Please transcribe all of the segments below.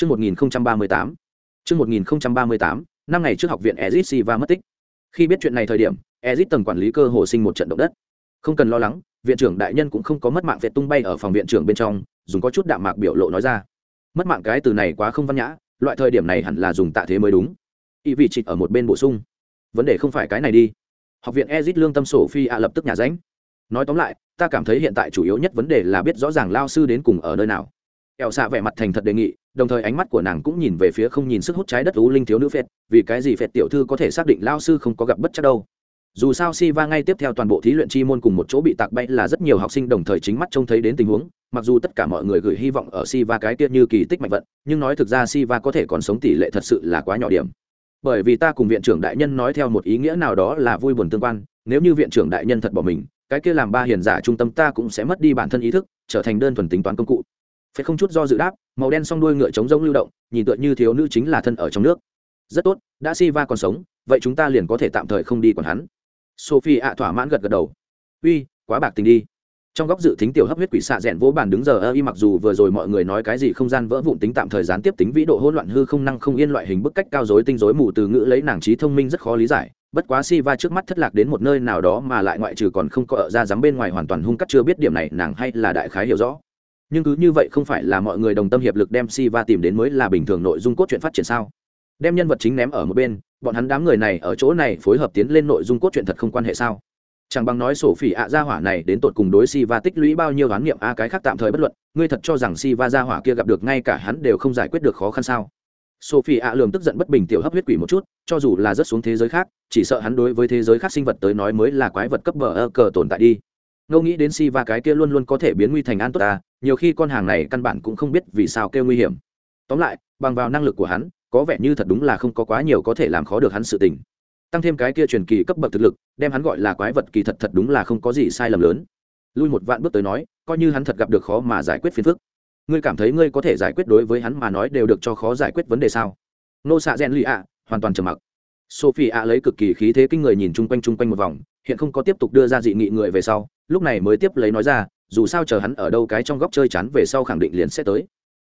Trước 1038, trước 1038, năm ngày trước học viện Ezit và mất tích. Khi biết chuyện này thời điểm, Ezit tầng quản lý cơ hồ sinh một trận động đất. Không cần lo lắng, viện trưởng đại nhân cũng không có mất mạng vẹt tung bay ở phòng viện trưởng bên trong, dùng có chút đạm mạc biểu lộ nói ra. Mất mạng cái từ này quá không văn nhã, loại thời điểm này hẳn là dùng tạ thế mới đúng. Y vị trịch ở một bên bổ sung. Vấn đề không phải cái này đi. Học viện Ezit lương tâm sổ phi ạ lập tức nhà ránh. Nói tóm lại, ta cảm thấy hiện tại chủ yếu nhất vấn đề là biết rõ ràng lao sư đến cùng ở nơi nào ẻo xạ vẻ mặt thành thật đề nghị, đồng thời ánh mắt của nàng cũng nhìn về phía không nhìn sức hút trái đất u linh thiếu nữ phệt, vì cái gì phệt tiểu thư có thể xác định lao sư không có gặp bất chắc đâu. Dù sao si va ngay tiếp theo toàn bộ thí luyện chi môn cùng một chỗ bị tạc bay là rất nhiều học sinh đồng thời chính mắt trông thấy đến tình huống, mặc dù tất cả mọi người gửi hy vọng ở si va cái tiết như kỳ tích mạnh vận, nhưng nói thực ra si va có thể còn sống tỷ lệ thật sự là quá nhỏ điểm. Bởi vì ta cùng viện trưởng đại nhân nói theo một ý nghĩa nào đó là vui buồn tương quan, nếu như viện trưởng đại nhân thật bỏ mình, cái kia làm ba hiền giả trung tâm ta cũng sẽ mất đi bản thân ý thức, trở thành đơn thuần tính toán công cụ phải không chút do dự đáp, màu đen song đuôi ngựa chống rông lưu động, nhìn tựa như thiếu nữ chính là thân ở trong nước. Rất tốt, đã si va còn sống, vậy chúng ta liền có thể tạm thời không đi còn hắn. Sophie ạ thỏa mãn gật gật đầu. Uy, quá bạc tình đi. Trong góc dự tính tiểu hấp huyết quỷ xạ rẽn vỗ bàn đứng giờ ơ y mặc dù vừa rồi mọi người nói cái gì không gian vỡ vụn tính tạm thời gián tiếp tính vĩ độ hỗn loạn hư không năng không yên loại hình bức cách cao dối tinh dối mù từ ngữ lấy nàng trí thông minh rất khó lý giải, bất quá si va trước mắt thất lạc đến một nơi nào đó mà lại ngoại trừ còn không có ở ra dám bên ngoài hoàn toàn hung cắt chưa biết điểm này nàng hay là đại khái hiểu rõ nhưng cứ như vậy không phải là mọi người đồng tâm hiệp lực đem si va tìm đến mới là bình thường nội dung cốt truyện phát triển sao? Đem nhân vật chính ném ở một bên, bọn hắn đám người này ở chỗ này phối hợp tiến lên nội dung cốt truyện thật không quan hệ sao? Chẳng bằng nói sổ phỉ ạ gia hỏa này đến tột cùng đối si va tích lũy bao nhiêu oán niệm a, cái khác tạm thời bất luận, ngươi thật cho rằng si va gia hỏa kia gặp được ngay cả hắn đều không giải quyết được khó khăn sao? Sophie ạ lường tức giận bất bình tiểu hấp huyết quỷ một chút, cho dù là rất xuống thế giới khác, chỉ sợ hắn đối với thế giới khác sinh vật tới nói mới là quái vật cấp bờ cờ tồn tại đi ngẫu nghĩ đến si va cái kia luôn luôn có thể biến nguy thành an tốt ta, nhiều khi con hàng này căn bản cũng không biết vì sao kêu nguy hiểm. Tóm lại, bằng vào năng lực của hắn, có vẻ như thật đúng là không có quá nhiều có thể làm khó được hắn sự tình. Tăng thêm cái kia truyền kỳ cấp bậc thực lực, đem hắn gọi là quái vật kỳ thật thật đúng là không có gì sai lầm lớn. Lui một vạn bước tới nói, coi như hắn thật gặp được khó mà giải quyết phiền phức. Ngươi cảm thấy ngươi có thể giải quyết đối với hắn mà nói đều được cho khó giải quyết vấn đề sao? Nô xạ rèn lụy ạ, hoàn toàn trầm mặc sophie ạ lấy cực kỳ khí thế kinh người nhìn chung quanh chung quanh một vòng, hiện không có tiếp tục đưa ra dị nghị người về sau, lúc này mới tiếp lấy nói ra, dù sao chờ hắn ở đâu cái trong góc chơi chán về sau khẳng định liền sẽ tới.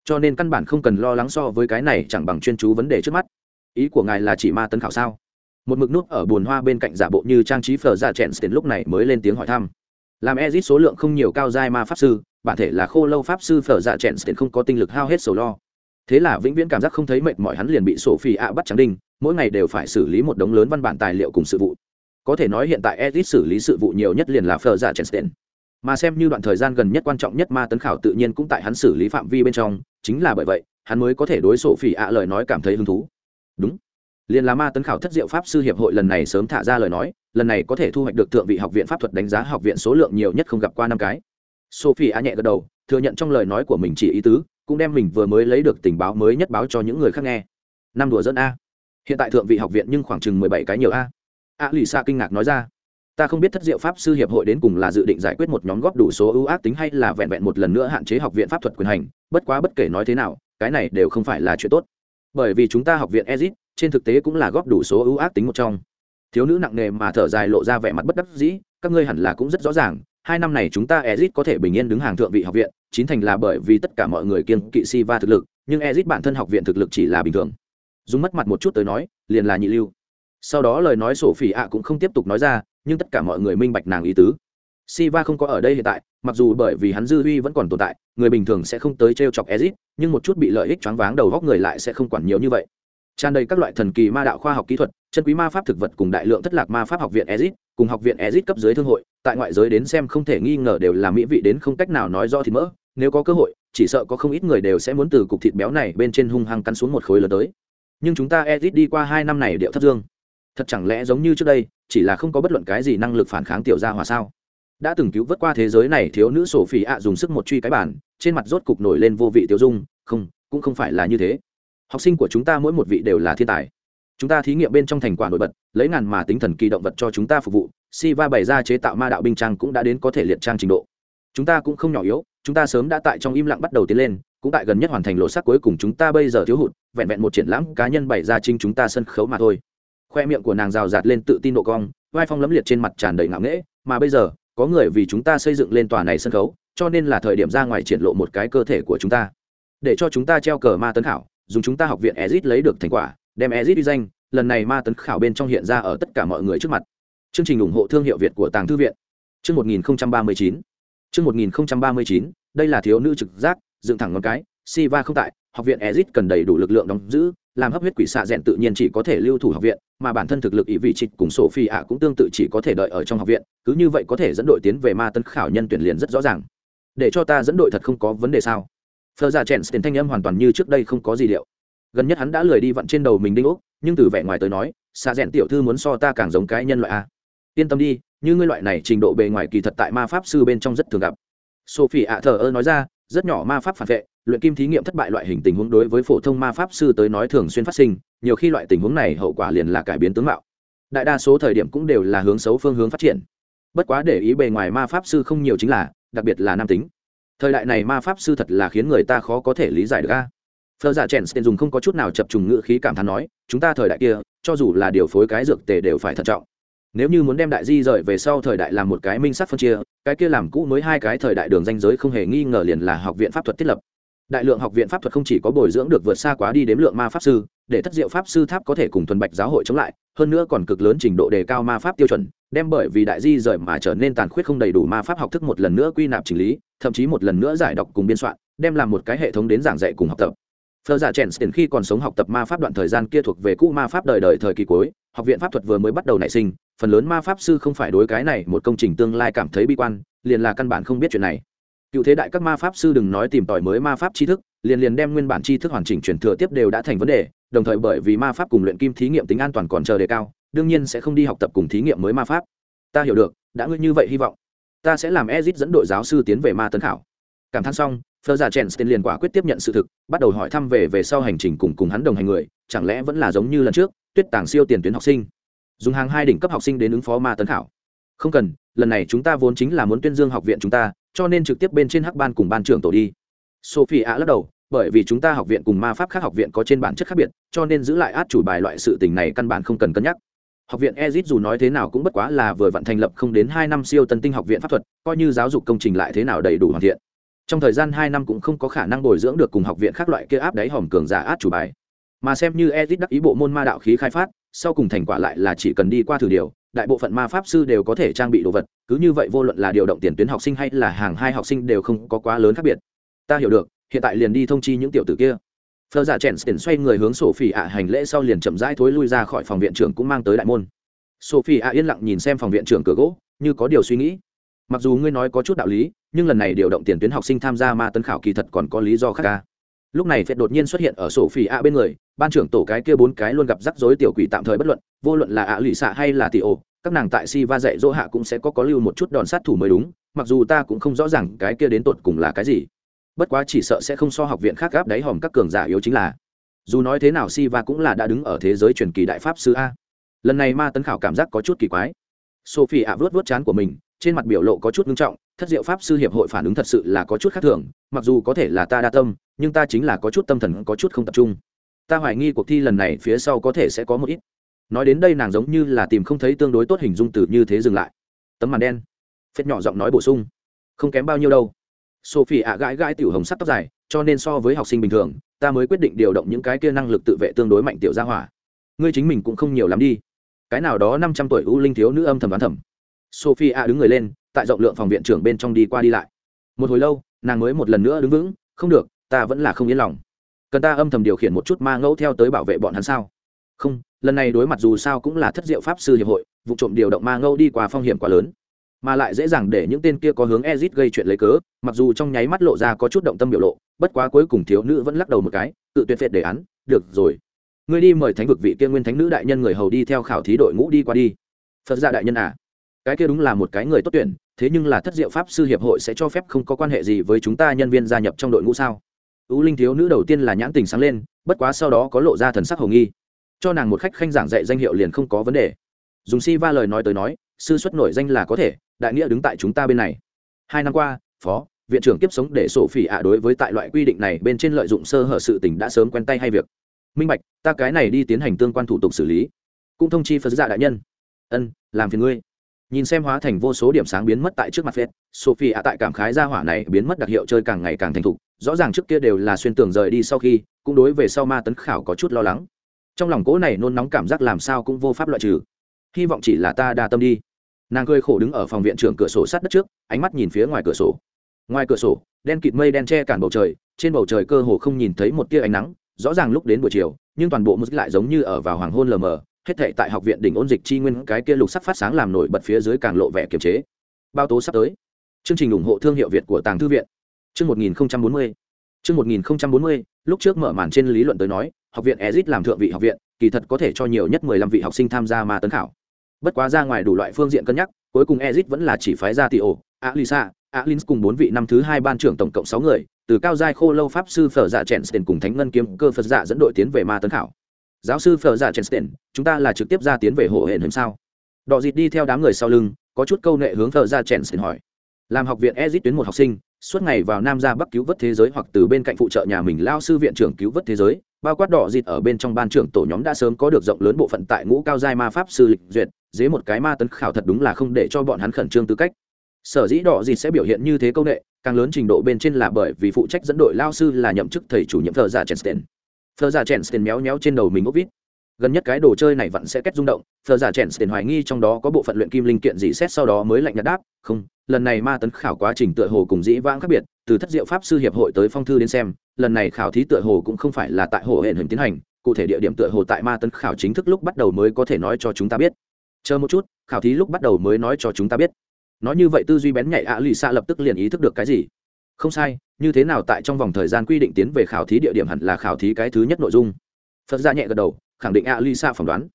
Cho nên căn bản không cần lo lắng so với cái này chẳng bằng chuyên chú vấn đề trước mắt. Ý của ngài là chỉ ma tấn khảo sao? Một mực nút ở bồn hoa bên cạnh giả bộ như trang trí phở ra chèn đến lúc này mới lên tiếng hỏi thăm. Làm ezit số lượng không nhiều cao giai ma pháp sư, bản thể là khô lâu pháp sư phở dạ chèn đến không có tinh lực hao hết sầu lo. Thế là vĩnh viễn cảm giác không thấy mệt mỏi hắn liền bị sổ phi ạ bắt trắng đinh mỗi ngày đều phải xử lý một đống lớn văn bản tài liệu cùng sự vụ. Có thể nói hiện tại Edith xử lý sự vụ nhiều nhất liền là phở giả chèn mà xem như đoạn thời gian gần nhất quan trọng nhất ma tấn khảo tự nhiên cũng tại hắn xử lý phạm vi bên trong, chính là bởi vậy, hắn mới có thể đối sổ phỉ ạ lời nói cảm thấy hứng thú. Đúng. Liền là ma tấn khảo thất diệu pháp sư hiệp hội lần này sớm thả ra lời nói, lần này có thể thu hoạch được thượng vị học viện pháp thuật đánh giá học viện số lượng nhiều nhất không gặp qua năm cái. Sophie a nhẹ gật đầu, thừa nhận trong lời nói của mình chỉ ý tứ, cũng đem mình vừa mới lấy được tình báo mới nhất báo cho những người khác nghe. Năm đùa dẫn a hiện tại thượng vị học viện nhưng khoảng chừng mười bảy cái nhiều a. A lì xa kinh ngạc nói ra, ta không biết thất diệu pháp sư hiệp hội đến cùng là dự định giải quyết một nhóm góp đủ số ưu ác tính hay là vẹn vẹn một lần nữa hạn chế học viện pháp thuật quyền hành, bất quá bất kể nói thế nào, cái này đều không phải là chuyện tốt. Bởi vì chúng ta học viện ezit, trên thực tế cũng là góp đủ số ưu ác tính một trong. Thiếu nữ nặng nề mà thở dài lộ ra vẻ mặt bất đắc dĩ, các ngươi hẳn là cũng rất rõ ràng, hai năm này chúng ta ezit có thể bình yên đứng hàng thượng vị học viện chính thành là bởi vì tất cả mọi người kiên kỵ si va thực lực, nhưng ezit bản thân học viện thực lực chỉ là bình thường dùng mất mặt một chút tới nói liền là nhị lưu sau đó lời nói sổ phỉ ạ cũng không tiếp tục nói ra nhưng tất cả mọi người minh bạch nàng ý tứ Siva không có ở đây hiện tại, mặc dù bởi vì hắn dư huy vẫn còn tồn tại, người bình thường sẽ không tới trêu chọc ezit nhưng một chút bị lợi ích choáng váng đầu góc người lại sẽ không quản nhiều như vậy. Tràn đầy các loại thần kỳ ma đạo khoa học kỹ thuật, chân quý ma pháp thực vật cùng đại lượng thất lạc ma pháp học viện ezit cùng học viện ezit cấp dưới thương hội, tại ngoại giới đến xem không thể nghi ngờ đều là mỹ vị đến không cách nào nói rõ thì mỡ, nếu có cơ hội, chỉ sợ có không ít người đều sẽ muốn từ cục thịt béo này bên trên hung hăng cắn xuống một khối lớn tới. Nhưng chúng ta edit đi qua hai năm này điệu thất dương. Thật chẳng lẽ giống như trước đây, chỉ là không có bất luận cái gì năng lực phản kháng tiểu gia hòa sao? Đã từng cứu vớt qua thế giới này thiếu nữ sổ phỉ ạ à dùng sức một truy cái bản trên mặt rốt cục nổi lên vô vị tiêu dung, không, cũng không phải là như thế. Học sinh của chúng ta mỗi một vị đều là thiên tài. Chúng ta thí nghiệm bên trong thành quả nổi bật, lấy ngàn mà tính thần kỳ động vật cho chúng ta phục vụ si va bày ra chế tạo ma đạo binh trang cũng đã đến có thể liệt trang trình độ. Chúng ta cũng không nhỏ yếu, chúng ta sớm đã tại trong im lặng bắt đầu tiến lên cũng tại gần nhất hoàn thành lộ sắc cuối cùng chúng ta bây giờ thiếu hụt, vẹn vẹn một triển lãm cá nhân bày ra chính chúng ta sân khấu mà thôi. Khoe miệng của nàng rào rạt lên tự tin độ cong, vai phong lấm liệt trên mặt tràn đầy ngạo nghễ, mà bây giờ, có người vì chúng ta xây dựng lên tòa này sân khấu, cho nên là thời điểm ra ngoài triển lộ một cái cơ thể của chúng ta. Để cho chúng ta treo cờ ma tấn khảo, dùng chúng ta học viện ezit lấy được thành quả, đem ezit đi danh, lần này ma tấn khảo bên trong hiện ra ở tất cả mọi người trước mặt. Chương trình ủng hộ thương hiệu việt của tàng thư viện. Chương 1039 chương 1039 đây là thiếu nữ trực giác dựng thẳng ngón cái Siva không tại, học viện ezit cần đầy đủ lực lượng đóng giữ, làm hấp huyết quỷ xạ rèn tự nhiên chỉ có thể lưu thủ học viện, mà bản thân thực lực ý vị trịch cùng Sophie ạ cũng tương tự chỉ có thể đợi ở trong học viện, cứ như vậy có thể dẫn đội tiến về ma tân khảo nhân tuyển liền rất rõ ràng. Để cho ta dẫn đội thật không có vấn đề sao? Phở ra chèn tiền thanh âm hoàn toàn như trước đây không có gì liệu. Gần nhất hắn đã lười đi vặn trên đầu mình đinh ốc, nhưng từ vẻ ngoài tới nói, xạ rèn tiểu thư muốn so ta càng giống cái nhân loại a. Yên tâm đi, như ngươi loại này trình độ bề ngoài kỳ thật tại ma pháp sư bên trong rất thường gặp. Sophie ạ thở ơ nói ra, rất nhỏ ma pháp phản vệ, luyện kim thí nghiệm thất bại loại hình tình huống đối với phổ thông ma pháp sư tới nói thường xuyên phát sinh nhiều khi loại tình huống này hậu quả liền là cải biến tướng mạo. Đại đa số thời điểm cũng đều là hướng xấu phương hướng phát triển. Bất quá để ý bề ngoài ma pháp sư không nhiều chính là đặc biệt là nam tính. Thời đại này ma pháp sư thật là khiến người ta khó có thể lý giải được a. Phờ giả dạ chèn tên dùng không có chút nào chập trùng ngữ khí cảm thán nói chúng ta thời đại kia cho dù là điều phối cái dược tề đều phải thận trọng nếu như muốn đem đại di rời về sau thời đại làm một cái minh sắc phân chia cái kia làm cũ mới hai cái thời đại đường danh giới không hề nghi ngờ liền là học viện pháp thuật thiết lập. Đại lượng học viện pháp thuật không chỉ có bồi dưỡng được vượt xa quá đi đếm lượng ma pháp sư để thất diệu pháp sư tháp có thể cùng thuần bạch giáo hội chống lại hơn nữa còn cực lớn trình độ đề cao ma pháp tiêu chuẩn đem bởi vì đại di rời mà trở nên tàn khuyết không đầy đủ ma pháp học thức một lần nữa quy nạp chỉnh lý thậm chí một lần nữa giải đọc cùng biên soạn đem làm một cái hệ thống đến giảng dạy cùng học tập. Phở giả Chèn tiền khi còn sống học tập ma pháp đoạn thời gian kia thuộc về cũ ma pháp đời đời thời kỳ cuối, học viện pháp thuật vừa mới bắt đầu nảy sinh, phần lớn ma pháp sư không phải đối cái này một công trình tương lai cảm thấy bi quan, liền là căn bản không biết chuyện này. Cựu thế đại các ma pháp sư đừng nói tìm tòi mới ma pháp tri thức liền liền đem nguyên bản tri thức hoàn chỉnh truyền thừa tiếp đều đã thành vấn đề đồng thời bởi vì ma pháp cùng luyện kim thí nghiệm tính an toàn còn chờ đề cao đương nhiên sẽ không đi học tập cùng thí nghiệm mới ma pháp. Ta hiểu được đã ngươi như vậy hy vọng ta sẽ làm ezit dẫn đội giáo sư tiến về ma tấn khảo. Cảm thán xong phơ giả chèn tên liền quả quyết tiếp nhận sự thực bắt đầu hỏi thăm về về sau hành trình cùng cùng hắn đồng hành người chẳng lẽ vẫn là giống như lần trước tuyết tàng siêu tiền tuyến học sinh? Dùng hàng hai đỉnh cấp học sinh đến ứng phó ma tấn khảo. Không cần, lần này chúng ta vốn chính là muốn tuyên dương học viện chúng ta, cho nên trực tiếp bên trên hắc ban cùng ban trưởng tổ đi. Sophie ạ lắc đầu, bởi vì chúng ta học viện cùng ma pháp khác học viện có trên bản chất khác biệt, cho nên giữ lại át chủ bài loại sự tình này căn bản không cần cân nhắc. Học viện ezit dù nói thế nào cũng bất quá là vừa vận thành lập không đến hai năm siêu tân tinh học viện pháp thuật, coi như giáo dục công trình lại thế nào đầy đủ hoàn thiện. Trong thời gian hai năm cũng không có khả năng bồi dưỡng được cùng học viện khác loại kia áp đáy hòm cường giả át chủ bài. Mà xem như ezit đắc ý bộ môn ma đạo khí khai phát sau cùng thành quả lại là chỉ cần đi qua thử điều, đại bộ phận ma pháp sư đều có thể trang bị đồ vật, cứ như vậy vô luận là điều động tiền tuyến học sinh hay là hàng hai học sinh đều không có quá lớn khác biệt. Ta hiểu được, hiện tại liền đi thông chi những tiểu tử kia. Phờ giả chèn tiền xoay người hướng sổ phỉ ạ hành lễ sau liền chậm rãi thối lui ra khỏi phòng viện trưởng cũng mang tới đại môn. Sophie ạ yên lặng nhìn xem phòng viện trưởng cửa gỗ, như có điều suy nghĩ. Mặc dù ngươi nói có chút đạo lý, nhưng lần này điều động tiền tuyến học sinh tham gia ma tân khảo kỳ thật còn có lý do khác ca lúc này phệt đột nhiên xuất hiện ở sổ phi ạ bên người, ban trưởng tổ cái kia bốn cái luôn gặp rắc rối tiểu quỷ tạm thời bất luận, vô luận là ạ lụy xạ hay là tỷ ổ, các nàng tại si va dạy dỗ hạ cũng sẽ có có lưu một chút đòn sát thủ mới đúng, mặc dù ta cũng không rõ ràng cái kia đến tột cùng là cái gì. Bất quá chỉ sợ sẽ không so học viện khác gáp đáy hòm các cường giả yếu chính là, dù nói thế nào si va cũng là đã đứng ở thế giới truyền kỳ đại pháp sư a. Lần này ma tấn khảo cảm giác có chút kỳ quái. Sophie ạ vớt vớt chán của mình, trên mặt biểu lộ có chút nghiêm trọng thất diệu pháp sư hiệp hội phản ứng thật sự là có chút khác thường, mặc dù có thể là ta đa tâm, nhưng ta chính là có chút tâm thần có chút không tập trung. Ta hoài nghi cuộc thi lần này phía sau có thể sẽ có một ít. Nói đến đây nàng giống như là tìm không thấy tương đối tốt hình dung từ như thế dừng lại. Tấm màn đen. Phết nhỏ giọng nói bổ sung. Không kém bao nhiêu đâu. Sophie ạ gãi gãi tiểu hồng sắt tóc dài, cho nên so với học sinh bình thường, ta mới quyết định điều động những cái kia năng lực tự vệ tương đối mạnh tiểu gia hỏa. Ngươi chính mình cũng không nhiều lắm đi. Cái nào đó năm trăm tuổi u linh thiếu nữ âm thầm đoán thầm. Sophie ạ đứng người lên tại rộng lượng phòng viện trưởng bên trong đi qua đi lại. Một hồi lâu, nàng mới một lần nữa đứng vững, không được, ta vẫn là không yên lòng. Cần ta âm thầm điều khiển một chút ma ngẫu theo tới bảo vệ bọn hắn sao? Không, lần này đối mặt dù sao cũng là thất diệu pháp sư hiệp hội, vụ trộm điều động ma ngẫu đi qua phong hiểm quá lớn. Mà lại dễ dàng để những tên kia có hướng ezit gây chuyện lấy cớ, mặc dù trong nháy mắt lộ ra có chút động tâm biểu lộ, bất quá cuối cùng thiếu nữ vẫn lắc đầu một cái, tự tuyệt phệt đề án, được rồi. Ngươi đi mời thánh vực vị kia nguyên thánh nữ đại nhân người hầu đi theo khảo thí đội ngũ đi qua đi. Phật gia đại nhân à. Cái kia đúng là một cái người tốt tuyển thế nhưng là thất diệu pháp sư hiệp hội sẽ cho phép không có quan hệ gì với chúng ta nhân viên gia nhập trong đội ngũ sao? Ưu linh thiếu nữ đầu tiên là nhãn tình sáng lên, bất quá sau đó có lộ ra thần sắc hồng nghi. Cho nàng một khách khanh giảng dạy danh hiệu liền không có vấn đề. Dùng si va lời nói tới nói, sư xuất nổi danh là có thể, đại nghĩa đứng tại chúng ta bên này. Hai năm qua, phó, viện trưởng tiếp sống để sổ phỉ ạ đối với tại loại quy định này bên trên lợi dụng sơ hở sự tỉnh đã sớm quen tay hay việc. Minh bạch, ta cái này đi tiến hành tương quan thủ tục xử lý. Cũng thông chi phật giả đại nhân. Ân, làm phiền ngươi nhìn xem hóa thành vô số điểm sáng biến mất tại trước mặt phết, sophie ạ tại cảm khái ra hỏa này biến mất đặc hiệu chơi càng ngày càng thành thục, rõ ràng trước kia đều là xuyên tường rời đi sau khi, cũng đối về sau ma tấn khảo có chút lo lắng. Trong lòng cỗ này nôn nóng cảm giác làm sao cũng vô pháp loại trừ. Hy vọng chỉ là ta đa tâm đi. Nàng cười khổ đứng ở phòng viện trưởng cửa sổ sát đất trước, ánh mắt nhìn phía ngoài cửa sổ. Ngoài cửa sổ, đen kịt mây đen che cản bầu trời, trên bầu trời cơ hồ không nhìn thấy một tia ánh nắng, rõ ràng lúc đến buổi chiều, nhưng toàn bộ mức lại giống như ở vào hoàng hôn lờ mờ hết thệ tại học viện đỉnh ôn dịch chi nguyên cái kia lục sắc phát sáng làm nổi bật phía dưới càng lộ vẻ kiềm chế. Bao tố sắp tới. Chương trình ủng hộ thương hiệu việt của tàng thư viện. Chương một nghìn bốn mươi. Chương một nghìn bốn mươi, lúc trước mở màn trên lý luận tới nói, học viện ezit làm thượng vị học viện, kỳ thật có thể cho nhiều nhất mười lăm vị học sinh tham gia ma tấn khảo. Bất quá ra ngoài đủ loại phương diện cân nhắc, cuối cùng ezit vẫn là chỉ phái ra tỷ ổ, alisa alin cùng bốn vị năm thứ hai ban trưởng tổng cộng sáu người, từ cao giai khô lâu pháp sư phở dạ chèn cùng thánh ngân kiếm cơ phật dạ dẫn đội tiến về ma tấn khảo giáo sư phở dạ chèn chúng ta là trực tiếp ra tiến về hộ hển hình sao? Đọ dịt đi theo đám người sau lưng, có chút câu nệ hướng phở dạ chèn hỏi. Làm học viện ezit tuyến một học sinh, suốt ngày vào nam ra bắc cứu vớt thế giới hoặc từ bên cạnh phụ trợ nhà mình lao sư viện trưởng cứu vớt thế giới, bao quát đỏ dịt ở bên trong ban trưởng tổ nhóm đã sớm có được rộng lớn bộ phận tại ngũ cao giai ma pháp sư lịch duyệt dế một cái ma tấn khảo thật đúng là không để cho bọn hắn khẩn trương tư cách. Sở dĩ đỏ dịt sẽ biểu hiện như thế công nghệ càng lớn trình độ bên trên là bởi vì phụ trách dẫn đội lao sư là nhậm chức thầy chủ nhiệm thợ giả chenstein thờ giả tiền méo méo trên đầu mình ốc vít. Gần nhất cái đồ chơi này vẫn sẽ kết rung động. Thờ giả tiền hoài nghi trong đó có bộ phận luyện kim linh kiện gì xét sau đó mới lạnh nhạt đáp, không, lần này ma tấn khảo quá trình tựa hồ cùng dĩ vãng khác biệt, từ thất diệu pháp sư hiệp hội tới phong thư đến xem, lần này khảo thí tựa hồ cũng không phải là tại hồ hệ hình tiến hành, cụ thể địa điểm tựa hồ tại ma tấn khảo chính thức lúc bắt đầu mới có thể nói cho chúng ta biết. Chờ một chút, khảo thí lúc bắt đầu mới nói cho chúng ta biết. Nói như vậy tư duy bén nhạy ạ lì xa lập tức liền ý thức được cái gì không sai, như thế nào tại trong vòng thời gian quy định tiến về khảo thí địa điểm hẳn là khảo thí cái thứ nhất nội dung. Phật gia nhẹ gật đầu, khẳng định a lisa phỏng đoán.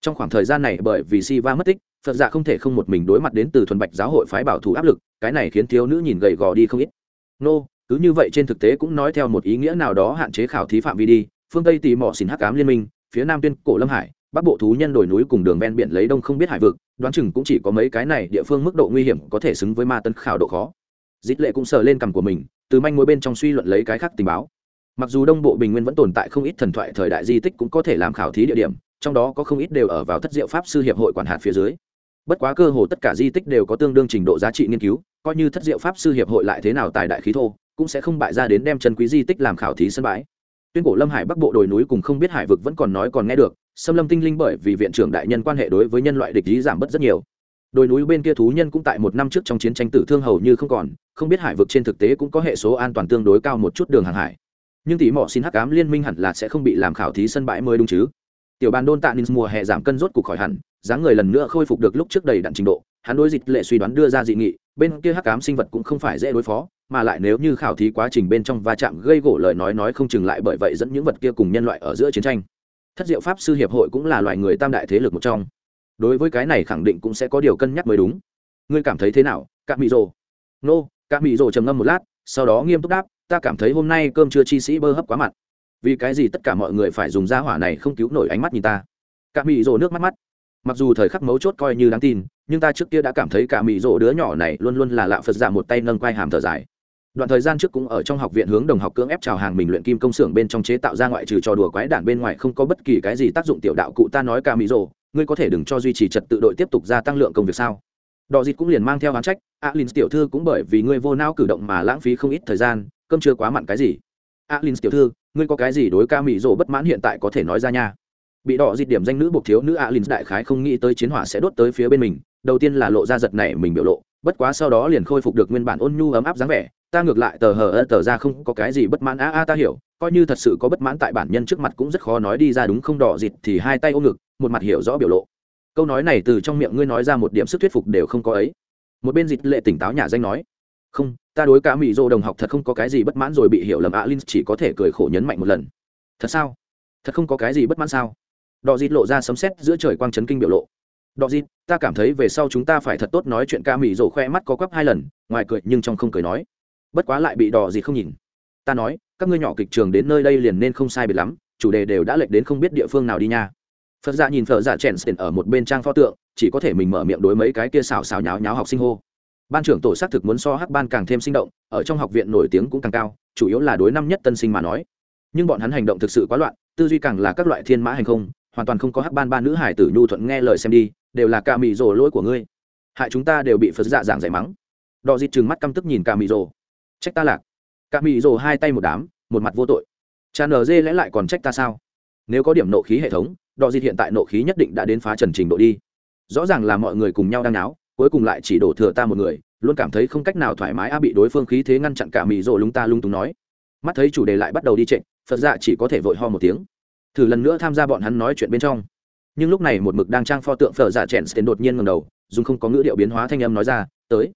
Trong khoảng thời gian này bởi vì si va mất tích, phật gia không thể không một mình đối mặt đến từ thuần bạch giáo hội phái bảo thủ áp lực, cái này khiến thiếu nữ nhìn gầy gò đi không ít. Nô, cứ như vậy trên thực tế cũng nói theo một ý nghĩa nào đó hạn chế khảo thí phạm vi đi, phương tây tỉ mỏ xin hắc cám liên minh, phía nam tuyên cổ lâm hải, bắc bộ thú nhân đồi núi cùng đường ven biển lấy đông không biết hải vực, đoán chừng cũng chỉ có mấy cái này địa phương mức độ nguy hiểm có thể xứng với ma tân khảo độ khó dít lệ cũng sờ lên cằm của mình, từ manh mối bên trong suy luận lấy cái khác tình báo. Mặc dù đông bộ bình nguyên vẫn tồn tại không ít thần thoại thời đại di tích cũng có thể làm khảo thí địa điểm, trong đó có không ít đều ở vào thất diệu pháp sư hiệp hội quản hạt phía dưới. Bất quá cơ hồ tất cả di tích đều có tương đương trình độ giá trị nghiên cứu, coi như thất diệu pháp sư hiệp hội lại thế nào tài đại khí thô, cũng sẽ không bại ra đến đem chân quý di tích làm khảo thí sân bãi. Tuyên cổ lâm hải bắc bộ đồi núi cùng không biết hải vực vẫn còn nói còn nghe được xâm lâm tinh linh bởi vì viện trưởng đại nhân quan hệ đối với nhân loại địch ý giảm bớt rất nhiều đồi núi bên kia thú nhân cũng tại một năm trước trong chiến tranh tử thương hầu như không còn, không biết hải vực trên thực tế cũng có hệ số an toàn tương đối cao một chút đường hàng hải. Nhưng tỷ mỏ xin hắc cám liên minh hẳn là sẽ không bị làm khảo thí sân bãi mới đúng chứ? Tiểu bàn đôn tạ ninh mùa hè giảm cân rốt cục khỏi hẳn, dáng người lần nữa khôi phục được lúc trước đầy đặn trình độ, hắn đối dịch lệ suy đoán đưa ra dị nghị, bên kia hắc cám sinh vật cũng không phải dễ đối phó, mà lại nếu như khảo thí quá trình bên trong va chạm gây gỗ lời nói nói không chừng lại bởi vậy dẫn những vật kia cùng nhân loại ở giữa chiến tranh. Thất diệu pháp sư hiệp hội cũng là loại người tam đại thế lực một trong đối với cái này khẳng định cũng sẽ có điều cân nhắc mới đúng. Ngươi cảm thấy thế nào cạm mỹ rồ nô cạm mỹ rồ trầm ngâm một lát, sau đó nghiêm túc đáp, ta cảm thấy hôm nay cơm chưa chi sĩ bơ hấp quá mặn. Vì cái gì tất cả mọi người phải dùng da hỏa này không cứu nổi ánh mắt nhìn ta? Cạm mỹ rồ nước mắt mắt. Mặc dù thời khắc mấu chốt coi như đáng tin, nhưng ta trước kia đã cảm thấy cả mỹ rỗ đứa nhỏ này luôn luôn là lạ phật giả một tay nâng quai hàm thở dài. Đoạn thời gian trước cũng ở trong học viện hướng đồng học cưỡng ép chào hàng mình luyện kim công xưởng bên trong chế tạo ra ngoại trừ trò đùa quái đản bên ngoài không có bất kỳ cái gì tác dụng tiểu đạo cụ, ta nói cả mỹ rỗ ngươi có thể đừng cho duy trì trật tự đội tiếp tục gia tăng lượng công việc sao? Đò dịt cũng liền mang theo hán trách alin tiểu thư cũng bởi vì ngươi vô não cử động mà lãng phí không ít thời gian, cơm chưa quá mặn cái gì? Alin tiểu thư, ngươi có cái gì đối ca mỹ rỗ bất mãn hiện tại có thể nói ra nha? Bị đỏ dịt điểm danh nữ buộc thiếu nữ alin đại khái không nghĩ tới chiến hỏa sẽ đốt tới phía bên mình, đầu tiên là lộ ra giật này mình biểu lộ, bất quá sau đó liền khôi phục được nguyên bản ôn nhu ấm áp dáng vẻ, ta ngược lại tờ hờ ơ tờ ra không có cái gì bất mãn, a a ta hiểu, coi như thật sự có bất mãn tại bản nhân trước mặt cũng rất khó nói đi ra đúng không, đỏ dịt thì hai tay ôm ngực, một mặt hiểu rõ biểu lộ. Câu nói này từ trong miệng ngươi nói ra một điểm sức thuyết phục đều không có ấy. Một bên dịt lệ tỉnh táo nhà danh nói, không, ta đối cả mỹ dô đồng học thật không có cái gì bất mãn rồi bị hiểu lầm alin chỉ có thể cười khổ nhấn mạnh một lần. Thật sao? Thật không có cái gì bất mãn sao? Đọ dịt lộ ra sấm sét giữa trời quang chấn kinh biểu lộ. Đọ dịt, ta cảm thấy về sau chúng ta phải thật tốt nói chuyện ca mỹ rổ khoe mắt có quắp hai lần, ngoài cười nhưng trong không cười nói. Bất quá lại bị đỏ dịt không nhìn. Ta nói, các ngươi nhỏ kịch trường đến nơi đây liền nên không sai biệt lắm, chủ đề đều đã lệch đến không biết địa phương nào đi nha. Phật dạ nhìn phở dạ chèn tiền ở một bên trang pho tượng, chỉ có thể mình mở miệng đối mấy cái kia xào xào nháo nháo học sinh hô. Ban trưởng tổ xác thực muốn so hắc ban càng thêm sinh động, ở trong học viện nổi tiếng cũng càng cao, chủ yếu là đối năm nhất tân sinh mà nói. Nhưng bọn hắn hành động thực sự quá loạn, tư duy càng là các loại thiên mã hành không hoàn toàn không có hắc ban ba nữ hải tử nhu thuận nghe lời xem đi, đều là ca mị rồ lỗi của ngươi. Hại chúng ta đều bị phật dạ giảng giải mắng. Đò dịt chừng mắt căm tức nhìn ca mị rồ. Trách ta lạc. Ca mị rồ hai tay một đám, một mặt vô tội. Cha nở dê lẽ lại còn trách ta sao? Nếu có điểm nộ khí hệ thống đò dịt hiện tại nộ khí nhất định đã đến phá trần trình độ đi. Rõ ràng là mọi người cùng nhau đang náo, cuối cùng lại chỉ đổ thừa ta một người, luôn cảm thấy không cách nào thoải mái a bị đối phương khí thế ngăn chặn cả mì rồ lúng ta lung túng nói. Mắt thấy chủ đề lại bắt đầu đi trịnh phật dạ chỉ có thể vội ho một tiếng thử lần nữa tham gia bọn hắn nói chuyện bên trong. Nhưng lúc này một mực đang trang pho tượng phở giả chèn sten đột nhiên ngầm đầu, dùng không có ngữ điệu biến hóa thanh âm nói ra, tới.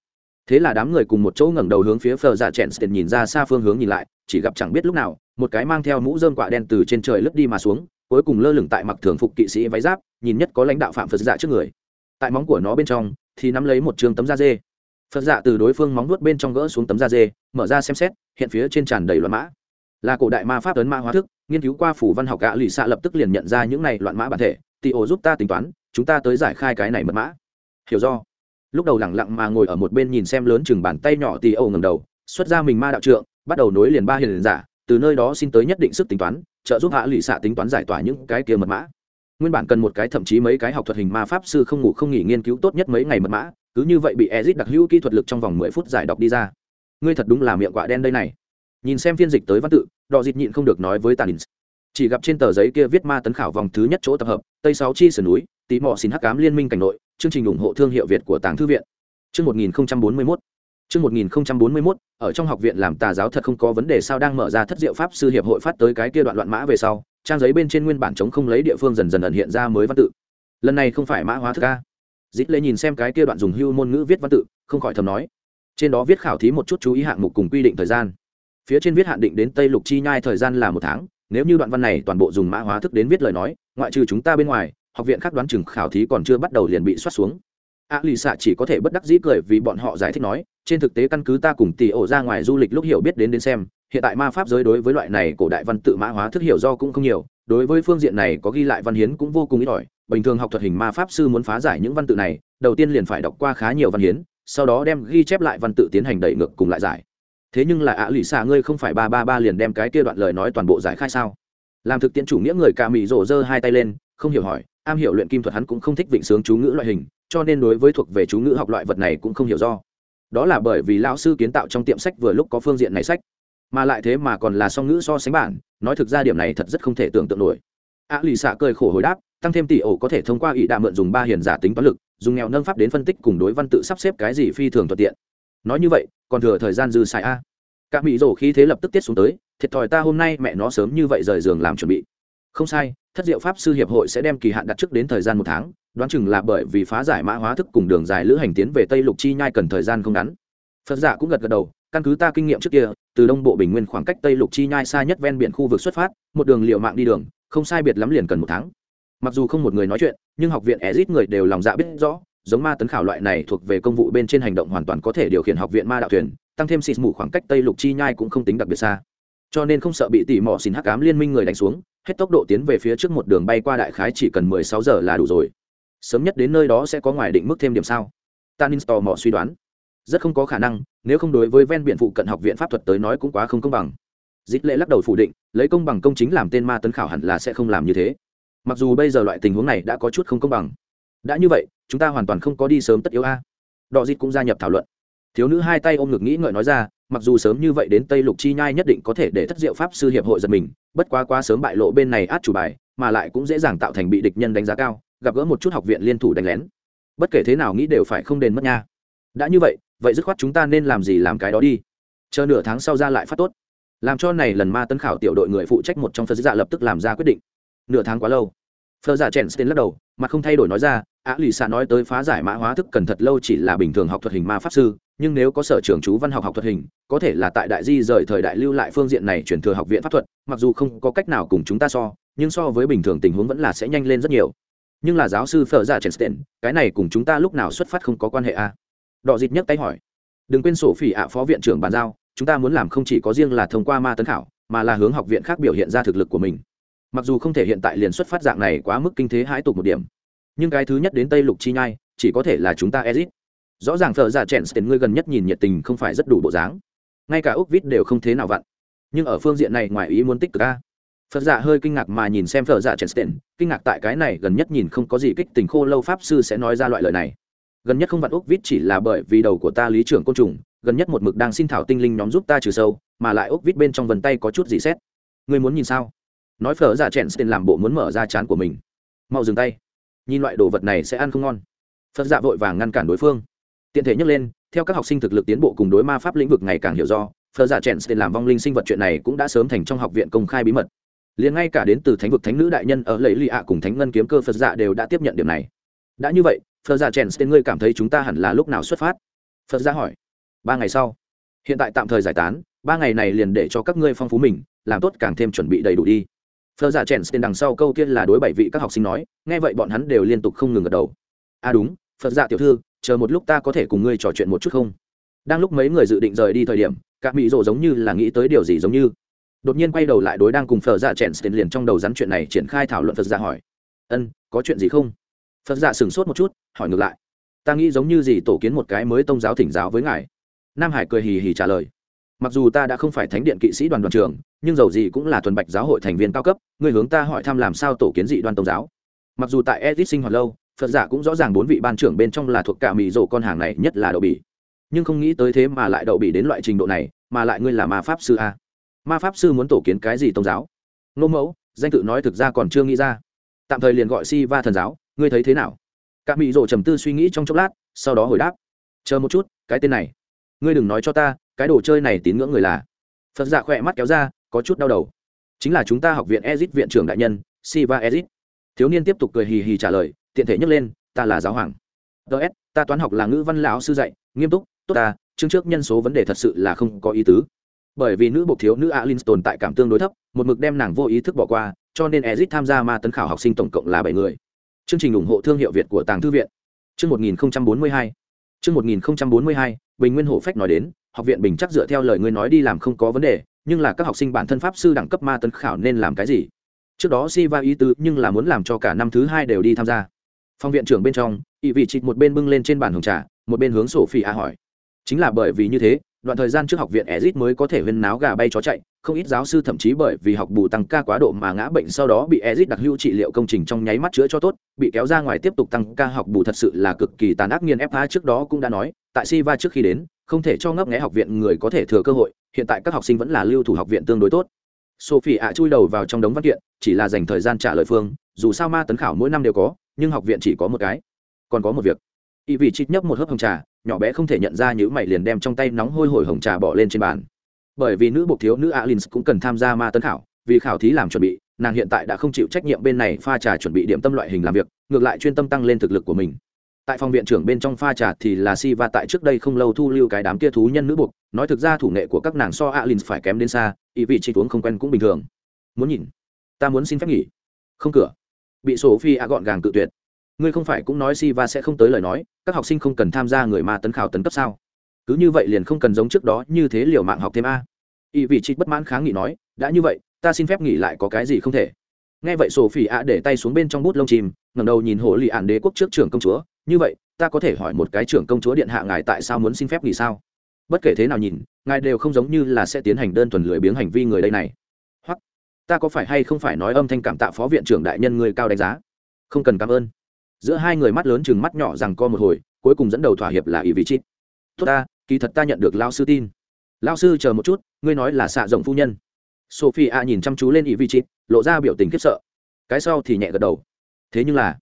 Thế là đám người cùng một chỗ ngẩng đầu hướng phía phở giả chèn sten nhìn ra xa phương hướng nhìn lại, chỉ gặp chẳng biết lúc nào, một cái mang theo mũ dơm quạ đen từ trên trời lướt đi mà xuống, cuối cùng lơ lửng tại mặc thường phục kỵ sĩ váy giáp, nhìn nhất có lãnh đạo phạm phật dạ trước người. Tại móng của nó bên trong, thì nắm lấy một trường tấm da dê. Phật dạ từ đối phương móng nuốt bên trong gỡ xuống tấm da dê, mở ra xem xét, hiện phía trên tràn đầy loạn mã là cổ đại ma pháp ấn ma hóa thức, nghiên cứu qua phủ văn học gạ lì xạ lập tức liền nhận ra những này loạn mã bản thể tị ổ giúp ta tính toán, chúng ta tới giải khai cái này mật mã. Hiểu do. Lúc đầu lẳng lặng mà ngồi ở một bên nhìn xem lớn chừng bàn tay nhỏ tị ổ ngầm đầu, xuất ra mình ma đạo trượng, bắt đầu nối liền ba hiền giả, từ nơi đó xin tới nhất định sức tính toán, trợ giúp hạ lụy xạ tính toán giải tỏa những cái kia mật mã. Nguyên bản cần một cái thậm chí mấy cái học thuật hình ma pháp sư không ngủ không nghỉ nghiên cứu tốt nhất mấy ngày mật mã, cứ như vậy bị ezit đặc hữu kỹ thuật lực trong vòng mười phút giải đọc đi ra. Ngươi thật đúng là miệng quạ đen đây này nhìn xem phiên dịch tới văn tự đò dịt nhịn không được nói với tàn chỉ gặp trên tờ giấy kia viết ma tấn khảo vòng thứ nhất chỗ tập hợp, tây sáu chi sườn núi tí mò xin hắc cám liên minh cảnh nội, chương trình ủng hộ thương hiệu việt của tàng thư viện. Chương một nghìn bốn mươi mốt. Chương một nghìn bốn mươi mốt, ở trong học viện làm tà giáo thật không có vấn đề sao đang mở ra thất diệu pháp sư hiệp hội phát tới cái kia đoạn loạn mã về sau, trang giấy bên trên nguyên bản chống không lấy địa phương dần dần ẩn hiện ra mới văn tự. Lần này không phải mã hóa thức ca dít lệ nhìn xem cái kia đoạn dùng hưu môn ngữ viết văn tự, không khỏi thầm nói. Trên đó viết khảo thí một chút chú ý hạng mục cùng quy định thời gian phía trên viết hạn định đến tây lục chi nhai thời gian là một tháng, nếu như đoạn văn này toàn bộ dùng mã hóa thức đến viết lời nói, ngoại trừ chúng ta bên ngoài, học viện khác đoán chừng khảo thí còn chưa bắt đầu liền bị soát xuống. A lì xạ chỉ có thể bất đắc dĩ cười vì bọn họ giải thích nói, trên thực tế căn cứ ta cùng tỷ ổ ra ngoài du lịch lúc hiểu biết đến đến xem, hiện tại ma pháp giới đối với loại này cổ đại văn tự mã hóa thức hiểu do cũng không nhiều, đối với phương diện này có ghi lại văn hiến cũng vô cùng ít ỏi. Bình thường học thuật hình ma pháp sư muốn phá giải những văn tự này, đầu tiên liền phải đọc qua khá nhiều văn hiến, sau đó đem ghi chép lại văn tự tiến hành đẩy ngược cùng lại giải thế nhưng là ạ lì xạ ngươi không phải ba ba ba liền đem cái kia đoạn lời nói toàn bộ giải khai sao? Làm thực tiễn chủ nghĩa người ca mỹ rổ giơ hai tay lên, không hiểu hỏi, am hiểu luyện kim thuật hắn cũng không thích vịnh sướng chú ngữ loại hình, cho nên đối với thuộc về chú ngữ học loại vật này cũng không hiểu do. Đó là bởi vì lão sư kiến tạo trong tiệm sách vừa lúc có phương diện này sách. Mà lại thế mà còn là song ngữ so sánh bản, nói thực ra điểm này thật rất không thể tưởng tượng nổi. Ạ lì xạ cười khổ hồi đáp, tăng thêm tỷ ổ có thể thông qua ỵ đạ mượn dùng ba hiền giả tính toán lực, dùng nghèo nâng pháp đến phân tích cùng đối văn tự sắp xếp cái gì phi thường thuận tiện nói như vậy, còn thừa thời gian dư xài a. Cả mỹ rổ khí thế lập tức tiết xuống tới, thiệt thòi ta hôm nay mẹ nó sớm như vậy rời giường làm chuẩn bị. Không sai, thất diệu pháp sư hiệp hội sẽ đem kỳ hạn đặt trước đến thời gian một tháng, đoán chừng là bởi vì phá giải mã hóa thức cùng đường dài lữ hành tiến về tây lục chi nhai cần thời gian không ngắn. Phật giả cũng gật gật đầu, căn cứ ta kinh nghiệm trước kia, từ đông bộ bình nguyên khoảng cách tây lục chi nhai xa nhất ven biển khu vực xuất phát, một đường liệu mạng đi đường, không sai biệt lắm liền cần một tháng. Mặc dù không một người nói chuyện, nhưng học viện ezit người đều lòng dạ biết rõ giống ma tấn khảo loại này thuộc về công vụ bên trên hành động hoàn toàn có thể điều khiển học viện ma đạo thuyền, tăng thêm xịt mù khoảng cách tây lục chi nhai cũng không tính đặc biệt xa. Cho nên không sợ bị tỉ mỏ xin hắc cám liên minh người đánh xuống, hết tốc độ tiến về phía trước một đường bay qua đại khái chỉ cần mười sáu giờ là đủ rồi. Sớm nhất đến nơi đó sẽ có ngoài định mức thêm điểm sao? Tanin tò mò suy đoán. Rất không có khả năng, nếu không đối với ven biển phụ cận học viện pháp thuật tới nói cũng quá không công bằng. Dịp lệ lắc đầu phủ định, lấy công bằng công chính làm tên ma tấn khảo hẳn là sẽ không làm như thế. Mặc dù bây giờ loại tình huống này đã có chút không công bằng đã như vậy, chúng ta hoàn toàn không có đi sớm tất yếu a. Đọ dịt cũng gia nhập thảo luận. Thiếu nữ hai tay ôm ngực nghĩ ngợi nói ra, mặc dù sớm như vậy đến tây lục chi nhai nhất định có thể để thất diệu pháp sư hiệp hội giật mình, bất quá quá sớm bại lộ bên này át chủ bài, mà lại cũng dễ dàng tạo thành bị địch nhân đánh giá cao, gặp gỡ một chút học viện liên thủ đánh lén. Bất kể thế nào nghĩ đều phải không đền mất nha. Đã như vậy vậy dứt khoát chúng ta nên làm gì làm cái đó đi. Chờ nửa tháng sau ra lại phát tốt. Làm cho này lần ma tấn khảo tiểu đội người phụ trách một trong phật dạ lập tức làm ra quyết định. Nửa tháng quá lâu. Phật giả dạ chèn tên lắc đầu mà không thay đổi nói ra á lì xạ nói tới phá giải mã hóa thức cần thật lâu chỉ là bình thường học thuật hình ma pháp sư, nhưng nếu có sở trường chú văn học học thuật hình, có thể là tại đại di rời thời đại lưu lại phương diện này chuyển thừa học viện pháp thuật, mặc dù không có cách nào cùng chúng ta so, nhưng so với bình thường tình huống vẫn là sẽ nhanh lên rất nhiều. Nhưng là giáo sư phở dạ chèn cái này cùng chúng ta lúc nào xuất phát không có quan hệ à? đọ dịt nhấc tay hỏi. Đừng quên sổ phỉ ạ, phó viện trưởng bàn giao, chúng ta muốn làm không chỉ có riêng là thông qua ma tấn khảo, mà là hướng học viện khác biểu hiện ra thực lực của mình. Mặc dù không thể hiện tại liền xuất phát dạng này quá mức kinh thế hãi tục một điểm nhưng cái thứ nhất đến tây lục chi nhai, chỉ có thể là chúng ta ezit rõ ràng thợ giả chèn tiền ngươi gần nhất nhìn nhiệt tình không phải rất đủ bộ dáng. Ngay cả úc vít đều không thế nào vặn. Nhưng ở phương diện này ngoài ý muốn tích cực ca phật giả hơi kinh ngạc mà nhìn xem phở giả chèn tiền kinh ngạc tại cái này gần nhất nhìn không có gì kích tình khô lâu pháp sư sẽ nói ra loại lời này. Gần nhất không vặn úc vít chỉ là bởi vì đầu của ta lý trưởng côn trùng, gần nhất một mực đang xin thảo tinh linh nhóm giúp ta trừ sâu, mà lại úc vít bên trong vần tay có chút gì xét. Ngươi muốn nhìn sao? Nói phở giả chèn sten làm bộ muốn mở ra chán của mình. Mau dừng tay nhìn loại đồ vật này sẽ ăn không ngon. Phật dạ vội vàng ngăn cản đối phương. Tiện thể nhắc lên, theo các học sinh thực lực tiến bộ cùng đối ma pháp lĩnh vực ngày càng hiểu do, phật dạ chèn tên làm vong linh sinh vật chuyện này cũng đã sớm thành trong học viện công khai bí mật. Liền ngay cả đến từ thánh vực thánh nữ đại nhân ở lầy lì ạ cùng thánh ngân kiếm cơ phật dạ đều đã tiếp nhận điểm này. Đã như vậy, phật dạ chèn tên ngươi cảm thấy chúng ta hẳn là lúc nào xuất phát? Phật dạ hỏi. Ba ngày sau. Hiện tại tạm thời giải tán, ba ngày này liền để cho các ngươi phong phú mình, làm tốt càng thêm chuẩn bị đầy đủ đi. Phở giả dạ chèn tên đằng sau câu kia là đối bảy vị các học sinh nói, nghe vậy bọn hắn đều liên tục không ngừng gật đầu. À đúng phật giả dạ tiểu thư, chờ một lúc ta có thể cùng ngươi trò chuyện một chút không? Đang lúc mấy người dự định rời đi thời điểm các mỹ rồ giống như là nghĩ tới điều gì giống như. Đột nhiên quay đầu lại đối đang cùng phở dạ chèn tên liền trong đầu rắn chuyện này triển khai thảo luận phật giả hỏi. Ân, có chuyện gì không? Phật giả sững sốt một chút, hỏi ngược lại. Ta nghĩ giống như gì tổ kiến một cái mới tông giáo thỉnh giáo với ngài. Nam hải cười hì hì trả lời mặc dù ta đã không phải thánh điện kỵ sĩ đoàn đoàn trưởng, nhưng dầu gì cũng là thuần bạch giáo hội thành viên cao cấp người hướng ta hỏi thăm làm sao tổ kiến dị đoan tôn giáo. Mặc dù tại edit sinh hoạt lâu, phật giả cũng rõ ràng bốn vị ban trưởng bên trong là thuộc cả mỹ rổ con hàng này nhất là đậu bỉ nhưng không nghĩ tới thế mà lại đậu bỉ đến loại trình độ này, mà lại ngươi là ma pháp sư a. Ma pháp sư muốn tổ kiến cái gì tôn giáo? Nô mẫu, danh tự nói thực ra còn chưa nghĩ ra. Tạm thời liền gọi si va thần giáo, ngươi thấy thế nào? Cả mỹ rổ trầm tư suy nghĩ trong chốc lát, sau đó hồi đáp. Chờ một chút, cái tên này. Ngươi đừng nói cho ta cái đồ chơi này tín ngưỡng người là. Phật dạ khỏe mắt kéo ra, có chút đau đầu. Chính là chúng ta học viện ezit viện trưởng đại nhân, siva ezit. Thiếu niên tiếp tục cười hì hì trả lời, tiện thể nhấc lên, ta là giáo hoàng. Ts ta toán học là ngữ văn lão sư dạy, nghiêm túc, tốt ta, chương trước nhân số vấn đề thật sự là không có ý tứ. Bởi vì nữ bộ thiếu nữ alin tồn tại cảm tương đối thấp, một mực đem nàng vô ý thức bỏ qua, cho nên ezit tham gia ma tấn khảo học sinh tổng cộng là bảy người. Chương trình ủng hộ thương hiệu việt của tàng thư viện. Chương một nghìn bốn mươi hai. Chương một nghìn bốn mươi hai, bình nguyên hổ phách nói đến học viện bình chắc dựa theo lời ngươi nói đi làm không có vấn đề, nhưng là các học sinh bản thân pháp sư đẳng cấp ma tấn khảo nên làm cái gì? Trước đó si va ý tứ nhưng là muốn làm cho cả năm thứ hai đều đi tham gia. Phòng viện trưởng bên trong ỵ vị trịt một bên bưng lên trên bàn hồng trà, một bên hướng sổ phi a hỏi. Chính là bởi vì như thế, đoạn thời gian trước học viện ezit mới có thể huyên náo gà bay chó chạy, không ít giáo sư thậm chí bởi vì học bù tăng ca quá độ mà ngã bệnh sau đó bị ezit đặc hữu trị liệu công trình trong nháy mắt chữa cho tốt, bị kéo ra ngoài tiếp tục tăng ca học bù thật sự là cực kỳ tàn ác nghiên fa trước đó cũng đã nói, tại si va trước khi đến không thể cho ngấp nghé học viện người có thể thừa cơ hội, hiện tại các học sinh vẫn là lưu thủ học viện tương đối tốt. Sophie ạ chui đầu vào trong đống văn kiện, chỉ là dành thời gian trả lời phương, dù sao ma tấn khảo mỗi năm đều có, nhưng học viện chỉ có một cái. Còn có một việc. Y vị chít nhấp một hớp hồng trà, nhỏ bé không thể nhận ra những mày liền đem trong tay nóng hôi hổi hồng trà bỏ lên trên bàn. Bởi vì nữ bộ thiếu nữ alin cũng cần tham gia ma tấn khảo, vì khảo thí làm chuẩn bị, nàng hiện tại đã không chịu trách nhiệm bên này pha trà chuẩn bị điểm tâm loại hình làm việc, ngược lại chuyên tâm tăng lên thực lực của mình tại phòng viện trưởng bên trong pha trà thì là si va tại trước đây không lâu thu lưu cái đám kia thú nhân nữ buộc, nói thực ra thủ nghệ của các nàng so alin phải kém đến xa, ý vị chỉ uống không quen cũng bình thường. Muốn nhìn? Ta muốn xin phép nghỉ. Không cửa. Bị sổ phi a gọn gàng cự tuyệt. Ngươi không phải cũng nói si va sẽ không tới lời nói, các học sinh không cần tham gia người ma tấn khảo tấn cấp sao? Cứ như vậy liền không cần giống trước đó như thế liều mạng học thêm a. Ý vị chỉ bất mãn kháng nghị nói, đã như vậy, ta xin phép nghỉ lại có cái gì không thể? Nghe vậy sổ phỉ ạ để tay xuống bên trong bút lông chìm ngẩng đầu nhìn hồ lì ạn đế quốc trước trưởng công chúa. Như vậy, ta có thể hỏi một cái trưởng công chúa điện hạ ngài tại sao muốn xin phép nghỉ sao? Bất kể thế nào nhìn, ngài đều không giống như là sẽ tiến hành đơn thuần lười biếng hành vi người đây này. Hoặc, ta có phải hay không phải nói âm thanh cảm tạ phó viện trưởng đại nhân người cao đánh giá? Không cần cảm ơn. Giữa hai người mắt lớn chừng mắt nhỏ rằng co một hồi, cuối cùng dẫn đầu thỏa hiệp là ý vị chít tốt ta, kỳ thật ta nhận được lao sư tin. Lao sư chờ một chút, ngươi nói là xạ rộng phu nhân sophie a nhìn chăm chú lên ý vị trí, lộ ra biểu tình khiếp sợ. Cái sau thì nhẹ gật đầu. Thế nhưng là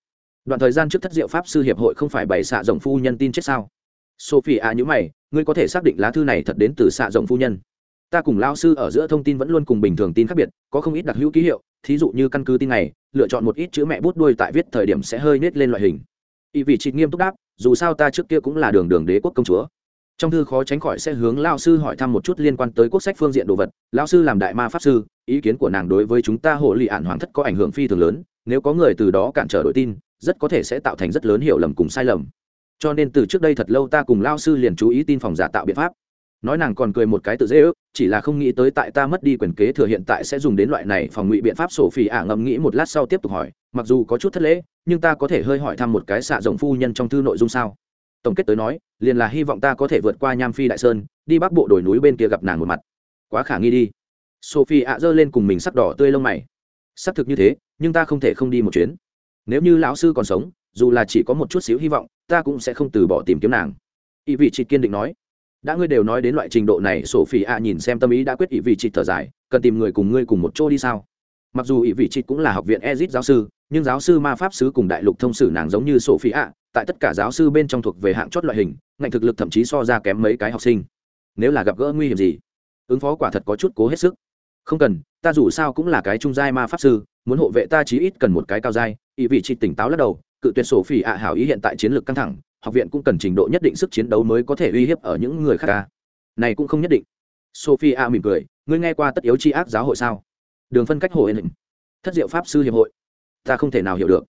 đoạn thời gian trước thất diệu pháp sư hiệp hội không phải bày xạ rộng phu nhân tin chết sao? Sophie a nhữ mày ngươi có thể xác định lá thư này thật đến từ xạ rộng phu nhân. Ta cùng lao sư ở giữa thông tin vẫn luôn cùng bình thường tin khác biệt có không ít đặc hữu ký hiệu thí dụ như căn cứ tin này lựa chọn một ít chữ mẹ bút đuôi tại viết thời điểm sẽ hơi nết lên loại hình. Y vị chị nghiêm túc đáp dù sao ta trước kia cũng là đường đường đế quốc công chúa trong thư khó tránh khỏi sẽ hướng lao sư hỏi thăm một chút liên quan tới quốc sách phương diện đồ vật. Lao sư làm đại ma pháp sư, ý kiến của nàng đối với chúng ta hộ lị ạn hoàng thất có ảnh hưởng phi thường lớn. Nếu có người từ đó cản trở đội tin, rất có thể sẽ tạo thành rất lớn hiểu lầm cùng sai lầm. Cho nên từ trước đây thật lâu ta cùng lao sư liền chú ý tin phòng giả tạo biện pháp. Nói nàng còn cười một cái tự dễ ước, chỉ là không nghĩ tới tại ta mất đi quyền kế thừa hiện tại sẽ dùng đến loại này phòng ngụy biện pháp sổ phỉ ả ngẫm nghĩ một lát sau tiếp tục hỏi. Mặc dù có chút thất lễ, nhưng ta có thể hơi hỏi thăm một cái xạ rộng phu nhân trong thư nội dung sao? Tổng kết tới nói, liền là hy vọng ta có thể vượt qua nham phi đại sơn, đi bắc bộ đồi núi bên kia gặp nàng một mặt. Quá khả nghi đi. Sophie ạ giơ lên cùng mình sắc đỏ tươi lông mày. Xác thực như thế, nhưng ta không thể không đi một chuyến. Nếu như lão sư còn sống, dù là chỉ có một chút xíu hy vọng, ta cũng sẽ không từ bỏ tìm kiếm nàng. Y vị chị kiên định nói. Đã ngươi đều nói đến loại trình độ này sổ phỉ ạ nhìn xem tâm ý đã quyết ý vị trị thở dài, cần tìm người cùng ngươi cùng một chỗ đi sao? Mặc dù ý vị trị cũng là học viện ezit giáo sư, nhưng giáo sư ma pháp sứ cùng đại lục thông sử nàng giống như sổ phỉ ạ tại tất cả giáo sư bên trong thuộc về hạng chót loại hình ngạnh thực lực thậm chí so ra kém mấy cái học sinh. Nếu là gặp gỡ nguy hiểm gì, ứng phó quả thật có chút cố hết sức. Không cần, ta dù sao cũng là cái trung giai ma pháp sư, muốn hộ vệ ta chí ít cần một cái cao giai. Ý vị trị tỉnh táo lắc đầu, cự tuyệt sổ phỉ ạ hảo ý hiện tại chiến lược căng thẳng, học viện cũng cần trình độ nhất định sức chiến đấu mới có thể uy hiếp ở những người khác ca. Này cũng không nhất định. Sophie a mỉm cười, ngươi nghe qua tất yếu tri ác giáo hội sao? Đường phân cách hồ yên hình. Thất diệu pháp sư hiệp hội. Ta không thể nào hiểu được.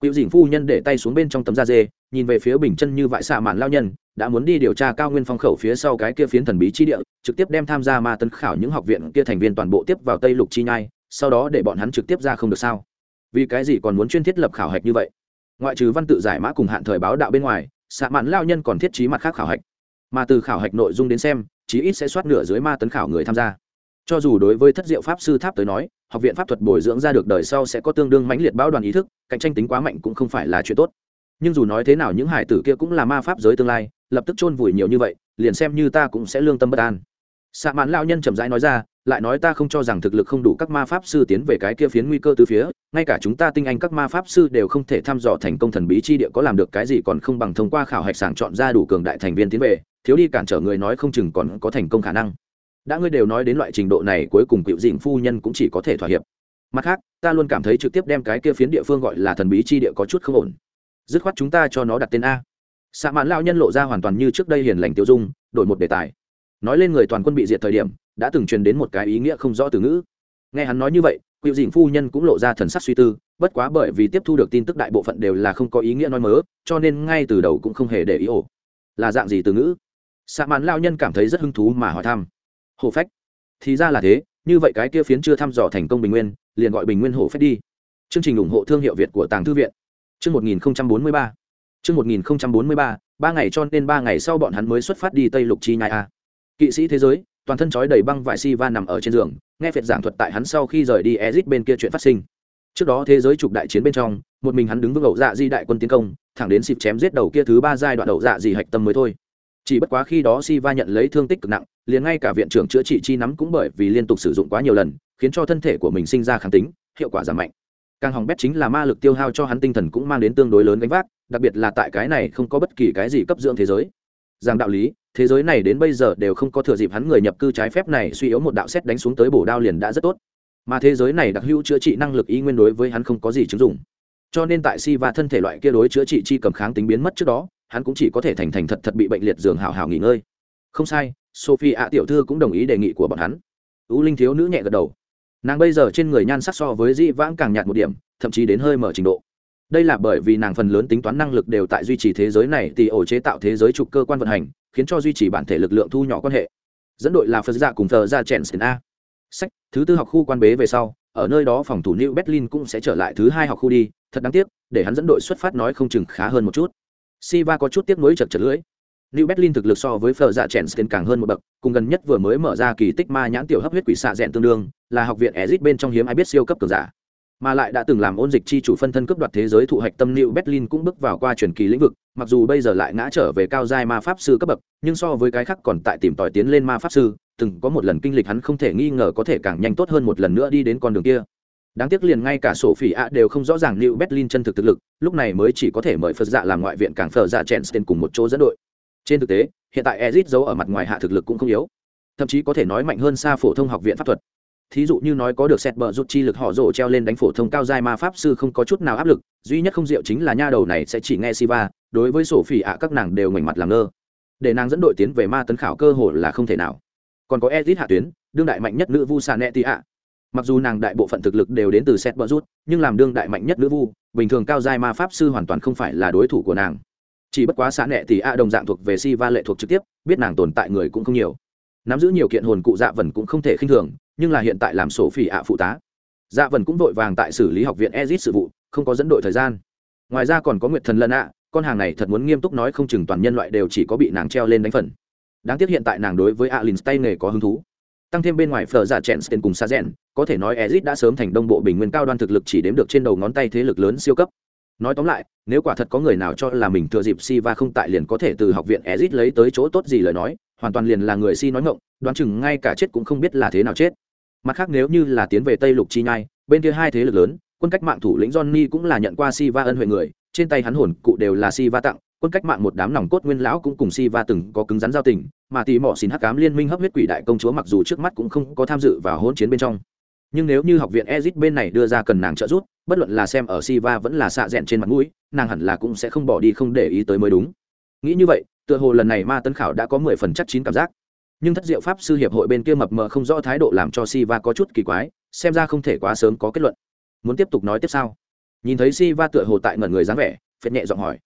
Quỷ dình phu nhân để tay xuống bên trong tấm da dê, nhìn về phía bình chân như vại xạ mạn lao nhân, đã muốn đi điều tra cao nguyên phong khẩu phía sau cái kia phiến thần bí chi địa, trực tiếp đem tham gia ma tấn khảo những học viện kia thành viên toàn bộ tiếp vào Tây Lục chi nhai, sau đó để bọn hắn trực tiếp ra không được sao? Vì cái gì còn muốn chuyên thiết lập khảo hạch như vậy? Ngoại trừ văn tự giải mã cùng hạn thời báo đạo bên ngoài, xạ mạn lao nhân còn thiết trí mặt khác khảo hạch mà từ khảo hạch nội dung đến xem chí ít sẽ soát nửa dưới ma tấn khảo người tham gia cho dù đối với thất diệu pháp sư tháp tới nói, học viện pháp thuật bồi dưỡng ra được đời sau sẽ có tương đương mãnh liệt bão đoàn ý thức, cạnh tranh tính quá mạnh cũng không phải là chuyện tốt. Nhưng dù nói thế nào những hải tử kia cũng là ma pháp giới tương lai, lập tức chôn vùi nhiều như vậy, liền xem như ta cũng sẽ lương tâm bất an. Xạ mãn lao nhân chậm rãi nói ra, lại nói ta không cho rằng thực lực không đủ các ma pháp sư tiến về cái kia phiến nguy cơ từ phía, ngay cả chúng ta tinh anh các ma pháp sư đều không thể thăm dò thành công thần bí chi địa có làm được cái gì còn không bằng thông qua khảo hạch sàng chọn ra đủ cường đại thành viên tiến về, thiếu đi cản trở người nói không chừng còn có thành công khả năng đã ngươi đều nói đến loại trình độ này, cuối cùng cựu dình phu nhân cũng chỉ có thể thỏa hiệp. Mặt khác, ta luôn cảm thấy trực tiếp đem cái kia phiến địa phương gọi là thần bí chi địa có chút không ổn. Dứt khoát chúng ta cho nó đặt tên a. Xạ mãn lao nhân lộ ra hoàn toàn như trước đây hiền lành tiêu dung, đổi một đề tài. Nói lên người toàn quân bị diệt thời điểm, đã từng truyền đến một cái ý nghĩa không rõ từ ngữ. Nghe hắn nói như vậy, cựu dình phu nhân cũng lộ ra thần sắc suy tư, bất quá bởi vì tiếp thu được tin tức đại bộ phận đều là không có ý nghĩa nói mớ, cho nên ngay từ đầu cũng không hề để ý ổ. Là dạng gì từ ngữ? Xạ mãn lao nhân cảm thấy rất hứng thú mà hỏi thăm. Hổ phách. Thì ra là thế, như vậy cái kia phiến chưa thăm dò thành công bình nguyên, liền gọi bình nguyên Hổ phách đi. Chương trình ủng hộ thương hiệu việt của tàng thư viện. Chương một nghìn bốn mươi ba. Chương một nghìn bốn mươi ba ba ngày cho nên ba ngày sau bọn hắn mới xuất phát đi tây lục chi nhai a. Kỵ sĩ thế giới, toàn thân trói đầy băng vải si va nằm ở trên giường, nghe phiệt giảng thuật tại hắn sau khi rời đi ezit bên kia chuyện phát sinh. Trước đó thế giới trục đại chiến bên trong, một mình hắn đứng vững ẩu dạ di đại quân tiến công, thẳng đến xịp chém giết đầu kia thứ ba giai đoạn ẩu dạ di hạch tâm mới thôi chỉ bất quá khi đó si va nhận lấy thương tích cực nặng, liền ngay cả viện trưởng chữa trị chi nắm cũng bởi vì liên tục sử dụng quá nhiều lần, khiến cho thân thể của mình sinh ra kháng tính, hiệu quả giảm mạnh. Càng hỏng bét chính là ma lực tiêu hao cho hắn tinh thần cũng mang đến tương đối lớn gánh vác, đặc biệt là tại cái này không có bất kỳ cái gì cấp dưỡng thế giới. Rằng đạo lý, thế giới này đến bây giờ đều không có thừa dịp hắn người nhập cư trái phép này suy yếu một đạo xét đánh xuống tới bổ đao liền đã rất tốt. Mà thế giới này đặc hữu chữa trị năng lực y nguyên đối với hắn không có gì chứng dụng. Cho nên tại si và thân thể loại kia đối chữa trị chi cầm kháng tính biến mất trước đó hắn cũng chỉ có thể thành thành thật thật bị bệnh liệt giường hào hào nghỉ ngơi. Không sai, sophie ạ tiểu thư cũng đồng ý đề nghị của bọn hắn. Ưu linh thiếu nữ nhẹ gật đầu. Nàng bây giờ trên người nhan sắc so với dĩ vãng càng nhạt một điểm, thậm chí đến hơi mở trình độ. Đây là bởi vì nàng phần lớn tính toán năng lực đều tại duy trì thế giới này thì ổ chế tạo thế giới trục cơ quan vận hành, khiến cho duy trì bản thể lực lượng thu nhỏ quan hệ. Dẫn đội là phật giả cùng thờ ra dạ chèn a. Sách, thứ tư học khu quan bế về sau, ở nơi đó phòng thủ new berlin cũng sẽ trở lại thứ hai học khu đi, thật đáng tiếc, để hắn dẫn đội xuất phát nói không chừng khá hơn một chút siva có chút tiếc nuối chật chật lưỡi new berlin thực lực so với phờ dạ chèn càng hơn một bậc cùng gần nhất vừa mới mở ra kỳ tích ma nhãn tiểu hấp huyết quỷ xạ rèn tương đương là học viện Ezic bên trong hiếm ai biết siêu cấp cường giả mà lại đã từng làm ôn dịch chi chủ phân thân cướp đoạt thế giới thụ hạch tâm New Berlin cũng bước vào qua truyền kỳ lĩnh vực, mặc dù bây giờ lại ngã trở về cao giai ma pháp sư cấp bậc, nhưng so với cái khác còn tại tìm tòi tiến lên ma pháp sư, từng có một lần kinh lịch hắn không thể nghi ngờ có thể càng nhanh tốt hơn một lần nữa đi đến con đường kia. Đáng tiếc liền ngay cả sổ phỉ ạ đều không rõ ràng New Berlin chân thực thực lực, lúc này mới chỉ có thể mời Phật dạ làm ngoại viện càng phở dạ Jensen cùng một chỗ dẫn đội. Trên thực tế, hiện tại Ezit giấu ở mặt ngoài hạ thực lực cũng không yếu, thậm chí có thể nói mạnh hơn xa phổ thông học viện pháp thuật. Thí dụ như nói có được xét bờ rút chi lực họ rổ treo lên đánh phổ thông cao giai ma pháp sư không có chút nào áp lực duy nhất không diệu chính là nha đầu này sẽ chỉ nghe siva đối với sổ phỉ ạ các nàng đều ngoảnh mặt làm ngơ. Để nàng dẫn đội tiến về ma tấn khảo cơ hội là không thể nào. Còn có edit hạ tuyến đương đại mạnh nhất nữ vu sa neti ạ mặc dù nàng đại bộ phận thực lực đều đến từ xét bờ rút nhưng làm đương đại mạnh nhất nữ vu, bình thường cao giai ma pháp sư hoàn toàn không phải là đối thủ của nàng. Chỉ bất quá xã nẹ thì a đồng dạng thuộc về si va lệ thuộc trực tiếp, biết nàng tồn tại người cũng không nhiều. Nắm giữ nhiều kiện hồn cụ dạ vần cũng không thể khinh thường, nhưng là hiện tại làm sổ phỉ ạ phụ tá. Dạ vần cũng vội vàng tại xử lý học viện ezit sự vụ, không có dẫn đội thời gian. Ngoài ra còn có nguyệt thần lân ạ, con hàng này thật muốn nghiêm túc nói không chừng toàn nhân loại đều chỉ có bị nàng treo lên đánh phần. Đáng tiếc hiện tại nàng đối với alin tay nghề có hứng thú. Tăng thêm bên ngoài phở giả chèn tên cùng sa rèn có thể nói Ezic đã sớm thành đông bộ bình nguyên cao đoan thực lực chỉ đếm được trên đầu ngón tay thế lực lớn siêu cấp. Nói tóm lại nếu quả thật có người nào cho là mình thừa dịp si va không tại liền có thể từ học viện Ezic lấy tới chỗ tốt gì lời nói hoàn toàn liền là người si nói ngọng, đoán chừng ngay cả chết cũng không biết là thế nào chết. Mặt khác nếu như là tiến về tây lục chi nhai bên kia hai thế lực lớn quân cách mạng thủ lĩnh johnny cũng là nhận qua si va ân huệ người trên tay hắn hồn cụ đều là si va tặng quân cách mạng một đám nòng cốt nguyên lão cũng cùng si va từng có cứng rắn giao tình mà tỷ mỏ xin hắc cám liên minh hấp huyết quỷ đại công chúa mặc dù trước mắt cũng không có tham dự vào hỗn chiến bên trong nhưng nếu như học viện ezit bên này đưa ra cần nàng trợ giúp, bất luận là xem ở si va vẫn là xạ rẽn trên mặt mũi, nàng hẳn là cũng sẽ không bỏ đi không để ý tới mới đúng. Nghĩ như vậy, tựa hồ lần này ma Tấn khảo đã có mười phần chắc chín cảm giác. Nhưng thất diệu pháp sư hiệp hội bên kia mập mờ không rõ thái độ làm cho si va có chút kỳ quái, xem ra không thể quá sớm có kết luận. Muốn tiếp tục nói tiếp sao? Nhìn thấy si va tựa hồ tại ngẩn người dáng vẻ phệt nhẹ giọng hỏi.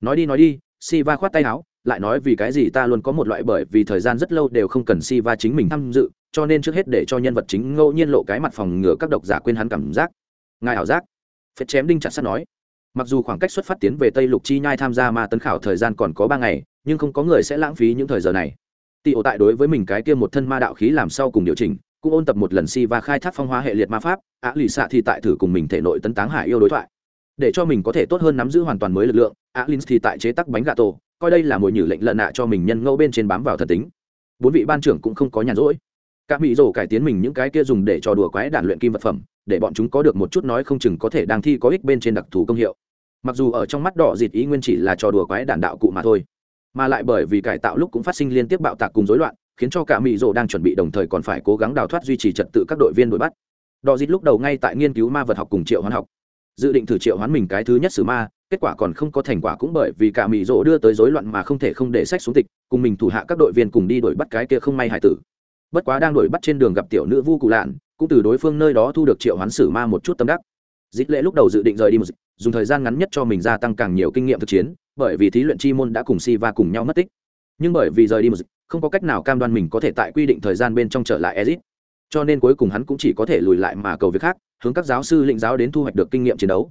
Nói đi nói đi si va khoát tay áo, lại nói vì cái gì ta luôn có một loại bởi vì thời gian rất lâu đều không cần si va chính mình tham dự cho nên trước hết để cho nhân vật chính ngẫu nhiên lộ cái mặt phòng ngừa các độc giả quên hắn cảm giác. Ngài ảo giác. Phết chém đinh chặt sắt nói. Mặc dù khoảng cách xuất phát tiến về tây lục chi nhai tham gia ma tấn khảo thời gian còn có ba ngày, nhưng không có người sẽ lãng phí những thời giờ này. Tị ổ tại đối với mình cái kia một thân ma đạo khí làm sau cùng điều chỉnh, cũng ôn tập một lần si và khai thác phong hóa hệ liệt ma pháp á lì xạ thì tại thử cùng mình thể nội tấn táng hải yêu đối thoại. Để cho mình có thể tốt hơn nắm giữ hoàn toàn mới lực lượng á lin thì tại chế tắc bánh gà tổ, coi đây là mồi nhử lệnh lợn nạ cho mình nhân ngẫu bên trên bám vào thần tính. Bốn vị ban trưởng cũng không có nhàn rỗi các mỹ rổ cải tiến mình những cái kia dùng để trò đùa quái đản luyện kim vật phẩm, để bọn chúng có được một chút nói không chừng có thể đang thi có ích bên trên đặc thù công hiệu. Mặc dù ở trong mắt đỏ dịt ý nguyên chỉ là trò đùa quái đản đạo cụ mà thôi, mà lại bởi vì cải tạo lúc cũng phát sinh liên tiếp bạo tạc cùng rối loạn, khiến cho cả mỹ rổ đang chuẩn bị đồng thời còn phải cố gắng đào thoát duy trì trật tự các đội viên đuổi bắt. Đỏ dịt lúc đầu ngay tại nghiên cứu ma vật học cùng triệu hoán học, dự định thử triệu hoán mình cái thứ nhất xử ma, kết quả còn không có thành quả cũng bởi vì cả mỹ rỗ đưa tới rối loạn mà không thể không để sách xuống tịch, cùng mình thủ hạ các đội viên cùng đi đuổi bắt cái kia không may hải tử bất quá đang đuổi bắt trên đường gặp tiểu nữ vu cụ lạn, cũng từ đối phương nơi đó thu được triệu hoán sử ma một chút tâm đắc. Dịch lệ lúc đầu dự định rời đi một dùng thời gian ngắn nhất cho mình gia tăng càng nhiều kinh nghiệm thực chiến, bởi vì thí luyện chi môn đã cùng si va cùng nhau mất tích. Nhưng bởi vì rời đi một không có cách nào cam đoan mình có thể tại quy định thời gian bên trong trở lại exit cho nên cuối cùng hắn cũng chỉ có thể lùi lại mà cầu việc khác, hướng các giáo sư lĩnh giáo đến thu hoạch được kinh nghiệm chiến đấu.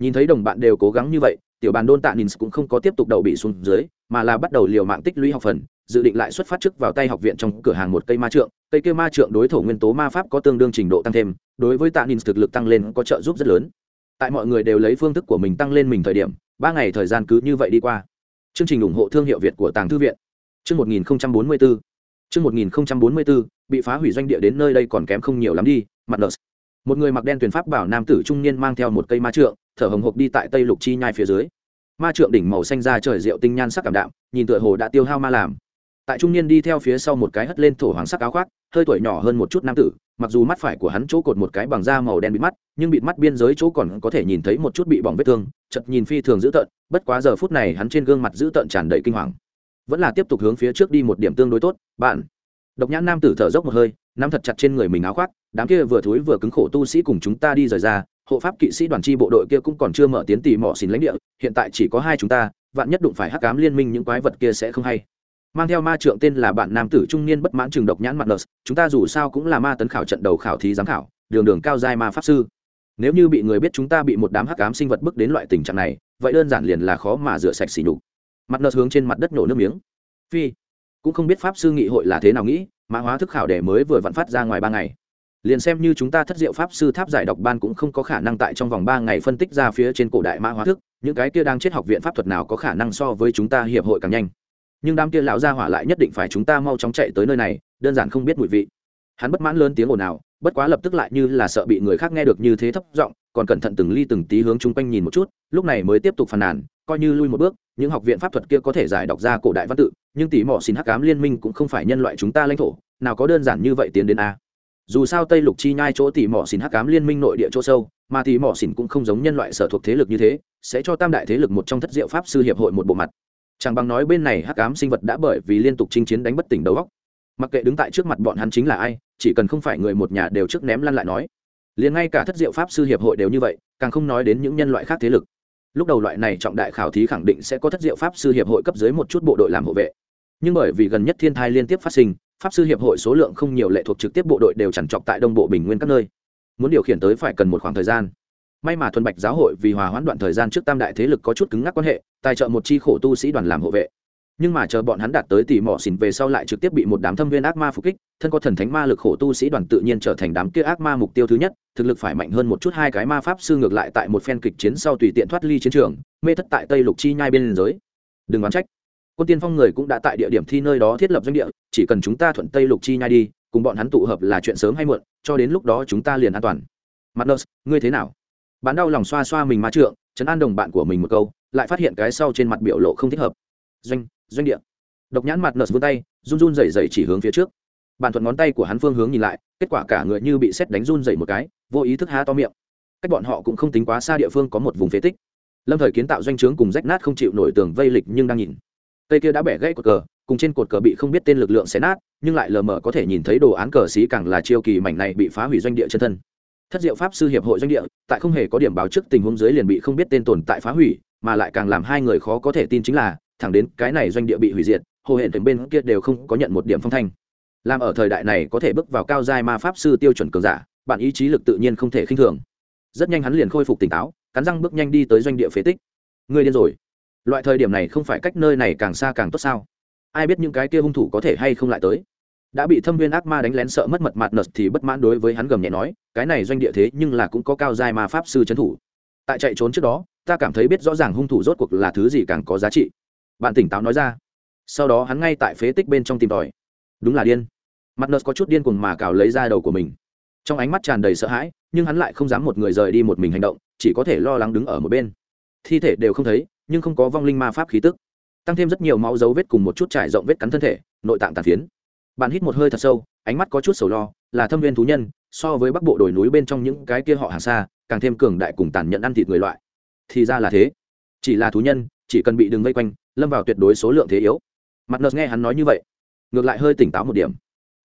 Nhìn thấy đồng bạn đều cố gắng như vậy, tiểu bàn đôn tạ nins cũng không có tiếp tục đậu bị xuống dưới, mà là bắt đầu liều mạng tích lũy học phần dự định lại xuất phát trước vào tay học viện trong cửa hàng một cây ma trượng, cây kia ma trượng đối thủ nguyên tố ma pháp có tương đương trình độ tăng thêm, đối với tạ nins thực lực tăng lên có trợ giúp rất lớn. Tại mọi người đều lấy phương thức của mình tăng lên mình thời điểm, ba ngày thời gian cứ như vậy đi qua. Chương trình ủng hộ thương hiệu việt của tàng thư viện. Chương một nghìn bốn mươi bốn chương một nghìn bốn mươi bốn bị phá hủy doanh địa đến nơi đây còn kém không nhiều lắm đi, mặt nợ. Một người mặc đen tuyển pháp bảo nam tử trung niên mang theo một cây ma trượng, thở hồng hộc đi tại tây lục chi nhai phía dưới. Ma trượng đỉnh màu xanh ra trời rượu tinh nhan sắc cảm đạm, nhìn tựa hồ đã tiêu hao ma làm tại trung niên đi theo phía sau một cái hất lên thổ hoàng sắc áo khoác, hơi tuổi nhỏ hơn một chút nam tử, mặc dù mắt phải của hắn chỗ cột một cái bằng da màu đen bị mắt, nhưng bị mắt biên giới chỗ còn có thể nhìn thấy một chút bị bỏng vết thương chật nhìn phi thường dữ tợn, bất quá giờ phút này hắn trên gương mặt dữ tợn tràn đầy kinh hoàng. Vẫn là tiếp tục hướng phía trước đi một điểm tương đối tốt, bạn. Độc nhãn nam tử thở dốc một hơi, nắm thật chặt trên người mình áo khoác, đám kia vừa thối vừa cứng khổ tu sĩ cùng chúng ta đi rời ra, hộ pháp kỵ sĩ đoàn chi bộ đội kia cũng còn chưa mở tiến tỉ mỏ xin lãnh địa, hiện tại chỉ có hai chúng ta, vạn nhất đụng phải hắc cám liên minh những quái vật kia sẽ không hay mang theo ma trượng tên là bạn nam tử trung niên bất mãn trường độc nhãn mặt nợ. Chúng ta dù sao cũng là ma tấn khảo trận đầu khảo thí giám khảo, đường đường cao giai ma pháp sư. Nếu như bị người biết chúng ta bị một đám hắc ám sinh vật bước đến loại tình trạng này, vậy đơn giản liền là khó mà rửa sạch xỉ nhục. Mặt nợ hướng trên mặt đất nổ nước miếng. Phi, cũng không biết pháp sư nghị hội là thế nào nghĩ, mã hóa thức khảo đề mới vừa vặn phát ra ngoài ba ngày. Liền xem như chúng ta thất diệu pháp sư tháp giải đọc ban cũng không có khả năng tại trong vòng ba ngày phân tích ra phía trên cổ đại mã hóa thức, những cái kia đang chết học viện pháp thuật nào có khả năng so với chúng ta hiệp hội càng nhanh nhưng đám kia lão gia hỏa lại nhất định phải chúng ta mau chóng chạy tới nơi này, đơn giản không biết mùi vị. Hắn bất mãn lớn tiếng ồn ào, bất quá lập tức lại như là sợ bị người khác nghe được như thế thấp giọng, còn cẩn thận từng ly từng tí hướng chung quanh nhìn một chút, lúc này mới tiếp tục phàn nàn, coi như lui một bước, những học viện pháp thuật kia có thể giải đọc ra cổ đại văn tự, nhưng tỷ mỏ xin hắc cám liên minh cũng không phải nhân loại chúng ta lãnh thổ, nào có đơn giản như vậy tiến đến a. Dù sao tây lục chi nhai chỗ tỷ mỏ xin hắc cám liên minh nội địa chỗ sâu, mà tỷ mỏ xin cũng không giống nhân loại sở thuộc thế lực như thế, sẽ cho tam đại thế lực một trong thất diệu pháp sư hiệp hội một bộ mặt chẳng bằng nói bên này hắc ám sinh vật đã bởi vì liên tục chinh chiến đánh bất tỉnh đầu góc mặc kệ đứng tại trước mặt bọn hắn chính là ai, chỉ cần không phải người một nhà đều trước ném lăn lại nói. Liền ngay cả thất diệu pháp sư hiệp hội đều như vậy, càng không nói đến những nhân loại khác thế lực. Lúc đầu loại này trọng đại khảo thí khẳng định sẽ có thất diệu pháp sư hiệp hội cấp dưới một chút bộ đội làm hộ vệ. Nhưng bởi vì gần nhất thiên thai liên tiếp phát sinh, pháp sư hiệp hội số lượng không nhiều lệ thuộc trực tiếp bộ đội đều chẳng trọc tại đông bộ bình nguyên các nơi. Muốn điều khiển tới phải cần một khoảng thời gian may mà thuần bạch giáo hội vì hòa hoãn đoạn thời gian trước tam đại thế lực có chút cứng ngắc quan hệ, tài trợ một chi khổ tu sĩ đoàn làm hộ vệ. Nhưng mà chờ bọn hắn đạt tới tỉ mỏ xỉn về sau lại trực tiếp bị một đám thâm viên ác ma phục kích, thân có thần thánh ma lực khổ tu sĩ đoàn tự nhiên trở thành đám kia ác ma mục tiêu thứ nhất, thực lực phải mạnh hơn một chút hai cái ma pháp sư ngược lại tại một phen kịch chiến sau tùy tiện thoát ly chiến trường, mê thất tại tây lục chi nhai bên giới đừng đoán trách. Quân tiên phong người cũng đã tại địa điểm thi nơi đó thiết lập doanh địa, chỉ cần chúng ta thuận tây lục chi nhai đi, cùng bọn hắn tụ hợp là chuyện sớm hay muộn, cho đến lúc đó chúng ta liền an toàn. Mặt ngươi thế nào? Bán đau lòng xoa xoa mình ma trượng, chấn an đồng bạn của mình một câu, lại phát hiện cái sau trên mặt biểu lộ không thích hợp. Doanh doanh địa. Độc nhãn mặt nợ vươn tay, run run rẩy rẩy chỉ hướng phía trước. Bàn thuận ngón tay của hắn phương hướng nhìn lại, kết quả cả người như bị xét đánh run rẩy một cái, vô ý thức há to miệng. Cách bọn họ cũng không tính quá xa địa phương có một vùng phế tích. Lâm thời kiến tạo doanh trướng cùng rách nát không chịu nổi tường vây lịch nhưng đang nhìn. Cây kia đã bẻ gãy cột cờ, cùng trên cột cờ bị không biết tên lực lượng xé nát, nhưng lại lờ mờ có thể nhìn thấy đồ án cờ xí càng là chiêu kỳ mảnh này bị phá hủy doanh địa chân thân thất diệu pháp sư hiệp hội doanh địa, tại không hề có điểm báo trước tình huống dưới liền bị không biết tên tồn tại phá hủy, mà lại càng làm hai người khó có thể tin chính là, thẳng đến cái này doanh địa bị hủy diệt, hồ bên kia đều không có nhận một điểm phong thanh. Làm ở thời đại này có thể bước vào cao giai ma pháp sư tiêu chuẩn cường giả, bạn ý chí lực tự nhiên không thể khinh thường. Rất nhanh hắn liền khôi phục tỉnh táo, cắn răng bước nhanh đi tới doanh địa phế tích. Người điên rồi. Loại thời điểm này không phải cách nơi này càng xa càng tốt sao? Ai biết những cái kia hung thủ có thể hay không lại tới? Đã bị thâm viên ác ma đánh lén sợ mất mật mặt nợt thì bất mãn đối với hắn gầm nhẹ nói cái này doanh địa thế nhưng là cũng có cao giai ma pháp sư trấn thủ. Tại chạy trốn trước đó, ta cảm thấy biết rõ ràng hung thủ rốt cuộc là thứ gì càng có giá trị. Bạn tỉnh táo nói ra. Sau đó hắn ngay tại phế tích bên trong tìm tòi. Đúng là điên. Mặt nợt có chút điên cuồng mà cào lấy ra đầu của mình. Trong ánh mắt tràn đầy sợ hãi, nhưng hắn lại không dám một người rời đi một mình hành động, chỉ có thể lo lắng đứng ở một bên. Thi thể đều không thấy, nhưng không có vong linh ma pháp khí tức. Tăng thêm rất nhiều máu dấu vết cùng một chút trải rộng vết cắn thân thể, nội tạng tàn phiến. Bạn hít một hơi thật sâu ánh mắt có chút sầu lo, là thâm viên thú nhân, so với bắc bộ đồi núi bên trong những cái kia họ hàng xa, càng thêm cường đại cùng tàn nhẫn ăn thịt người loại. Thì ra là thế. Chỉ là thú nhân, chỉ cần bị đường vây quanh, lâm vào tuyệt đối số lượng thế yếu. Mặt nợt nghe hắn nói như vậy, ngược lại hơi tỉnh táo một điểm.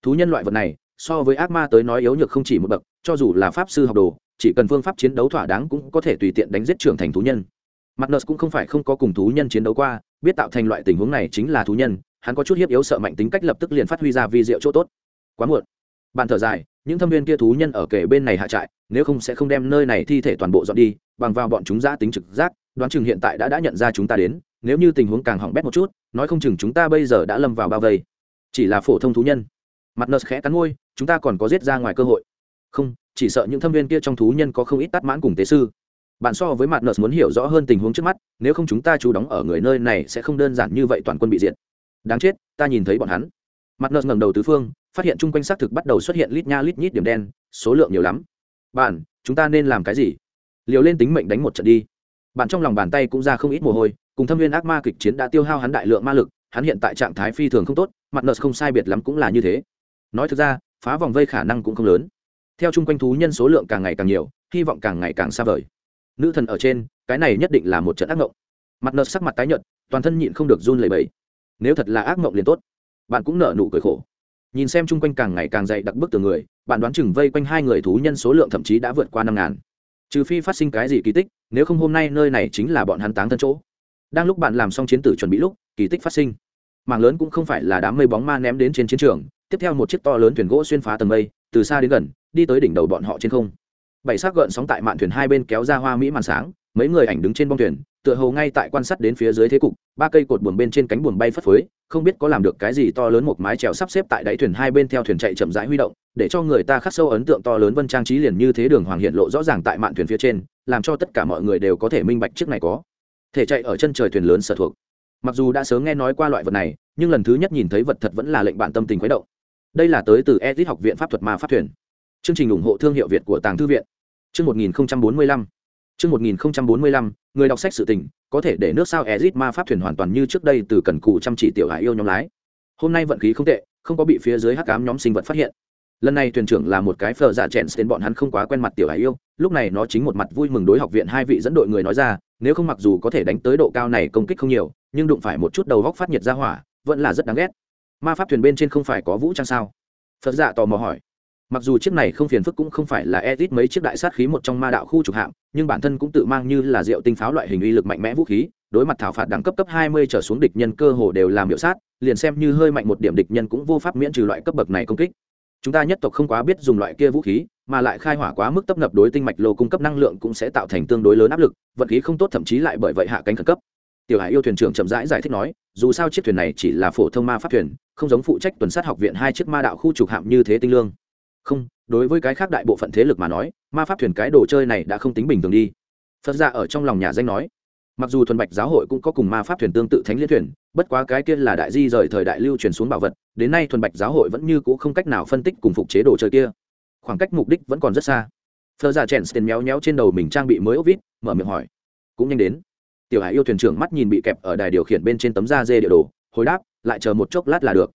Thú nhân loại vật này, so với ác ma tới nói yếu nhược không chỉ một bậc, cho dù là pháp sư học đồ, chỉ cần phương pháp chiến đấu thỏa đáng cũng có thể tùy tiện đánh giết trưởng thành thú nhân. Mặt nợ cũng không phải không có cùng thú nhân chiến đấu qua, biết tạo thành loại tình huống này chính là thú nhân, hắn có chút hiếp yếu sợ mạnh tính cách lập tức liền phát huy ra vi diệu chỗ tốt quá muộn. Bạn thở dài, những thâm viên kia thú nhân ở kề bên này hạ trại, nếu không sẽ không đem nơi này thi thể toàn bộ dọn đi, bằng vào bọn chúng giã tính trực giác, đoán chừng hiện tại đã đã nhận ra chúng ta đến, nếu như tình huống càng hỏng bét một chút, nói không chừng chúng ta bây giờ đã lâm vào bao vây. Chỉ là phổ thông thú nhân. Mặt nợ khẽ cắn ngôi chúng ta còn có giết ra ngoài cơ hội. Không, chỉ sợ những thâm viên kia trong thú nhân có không ít tắt mãn cùng tế sư. Bạn so với mặt nợ muốn hiểu rõ hơn tình huống trước mắt, nếu không chúng ta chú đóng ở người nơi này sẽ không đơn giản như vậy toàn quân bị diệt. Đáng chết, ta nhìn thấy bọn hắn. Mặt nợ ngẩng đầu tứ phương phát hiện chung quanh xác thực bắt đầu xuất hiện lít nha lít nhít điểm đen, số lượng nhiều lắm. Bạn, chúng ta nên làm cái gì? Liều lên tính mệnh đánh một trận đi. Bạn trong lòng bàn tay cũng ra không ít mồ hôi, cùng thâm viên ác ma kịch chiến đã tiêu hao hắn đại lượng ma lực, hắn hiện tại trạng thái phi thường không tốt, mặt nợ không sai biệt lắm cũng là như thế. Nói thực ra, phá vòng vây khả năng cũng không lớn. Theo chung quanh thú nhân số lượng càng ngày càng nhiều, hy vọng càng ngày càng xa vời. Nữ thần ở trên, cái này nhất định là một trận ác mộng. Mặt nợ sắc mặt tái nhợt, toàn thân nhịn không được run lẩy bẩy. Nếu thật là ác mộng liền tốt. Bạn cũng nở nụ cười khổ nhìn xem chung quanh càng ngày càng dày đặc bức từ người, bạn đoán chừng vây quanh hai người thú nhân số lượng thậm chí đã vượt qua năm ngàn. Trừ phi phát sinh cái gì kỳ tích, nếu không hôm nay nơi này chính là bọn hắn táng thân chỗ. Đang lúc bạn làm xong chiến tử chuẩn bị lúc, kỳ tích phát sinh. Mảng lớn cũng không phải là đám mây bóng ma ném đến trên chiến trường, tiếp theo một chiếc to lớn thuyền gỗ xuyên phá tầng mây, từ xa đến gần, đi tới đỉnh đầu bọn họ trên không. Bảy xác gợn sóng tại mạn thuyền hai bên kéo ra hoa mỹ màn sáng, mấy người ảnh đứng trên bong thuyền tựa hồ ngay tại quan sát đến phía dưới thế cục, ba cây cột buồm bên trên cánh buồm bay phất phới, không biết có làm được cái gì to lớn một mái trèo sắp xếp tại đáy thuyền hai bên theo thuyền chạy chậm rãi huy động, để cho người ta khắc sâu ấn tượng to lớn vân trang trí liền như thế đường hoàng hiện lộ rõ ràng tại mạn thuyền phía trên, làm cho tất cả mọi người đều có thể minh bạch trước này có thể chạy ở chân trời thuyền lớn sở thuộc. Mặc dù đã sớm nghe nói qua loại vật này, nhưng lần thứ nhất nhìn thấy vật thật vẫn là lệnh bản tâm tình khuấy động. Đây là tới từ edit học viện pháp thuật ma pháp thuyền. Chương trình ủng hộ thương hiệu việt của tàng thư viện. Chương một nghìn bốn mươi lăm. Trước 1045, người đọc sách sự tình có thể để nước sao edit ma pháp thuyền hoàn toàn như trước đây từ cần cù chăm chỉ tiểu hải yêu nhóm lái. Hôm nay vận khí không tệ không có bị phía dưới hắc ám nhóm sinh vật phát hiện. Lần này thuyền trưởng là một cái phở giả dạ chèn đến bọn hắn không quá quen mặt tiểu hải yêu lúc này nó chính một mặt vui mừng đối học viện hai vị dẫn đội người nói ra nếu không mặc dù có thể đánh tới độ cao này công kích không nhiều nhưng đụng phải một chút đầu góc phát nhiệt ra hỏa vẫn là rất đáng ghét. Ma pháp thuyền bên trên không phải có vũ trang sao? Phật giả tò mò hỏi mặc dù chiếc này không phiền phức cũng không phải là edit mấy chiếc đại sát khí một trong ma đạo khu trục hạm nhưng bản thân cũng tự mang như là rượu tinh pháo loại hình uy lực mạnh mẽ vũ khí đối mặt thảo phạt đẳng cấp cấp 20 trở xuống địch nhân cơ hồ đều làm biểu sát liền xem như hơi mạnh một điểm địch nhân cũng vô pháp miễn trừ loại cấp bậc này công kích. Chúng ta nhất tộc không quá biết dùng loại kia vũ khí mà lại khai hỏa quá mức tấp nập đối tinh mạch lô cung cấp năng lượng cũng sẽ tạo thành tương đối lớn áp lực vận khí không tốt thậm chí lại bởi vậy hạ cánh khẩn cấp. Tiểu hải yêu thuyền trưởng chậm rãi giải, giải thích nói dù sao chiếc thuyền này chỉ là phổ thông ma pháp thuyền không giống phụ trách tuần sát học viện hai chiếc ma đạo khu trục hạm như thế tinh lương không, đối với cái khác đại bộ phận thế lực mà nói, ma pháp thuyền cái đồ chơi này đã không tính bình thường đi. Phật ra ở trong lòng nhà danh nói, mặc dù thuần bạch giáo hội cũng có cùng ma pháp thuyền tương tự thánh liên thuyền, bất quá cái kia là đại di rời thời đại lưu truyền xuống bảo vật, đến nay thuần bạch giáo hội vẫn như c ũ không cách nào phân tích cùng phục chế đồ chơi kia. Khoảng cách mục đích vẫn còn rất xa. Phờ ra chèn tiền méo méo trên đầu mình trang bị mới ốc vít, mở miệng hỏi. Cũng nhanh đến. Tiểu hải yêu thuyền trưởng mắt nhìn bị kẹp ở đài điều khiển bên trên tấm da dê địa đồ, hồi đáp, lại chờ một chốc lát là được.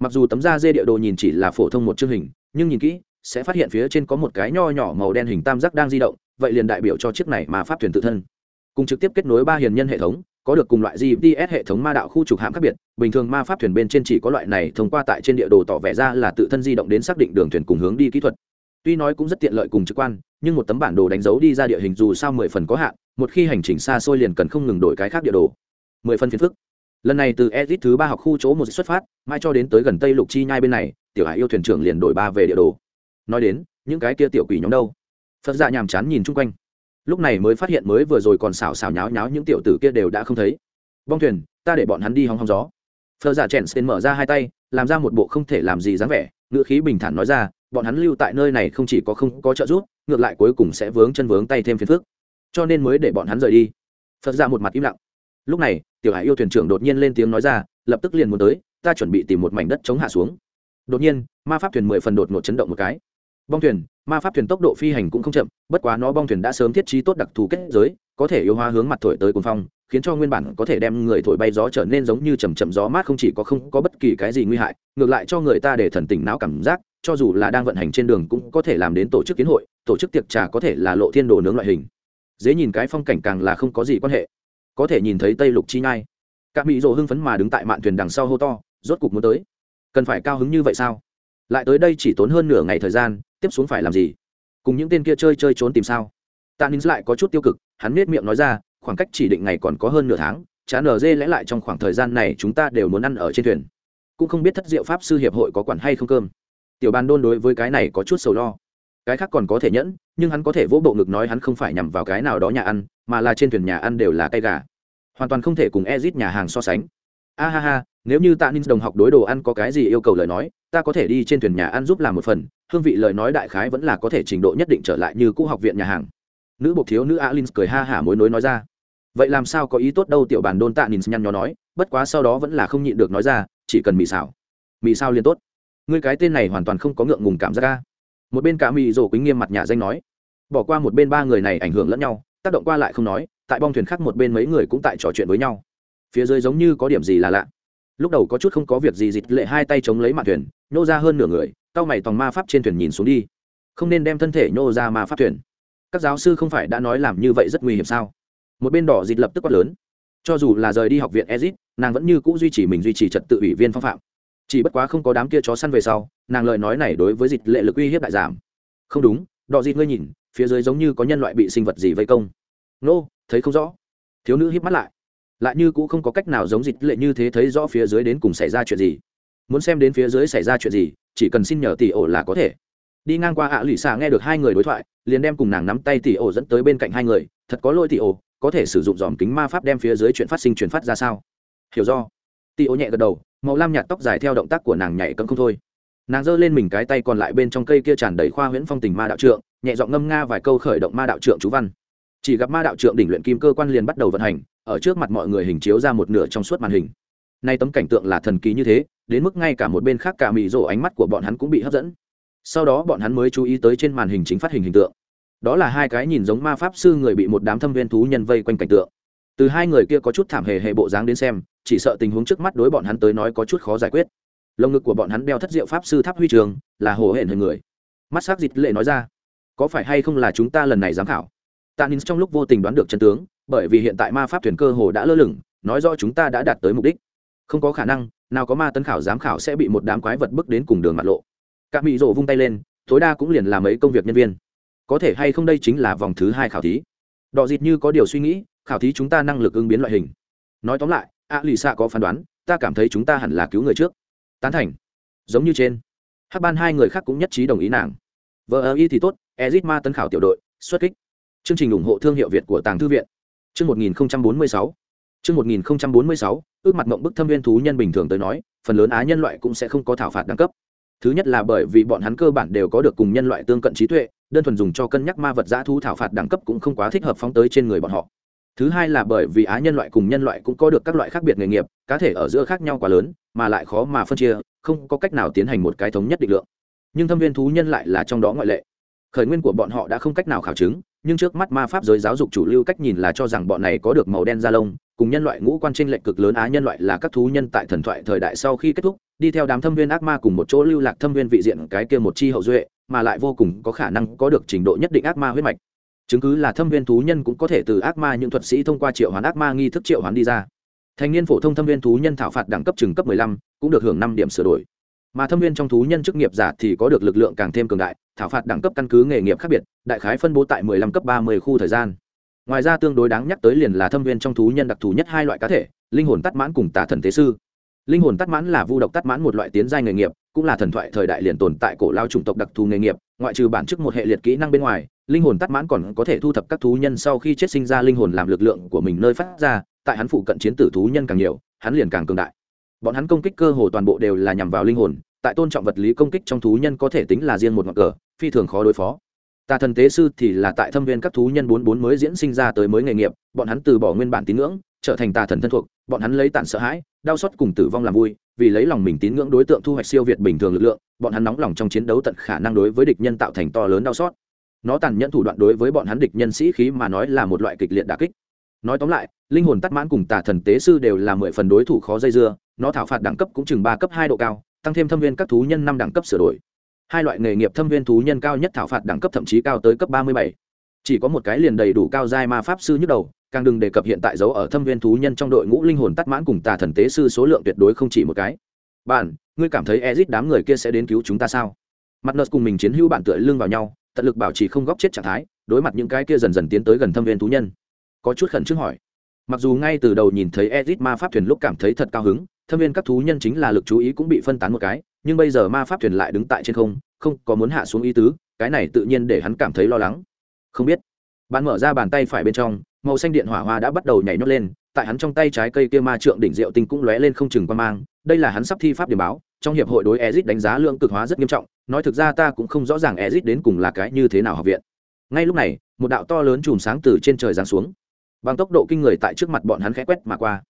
Mặc dù tấm da dê địa đồ nhìn chỉ là phổ thông một chương hình nhưng nhìn kỹ, sẽ phát hiện phía trên có một cái nho nhỏ màu đen hình tam giác đang di động, vậy liền đại biểu cho chiếc này mà pháp thuyền tự thân. Cùng trực tiếp kết nối ba hiền nhân hệ thống, có được cùng loại gps hệ thống ma đạo khu trục hạm khác biệt, bình thường ma pháp thuyền bên trên chỉ có loại này thông qua tại trên địa đồ tỏ vẻ ra là tự thân di động đến xác định đường thuyền cùng hướng đi kỹ thuật. Tuy nói cũng rất tiện lợi cùng trực quan, nhưng một tấm bản đồ đánh dấu đi ra địa hình dù sao mười phần có hạn, một khi hành trình xa xôi liền cần không ngừng đổi cái khác địa đồ. Mười phần phiền phức. Lần này từ ezit thứ ba học khu chỗ một xuất phát, mai cho đến tới gần tây lục chi nhai bên này tiểu hải yêu thuyền trưởng liền đổi ba về địa đồ. Nói đến, những cái kia tiểu quỷ nhóm đâu? Phật dạ nhàm chán nhìn chung quanh. Lúc này mới phát hiện mới vừa rồi còn xào xào nháo nháo những tiểu tử kia đều đã không thấy. Bong thuyền, ta để bọn hắn đi hóng hóng gió. Phật dạ chèn xen mở ra hai tay, làm ra một bộ không thể làm gì dáng vẻ, ngữ khí bình thản nói ra, bọn hắn lưu tại nơi này không chỉ có không có trợ giúp, ngược lại cuối cùng sẽ vướng chân vướng tay thêm phiền phức. Cho nên mới để bọn hắn rời đi. Phật ra một mặt im lặng. Lúc này, tiểu hải yêu thuyền trưởng đột nhiên lên tiếng nói ra, lập tức liền muốn tới, ta chuẩn bị tìm một mảnh đất chống hạ xuống đột nhiên, ma pháp thuyền mười phần đột ngột chấn động một cái. Bong thuyền, ma pháp thuyền tốc độ phi hành cũng không chậm, bất quá nó bong thuyền đã sớm thiết trí tốt đặc thù kết giới, có thể yêu hoa hướng mặt thổi tới cuồng phong, khiến cho nguyên bản có thể đem người thổi bay gió trở nên giống như chầm chậm gió mát không chỉ có không có bất kỳ cái gì nguy hại, ngược lại cho người ta để thần tỉnh não cảm giác, cho dù là đang vận hành trên đường cũng có thể làm đến tổ chức kiến hội, tổ chức tiệc trà có thể là lộ thiên đồ nướng loại hình. Dễ nhìn cái phong cảnh càng là không có gì quan hệ. Có thể nhìn thấy tây lục chi nhai. Các mỹ rồ hưng phấn mà đứng tại mạn thuyền đằng sau hô to, rốt cục muốn tới cần phải cao hứng như vậy sao? Lại tới đây chỉ tốn hơn nửa ngày thời gian, tiếp xuống phải làm gì? Cùng những tên kia chơi chơi trốn tìm sao? Tạ nín lại có chút tiêu cực, hắn nết miệng nói ra, khoảng cách chỉ định ngày còn có hơn nửa tháng chán nờ dê lẽ lại trong khoảng thời gian này chúng ta đều muốn ăn ở trên thuyền. Cũng không biết thất diệu pháp sư hiệp hội có quản hay không cơm. Tiểu bàn đôn đối với cái này có chút sầu lo. Cái khác còn có thể nhẫn, nhưng hắn có thể vỗ bộ ngực nói hắn không phải nhằm vào cái nào đó nhà ăn, mà là trên thuyền nhà ăn đều là cây gà. Hoàn toàn không thể cùng ezit nhà hàng so sánh. A ha ha nếu như tạ ninh đồng học đối đồ ăn có cái gì yêu cầu lời nói, ta có thể đi trên thuyền nhà ăn giúp làm một phần, hương vị lời nói đại khái vẫn là có thể trình độ nhất định trở lại như cũ học viện nhà hàng. Nữ bộc thiếu nữ alin cười ha hả mối nối nói ra. Vậy làm sao có ý tốt đâu tiểu bàn đôn tạ ninh nhăn nhó nói, bất quá sau đó vẫn là không nhịn được nói ra, chỉ cần mì xào. Mì sao liên tốt. Ngươi cái tên này hoàn toàn không có ngượng ngùng cảm giác ca một bên cả mì rổ quýnh nghiêm mặt nhà danh nói, bỏ qua một bên ba người này ảnh hưởng lẫn nhau, tác động qua lại không nói, tại bong thuyền khác một bên mấy người cũng tại trò chuyện với nhau. Phía dưới giống như có điểm gì là lạ lúc đầu có chút không có việc gì dịch lệ hai tay chống lấy mạn thuyền nhô ra hơn nửa người cao mày tòng ma pháp trên thuyền nhìn xuống đi. Không nên đem thân thể nhô ra ma pháp thuyền. Các giáo sư không phải đã nói làm như vậy rất nguy hiểm sao? Một bên đỏ dịch lập tức quát lớn. Cho dù là rời đi học viện ezit nàng vẫn như c ũ duy trì mình duy trì trật tự ủy viên phong phạm. Chỉ bất quá không có đám kia chó săn về sau nàng lời nói này đối với dịch lệ lực uy hiếp đại giảm. Không đúng đỏ dịch ngươi nhìn phía dưới giống như có nhân loại bị sinh vật gì vây công. Nô、no, thấy không rõ. Thiếu nữ hiếp mắt lại lại như cũng không có cách nào giống dịch lệ như thế thấy rõ phía dưới đến cùng xảy ra chuyện gì. Muốn xem đến phía dưới xảy ra chuyện gì, chỉ cần xin nhờ tỷ ổ là có thể. Đi ngang qua ạ à lụy xạ nghe được hai người đối thoại, liền đem cùng nàng nắm tay tỷ ổ dẫn tới bên cạnh hai người, thật có lôi tỷ ổ, có thể sử dụng dòm kính ma pháp đem phía dưới chuyện phát sinh chuyển phát ra sao? Hiểu do. Tỷ ổ nhẹ gật đầu, màu lam nhạt tóc dài theo động tác của nàng nhảy cấm không thôi. Nàng giơ lên mình cái tay còn lại bên trong cây kia tràn đầy khoa huyễn phong tình ma đạo trượng, nhẹ giọng ngâm nga vài câu khởi động ma đạo trượng chú văn chỉ gặp ma đạo trượng đỉnh luyện kim cơ quan liền bắt đầu vận hành, ở trước mặt mọi người hình chiếu ra một nửa trong suốt màn hình. Nay tấm cảnh tượng là thần kỳ như thế, đến mức ngay cả một bên khác cả mị rộ ánh mắt của bọn hắn cũng bị hấp dẫn. Sau đó bọn hắn mới chú ý tới trên màn hình chính phát hình hình tượng. Đó là hai cái nhìn giống ma pháp sư người bị một đám thâm viên thú nhân vây quanh cảnh tượng. Từ hai người kia có chút thảm hề hệ bộ dáng đến xem, chỉ sợ tình huống trước mắt đối bọn hắn tới nói có chút khó giải quyết. Lồng ngực của bọn hắn đeo thất diệu pháp sư tháp huy trường, là hồ hển hình người. Mắt s ắ c dịch lệ nói ra, có phải hay không là chúng ta lần này giám khảo? Tạ nín trong lúc vô tình đoán được chân tướng, bởi vì hiện tại ma pháp thuyền cơ hồ đã lơ lửng, nói rõ chúng ta đã đạt tới mục đích. Không có khả năng, nào có ma tân khảo giám khảo sẽ bị một đám quái vật bước đến cùng đường mặt lộ. Các mỹ rộ vung tay lên, tối đa cũng liền làm ấy công việc nhân viên. Có thể hay không đây chính là vòng thứ hai khảo thí. Đọ dịt như có điều suy nghĩ, khảo thí chúng ta năng lực ứng biến loại hình. Nói tóm lại a lì xạ có phán đoán, ta cảm thấy chúng ta hẳn là cứu người trước. Tán thành. Giống như trên. Hát ban hai người khác cũng nhất trí đồng ý nàng. Vợ ơ y thì tốt, ezit ma tân khảo tiểu đội, xuất kích chương trình ủng hộ thương hiệu việt của tàng thư viện. Chương một nghìn bốn mươi sáu. Chương một nghìn bốn mươi sáu, ước mặt ngậm bức thâm viên thú nhân bình thường tới nói, phần lớn á nhân loại cũng sẽ không có thảo phạt đẳng cấp. Thứ nhất là bởi vì bọn hắn cơ bản đều có được cùng nhân loại tương cận trí tuệ, đơn thuần dùng cho cân nhắc ma vật giả thú thảo phạt đẳng cấp cũng không quá thích hợp phóng tới trên người bọn họ. Thứ hai là bởi vì á nhân loại cùng nhân loại cũng có được các loại khác biệt nghề nghiệp, cá thể ở giữa khác nhau quá lớn, mà lại khó mà phân chia, không có cách nào tiến hành một cái thống nhất định lượng. Nhưng thâm viên thú nhân lại là trong đó ngoại lệ khởi nguyên của bọn họ đã không cách nào khảo chứng nhưng trước mắt ma pháp giới giáo dục chủ lưu cách nhìn là cho rằng bọn này có được màu đen da lông cùng nhân loại ngũ quan trên lệch cực lớn á nhân loại là các thú nhân tại thần thoại thời đại sau khi kết thúc đi theo đám thâm viên ác ma cùng một chỗ lưu lạc thâm viên vị diện cái kia một chi hậu duệ mà lại vô cùng có khả năng có được trình độ nhất định ác ma huyết mạch. Chứng cứ là thâm viên thú nhân cũng có thể từ ác ma những thuật sĩ thông qua triệu hoán ác ma nghi thức triệu hoán đi ra. Thành niên phổ thông thâm viên thú nhân thảo phạt đẳng cấp chừng cấp 15, cũng được hưởng năm điểm sửa đổi mà thâm viên trong thú nhân chức nghiệp giả thì có được lực lượng càng thêm cường đại, thảo phạt đẳng cấp căn cứ nghề nghiệp khác biệt, đại khái phân bố tại 15 cấp 30 khu thời gian. Ngoài ra tương đối đáng nhắc tới liền là thâm viên trong thú nhân đặc thù nhất hai loại cá thể, linh hồn tắt mãn cùng tả thần tế sư. Linh hồn tắt mãn là vu độc tắt mãn một loại tiến giai nghề nghiệp, cũng là thần thoại thời đại liền tồn tại cổ lao chủng tộc đặc thù nghề nghiệp, ngoại trừ bản chức một hệ liệt kỹ năng bên ngoài, linh hồn tắt mãn còn có thể thu thập các thú nhân sau khi chết sinh ra linh hồn làm lực lượng của mình nơi phát ra, tại hắn phụ cận chiến tử thú nhân càng nhiều, hắn liền càng cường đại bọn hắn công kích cơ hồ toàn bộ đều là nhằm vào linh hồn, tại tôn trọng vật lý công kích trong thú nhân có thể tính là riêng một ngọn cờ, phi thường khó đối phó. Tà thần tế sư thì là tại thâm viên các thú nhân bốn bốn mới diễn sinh ra tới mới nghề nghiệp, bọn hắn từ bỏ nguyên bản tín ngưỡng, trở thành tà thần thân thuộc, bọn hắn lấy tàn sợ hãi, đau xót cùng tử vong làm vui, vì lấy lòng mình tín ngưỡng đối tượng thu hoạch siêu việt bình thường lực lượng, bọn hắn nóng lòng trong chiến đấu tận khả năng đối với địch nhân tạo thành to lớn đau xót. Nó tàn nhẫn thủ đoạn đối với bọn hắn địch nhân sĩ khí mà nói là một loại kịch liệt đà kích. Nói tóm lại, linh hồn tắt mãn cùng tà thần tế sư đều là mười phần đối thủ khó dây dưa nó thảo phạt đẳng cấp cũng chừng ba cấp hai độ cao, tăng thêm thâm viên các thú nhân năm đẳng cấp sửa đổi. Hai loại nghề nghiệp thâm viên thú nhân cao nhất thảo phạt đẳng cấp thậm chí cao tới cấp ba mươi bảy. Chỉ có một cái liền đầy đủ cao giai ma pháp sư nhức đầu, càng đừng đề cập hiện tại dấu ở thâm viên thú nhân trong đội ngũ linh hồn tắt mãn cùng tà thần tế sư số lượng tuyệt đối không chỉ một cái. Bạn, ngươi cảm thấy ezit đám người kia sẽ đến cứu chúng ta sao? Mặt nợt cùng mình chiến hữu bạn tựa lưng vào nhau, tận lực bảo trì không góp chết trạng thái, đối mặt những cái kia dần dần tiến tới gần thâm viên thú nhân. Có chút khẩn trương hỏi. Mặc dù ngay từ đầu nhìn thấy ezit ma pháp thuyền lúc cảm thấy thật cao hứng thâm viên các thú nhân chính là lực chú ý cũng bị phân tán một cái, nhưng bây giờ ma pháp thuyền lại đứng tại trên không không có muốn hạ xuống ý tứ, cái này tự nhiên để hắn cảm thấy lo lắng. Không biết. Bạn mở ra bàn tay phải bên trong, màu xanh điện hỏa hoa đã bắt đầu nhảy nhót lên, tại hắn trong tay trái cây kia ma trượng đỉnh rượu tinh cũng lóe lên không chừng qua mang, đây là hắn sắp thi pháp điểm báo, trong hiệp hội đối ezit đánh giá lượng cực hóa rất nghiêm trọng, nói thực ra ta cũng không rõ ràng ezit đến cùng là cái như thế nào học viện. Ngay lúc này, một đạo to lớn chùm sáng từ trên trời giáng xuống. Bằng tốc độ kinh người tại trước mặt bọn hắn khẽ quét mà qua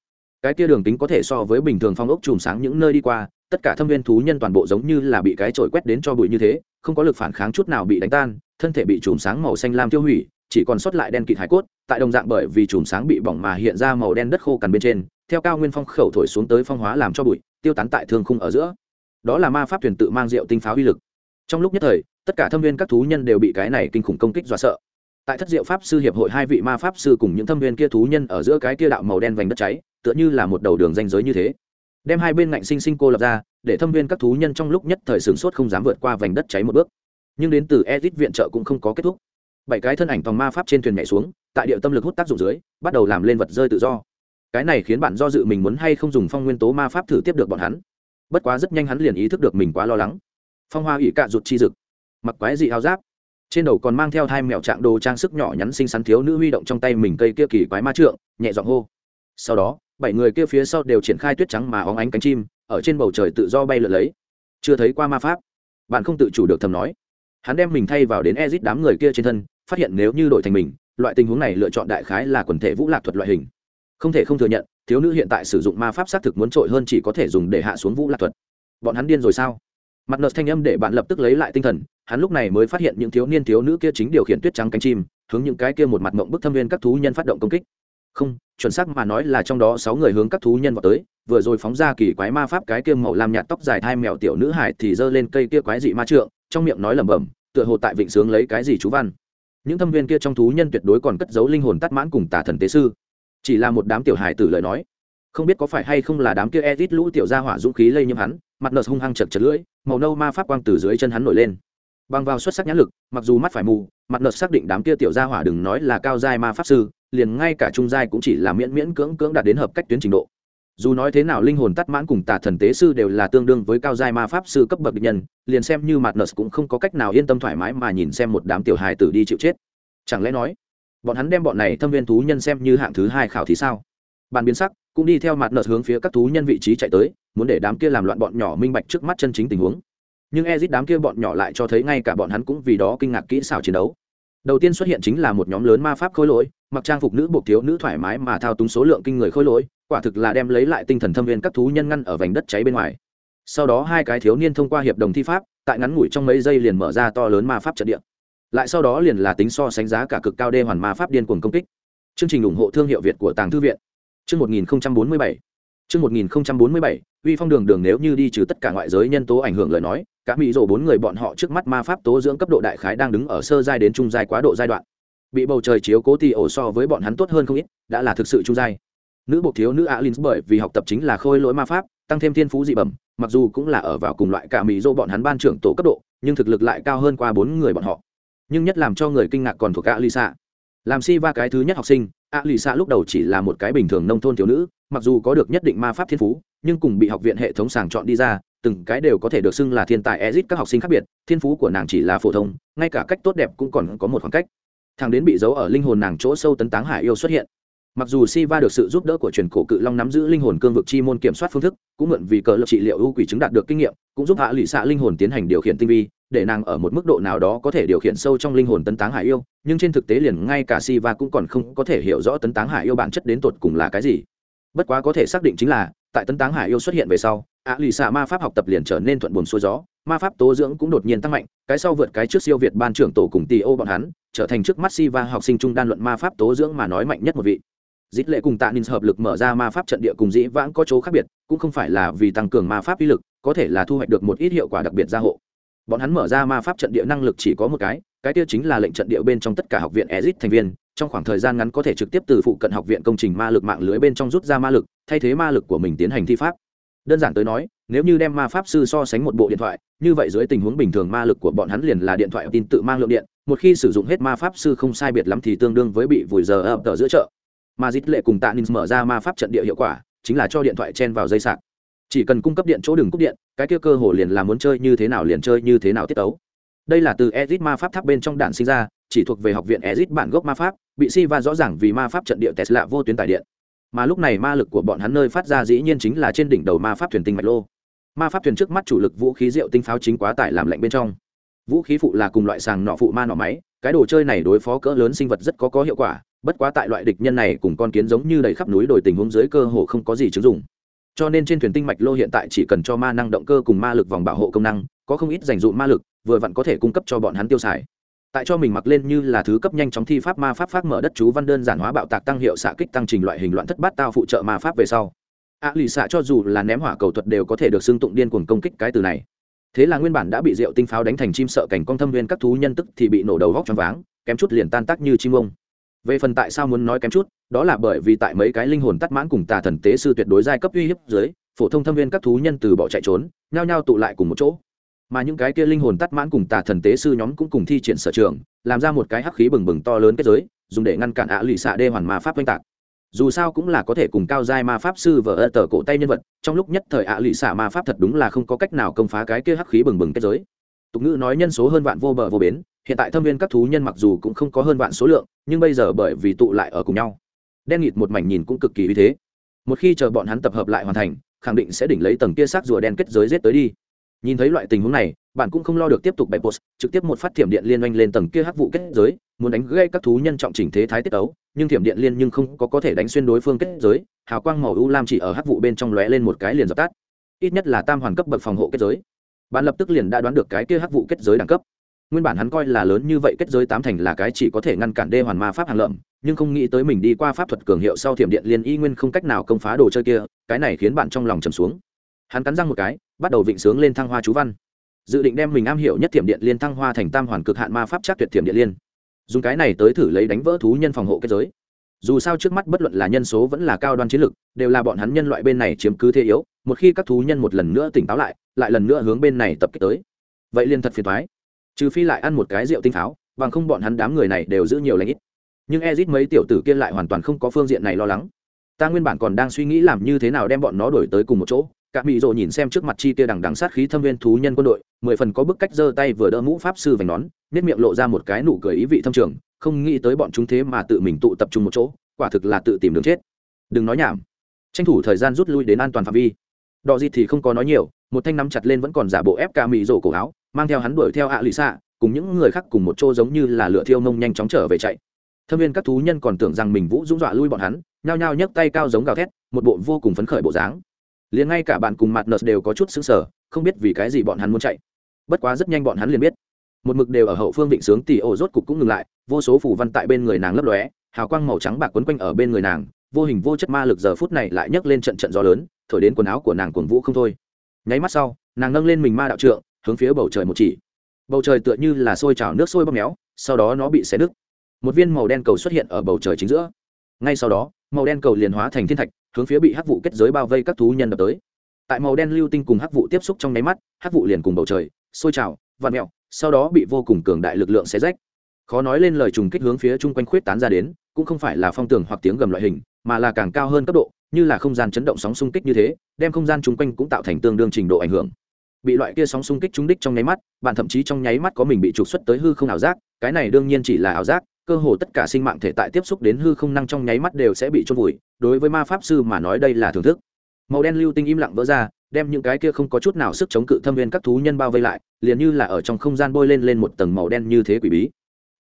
cái kia đường tính có thể so với bình thường phong ốc chùm sáng những nơi đi qua, tất cả thâm viên thú nhân toàn bộ giống như là bị cái trội quét đến cho bụi như thế, không có lực phản kháng chút nào bị đánh tan, thân thể bị chùm sáng màu xanh lam tiêu hủy, chỉ còn sót lại đen kịt hải cốt, tại đồng dạng bởi vì chùm sáng bị bỏng mà hiện ra màu đen đất khô cằn bên trên, theo cao nguyên phong khẩu thổi xuống tới phong hóa làm cho bụi, tiêu tán tại thương khung ở giữa. Đó là ma pháp thuyền tự mang rượu tinh pháo uy lực. Trong lúc nhất thời, tất cả thâm viên các thú nhân đều bị cái này kinh khủng công kích dọa sợ tại thất diệu pháp sư hiệp hội hai vị ma pháp sư cùng những thâm viên kia thú nhân ở giữa cái kia đạo màu đen vành đất cháy, tựa như là một đầu đường danh giới như thế. Đem hai bên ngạnh sinh sinh cô lập ra, để thâm viên các thú nhân trong lúc nhất thời sửng sốt không dám vượt qua vành đất cháy một bước. Nhưng đến từ edit viện trợ cũng không có kết thúc. Bảy cái thân ảnh tòng ma pháp trên thuyền nhảy xuống, tại địa tâm lực hút tác dụng dưới, bắt đầu làm lên vật rơi tự do. Cái này khiến bạn do dự mình muốn hay không dùng phong nguyên tố ma pháp thử tiếp được bọn hắn. Bất quá rất nhanh hắn liền ý thức được mình quá lo lắng. Phong hoa ỵ cạ rụt chi rực mặc quái dị áo giáp trên đầu còn mang theo hai mẹo trạng đồ trang sức nhỏ nhắn xinh xắn thiếu nữ huy động trong tay mình cây kia kỳ quái ma trượng, nhẹ giọng hô. Sau đó, bảy người kia phía sau đều triển khai tuyết trắng mà óng ánh cánh chim, ở trên bầu trời tự do bay lượn lấy. Chưa thấy qua ma pháp. Bạn không tự chủ được thầm nói. Hắn đem mình thay vào đến ezit đám người kia trên thân, phát hiện nếu như đổi thành mình, loại tình huống này lựa chọn đại khái là quần thể vũ lạc thuật loại hình. Không thể không thừa nhận, thiếu nữ hiện tại sử dụng ma pháp xác thực muốn trội hơn chỉ có thể dùng để hạ xuống vũ lạc thuật. Bọn hắn điên rồi sao? Mặt nợ thanh âm để bạn lập tức lấy lại tinh thần, hắn lúc này mới phát hiện những thiếu niên thiếu nữ kia chính điều khiển tuyết trắng cánh chim, hướng những cái kia một mặt mộng bức thâm viên các thú nhân phát động công kích. Không, chuẩn xác mà nói là trong đó sáu người hướng các thú nhân vào tới, vừa rồi phóng ra kỳ quái ma pháp cái kia màu làm nhạt tóc dài thai mèo tiểu nữ hải thì giơ lên cây kia quái dị ma trượng, trong miệng nói lẩm bẩm, tựa hồ tại vịnh sướng lấy cái gì chú văn. Những thâm viên kia trong thú nhân tuyệt đối còn cất giấu linh hồn tắt mãn cùng tà thần tế sư. Chỉ là một đám tiểu hài tử lời nói. Không biết có phải hay không là đám kia edit lũ tiểu gia hỏa dũng khí lây nhiễm hắn mặt nợ hung hăng chật chật lưỡi, màu nâu ma pháp quang từ dưới chân hắn nổi lên. Bằng vào xuất sắc nhãn lực, mặc dù mắt phải mù, mặt nợ xác định đám kia tiểu gia hỏa đừng nói là cao giai ma pháp sư, liền ngay cả trung giai cũng chỉ là miễn miễn cưỡng cưỡng đạt đến hợp cách tuyến trình độ. Dù nói thế nào linh hồn tắt mãn cùng tà thần tế sư đều là tương đương với cao giai ma pháp sư cấp bậc địch nhân, liền xem như mặt nợ cũng không có cách nào yên tâm thoải mái mà nhìn xem một đám tiểu hài tử đi chịu chết. Chẳng lẽ nói, bọn hắn đem bọn này thâm viên thú nhân xem như hạng thứ hai khảo thí sao? Bàn biến sắc, cũng đi theo mặt nợ hướng phía các thú nhân vị trí chạy tới muốn để đám kia làm loạn bọn nhỏ minh bạch trước mắt chân chính tình huống. Nhưng ezit đám kia bọn nhỏ lại cho thấy ngay cả bọn hắn cũng vì đó kinh ngạc kỹ xảo chiến đấu. Đầu tiên xuất hiện chính là một nhóm lớn ma pháp khôi lỗi, mặc trang phục nữ buộc thiếu nữ thoải mái mà thao túng số lượng kinh người khôi lỗi, quả thực là đem lấy lại tinh thần thâm viên các thú nhân ngăn ở vành đất cháy bên ngoài. Sau đó hai cái thiếu niên thông qua hiệp đồng thi pháp, tại ngắn ngủi trong mấy giây liền mở ra to lớn ma pháp trận địa. Lại sau đó liền là tính so sánh giá cả cực cao đê hoàn ma pháp điên cuồng công kích. Chương trình ủng hộ thương hiệu việt của tàng thư viện. Chương 1047 chương 1047 uy phong đường đường nếu như đi trừ tất cả ngoại giới nhân tố ảnh hưởng lời nói, cả mỹ rổ bốn người bọn họ trước mắt ma pháp tố dưỡng cấp độ đại khái đang đứng ở sơ giai đến trung giai quá độ giai đoạn. Bị bầu trời chiếu cố tì ổ so với bọn hắn tốt hơn không ít, đã là thực sự trung giai. Nữ bộ thiếu nữ alin bởi vì học tập chính là khôi lỗi ma pháp, tăng thêm thiên phú dị bẩm, mặc dù cũng là ở vào cùng loại cả mỹ dô bọn hắn ban trưởng tổ cấp độ, nhưng thực lực lại cao hơn qua bốn người bọn họ. Nhưng nhất làm cho người kinh ngạc còn thuộc cả lisa làm si va cái thứ nhất học sinh a xạ lúc đầu chỉ là một cái bình thường nông thôn thiếu nữ, mặc dù có được nhất định ma pháp thiên phú, nhưng cùng bị học viện hệ thống sàng chọn đi ra, từng cái đều có thể được xưng là thiên tài ezit các học sinh khác biệt, thiên phú của nàng chỉ là phổ thông, ngay cả cách tốt đẹp cũng còn có một khoảng cách. Thằng đến bị giấu ở linh hồn nàng chỗ sâu tấn táng hải yêu xuất hiện mặc dù si va được sự giúp đỡ của truyền cổ cự long nắm giữ linh hồn cương vực chi môn kiểm soát phương thức, cũng mượn vì cờ lập trị liệu ưu quỷ chứng đạt được kinh nghiệm, cũng giúp hạ lụy xạ linh hồn tiến hành điều khiển tinh vi, để nàng ở một mức độ nào đó có thể điều khiển sâu trong linh hồn tấn táng hải yêu, nhưng trên thực tế liền ngay cả si va cũng còn không có thể hiểu rõ tấn táng hải yêu bản chất đến tột cùng là cái gì. Bất quá có thể xác định chính là, tại tấn táng hải yêu xuất hiện về sau ạ lụy xạ ma pháp học tập liền trở nên thuận buồm xuôi gió, ma pháp tố dưỡng cũng đột nhiên tăng mạnh, cái sau vượt cái trước siêu việt ban trưởng tổ cùng tì ô bọn hắn, trở thành trước mắt si va học sinh trung đan luận ma pháp tố dưỡng mà nói mạnh nhất một vị dít lệ cùng tạ ninh hợp lực mở ra ma pháp trận địa cùng dĩ vãng có chỗ khác biệt, cũng không phải là vì tăng cường ma pháp uy lực, có thể là thu hoạch được một ít hiệu quả đặc biệt gia hộ. Bọn hắn mở ra ma pháp trận địa năng lực chỉ có một cái cái tiêu chính là lệnh trận địa bên trong tất cả học viện ezit thành viên, trong khoảng thời gian ngắn có thể trực tiếp từ phụ cận học viện công trình ma lực mạng lưới bên trong rút ra ma lực, thay thế ma lực của mình tiến hành thi pháp. Đơn giản tới nói, nếu như đem ma pháp sư so sánh một bộ điện thoại, như vậy dưới tình huống bình thường ma lực của bọn hắn liền là điện thoại tin tự mang lượng điện, một khi sử dụng hết ma pháp sư không sai biệt lắm thì tương đương với bị vùi giờ ập tờ giữa chợ mà dít lệ cùng tạ ninh mở ra ma pháp trận địa hiệu quả, chính là cho điện thoại chen vào dây sạc. Chỉ cần cung cấp điện chỗ đường cúp điện, cái kia cơ hồ liền là muốn chơi như thế nào liền chơi như thế nào tiết tấu. Đây là từ ezit ma pháp tháp bên trong đạn sinh ra, chỉ thuộc về học viện ezit bản gốc ma pháp, bị si va rõ ràng vì ma pháp trận địa tesla vô tuyến tải điện. Mà lúc này ma lực của bọn hắn nơi phát ra dĩ nhiên chính là trên đỉnh đầu ma pháp thuyền tinh mạch lô. Ma pháp thuyền trước mắt chủ lực vũ khí rượu tinh pháo chính quá tải làm lạnh bên trong. Vũ khí phụ là cùng loại sàng nọ phụ ma nọ máy, cái đồ chơi này đối phó cỡ lớn sinh vật rất có có hiệu quả bất quá tại loại địch nhân này cùng con kiến giống như đầy khắp núi đồi tình huống dưới cơ hồ không có gì chứng dụng. Cho nên trên thuyền tinh mạch lô hiện tại chỉ cần cho ma năng động cơ cùng ma lực vòng bảo hộ công năng có không ít dành dụm ma lực vừa vặn có thể cung cấp cho bọn hắn tiêu xài. Tại cho mình mặc lên như là thứ cấp nhanh chóng thi pháp ma pháp phát mở đất chú văn đơn giản hóa bạo tạc tăng hiệu xạ kích tăng trình loại hình loạn thất bát tao phụ trợ ma pháp về sau. A à, lì xạ cho dù là ném hỏa cầu thuật đều có thể được xưng tụng điên cuồng công kích cái từ này. Thế là nguyên bản đã bị rượu tinh pháo đánh thành chim sợ cảnh con thâm viên các thú nhân tức thì bị nổ đầu vóc trong váng kém chút liền tan tác như chim ông về phần tại sao muốn nói kém chút, đó là bởi vì tại mấy cái linh hồn tắt mãn cùng tà thần tế sư tuyệt đối giai cấp uy hiếp dưới, phổ thông thâm viên các thú nhân từ bỏ chạy trốn, nhao nhao tụ lại cùng một chỗ. Mà những cái kia linh hồn tắt mãn cùng tà thần tế sư nhóm cũng cùng thi triển sở trường, làm ra một cái hắc khí bừng bừng to lớn kết giới, dùng để ngăn cản ạ lụy xạ đê hoàn ma pháp oanh tạc. Dù sao cũng là có thể cùng cao giai ma pháp sư vờ ơ tờ cổ tay nhân vật, trong lúc nhất thời ạ lụy xạ ma pháp thật đúng là không có cách nào công phá cái kia hắc khí bừng bừng kết giới. Tục ngữ nói nhân số hơn vạn vô bờ vô bến hiện tại thâm viên các thú nhân mặc dù cũng không có hơn vạn số lượng, nhưng bây giờ bởi vì tụ lại ở cùng nhau, đen nghịt một mảnh nhìn cũng cực kỳ uy thế. Một khi chờ bọn hắn tập hợp lại hoàn thành, khẳng định sẽ đỉnh lấy tầng kia xác rùa đen kết giới rết tới đi. Nhìn thấy loại tình huống này, bạn cũng không lo được tiếp tục bày post, trực tiếp một phát thiểm điện liên oanh lên tầng kia hắc vụ kết giới, muốn đánh gây các thú nhân trọng chỉnh thế thái tiết ấu, nhưng thiểm điện liên nhưng không có có thể đánh xuyên đối phương kết giới, hào quang màu u lam chỉ ở hắc vụ bên trong lóe lên một cái liền dập tắt. Ít nhất là tam hoàn cấp bậc phòng hộ kết giới. Bạn lập tức liền đã đoán được cái kia hắc vụ kết giới đẳng cấp nguyên bản hắn coi là lớn như vậy kết giới tám thành là cái chỉ có thể ngăn cản đê hoàn ma pháp hàng lợm, nhưng không nghĩ tới mình đi qua pháp thuật cường hiệu sau thiểm điện liên y nguyên không cách nào công phá đồ chơi kia, cái này khiến bạn trong lòng trầm xuống. Hắn cắn răng một cái, bắt đầu vịnh sướng lên thăng hoa chú văn. Dự định đem mình am hiểu nhất thiểm điện liên thăng hoa thành tam hoàn cực hạn ma pháp chắc tuyệt thiểm điện liên. Dùng cái này tới thử lấy đánh vỡ thú nhân phòng hộ kết giới. Dù sao trước mắt bất luận là nhân số vẫn là cao đoan chiến lực, đều là bọn hắn nhân loại bên này chiếm cứ thế yếu, một khi các thú nhân một lần nữa tỉnh táo lại lại lần nữa hướng bên này tập kích tới. Vậy liên thật phiền thoái trừ phi lại ăn một cái rượu tinh pháo, bằng không bọn hắn đám người này đều giữ nhiều lãnh ít. Nhưng ezit mấy tiểu tử kia lại hoàn toàn không có phương diện này lo lắng. Ta nguyên bản còn đang suy nghĩ làm như thế nào đem bọn nó đổi tới cùng một chỗ. Cả mỹ rộ nhìn xem trước mặt chi kia đằng đằng sát khí thâm viên thú nhân quân đội, mười phần có bức cách giơ tay vừa đỡ mũ pháp sư vành nón nếp miệng lộ ra một cái nụ cười ý vị thâm trường, không nghĩ tới bọn chúng thế mà tự mình tụ tập trung một chỗ, quả thực là tự tìm đường chết. Đừng nói nhảm. Tranh thủ thời gian rút lui đến an toàn phạm vi. Đò gì thì không có nói nhiều, một thanh nắm chặt lên vẫn còn giả bộ ép cả mỹ rộ cổ áo mang theo hắn đuổi theo ạ lì xạ, cùng những người khác cùng một chỗ giống như là lửa thiêu mông nhanh chóng trở về chạy. Thâm viên các thú nhân còn tưởng rằng mình vũ dũng dọa lui bọn hắn, nhao nhao nhấc tay cao giống gào thét, một bộ vô cùng phấn khởi bộ dáng. Liền ngay cả bạn cùng mặt nợ đều có chút xứng sở không biết vì cái gì bọn hắn muốn chạy. Bất quá rất nhanh bọn hắn liền biết. Một mực đều ở hậu phương định sướng tỷ ổ rốt cục cũng ngừng lại, vô số phủ văn tại bên người nàng lấp lóe, hào quang màu trắng bạc quấn quanh ở bên người nàng, vô hình vô chất ma lực giờ phút này lại nhấc lên trận trận gió lớn, thổi đến quần áo của nàng cuồng vũ không thôi. Nháy mắt sau, nàng nâng lên mình ma đạo trượng hướng phía bầu trời một chỉ. Bầu trời tựa như là sôi trào nước sôi bóp méo, sau đó nó bị xé nứt. Một viên màu đen cầu xuất hiện ở bầu trời chính giữa. Ngay sau đó, màu đen cầu liền hóa thành thiên thạch, hướng phía bị hắc vụ kết giới bao vây các thú nhân đập tới. Tại màu đen lưu tinh cùng hắc vụ tiếp xúc trong nháy mắt, hắc vụ liền cùng bầu trời, sôi trào vạt mẹo sau đó bị vô cùng cường đại lực lượng xé rách. Khó nói lên lời trùng kích hướng phía chung quanh khuyết tán ra đến, cũng không phải là phong tường hoặc tiếng gầm loại hình, mà là càng cao hơn cấp độ, như là không gian chấn động sóng xung kích như thế, đem không gian chung quanh cũng tạo thành tương đương trình độ ảnh hưởng bị loại kia sóng xung kích trúng đích trong nháy mắt, bạn thậm chí trong nháy mắt có mình bị trục xuất tới hư không ảo giác, cái này đương nhiên chỉ là ảo giác, cơ hồ tất cả sinh mạng thể tại tiếp xúc đến hư không năng trong nháy mắt đều sẽ bị trôn vùi, đối với ma pháp sư mà nói đây là thưởng thức. Màu đen lưu tinh im lặng vỡ ra, đem những cái kia không có chút nào sức chống cự thâm viên các thú nhân bao vây lại, liền như là ở trong không gian bôi lên lên một tầng màu đen như thế quỷ bí.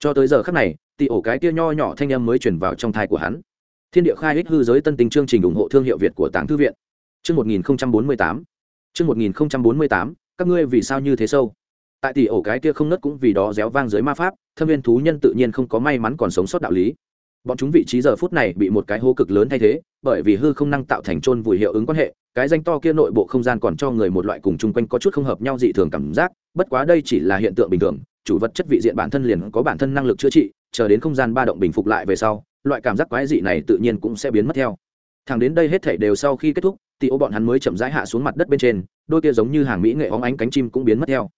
Cho tới giờ khắc này, tị ổ cái kia nho nhỏ thanh âm mới chuyển vào trong thai của hắn. Thiên địa khai ích hư giới tân tình chương trình ủng hộ thương hiệu việt của tàng thư viện. Chương một nghìn bốn mươi tám chương một nghìn bốn mươi tám, các ngươi vì sao như thế sâu? Tại tỷ ổ cái kia không nứt cũng vì đó réo vang dưới ma pháp, thâm viên thú nhân tự nhiên không có may mắn còn sống sót đạo lý. Bọn chúng vị trí giờ phút này bị một cái hố cực lớn thay thế, bởi vì hư không năng tạo thành trôn vùi hiệu ứng quan hệ, cái danh to kia nội bộ không gian còn cho người một loại cùng chung quanh có chút không hợp nhau dị thường cảm giác, bất quá đây chỉ là hiện tượng bình thường, chủ vật chất vị diện bản thân liền có bản thân năng lực chữa trị, chờ đến không gian ba động bình phục lại về sau, loại cảm giác quái dị này tự nhiên cũng sẽ biến mất theo thẳng đến đây hết thảy đều sau khi kết thúc, thì ô bọn hắn mới chậm rãi hạ xuống mặt đất bên trên, đôi kia giống như hàng mỹ nghệ óng ánh cánh chim cũng biến mất theo.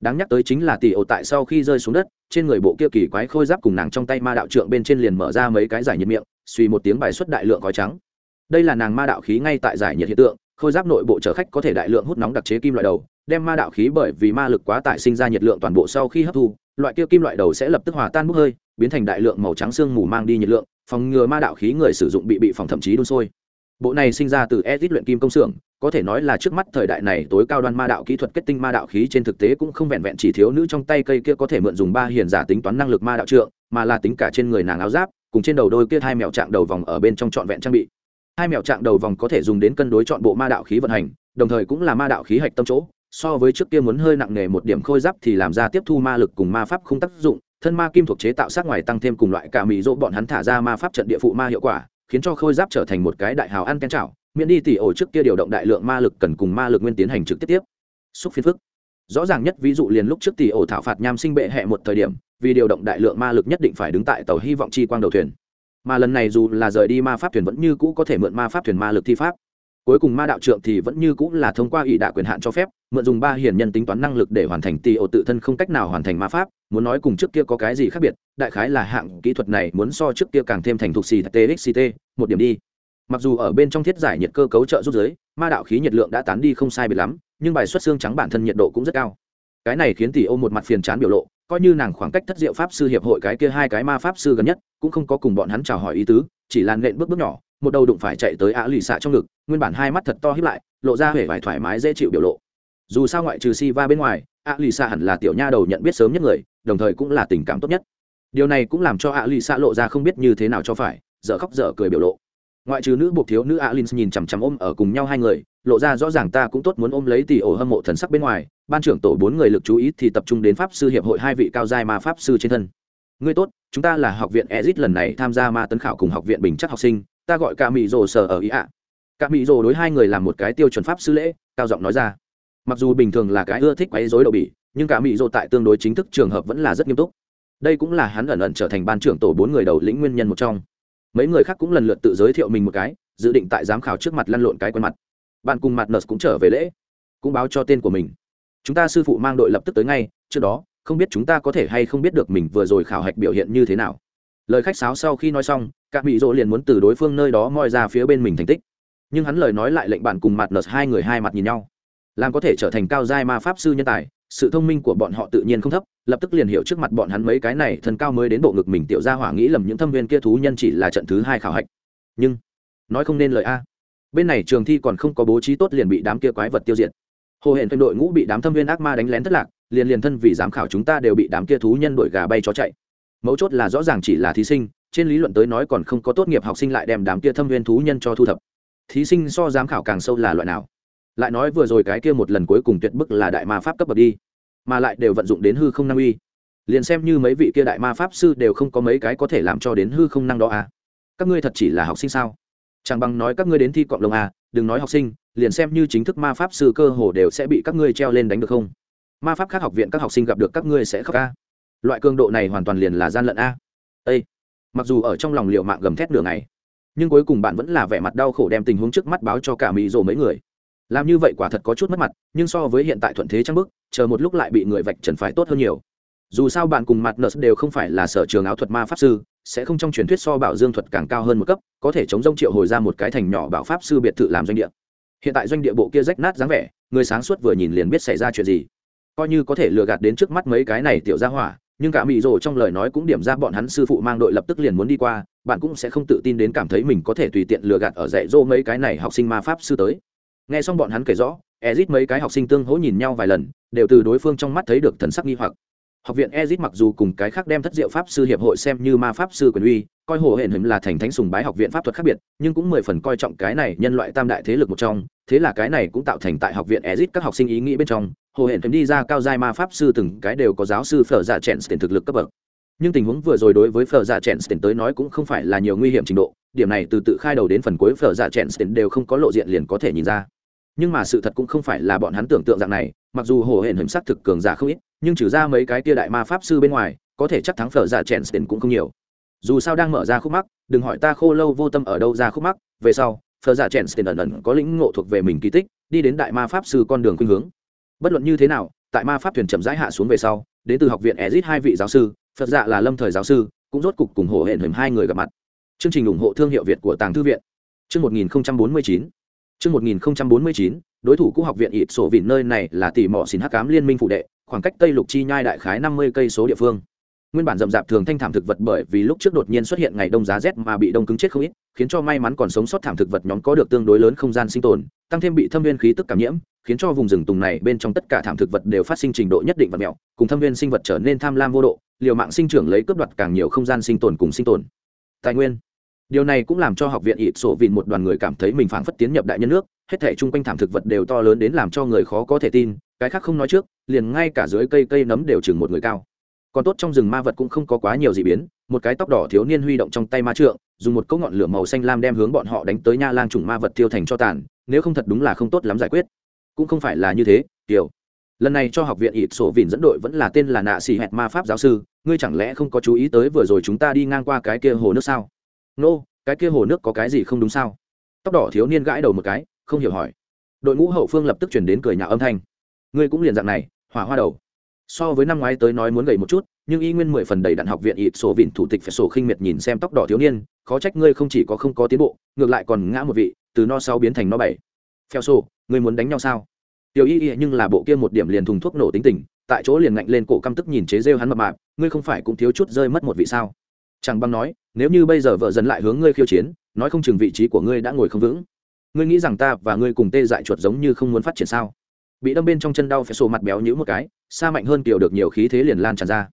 Đáng nhắc tới chính là tỷ ô tại sau khi rơi xuống đất, trên người bộ kia kỳ quái khôi giáp cùng nàng trong tay ma đạo trượng bên trên liền mở ra mấy cái giải nhiệt miệng, suy một tiếng bài xuất đại lượng khói trắng. Đây là nàng ma đạo khí ngay tại giải nhiệt hiện tượng, khôi giáp nội bộ chở khách có thể đại lượng hút nóng đặc chế kim loại đầu, đem ma đạo khí bởi vì ma lực quá tải sinh ra nhiệt lượng toàn bộ sau khi hấp thu, loại kia kim loại đầu sẽ lập tức hòa tan bốc hơi, biến thành đại lượng màu trắng xương mù mang đi nhiệt lượng phòng ngừa ma đạo khí người sử dụng bị bị phòng thậm chí đun sôi. Bộ này sinh ra từ edit luyện kim công xưởng, có thể nói là trước mắt thời đại này tối cao đoan ma đạo kỹ thuật kết tinh ma đạo khí trên thực tế cũng không vẹn vẹn chỉ thiếu nữ trong tay cây kia có thể mượn dùng ba hiền giả tính toán năng lực ma đạo trượng, mà là tính cả trên người nàng áo giáp, cùng trên đầu đôi kia hai mèo trạng đầu vòng ở bên trong trọn vẹn trang bị. Hai mèo trạng đầu vòng có thể dùng đến cân đối chọn bộ ma đạo khí vận hành, đồng thời cũng là ma đạo khí hạch tâm chỗ, so với trước kia muốn hơi nặng nề một điểm khôi giáp thì làm ra tiếp thu ma lực cùng ma pháp không tác dụng thân ma kim thuộc chế tạo sát ngoài tăng thêm cùng loại cả mì dỗ bọn hắn thả ra ma pháp trận địa phụ ma hiệu quả, khiến cho khôi giáp trở thành một cái đại hào ăn ken chảo, miễn đi tỉ ổ trước kia điều động đại lượng ma lực cần cùng ma lực nguyên tiến hành trực tiếp tiếp. Xúc phiên phức. Rõ ràng nhất ví dụ liền lúc trước tỉ ổ thảo phạt nham sinh bệ hẹ một thời điểm, vì điều động đại lượng ma lực nhất định phải đứng tại tàu hy vọng chi quang đầu thuyền. Mà lần này dù là rời đi ma pháp thuyền vẫn như cũ có thể mượn ma pháp thuyền ma lực thi pháp cuối cùng ma đạo trượng thì vẫn như cũ là thông qua ủy đạo quyền hạn cho phép, mượn dùng ba hiền nhân tính toán năng lực để hoàn thành tì ô tự thân không cách nào hoàn thành ma pháp, muốn nói cùng trước kia có cái gì khác biệt, đại khái là hạng kỹ thuật này muốn so trước kia càng thêm thành thục xì txct một điểm đi. Mặc dù ở bên trong thiết giải nhiệt cơ cấu trợ rút giới, ma đạo khí nhiệt lượng đã tán đi không sai biệt lắm, nhưng bài xuất xương trắng bản thân nhiệt độ cũng rất cao. Cái này khiến tỷ ô một mặt phiền chán biểu lộ, coi như nàng khoảng cách thất diệu pháp sư hiệp hội cái kia hai cái ma pháp sư gần nhất, cũng không có cùng bọn hắn chào hỏi ý tứ, chỉ là nện bước bước nhỏ một đầu đụng phải chạy tới ạ lì xạ trong ngực, nguyên bản hai mắt thật to hiếp lại, lộ ra vẻ vải thoải mái dễ chịu biểu lộ. Dù sao ngoại trừ si va bên ngoài, ạ lì xạ hẳn là tiểu nha đầu nhận biết sớm nhất người, đồng thời cũng là tình cảm tốt nhất. Điều này cũng làm cho ạ lì xạ lộ ra không biết như thế nào cho phải, dở khóc dở cười biểu lộ. Ngoại trừ nữ buộc thiếu nữ alin nhìn chằm chằm ôm ở cùng nhau hai người, lộ ra rõ ràng ta cũng tốt muốn ôm lấy tỷ ổ hâm mộ thần sắc bên ngoài, ban trưởng tổ bốn người lực chú ý thì tập trung đến pháp sư hiệp hội hai vị cao giai ma pháp sư trên thân. Ngươi tốt, chúng ta là học viện ezit lần này tham gia ma tấn khảo cùng học viện bình chắc học sinh ta gọi cả mỹ rồ sở ở ý ạ. Cả mỹ rồ đối hai người làm một cái tiêu chuẩn pháp sư lễ, cao giọng nói ra. Mặc dù bình thường là cái ưa thích quấy dối đậu bỉ, nhưng cả mỹ rồ tại tương đối chính thức trường hợp vẫn là rất nghiêm túc. Đây cũng là hắn ẩn ẩn trở thành ban trưởng tổ bốn người đầu lĩnh nguyên nhân một trong. Mấy người khác cũng lần lượt tự giới thiệu mình một cái, dự định tại giám khảo trước mặt lăn lộn cái quen mặt. Bạn cùng mặt nợ cũng trở về lễ, cũng báo cho tên của mình. Chúng ta sư phụ mang đội lập tức tới ngay, trước đó, không biết chúng ta có thể hay không biết được mình vừa rồi khảo hạch biểu hiện như thế nào lời khách sáo sau khi nói xong các mỹ dỗ liền muốn từ đối phương nơi đó moi ra phía bên mình thành tích. Nhưng hắn lời nói lại lệnh bạn cùng mặt nợt hai người hai mặt nhìn nhau. Làm có thể trở thành cao giai ma pháp sư nhân tài, sự thông minh của bọn họ tự nhiên không thấp, lập tức liền hiểu trước mặt bọn hắn mấy cái này thần cao mới đến bộ ngực mình tiểu ra hỏa nghĩ lầm những thâm viên kia thú nhân chỉ là trận thứ hai khảo hạch. Nhưng, nói không nên lời a. À. Bên này trường thi còn không có bố trí tốt liền bị đám kia quái vật tiêu diệt. Hồ hển thêm đội ngũ bị đám thâm viên ác ma đánh lén thất lạc, liền liền thân vì giám khảo chúng ta đều bị đám kia thú nhân đội gà bay chó chạy mấu chốt là rõ ràng chỉ là thí sinh, trên lý luận tới nói còn không có tốt nghiệp học sinh lại đem đám kia thâm viên thú nhân cho thu thập. Thí sinh so giám khảo càng sâu là loại nào? Lại nói vừa rồi cái kia một lần cuối cùng tuyệt bức là đại ma pháp cấp bậc đi, mà lại đều vận dụng đến hư không năng uy. Liền xem như mấy vị kia đại ma pháp sư đều không có mấy cái có thể làm cho đến hư không năng đó à? Các ngươi thật chỉ là học sinh sao? Chẳng bằng nói các ngươi đến thi cọng đồng à đừng nói học sinh, liền xem như chính thức ma pháp sư cơ hồ đều sẽ bị các ngươi treo lên đánh được không? Ma pháp khác học viện các học sinh gặp được các ngươi sẽ khóc ca loại cường độ này hoàn toàn liền là gian lận a. Â mặc dù ở trong lòng liệu mạng gầm thét đường này nhưng cuối cùng bạn vẫn là vẻ mặt đau khổ đem tình huống trước mắt báo cho cả mỹ rồ mấy người. Làm như vậy quả thật có chút mất mặt, nhưng so với hiện tại thuận thế trang bức chờ một lúc lại bị người vạch trần phải tốt hơn nhiều. Dù sao bạn cùng mặt nợ đều không phải là sở trường áo thuật ma pháp sư, sẽ không trong truyền thuyết so bảo dương thuật càng cao hơn một cấp, có thể chống rông triệu hồi ra một cái thành nhỏ bảo pháp sư biệt thự làm doanh địa. Hiện tại doanh địa bộ kia rách nát dáng vẻ, người sáng suốt vừa nhìn liền biết xảy ra chuyện gì. Coi như có thể lừa gạt đến trước mắt mấy cái này tiểu ra hỏa nhưng cả mỹ rồ trong lời nói cũng điểm ra bọn hắn sư phụ mang đội lập tức liền muốn đi qua, bạn cũng sẽ không tự tin đến cảm thấy mình có thể tùy tiện lừa gạt ở dạy dỗ mấy cái này học sinh ma pháp sư tới. Nghe xong bọn hắn kể rõ, ezit mấy cái học sinh tương hỗ nhìn nhau vài lần, đều từ đối phương trong mắt thấy được thần sắc nghi hoặc. Học viện ezit mặc dù cùng cái khác đem thất diệu pháp sư hiệp hội xem như ma pháp sư quyền uy, coi hồ hển hình là thành thánh sùng bái học viện pháp thuật khác biệt, nhưng cũng mười phần coi trọng cái này nhân loại tam đại thế lực một trong, thế là cái này cũng tạo thành tại học viện ezit các học sinh ý nghĩ bên trong hồ hển thêm đi ra cao giai ma pháp sư từng cái đều có giáo sư phở dạ chèn tiền thực lực cấp bậc. Nhưng tình huống vừa rồi đối với phở dạ chèn tiền tới nói cũng không phải là nhiều nguy hiểm trình độ, điểm này từ tự khai đầu đến phần cuối phở dạ chèn tiền đều không có lộ diện liền có thể nhìn ra. Nhưng mà sự thật cũng không phải là bọn hắn tưởng tượng dạng này, mặc dù hồ hển hình xác thực cường giả không ít, nhưng trừ ra mấy cái tia đại ma pháp sư bên ngoài, có thể chắc thắng phở dạ chèn tiền cũng không nhiều. Dù sao đang mở ra khúc mắc, đừng hỏi ta khô lâu vô tâm ở đâu ra khúc mắc, về sau, phở dạ chèn tiền ẩn ẩn có lĩnh ngộ thuộc về mình kỳ tích, đi đến đại ma pháp sư con đường khuynh hướng bất luận như thế nào, tại ma pháp thuyền chậm rãi hạ xuống về sau, đến từ học viện ezit hai vị giáo sư, phật dạ là lâm thời giáo sư, cũng rốt cục cùng hồ hển hình hai người gặp mặt. Chương trình ủng hộ thương hiệu việt của tàng thư viện. Chương một nghìn bốn mươi chín. Chương một nghìn bốn mươi chín, đối thủ cũ học viện ịt sổ vịn nơi này là tỷ mỏ xin hắc cám liên minh phụ đệ, khoảng cách tây lục chi nhai đại khái năm mươi cây số địa phương nguyên bản rậm rạp thường thanh thảm thực vật bởi vì lúc trước đột nhiên xuất hiện ngày đông giá rét mà bị đông cứng chết không ít, khiến cho may mắn còn sống sót thảm thực vật nhóm có được tương đối lớn không gian sinh tồn, tăng thêm bị thâm viên khí tức cảm nhiễm, khiến cho vùng rừng tùng này bên trong tất cả thảm thực vật đều phát sinh trình độ nhất định và mẹo, cùng thâm viên sinh vật trở nên tham lam vô độ, liều mạng sinh trưởng lấy cướp đoạt càng nhiều không gian sinh tồn cùng sinh tồn. Tài nguyên. Điều này cũng làm cho học viện ịt sổ vịn một đoàn người cảm thấy mình phảng phất tiến nhập đại nhân nước, hết thể chung quanh thảm thực vật đều to lớn đến làm cho người khó có thể tin, cái khác không nói trước, liền ngay cả dưới cây cây nấm đều chừng một người cao còn tốt trong rừng ma vật cũng không có quá nhiều d ị biến một cái tóc đỏ thiếu niên huy động trong tay ma trượng dùng một cốc ngọn lửa màu xanh lam đem hướng bọn họ đánh tới nha lang trùng ma vật tiêu thành cho tàn nếu không thật đúng là không tốt lắm giải quyết. Cũng không phải là như thế kiểu lần này cho học viện ịt sổ vìn dẫn đội vẫn là tên là nạ xì hẹt ma pháp giáo sư ngươi chẳng lẽ không có chú ý tới vừa rồi chúng ta đi ngang qua cái kia hồ nước sao? Nô、no, cái kia hồ nước có cái gì không đúng sao? Tóc đỏ thiếu niên gãi đầu một cái không hiểu hỏi. Đội ngũ hậu phương lập tức chuyển đến cười nhạo âm thanh. Ngươi cũng liền dạng này hỏa hoa đầu so với năm ngoái tới nói muốn gầy một chút, nhưng y nguyên mười phần đầy đặn học viện ịt sổ vịn thủ tịch phải sổ khinh miệt nhìn xem tóc đỏ thiếu niên, khó trách ngươi không chỉ có không có tiến bộ, ngược lại còn ngã một vị, từ no sáu biến thành no bảy. Phèo sổ, ngươi muốn đánh nhau sao? Tiểu y y nhưng là bộ kia một điểm liền thùng thuốc nổ tính tình, tại chỗ liền ngạnh lên cổ căm tức nhìn chế rêu hắn mập mạp, ngươi không phải cũng thiếu chút rơi mất một vị sao? Chẳng băng nói, nếu như bây giờ vợ dần lại hướng ngươi khiêu chiến, nói không chừng vị trí của ngươi đã ngồi không vững. Ngươi nghĩ rằng ta và ngươi cùng tê dại chuột giống như không muốn phát triển sao? Bị đâm bên trong chân đau phải sổ mặt béo nhữ một cái, xa mạnh hơn kiểu được nhiều khí thế liền lan tràn ra.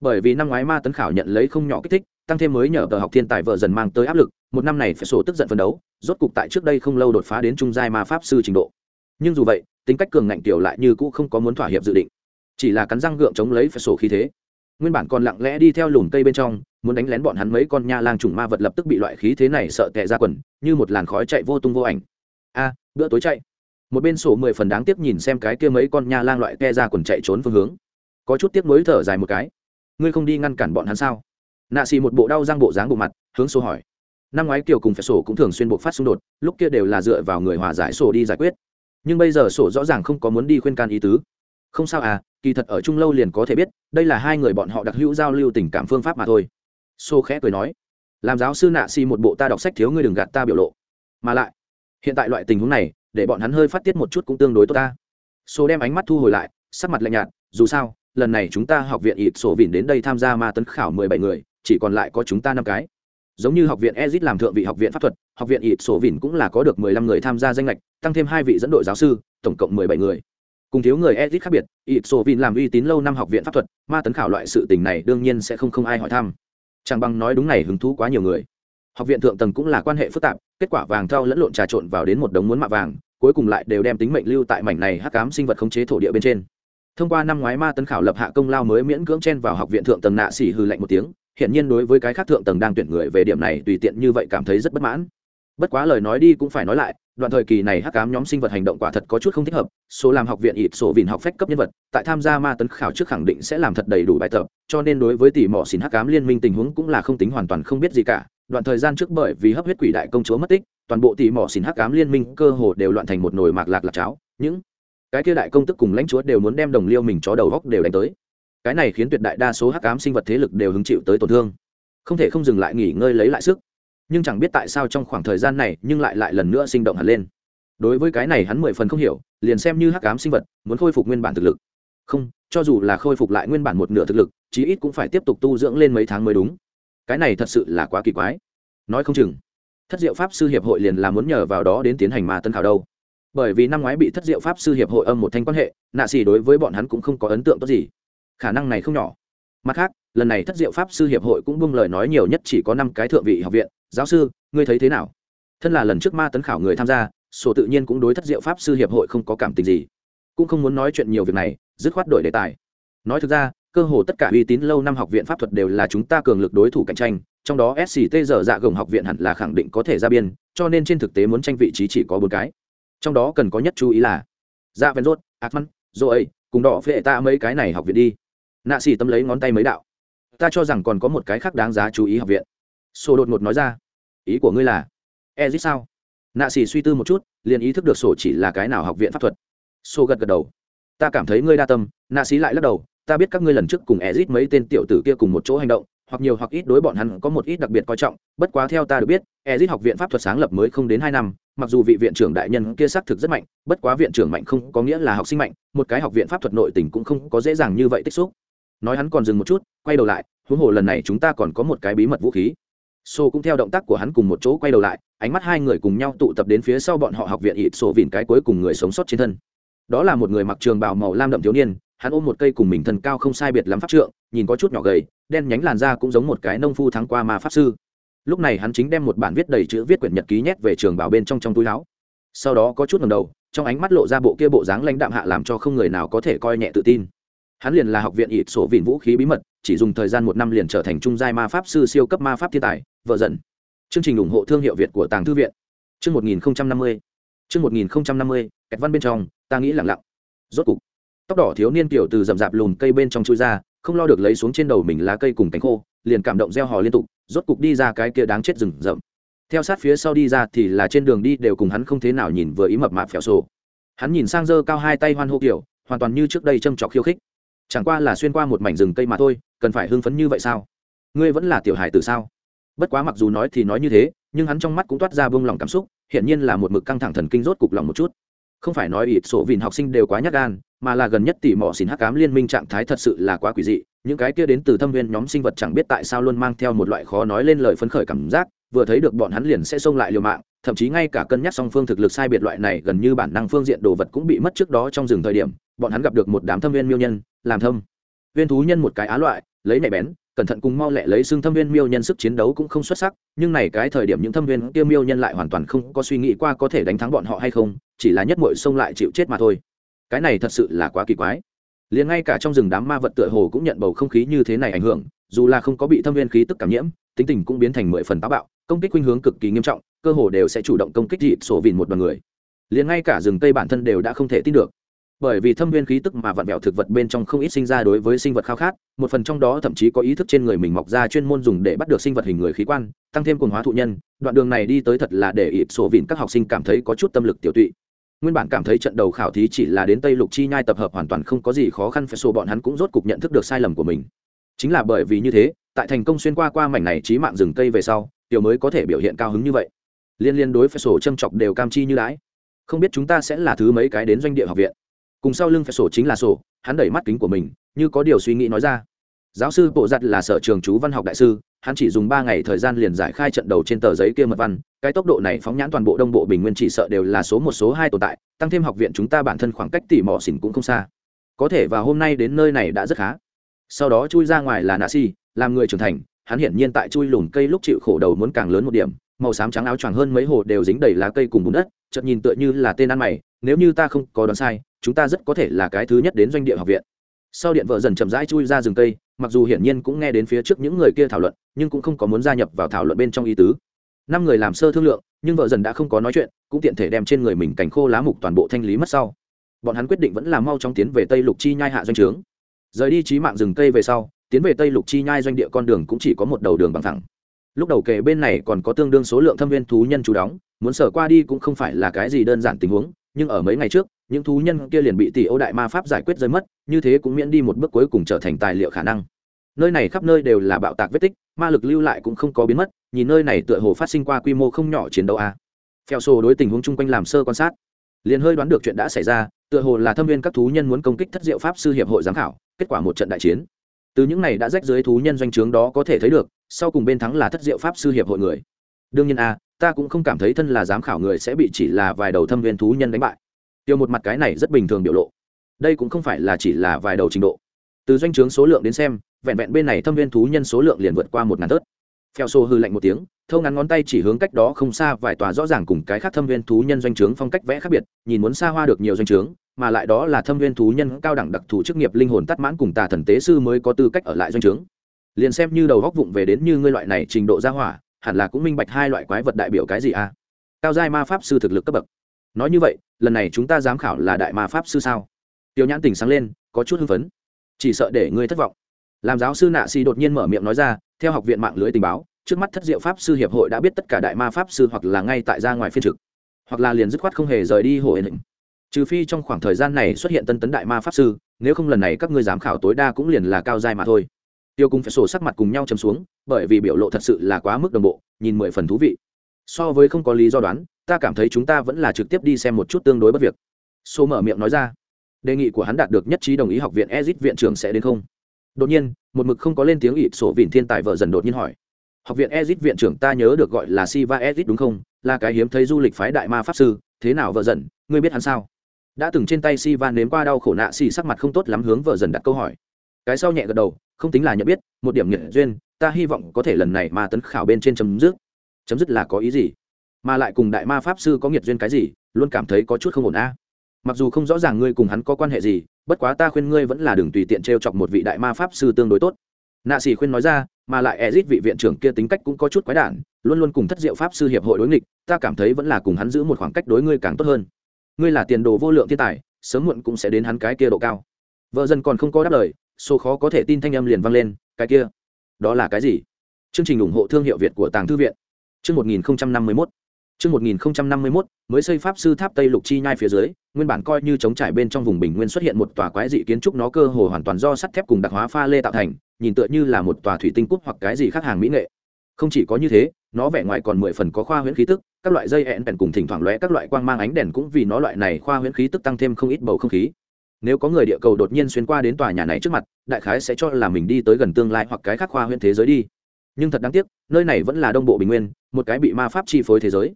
Bởi vì năm ngoái ma tấn khảo nhận lấy không nhỏ kích thích, tăng thêm mới nhờ tờ học thiên tài vợ dần mang tới áp lực, một năm này phải sổ tức giận phấn đấu, rốt cục tại trước đây không lâu đột phá đến trung giai ma pháp sư trình độ. Nhưng dù vậy, tính cách cường ngạnh tiểu lại như cũ không có muốn thỏa hiệp dự định. Chỉ là cắn răng gượng chống lấy phải sổ khí thế. Nguyên bản còn lặng lẽ đi theo lùm cây bên trong, muốn đánh lén bọn hắn mấy con nha lang trùng ma vật lập tức bị loại khí thế này sợ tệ ra quần, như một làn khói chạy vô tung vô ảnh. A, bữa tối chạy một bên sổ mười phần đáng tiếc nhìn xem cái kia mấy con nha lang loại ke ra quần chạy trốn phương hướng. Có chút tiếc mới thở dài một cái. Ngươi không đi ngăn cản bọn hắn sao? Nạ xì một bộ đau răng bộ dáng bộ mặt, hướng sổ hỏi. Năm ngoái kiều cùng phải sổ cũng thường xuyên bộ phát xung đột, lúc kia đều là dựa vào người hòa giải sổ đi giải quyết. Nhưng bây giờ sổ rõ ràng không có muốn đi khuyên can ý tứ. Không sao à kỳ thật ở chung lâu liền có thể biết, đây là hai người bọn họ đặc hữu giao lưu tình cảm phương pháp mà thôi. Sô khẽ cười nói. Làm giáo sư nạ xì một bộ ta đọc sách thiếu ngươi đừng gạt ta biểu lộ. Mà lại, hiện tại loại tình huống này để bọn hắn hơi phát tiết một chút cũng tương đối tốt ta. Số đem ánh mắt thu hồi lại, sắc mặt lạnh nhạt, dù sao, lần này chúng ta học viện ít sổ vỉn đến đây tham gia ma tấn khảo mười bảy người, chỉ còn lại có chúng ta năm cái. Giống như học viện ezit làm thượng vị học viện pháp thuật, học viện ít sổ vỉn cũng là có được mười lăm người tham gia danh lệch, tăng thêm hai vị dẫn đội giáo sư, tổng cộng mười bảy người. Cùng thiếu người Ezit khác biệt ít sổ vỉn làm uy tín lâu năm học viện pháp thuật, ma tấn khảo loại sự tình này đương nhiên sẽ không không ai hỏi thăm. Chẳng bằng nói đúng này hứng thú quá nhiều người. Học viện thượng tầng cũng là quan hệ phức tạp, kết quả vàng thau lẫn lộn trà trộn vào đến một đống muốn mạ vàng cuối cùng lại đều đem tính mệnh lưu tại mảnh này hắc cám sinh vật khống chế thổ địa bên trên. Thông qua năm ngoái ma tấn khảo lập hạ công lao mới miễn cưỡng chen vào học viện thượng tầng nạ xỉ hư lạnh một tiếng hiện nhiên đối với cái khác thượng tầng đang tuyển người về điểm này tùy tiện như vậy cảm thấy rất bất mãn. Bất quá lời nói đi cũng phải nói lại, đoạn thời kỳ này hắc cám nhóm sinh vật hành động quả thật có chút không thích hợp, số làm học viện ít, số vìn học phách cấp nhân vật, tại tham gia ma tấn khảo trước khẳng định sẽ làm thật đầy đủ bài tập, cho nên đối với tỷ mỏ xin hắc cám liên minh tình huống cũng là không tính hoàn toàn không biết gì cả đoạn thời gian trước bởi vì hấp huyết quỷ đại công chúa mất tích, toàn bộ tỷ mỏ xin hắc cám liên minh cơ hồ đều loạn thành một nồi mạc lạc lạc cháo. Những cái kia đại công tức cùng lãnh chúa đều muốn đem đồng liêu mình chó đầu góc đều đánh tới. Cái này khiến tuyệt đại đa số hắc cám sinh vật thế lực đều hứng chịu tới tổn thương. Không thể không dừng lại nghỉ ngơi lấy lại sức. Nhưng chẳng biết tại sao trong khoảng thời gian này, nhưng lại lại lần nữa sinh động hẳn lên. Đối với cái này hắn mười phần không hiểu, liền xem như hắc ám sinh vật, muốn khôi phục nguyên bản thực lực. Không, cho dù là khôi phục lại nguyên bản một nửa thực lực, chí ít cũng phải tiếp tục tu dưỡng lên mấy tháng mới đúng cái này thật sự là quá kỳ quái. Nói không chừng, thất diệu pháp sư hiệp hội liền là muốn nhờ vào đó đến tiến hành mà tân khảo đâu. Bởi vì năm ngoái bị thất diệu pháp sư hiệp hội âm một thanh quan hệ, nạ xì đối với bọn hắn cũng không có ấn tượng tốt gì. Khả năng này không nhỏ. Mặt khác, lần này thất diệu pháp sư hiệp hội cũng buông lời nói nhiều nhất chỉ có năm cái thượng vị học viện. Giáo sư, ngươi thấy thế nào? Thân là lần trước ma tấn khảo người tham gia, sổ tự nhiên cũng đối thất diệu pháp sư hiệp hội không có cảm tình gì. Cũng không muốn nói chuyện nhiều việc này, dứt khoát đổi đề tài. Nói thực ra cơ hồ tất cả uy tín lâu năm học viện pháp thuật đều là chúng ta cường lực đối thủ cạnh tranh, trong đó sct giờ dạ gồng học viện hẳn là khẳng định có thể ra biên, cho nên trên thực tế muốn tranh vị trí chỉ có bốn cái. Trong đó cần có nhất chú ý là dạ ven rốt do ấy cùng đỏ phệ ta mấy cái này học viện đi. Nạ xỉ tâm lấy ngón tay mấy đạo. Ta cho rằng còn có một cái khác đáng giá chú ý học viện. Sổ đột ngột nói ra. Ý của ngươi là ezit sao? Nạ xỉ suy tư một chút, liền ý thức được sổ chỉ là cái nào học viện pháp thuật. Sổ gật gật đầu. Ta cảm thấy ngươi đa tâm, nạ xỉ lại lắc đầu ta biết các ngươi lần trước cùng ezit mấy tên tiểu tử kia cùng một chỗ hành động, hoặc nhiều hoặc ít đối bọn hắn có một ít đặc biệt coi trọng, bất quá theo ta được biết ezit học viện pháp thuật sáng lập mới không đến hai năm, mặc dù vị viện trưởng đại nhân kia xác thực rất mạnh, bất quá viện trưởng mạnh không có nghĩa là học sinh mạnh, một cái học viện pháp thuật nội tình cũng không có dễ dàng như vậy tích xúc. Nói hắn còn dừng một chút, quay đầu lại, huống hồ lần này chúng ta còn có một cái bí mật vũ khí. Sô cũng theo động tác của hắn cùng một chỗ quay đầu lại, ánh mắt hai người cùng nhau tụ tập đến phía sau bọn họ học viện ịt sổ vỉn cái cuối cùng người sống sót trên thân. Đó là một người mặc trường bào màu lam đậm thiếu niên hắn ôm một cây cùng mình thần cao không sai biệt lắm pháp trượng, nhìn có chút nhỏ gầy, đen nhánh làn da cũng giống một cái nông phu thắng qua mà pháp sư. Lúc này hắn chính đem một bản viết đầy chữ viết quyển nhật ký nhét về trường bảo bên trong trong túi áo. Sau đó có chút ngầm đầu, trong ánh mắt lộ ra bộ kia bộ dáng lãnh đạm hạ làm cho không người nào có thể coi nhẹ tự tin. Hắn liền là học viện ịt sổ vìn vũ khí bí mật, chỉ dùng thời gian một năm liền trở thành trung giai ma pháp sư siêu cấp ma pháp thiên tài, vợ dần. Chương trình ủng hộ thương hiệu việt của tàng thư viện. Chương một nghìn năm mươi. Chương một nghìn năm mươi, kẹt văn bên trong, ta nghĩ lặng lặng. Rốt cục tóc đỏ thiếu niên tiểu từ rậm rạp lùm cây bên trong chui ra, không lo được lấy xuống trên đầu mình lá cây cùng cánh khô, liền cảm động gieo hò liên tục, rốt cục đi ra cái kia đáng chết rừng rậm. Theo sát phía sau đi ra thì là trên đường đi đều cùng hắn không thế nào nhìn vừa ý mập mạp phèo sổ. Hắn nhìn sang dơ cao hai tay hoan hô kiểu, hoàn toàn như trước đây châm trọc khiêu khích. Chẳng qua là xuyên qua một mảnh rừng cây mà thôi, cần phải hưng phấn như vậy sao? Ngươi vẫn là tiểu hài từ sao? Bất quá mặc dù nói thì nói như thế, nhưng hắn trong mắt cũng toát ra bông lòng cảm xúc, hiển nhiên là một mực căng thẳng thần kinh rốt cục lòng một chút. Không phải nói ít sổ vìn học sinh đều quá nhát gan mà là gần nhất tỉ mỏ xin hắc cám liên minh trạng thái thật sự là quá quỷ dị. Những cái kia đến từ thâm viên nhóm sinh vật chẳng biết tại sao luôn mang theo một loại khó nói lên lời phấn khởi cảm giác, vừa thấy được bọn hắn liền sẽ xông lại liều mạng, thậm chí ngay cả cân nhắc song phương thực lực sai biệt loại này gần như bản năng phương diện đồ vật cũng bị mất trước đó trong rừng thời điểm, bọn hắn gặp được một đám thâm viên miêu nhân, làm thâm. Viên thú nhân một cái á loại, lấy nhạy bén, cẩn thận cùng mau lẹ lấy xương thâm viên miêu nhân sức chiến đấu cũng không xuất sắc, nhưng này cái thời điểm những thâm viên kia miêu nhân lại hoàn toàn không có suy nghĩ qua có thể đánh thắng bọn họ hay không, chỉ là nhất mội xông lại chịu chết mà thôi cái này thật sự là quá kỳ quái. Liền ngay cả trong rừng đám ma vật tựa hồ cũng nhận bầu không khí như thế này ảnh hưởng, dù là không có bị thâm viên khí tức cảm nhiễm, tính tình cũng biến thành mười phần táo bạo, công kích khuynh hướng cực kỳ nghiêm trọng, cơ hồ đều sẽ chủ động công kích dịp sổ vìn một đoàn người. Liền ngay cả rừng cây bản thân đều đã không thể tin được. Bởi vì thâm viên khí tức mà vặn vẹo thực vật bên trong không ít sinh ra đối với sinh vật khao khát, một phần trong đó thậm chí có ý thức trên người mình mọc ra chuyên môn dùng để bắt được sinh vật hình người khí quan, tăng thêm quần hóa thụ nhân, đoạn đường này đi tới thật là để ịp sổ vịn các học sinh cảm thấy có chút tâm lực tiểu tụy nguyên bản cảm thấy trận đầu khảo thí chỉ là đến tây lục chi nhai tập hợp hoàn toàn không có gì khó khăn, phải sổ bọn hắn cũng rốt cục nhận thức được sai lầm của mình. Chính là bởi vì như thế, tại thành công xuyên qua qua mảnh này trí mạng rừng cây về sau, tiểu mới có thể biểu hiện cao hứng như vậy. Liên liên đối phải sổ châm chọc đều cam chi như đãi. Không biết chúng ta sẽ là thứ mấy cái đến doanh địa học viện. Cùng sau lưng phải sổ chính là sổ, hắn đẩy mắt kính của mình, như có điều suy nghĩ nói ra giáo sư bộ giặt là sở trường chú văn học đại sư, hắn chỉ dùng ba ngày thời gian liền giải khai trận đầu trên tờ giấy kia mật văn. Cái tốc độ này phóng nhãn toàn bộ đông bộ bình nguyên chỉ sợ đều là số một, số hai tồn tại, tăng thêm học viện chúng ta bản thân khoảng cách tỉ mò xỉn cũng không xa. Có thể và hôm nay đến nơi này đã rất khá. Sau đó chui ra ngoài là nạ si, làm người trưởng thành, hắn hiển nhiên tại chui lùn cây lúc chịu khổ đầu muốn càng lớn một điểm. Màu xám trắng áo choàng hơn mấy hồ đều dính đầy lá cây cùng bùn đất, chợt nhìn tựa như là tên ăn mày, nếu như ta không có đoán sai, chúng ta rất có thể là cái thứ nhất đến doanh địa học viện. Sau điện vợ dần chậm rãi chui ra rừng cây mặc dù hiển nhiên cũng nghe đến phía trước những người kia thảo luận, nhưng cũng không có muốn gia nhập vào thảo luận bên trong ý tứ. Năm người làm sơ thương lượng, nhưng vợ dần đã không có nói chuyện, cũng tiện thể đem trên người mình cành khô lá mục toàn bộ thanh lý mất sau. Bọn hắn quyết định vẫn là mau chóng tiến về tây lục chi nhai hạ doanh trướng. Rời đi trí mạng rừng cây về sau, tiến về tây lục chi nhai doanh địa con đường cũng chỉ có một đầu đường bằng thẳng. Lúc đầu kề bên này còn có tương đương số lượng thâm viên thú nhân chú đóng, muốn sở qua đi cũng không phải là cái gì đơn giản tình huống, nhưng ở mấy ngày trước những thú nhân kia liền bị tỷ ô đại ma pháp giải quyết rơi mất, như thế cũng miễn đi một bước cuối cùng trở thành tài liệu khả năng. Nơi này khắp nơi đều là bạo tạc vết tích, ma lực lưu lại cũng không có biến mất, nhìn nơi này tựa hồ phát sinh qua quy mô không nhỏ chiến đấu a. À. phèo sổ đối tình huống chung quanh làm sơ quan sát. Liền hơi đoán được chuyện đã xảy ra, tựa hồ là thâm viên các thú nhân muốn công kích thất diệu pháp sư hiệp hội giám khảo, kết quả một trận đại chiến. Từ những này đã rách dưới thú nhân doanh trướng đó có thể thấy được, sau cùng bên thắng là thất diệu pháp sư hiệp hội người. Đương nhiên a, ta cũng không cảm thấy thân là giám khảo người sẽ bị chỉ là vài đầu thâm viên thú nhân đánh bại tiêu một mặt cái này rất bình thường biểu lộ. Đây cũng không phải là chỉ là vài đầu trình độ. Từ doanh trướng số lượng đến xem, vẹn vẹn bên này thâm viên thú nhân số lượng liền vượt qua một ngàn tớt. Phèo xô hư lạnh một tiếng, thâu ngắn ngón tay chỉ hướng cách đó không xa vài tòa rõ ràng cùng cái khác thâm viên thú nhân doanh trướng phong cách vẽ khác biệt, nhìn muốn xa hoa được nhiều doanh trướng, mà lại đó là thâm viên thú nhân cao đẳng đặc thù chức nghiệp linh hồn tắt mãn cùng tà thần tế sư mới có tư cách ở lại doanh trướng. Liền xem như đầu góc vụng về đến như ngươi loại này trình độ gia hỏa, hẳn là cũng minh bạch hai loại quái vật đại biểu cái gì à? Cao giai ma pháp sư thực lực cấp bậc nói như vậy, lần này chúng ta giám khảo là đại ma pháp sư sao? Tiểu nhãn tỉnh sáng lên, có chút hưng phấn. Chỉ sợ để ngươi thất vọng. Làm giáo sư nạ si đột nhiên mở miệng nói ra, theo học viện mạng lưới tình báo, trước mắt thất diệu pháp sư hiệp hội đã biết tất cả đại ma pháp sư hoặc là ngay tại ra ngoài phiên trực, hoặc là liền dứt khoát không hề rời đi hồ định. trừ phi trong khoảng thời gian này xuất hiện tân tấn đại ma pháp sư, nếu không lần này các ngươi giám khảo tối đa cũng liền là cao giai mà thôi. Tiêu cùng phải sổ sắc mặt cùng nhau chấm xuống, bởi vì biểu lộ thật sự là quá mức đồng bộ, nhìn mười phần thú vị. So với không có lý do đoán ta cảm thấy chúng ta vẫn là trực tiếp đi xem một chút tương đối bất việc. Số mở miệng nói ra. Đề nghị của hắn đạt được nhất trí đồng ý học viện ezit viện trưởng sẽ đến không? Đột nhiên, một mực không có lên tiếng ỵ sổ vịn thiên tài vợ dần đột nhiên hỏi. Học viện ezit viện trưởng ta nhớ được gọi là siva ezit đúng không? Là cái hiếm thấy du lịch phái đại ma pháp sư. Thế nào vợ dần? Ngươi biết hắn sao? Đã từng trên tay siva nếm qua đau khổ nạ xì sắc mặt không tốt lắm hướng vợ dần đặt câu hỏi. Cái sau nhẹ gật đầu, không tính là nhận biết, một điểm nghiện duyên, ta hy vọng có thể lần này mà tấn khảo bên trên chấm dứt. Chấm dứt là có ý gì? Mà lại cùng đại ma pháp sư có nghiệt duyên cái gì, luôn cảm thấy có chút không ổn a. Mặc dù không rõ ràng ngươi cùng hắn có quan hệ gì, bất quá ta khuyên ngươi vẫn là đừng tùy tiện t r e o chọc một vị đại ma pháp sư tương đối tốt. Nạ xỉ khuyên nói ra, mà lại ezit vị viện trưởng kia tính cách cũng có chút quái đản, luôn luôn cùng thất diệu pháp sư hiệp hội đối nghịch, ta cảm thấy vẫn là cùng hắn giữ một khoảng cách đối ngươi càng tốt hơn. Ngươi là tiền đồ vô lượng thiên tài, sớm muộn cũng sẽ đến hắn cái kia độ cao. Vợ dân còn không có đáp lời, số khó có thể tin thanh âm liền vang lên, cái kia, đó là cái gì? Chương trình ủng hộ thương hiệu việt của tàng thư viện. Chương một nghìn năm mươi mốt. Trước 1051, mới xây pháp sư tháp tây lục chi nhai phía dưới nguyên bản coi như chống trải bên trong vùng bình nguyên xuất hiện một tòa quái dị kiến trúc nó cơ hồ hoàn toàn do sắt thép cùng đặc hóa pha lê tạo thành nhìn tựa như là một tòa thủy tinh cút hoặc cái gì khác hàng mỹ nghệ. Không chỉ có như thế nó vẻ ngoài còn mười phần có khoa huyễn khí tức các loại dây ẹn bèn cùng thỉnh thoảng lóe các loại quang mang ánh đèn cũng vì nó loại này khoa huyễn khí tức tăng thêm không ít bầu không khí. Nếu có người địa cầu đột nhiên xuyên qua đến tòa nhà này trước mặt đại khái sẽ cho là mình đi tới gần tương lai hoặc cái khác khoa huyễn thế giới đi. Nhưng thật đáng tiếc nơi này vẫn là đông bộ bình nguyên một cái bị ma pháp chi phối thế giới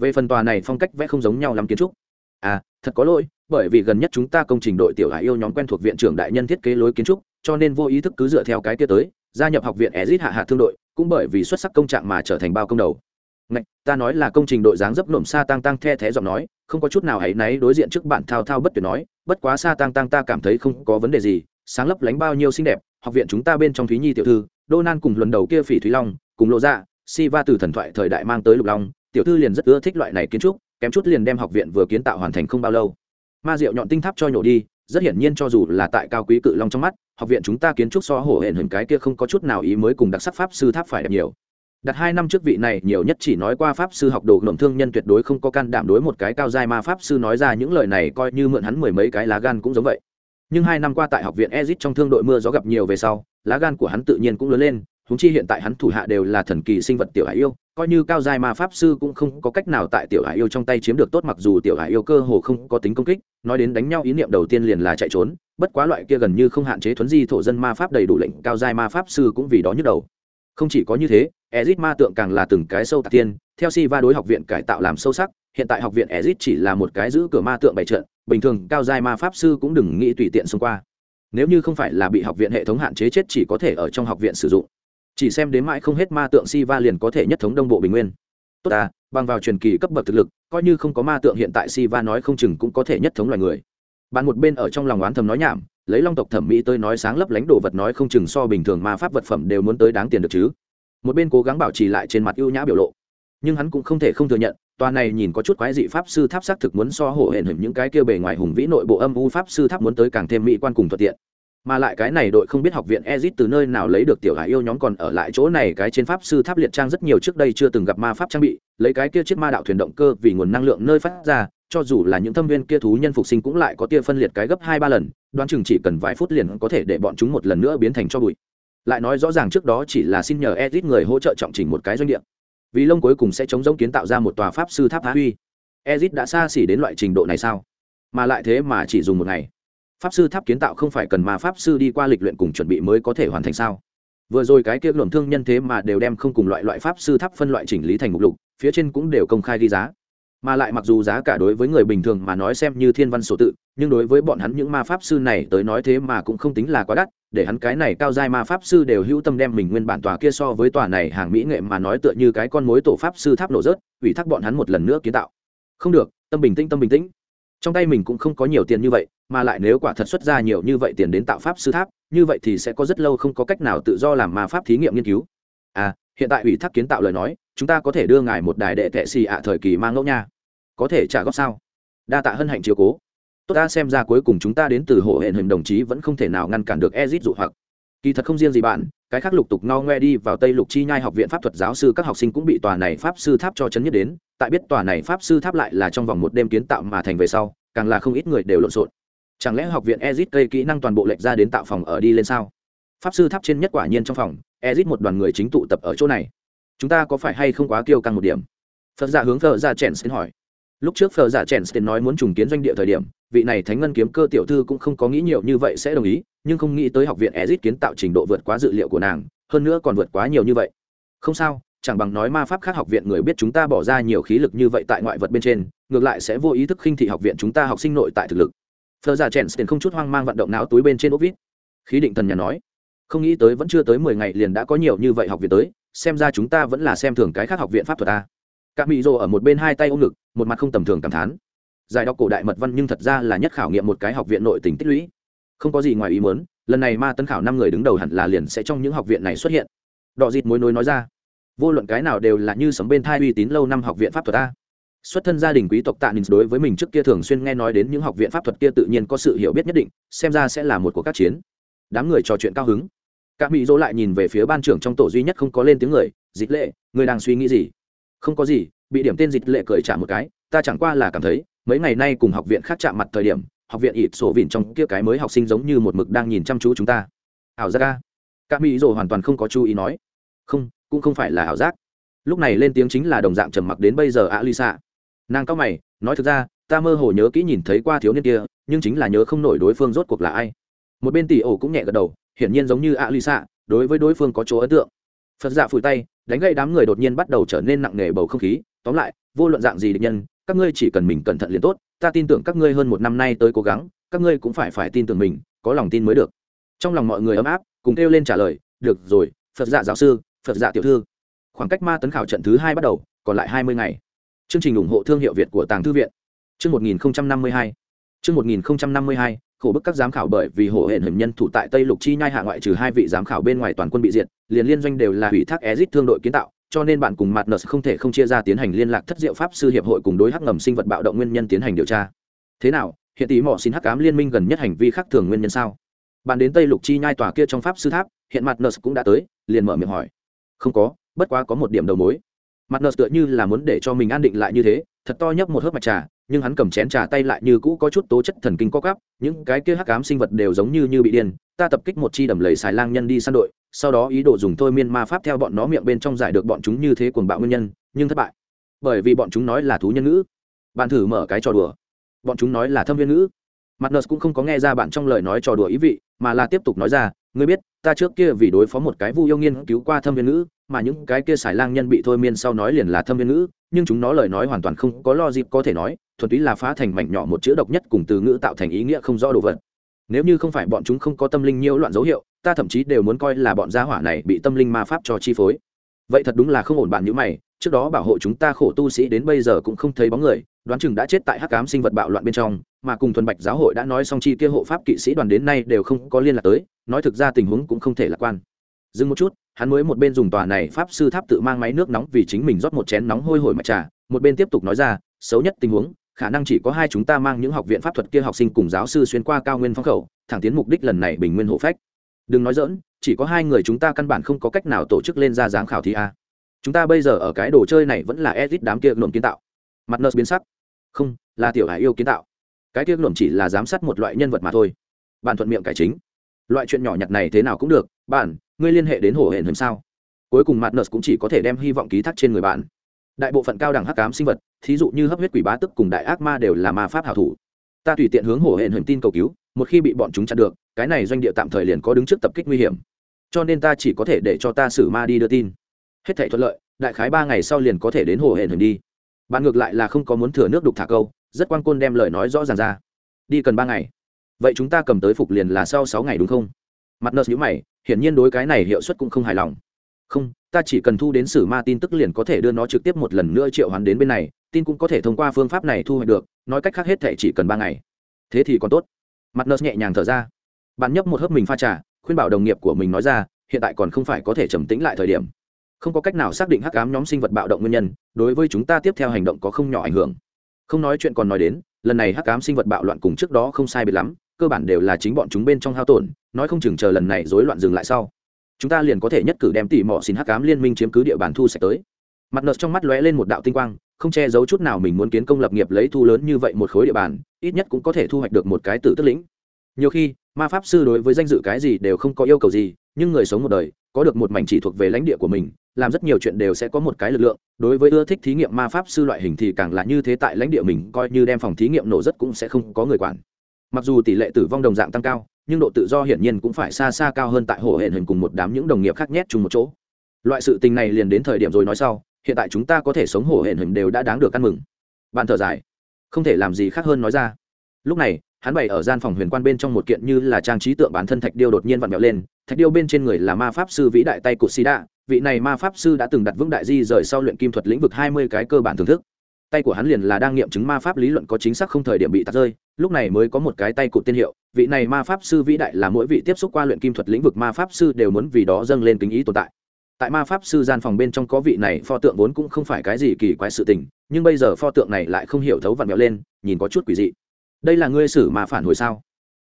về phần tòa này phong cách vẽ không giống nhau lắm kiến trúc. À thật có lỗi bởi vì gần nhất chúng ta công trình đội tiểu hải yêu nhóm quen thuộc viện trưởng đại nhân thiết kế lối kiến trúc cho nên vô ý thức cứ dựa theo cái kia tới gia nhập học viện ezit hạ hạ thương đội cũng bởi vì xuất sắc công trạng mà trở thành bao công đầu. Ngạch, ta nói là công trình đội dáng dấp nổm sa tăng tăng the thé giọng nói không có chút nào hãy náy đối diện trước bạn thao thao bất tuyệt nói bất quá sa tăng tăng ta cảm thấy không có vấn đề gì sáng lấp lánh bao nhiêu xinh đẹp học viện chúng ta bên trong thúy nhi tiểu thư đô nan cùng lần đầu kia phỉ thúy long cùng lộ ra dạ, si va từ thần thoại thời đại mang tới lục long tiểu thư liền rất ưa thích loại này kiến trúc, kém chút liền đem học viện vừa kiến tạo hoàn thành không bao lâu. Ma diệu nhọn tinh tháp cho nhổ đi, rất hiển nhiên cho dù là tại cao quý cự long trong mắt, học viện chúng ta kiến trúc so hổ hển hình cái kia không có chút nào ý mới cùng đặc sắc pháp sư tháp phải đẹp nhiều. Đặt hai năm trước vị này nhiều nhất chỉ nói qua pháp sư học đồ ngầm thương nhân tuyệt đối không có can đảm đối một cái cao giai ma pháp sư nói ra những lời này coi như mượn hắn mười mấy cái lá gan cũng giống vậy. Nhưng hai năm qua tại học viện ezit trong thương đội mưa gió gặp nhiều về sau, lá gan của hắn tự nhiên cũng lớn lên húng chi hiện tại hắn thủ hạ đều là thần kỳ sinh vật tiểu hải yêu, coi như cao giai ma pháp sư cũng không có cách nào tại tiểu hải yêu trong tay chiếm được tốt, mặc dù tiểu hải yêu cơ hồ không có tính công kích, nói đến đánh nhau ý niệm đầu tiên liền là chạy trốn, bất quá loại kia gần như không hạn chế thuấn di thổ dân ma pháp đầy đủ lệnh, cao giai ma pháp sư cũng vì đó nhức đầu. Không chỉ có như thế, ezit ma tượng càng là từng cái sâu tạc tiên, theo si va đối học viện cải tạo làm sâu sắc, hiện tại học viện ezit chỉ là một cái giữ cửa ma tượng bày trận, bình thường cao giai ma pháp sư cũng đừng nghĩ tùy tiện xông qua. Nếu như không phải là bị học viện hệ thống hạn chế chết chỉ có thể ở trong học viện sử dụng chỉ xem đến mãi không hết ma tượng si va liền có thể nhất thống đông bộ bình nguyên. Tốt à bằng vào truyền kỳ cấp bậc thực lực, coi như không có ma tượng hiện tại si va nói không chừng cũng có thể nhất thống loài người. Bạn một bên ở trong lòng oán thầm nói nhảm, lấy long tộc thẩm mỹ tới nói sáng lấp lánh đồ vật nói không chừng so bình thường ma pháp vật phẩm đều muốn tới đáng tiền được chứ. Một bên cố gắng bảo trì lại trên mặt ưu nhã biểu lộ. Nhưng hắn cũng không thể không thừa nhận, tòa này nhìn có chút quái dị pháp sư tháp xác thực muốn so hổ hển hình những cái kia bề ngoài hùng vĩ nội bộ âm u pháp sư tháp muốn tới càng thêm mỹ quan cùng thuận tiện mà lại cái này đội không biết học viện Ezit từ nơi nào lấy được tiểu hải yêu nhóm còn ở lại chỗ này, cái trên pháp sư tháp liệt trang rất nhiều trước đây chưa từng gặp ma pháp trang bị, lấy cái kia chiếc ma đạo thuyền động cơ vì nguồn năng lượng nơi phát ra, cho dù là những thâm viên kia thú nhân phục sinh cũng lại có tia phân liệt cái gấp hai ba lần, đoán chừng chỉ cần vài phút liền có thể để bọn chúng một lần nữa biến thành cho bụi. Lại nói rõ ràng trước đó chỉ là xin nhờ Ezit người hỗ trợ trọng chỉnh một cái doanh địa. Vì lông cuối cùng sẽ chống giống kiến tạo ra một tòa pháp sư tháp phá huy. Ezit đã xa xỉ đến loại trình độ này sao? Mà lại thế mà chỉ dùng một ngày pháp sư tháp kiến tạo không phải cần mà pháp sư đi qua lịch luyện cùng chuẩn bị mới có thể hoàn thành sao? Vừa rồi cái kia luận thương nhân thế mà đều đem không cùng loại loại pháp sư tháp phân loại chỉnh lý thành mục lục, phía trên cũng đều công khai ghi giá. Mà lại mặc dù giá cả đối với người bình thường mà nói xem như thiên văn sổ tự, nhưng đối với bọn hắn những ma pháp sư này tới nói thế mà cũng không tính là quá đắt, để hắn cái này cao giai ma pháp sư đều hữu tâm đem mình nguyên bản tòa kia so với tòa này hàng mỹ nghệ mà nói tựa như cái con mối tổ pháp sư tháp nổ rớt, ủy thác bọn hắn một lần nữa kiến tạo. Không được, tâm bình tĩnh, tâm bình tĩnh. Trong tay mình cũng không có nhiều tiền như vậy mà lại nếu quả thật xuất ra nhiều như vậy tiền đến tạo pháp sư tháp, như vậy thì sẽ có rất lâu không có cách nào tự do làm ma pháp thí nghiệm nghiên cứu. À hiện tại ủy thác kiến tạo lời nói, chúng ta có thể đưa ngài một đài đệ tệ xì ạ thời kỳ mang ngẫu nha. Có thể trả góp sao? Đa tạ hân hạnh chiều cố. Tốt ta xem ra cuối cùng chúng ta đến từ hộ hẹn hình đồng chí vẫn không thể nào ngăn cản được ezit dụ hoặc. Kỳ thật không riêng gì bạn, cái khác lục tục no ngoe đi vào tây lục chi nhai học viện pháp thuật giáo sư các học sinh cũng bị tòa này pháp sư tháp cho chấn nhất đến. Tại biết tòa này pháp sư tháp lại là trong vòng một đêm kiến tạo mà thành về sau, càng là không ít người đều lộn xộn chẳng lẽ học viện ezit cây kỹ năng toàn bộ lệch ra đến tạo phòng ở đi lên sao? Pháp sư tháp trên nhất quả nhiên trong phòng ezit một đoàn người chính tụ tập ở chỗ này. Chúng ta có phải hay không quá kiêu căng một điểm? Phật giả hướng phờ giả chen xin hỏi. Lúc trước phờ giả chen xin nói muốn trùng kiến doanh địa thời điểm, vị này thánh ngân kiếm cơ tiểu thư cũng không có nghĩ nhiều như vậy sẽ đồng ý, nhưng không nghĩ tới học viện ezit kiến tạo trình độ vượt quá dự liệu của nàng, hơn nữa còn vượt quá nhiều như vậy. Không sao, chẳng bằng nói ma pháp khác học viện người biết chúng ta bỏ ra nhiều khí lực như vậy tại ngoại vật bên trên, ngược lại sẽ vô ý thức khinh thị học viện chúng ta học sinh nội tại thực lực thờ giả chèn tiền không chút hoang mang vận động não túi bên trên ốc vít. Khí định thần nhà nói, không nghĩ tới vẫn chưa tới mười ngày liền đã có nhiều như vậy học viện tới, xem ra chúng ta vẫn là xem thường cái khác học viện pháp thuật ta. Các mỹ rô ở một bên hai tay ôm ngực, một mặt không tầm thường cảm thán. Giải đọc cổ đại mật văn nhưng thật ra là nhất khảo nghiệm một cái học viện nội tình tích lũy. Không có gì ngoài ý muốn, lần này ma tân khảo năm người đứng đầu hẳn là liền sẽ trong những học viện này xuất hiện. Đọ dịt mối nối nói ra, vô luận cái nào đều là như sấm bên thai uy tín lâu năm học viện pháp thuật ta xuất thân gia đình quý tộc tạ ninh đối với mình trước kia thường xuyên nghe nói đến những học viện pháp thuật kia tự nhiên có sự hiểu biết nhất định, xem ra sẽ là một cuộc các chiến. Đám người trò chuyện cao hứng. Cả mỹ dỗ lại nhìn về phía ban trưởng trong tổ duy nhất không có lên tiếng người, dịch lệ, người đang suy nghĩ gì? Không có gì, bị điểm tên dịch lệ cười trả một cái, ta chẳng qua là cảm thấy, mấy ngày nay cùng học viện khác chạm mặt thời điểm, học viện ịt sổ vịn trong kia cái mới học sinh giống như một mực đang nhìn chăm chú chúng ta. Ảo giác ca cả mỹ dỗ hoàn toàn không có chú ý nói. Không, cũng không phải là ảo giác. Lúc này lên tiếng chính là đồng dạng trầm mặc đến bây giờ ạ lisa nàng cao mày, nói thực ra, ta mơ hồ nhớ kỹ nhìn thấy qua thiếu niên kia, nhưng chính là nhớ không nổi đối phương rốt cuộc là ai. Một bên tỷ ổ cũng nhẹ gật đầu, hiển nhiên giống như ạ lì xạ đối với đối phương có chỗ ấn tượng. Phật dạ phủi tay, đánh gậy đám người đột nhiên bắt đầu trở nên nặng nề bầu không khí. Tóm lại, vô luận dạng gì địch nhân, các ngươi chỉ cần mình cẩn thận liền tốt. Ta tin tưởng các ngươi hơn một năm nay tới cố gắng, các ngươi cũng phải phải tin tưởng mình, có lòng tin mới được. Trong lòng mọi người ấm áp, cùng kêu lên trả lời, được rồi, phật dạ giáo sư, phật dạ tiểu thư. Khoảng cách ma tấn khảo trận thứ hai bắt đầu, còn lại hai mươi ngày chương trình ủng hộ thương hiệu việt của tàng thư viện. Chương một nghìn năm mươi hai. Chương một nghìn năm mươi hai, khổ bức các giám khảo bởi vì hổ hển hình nhân thủ tại tây lục chi nhai hạ ngoại trừ hai vị giám khảo bên ngoài toàn quân bị diệt, liền liên doanh đều là ủy thác ezit thương đội kiến tạo, cho nên bạn cùng mặt nợ không thể không chia ra tiến hành liên lạc thất diệu pháp sư hiệp hội cùng đối hắc ngầm sinh vật bạo động nguyên nhân tiến hành điều tra. Thế nào, hiện tí mỏ xin hắc cám liên minh gần nhất hành vi khác thường nguyên nhân sao? Bạn đến tây lục chi nhai tòa kia trong pháp sư tháp, hiện mặt nợ cũng đã tới, liền mở miệng hỏi. Không có, bất quá có một điểm đầu mối mặt nợ tựa như là muốn để cho mình an định lại như thế, thật to nhấp một hớp mạch trà, nhưng hắn cầm chén trà tay lại như cũ có chút tố chất thần kinh co cắp những cái kia hắc ám sinh vật đều giống như như bị điên. Ta tập kích một chi đầm lầy xài lang nhân đi săn đội, sau đó ý đồ dùng thôi miên ma pháp theo bọn nó miệng bên trong giải được bọn chúng như thế cuồng bạo nguyên nhân, nhưng thất bại. Bởi vì bọn chúng nói là thú nhân ngữ. Bạn thử mở cái trò đùa. Bọn chúng nói là thâm viên ngữ. Mặt nợ cũng không có nghe ra bạn trong lời nói trò đùa ý vị, mà là tiếp tục nói ra ngươi biết, ta trước kia vì đối phó một cái vu yêu nghiên cứu qua thâm viên ngữ, mà những cái kia xài lang nhân bị thôi miên sau nói liền là thâm viên ngữ, nhưng chúng nó lời nói hoàn toàn không có lo dịp có thể nói, thuần túy là phá thành mảnh nhỏ một chữ độc nhất cùng từ ngữ tạo thành ý nghĩa không rõ đồ vật. Nếu như không phải bọn chúng không có tâm linh nhiễu loạn dấu hiệu, ta thậm chí đều muốn coi là bọn gia hỏa này bị tâm linh ma pháp cho chi phối. Vậy thật đúng là không ổn bạn như mày trước đó bảo hộ chúng ta khổ tu sĩ đến bây giờ cũng không thấy bóng người, đoán chừng đã chết tại hắc ám sinh vật bạo loạn bên trong, mà cùng thuần bạch giáo hội đã nói xong chi kia hộ pháp kỵ sĩ đoàn đến nay đều không có liên lạc tới, nói thực ra tình huống cũng không thể lạc quan. Dừng một chút, hắn mới một bên dùng tòa này pháp sư tháp tự mang máy nước nóng vì chính mình rót một chén nóng hôi hổi mặt trà, một bên tiếp tục nói ra, xấu nhất tình huống, khả năng chỉ có hai chúng ta mang những học viện pháp thuật kia học sinh cùng giáo sư xuyên qua cao nguyên phong khẩu, thẳng tiến mục đích lần này bình nguyên hộ phách. Đừng nói dỡn chỉ có hai người chúng ta căn bản không có cách nào tổ chức lên ra dáng khảo thí a chúng ta bây giờ ở cái đồ chơi này vẫn là edit đám kia luận kiến tạo. Mặt nợ biến sắc. Không, là tiểu hải yêu kiến tạo. Cái kia luận chỉ là giám sát một loại nhân vật mà thôi. Bạn thuận miệng cải chính. Loại chuyện nhỏ nhặt này thế nào cũng được. Bạn, ngươi liên hệ đến hổ hển hơn sao? Cuối cùng mặt nợ cũng chỉ có thể đem hy vọng ký thác trên người bạn. Đại bộ phận cao đẳng hắc cám sinh vật, thí dụ như hấp huyết quỷ bá tức cùng đại ác ma đều là ma pháp hảo thủ. Ta tùy tiện hướng hổ hển huyền tin cầu cứu, một khi bị bọn chúng chặn được, cái này doanh địa tạm thời liền có đứng trước tập kích nguy hiểm. Cho nên ta chỉ có thể để cho ta xử ma đi đưa tin hết thảy thuận lợi, đại khái ba ngày sau liền có thể đến hồ hển hình đi. Bạn ngược lại là không có muốn thừa nước đục thả câu, rất quan côn đem lời nói rõ ràng ra. Đi cần ba ngày. Vậy chúng ta cầm tới phục liền là sau sáu ngày đúng không? Mặt nợ nhữ mày, hiển nhiên đối cái này hiệu suất cũng không hài lòng. Không, ta chỉ cần thu đến sử ma tin tức liền có thể đưa nó trực tiếp một lần nữa triệu hoán đến bên này, tin cũng có thể thông qua phương pháp này thu hoạch được, nói cách khác hết thể chỉ cần ba ngày. Thế thì còn tốt. Mặt nợ nhẹ nhàng thở ra. Bạn nhấp một hớp mình pha trà, khuyên bảo đồng nghiệp của mình nói ra, hiện tại còn không phải có thể trầm tĩnh lại thời điểm không có cách nào xác định hắc ám nhóm sinh vật bạo động nguyên nhân, đối với chúng ta tiếp theo hành động có không nhỏ ảnh hưởng. Không nói chuyện còn nói đến, lần này hắc ám sinh vật bạo loạn cùng trước đó không sai biệt lắm, cơ bản đều là chính bọn chúng bên trong hao tổn, nói không chừng chờ lần này rối loạn dừng lại sau, chúng ta liền có thể nhất cử đem tỉ mỏ xin hắc ám liên minh chiếm cứ địa bàn thu sạch tới. Mặt nợ trong mắt lóe lên một đạo tinh quang, không che giấu chút nào mình muốn kiến công lập nghiệp lấy thu lớn như vậy một khối địa bàn, ít nhất cũng có thể thu hoạch được một cái tử tức lĩnh. Nhiều khi, ma pháp sư đối với danh dự cái gì đều không có yêu cầu gì, nhưng người sống một đời có được một mảnh chỉ thuộc về lãnh địa của mình, làm rất nhiều chuyện đều sẽ có một cái lực lượng. Đối với ưa thích thí nghiệm ma pháp sư loại hình thì càng là như thế, tại lãnh địa mình coi như đem phòng thí nghiệm nổ rất cũng sẽ không có người quản. Mặc dù tỷ lệ tử vong đồng dạng tăng cao, nhưng độ tự do hiển nhiên cũng phải xa xa cao hơn tại hồ hển hình cùng một đám những đồng nghiệp khác nhét chung một chỗ. Loại sự tình này liền đến thời điểm rồi nói sau, hiện tại chúng ta có thể sống hồ hển hình đều đã đáng được ăn mừng. Bạn thở dài. Không thể làm gì khác hơn nói ra. Lúc này, hắn bày ở gian phòng huyền quan bên trong một kiện như là trang trí tượng bản thân thạch điêu đột nhiên vặn vẹo lên thạch điêu bên trên người là ma pháp sư vĩ đại tay cụt xì đạ vị này ma pháp sư đã từng đặt vững đại di rời sau luyện kim thuật lĩnh vực hai mươi cái cơ bản thưởng thức. Tay của hắn liền là đang nghiệm chứng ma pháp lý luận có chính xác không thời điểm bị tạt rơi, lúc này mới có một cái tay cụt tiên hiệu, vị này ma pháp sư vĩ đại là mỗi vị tiếp xúc qua luyện kim thuật lĩnh vực ma pháp sư đều muốn vì đó dâng lên kính ý tồn tại. Tại ma pháp sư gian phòng bên trong có vị này pho tượng vốn cũng không phải cái gì kỳ quái sự tình, nhưng bây giờ pho tượng này lại không hiểu thấu vặn vẹo lên, nhìn có chút quỷ dị. Đây là ngươi xử mà phản hồi sao?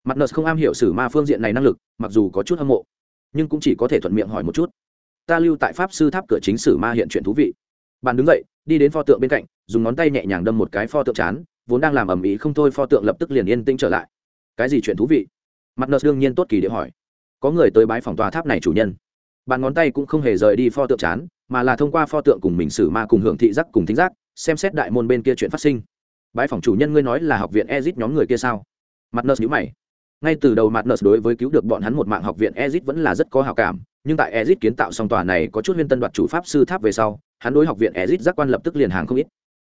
Mặt nợ không am hiểu sử ma phương diện này năng lực, mặc dù có chút hâm mộ, nhưng cũng chỉ có thể thuận miệng hỏi một chút. Ta lưu tại pháp sư tháp cửa chính sử ma hiện chuyện thú vị. Bạn đứng dậy, đi đến pho tượng bên cạnh, dùng ngón tay nhẹ nhàng đâm một cái pho tượng chán, vốn đang làm ầm ĩ không thôi, pho tượng lập tức liền yên tĩnh trở lại. Cái gì chuyện thú vị? Mặt nợ đương nhiên tốt kỳ để hỏi. Có người tới bái phòng tòa tháp này chủ nhân. Bạn ngón tay cũng không hề rời đi pho tượng chán, mà là thông qua pho tượng cùng mình sử ma cùng hưởng thị giác cùng thính giác, xem xét đại môn bên kia chuyện phát sinh. Bái phòng chủ nhân ngươi nói là học viện ezit nhóm người kia sao? Mặt nợ nhữ mày ngay từ đầu mặt nợ đối với cứu được bọn hắn một mạng học viện ezit vẫn là rất có hào cảm, nhưng tại ezit kiến tạo song tòa này có chút huyên tân đoạt chủ pháp sư tháp về sau, hắn đối học viện ezit giác quan lập tức liền hàng không ít.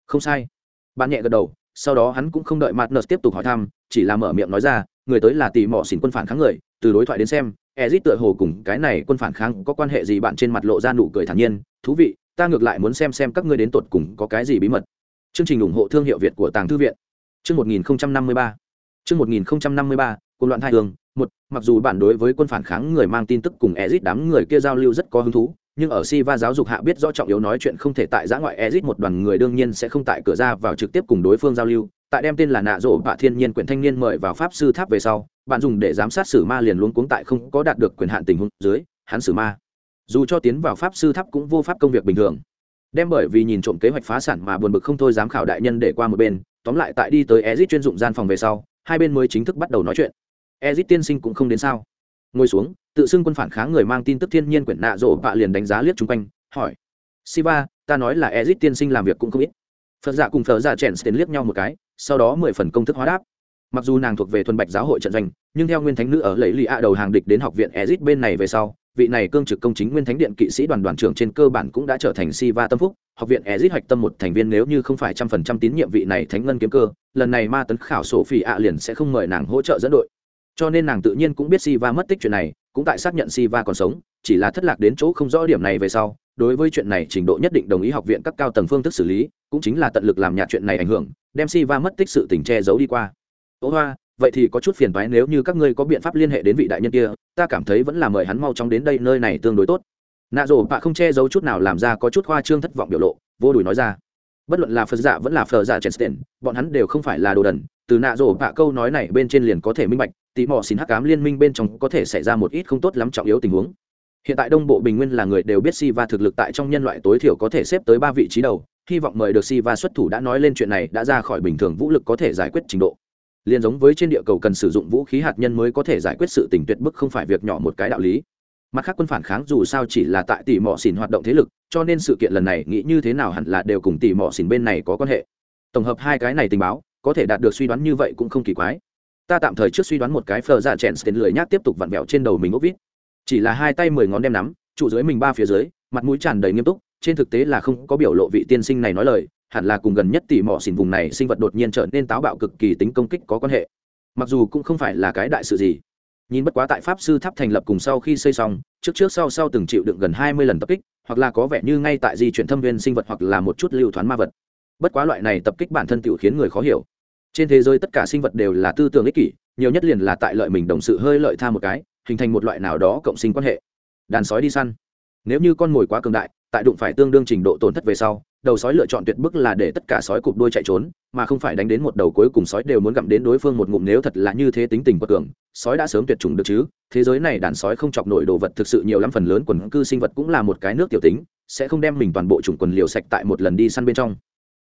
Không sai. Bạn nhẹ gật đầu, sau đó hắn cũng không đợi mặt nợ tiếp tục hỏi thăm, chỉ là mở miệng nói ra, người tới là tỷ mỏ xỉn quân phản kháng người, từ đối thoại đến xem, ezit tựa hồ cùng cái này quân phản kháng có quan hệ gì bạn trên mặt lộ ra nụ cười thản nhiên, thú vị, ta ngược lại muốn xem xem các ngươi đến tột cùng có cái gì bí mật. Chương trình ủng hộ thương hiệu việt của tàng thư viện. Chương một nghìn năm mươi ba. Chương một nghìn năm mươi ba cùng loạn hai hương, một, mặc dù bản đối với quân phản kháng người mang tin tức cùng ezit đám người kia giao lưu rất có hứng thú, nhưng ở si va giáo dục hạ biết rõ trọng yếu nói chuyện không thể tại giã ngoại ezit một đoàn người đương nhiên sẽ không tại cửa ra vào trực tiếp cùng đối phương giao lưu. Tại đem tên là nạ rộ bạ thiên nhiên quyển thanh niên mời vào pháp sư tháp về sau, bạn dùng để giám sát sử ma liền luôn cuống tại không có đạt được quyền hạn tình huống dưới, hắn sử ma. Dù cho tiến vào pháp sư tháp cũng vô pháp công việc bình thường. Đem bởi vì nhìn trộm kế hoạch phá sản mà buồn bực không thôi dám khảo đại nhân để qua một bên, tóm lại tại đi tới ezit chuyên dụng gian phòng về sau, hai bên mới chính thức bắt đầu nói chuyện ezit tiên sinh cũng không đến sao? Ngồi xuống, tự xưng quân phản kháng người mang tin tức thiên nhiên quyển nạ rộ bạ liền đánh giá liếc chung quanh, hỏi. Siva, ta nói là ezit tiên sinh làm việc cũng không ít. Phật giả cùng phật giả chèn tiền liếc nhau một cái, sau đó mười phần công thức hóa đáp. Mặc dù nàng thuộc về thuần bạch giáo hội trận doanh, nhưng theo nguyên thánh nữ ở lấy lì a đầu hàng địch đến học viện ezit bên này về sau, vị này cương trực công chính nguyên thánh điện kỵ sĩ đoàn đoàn trưởng trên cơ bản cũng đã trở thành si va tâm phúc, học viện ezit hoạch tâm một thành viên nếu như không phải trăm phần trăm tín nhiệm vị này thánh ngân kiếm cơ, lần này ma tấn khảo sổ phỉ ạ liền sẽ không mời nàng hỗ trợ dẫn đội cho nên nàng tự nhiên cũng biết si va mất tích chuyện này, cũng tại xác nhận si va còn sống, chỉ là thất lạc đến chỗ không rõ điểm này về sau, đối với chuyện này trình độ nhất định đồng ý học viện các cao tầng phương thức xử lý, cũng chính là tận lực làm nhạt chuyện này ảnh hưởng, đem si va mất tích sự tình che giấu đi qua. Ố hoa, vậy thì có chút phiền toái nếu như các ngươi có biện pháp liên hệ đến vị đại nhân kia, ta cảm thấy vẫn là mời hắn mau chóng đến đây nơi này tương đối tốt. Nạ rổ bạ không che giấu chút nào làm ra có chút khoa trương thất vọng biểu lộ, vô đùi nói ra. Bất luận là phật giả vẫn là phờ giả chen bọn hắn đều không phải là đồ đần, từ nạ rổ bạ câu nói này bên trên liền có thể minh bạch tỉ mò xin hắc cám liên minh bên trong có thể xảy ra một ít không tốt lắm trọng yếu tình huống. Hiện tại đông bộ bình nguyên là người đều biết si va thực lực tại trong nhân loại tối thiểu có thể xếp tới ba vị trí đầu, hy vọng mời được si va xuất thủ đã nói lên chuyện này đã ra khỏi bình thường vũ lực có thể giải quyết trình độ. Liền giống với trên địa cầu cần sử dụng vũ khí hạt nhân mới có thể giải quyết sự tình tuyệt bức không phải việc nhỏ một cái đạo lý. Mặt khác quân phản kháng dù sao chỉ là tại tỷ mỏ xỉn hoạt động thế lực, cho nên sự kiện lần này nghĩ như thế nào hẳn là đều cùng tỷ mỏ xỉn bên này có quan hệ. Tổng hợp hai cái này tình báo, có thể đạt được suy đoán như vậy cũng không kỳ quái ta tạm thời trước suy đoán một cái phờ dạ chèn tiền lười nhác tiếp tục vặn vẹo trên đầu mình ốc vít. Chỉ là hai tay mười ngón đem nắm, trụ dưới mình ba phía dưới, mặt mũi tràn đầy nghiêm túc, trên thực tế là không có biểu lộ vị tiên sinh này nói lời, hẳn là cùng gần nhất tỉ mỏ xỉn vùng này sinh vật đột nhiên trở nên táo bạo cực kỳ tính công kích có quan hệ. Mặc dù cũng không phải là cái đại sự gì. Nhìn bất quá tại pháp sư tháp thành lập cùng sau khi xây xong, trước trước sau sau từng chịu đựng gần hai mươi lần tập kích, hoặc là có vẻ như ngay tại di chuyển thâm viên sinh vật hoặc là một chút lưu thoáng ma vật. Bất quá loại này tập kích bản thân tự khiến người khó hiểu trên thế giới tất cả sinh vật đều là tư tưởng ích kỷ, nhiều nhất liền là tại lợi mình đồng sự hơi lợi tha một cái, hình thành một loại nào đó cộng sinh quan hệ. Đàn sói đi săn. Nếu như con mồi quá cường đại, tại đụng phải tương đương trình độ tổn thất về sau, đầu sói lựa chọn tuyệt bức là để tất cả sói cụp đuôi chạy trốn, mà không phải đánh đến một đầu cuối cùng sói đều muốn gặm đến đối phương một ngụm nếu thật là như thế tính tình bất cường sói đã sớm tuyệt chủng được chứ. Thế giới này đàn sói không chọc nổi đồ vật thực sự nhiều lắm, phần lớn quần cư sinh vật cũng là một cái nước tiểu tính, sẽ không đem mình toàn bộ chủng quần liều sạch tại một lần đi săn bên trong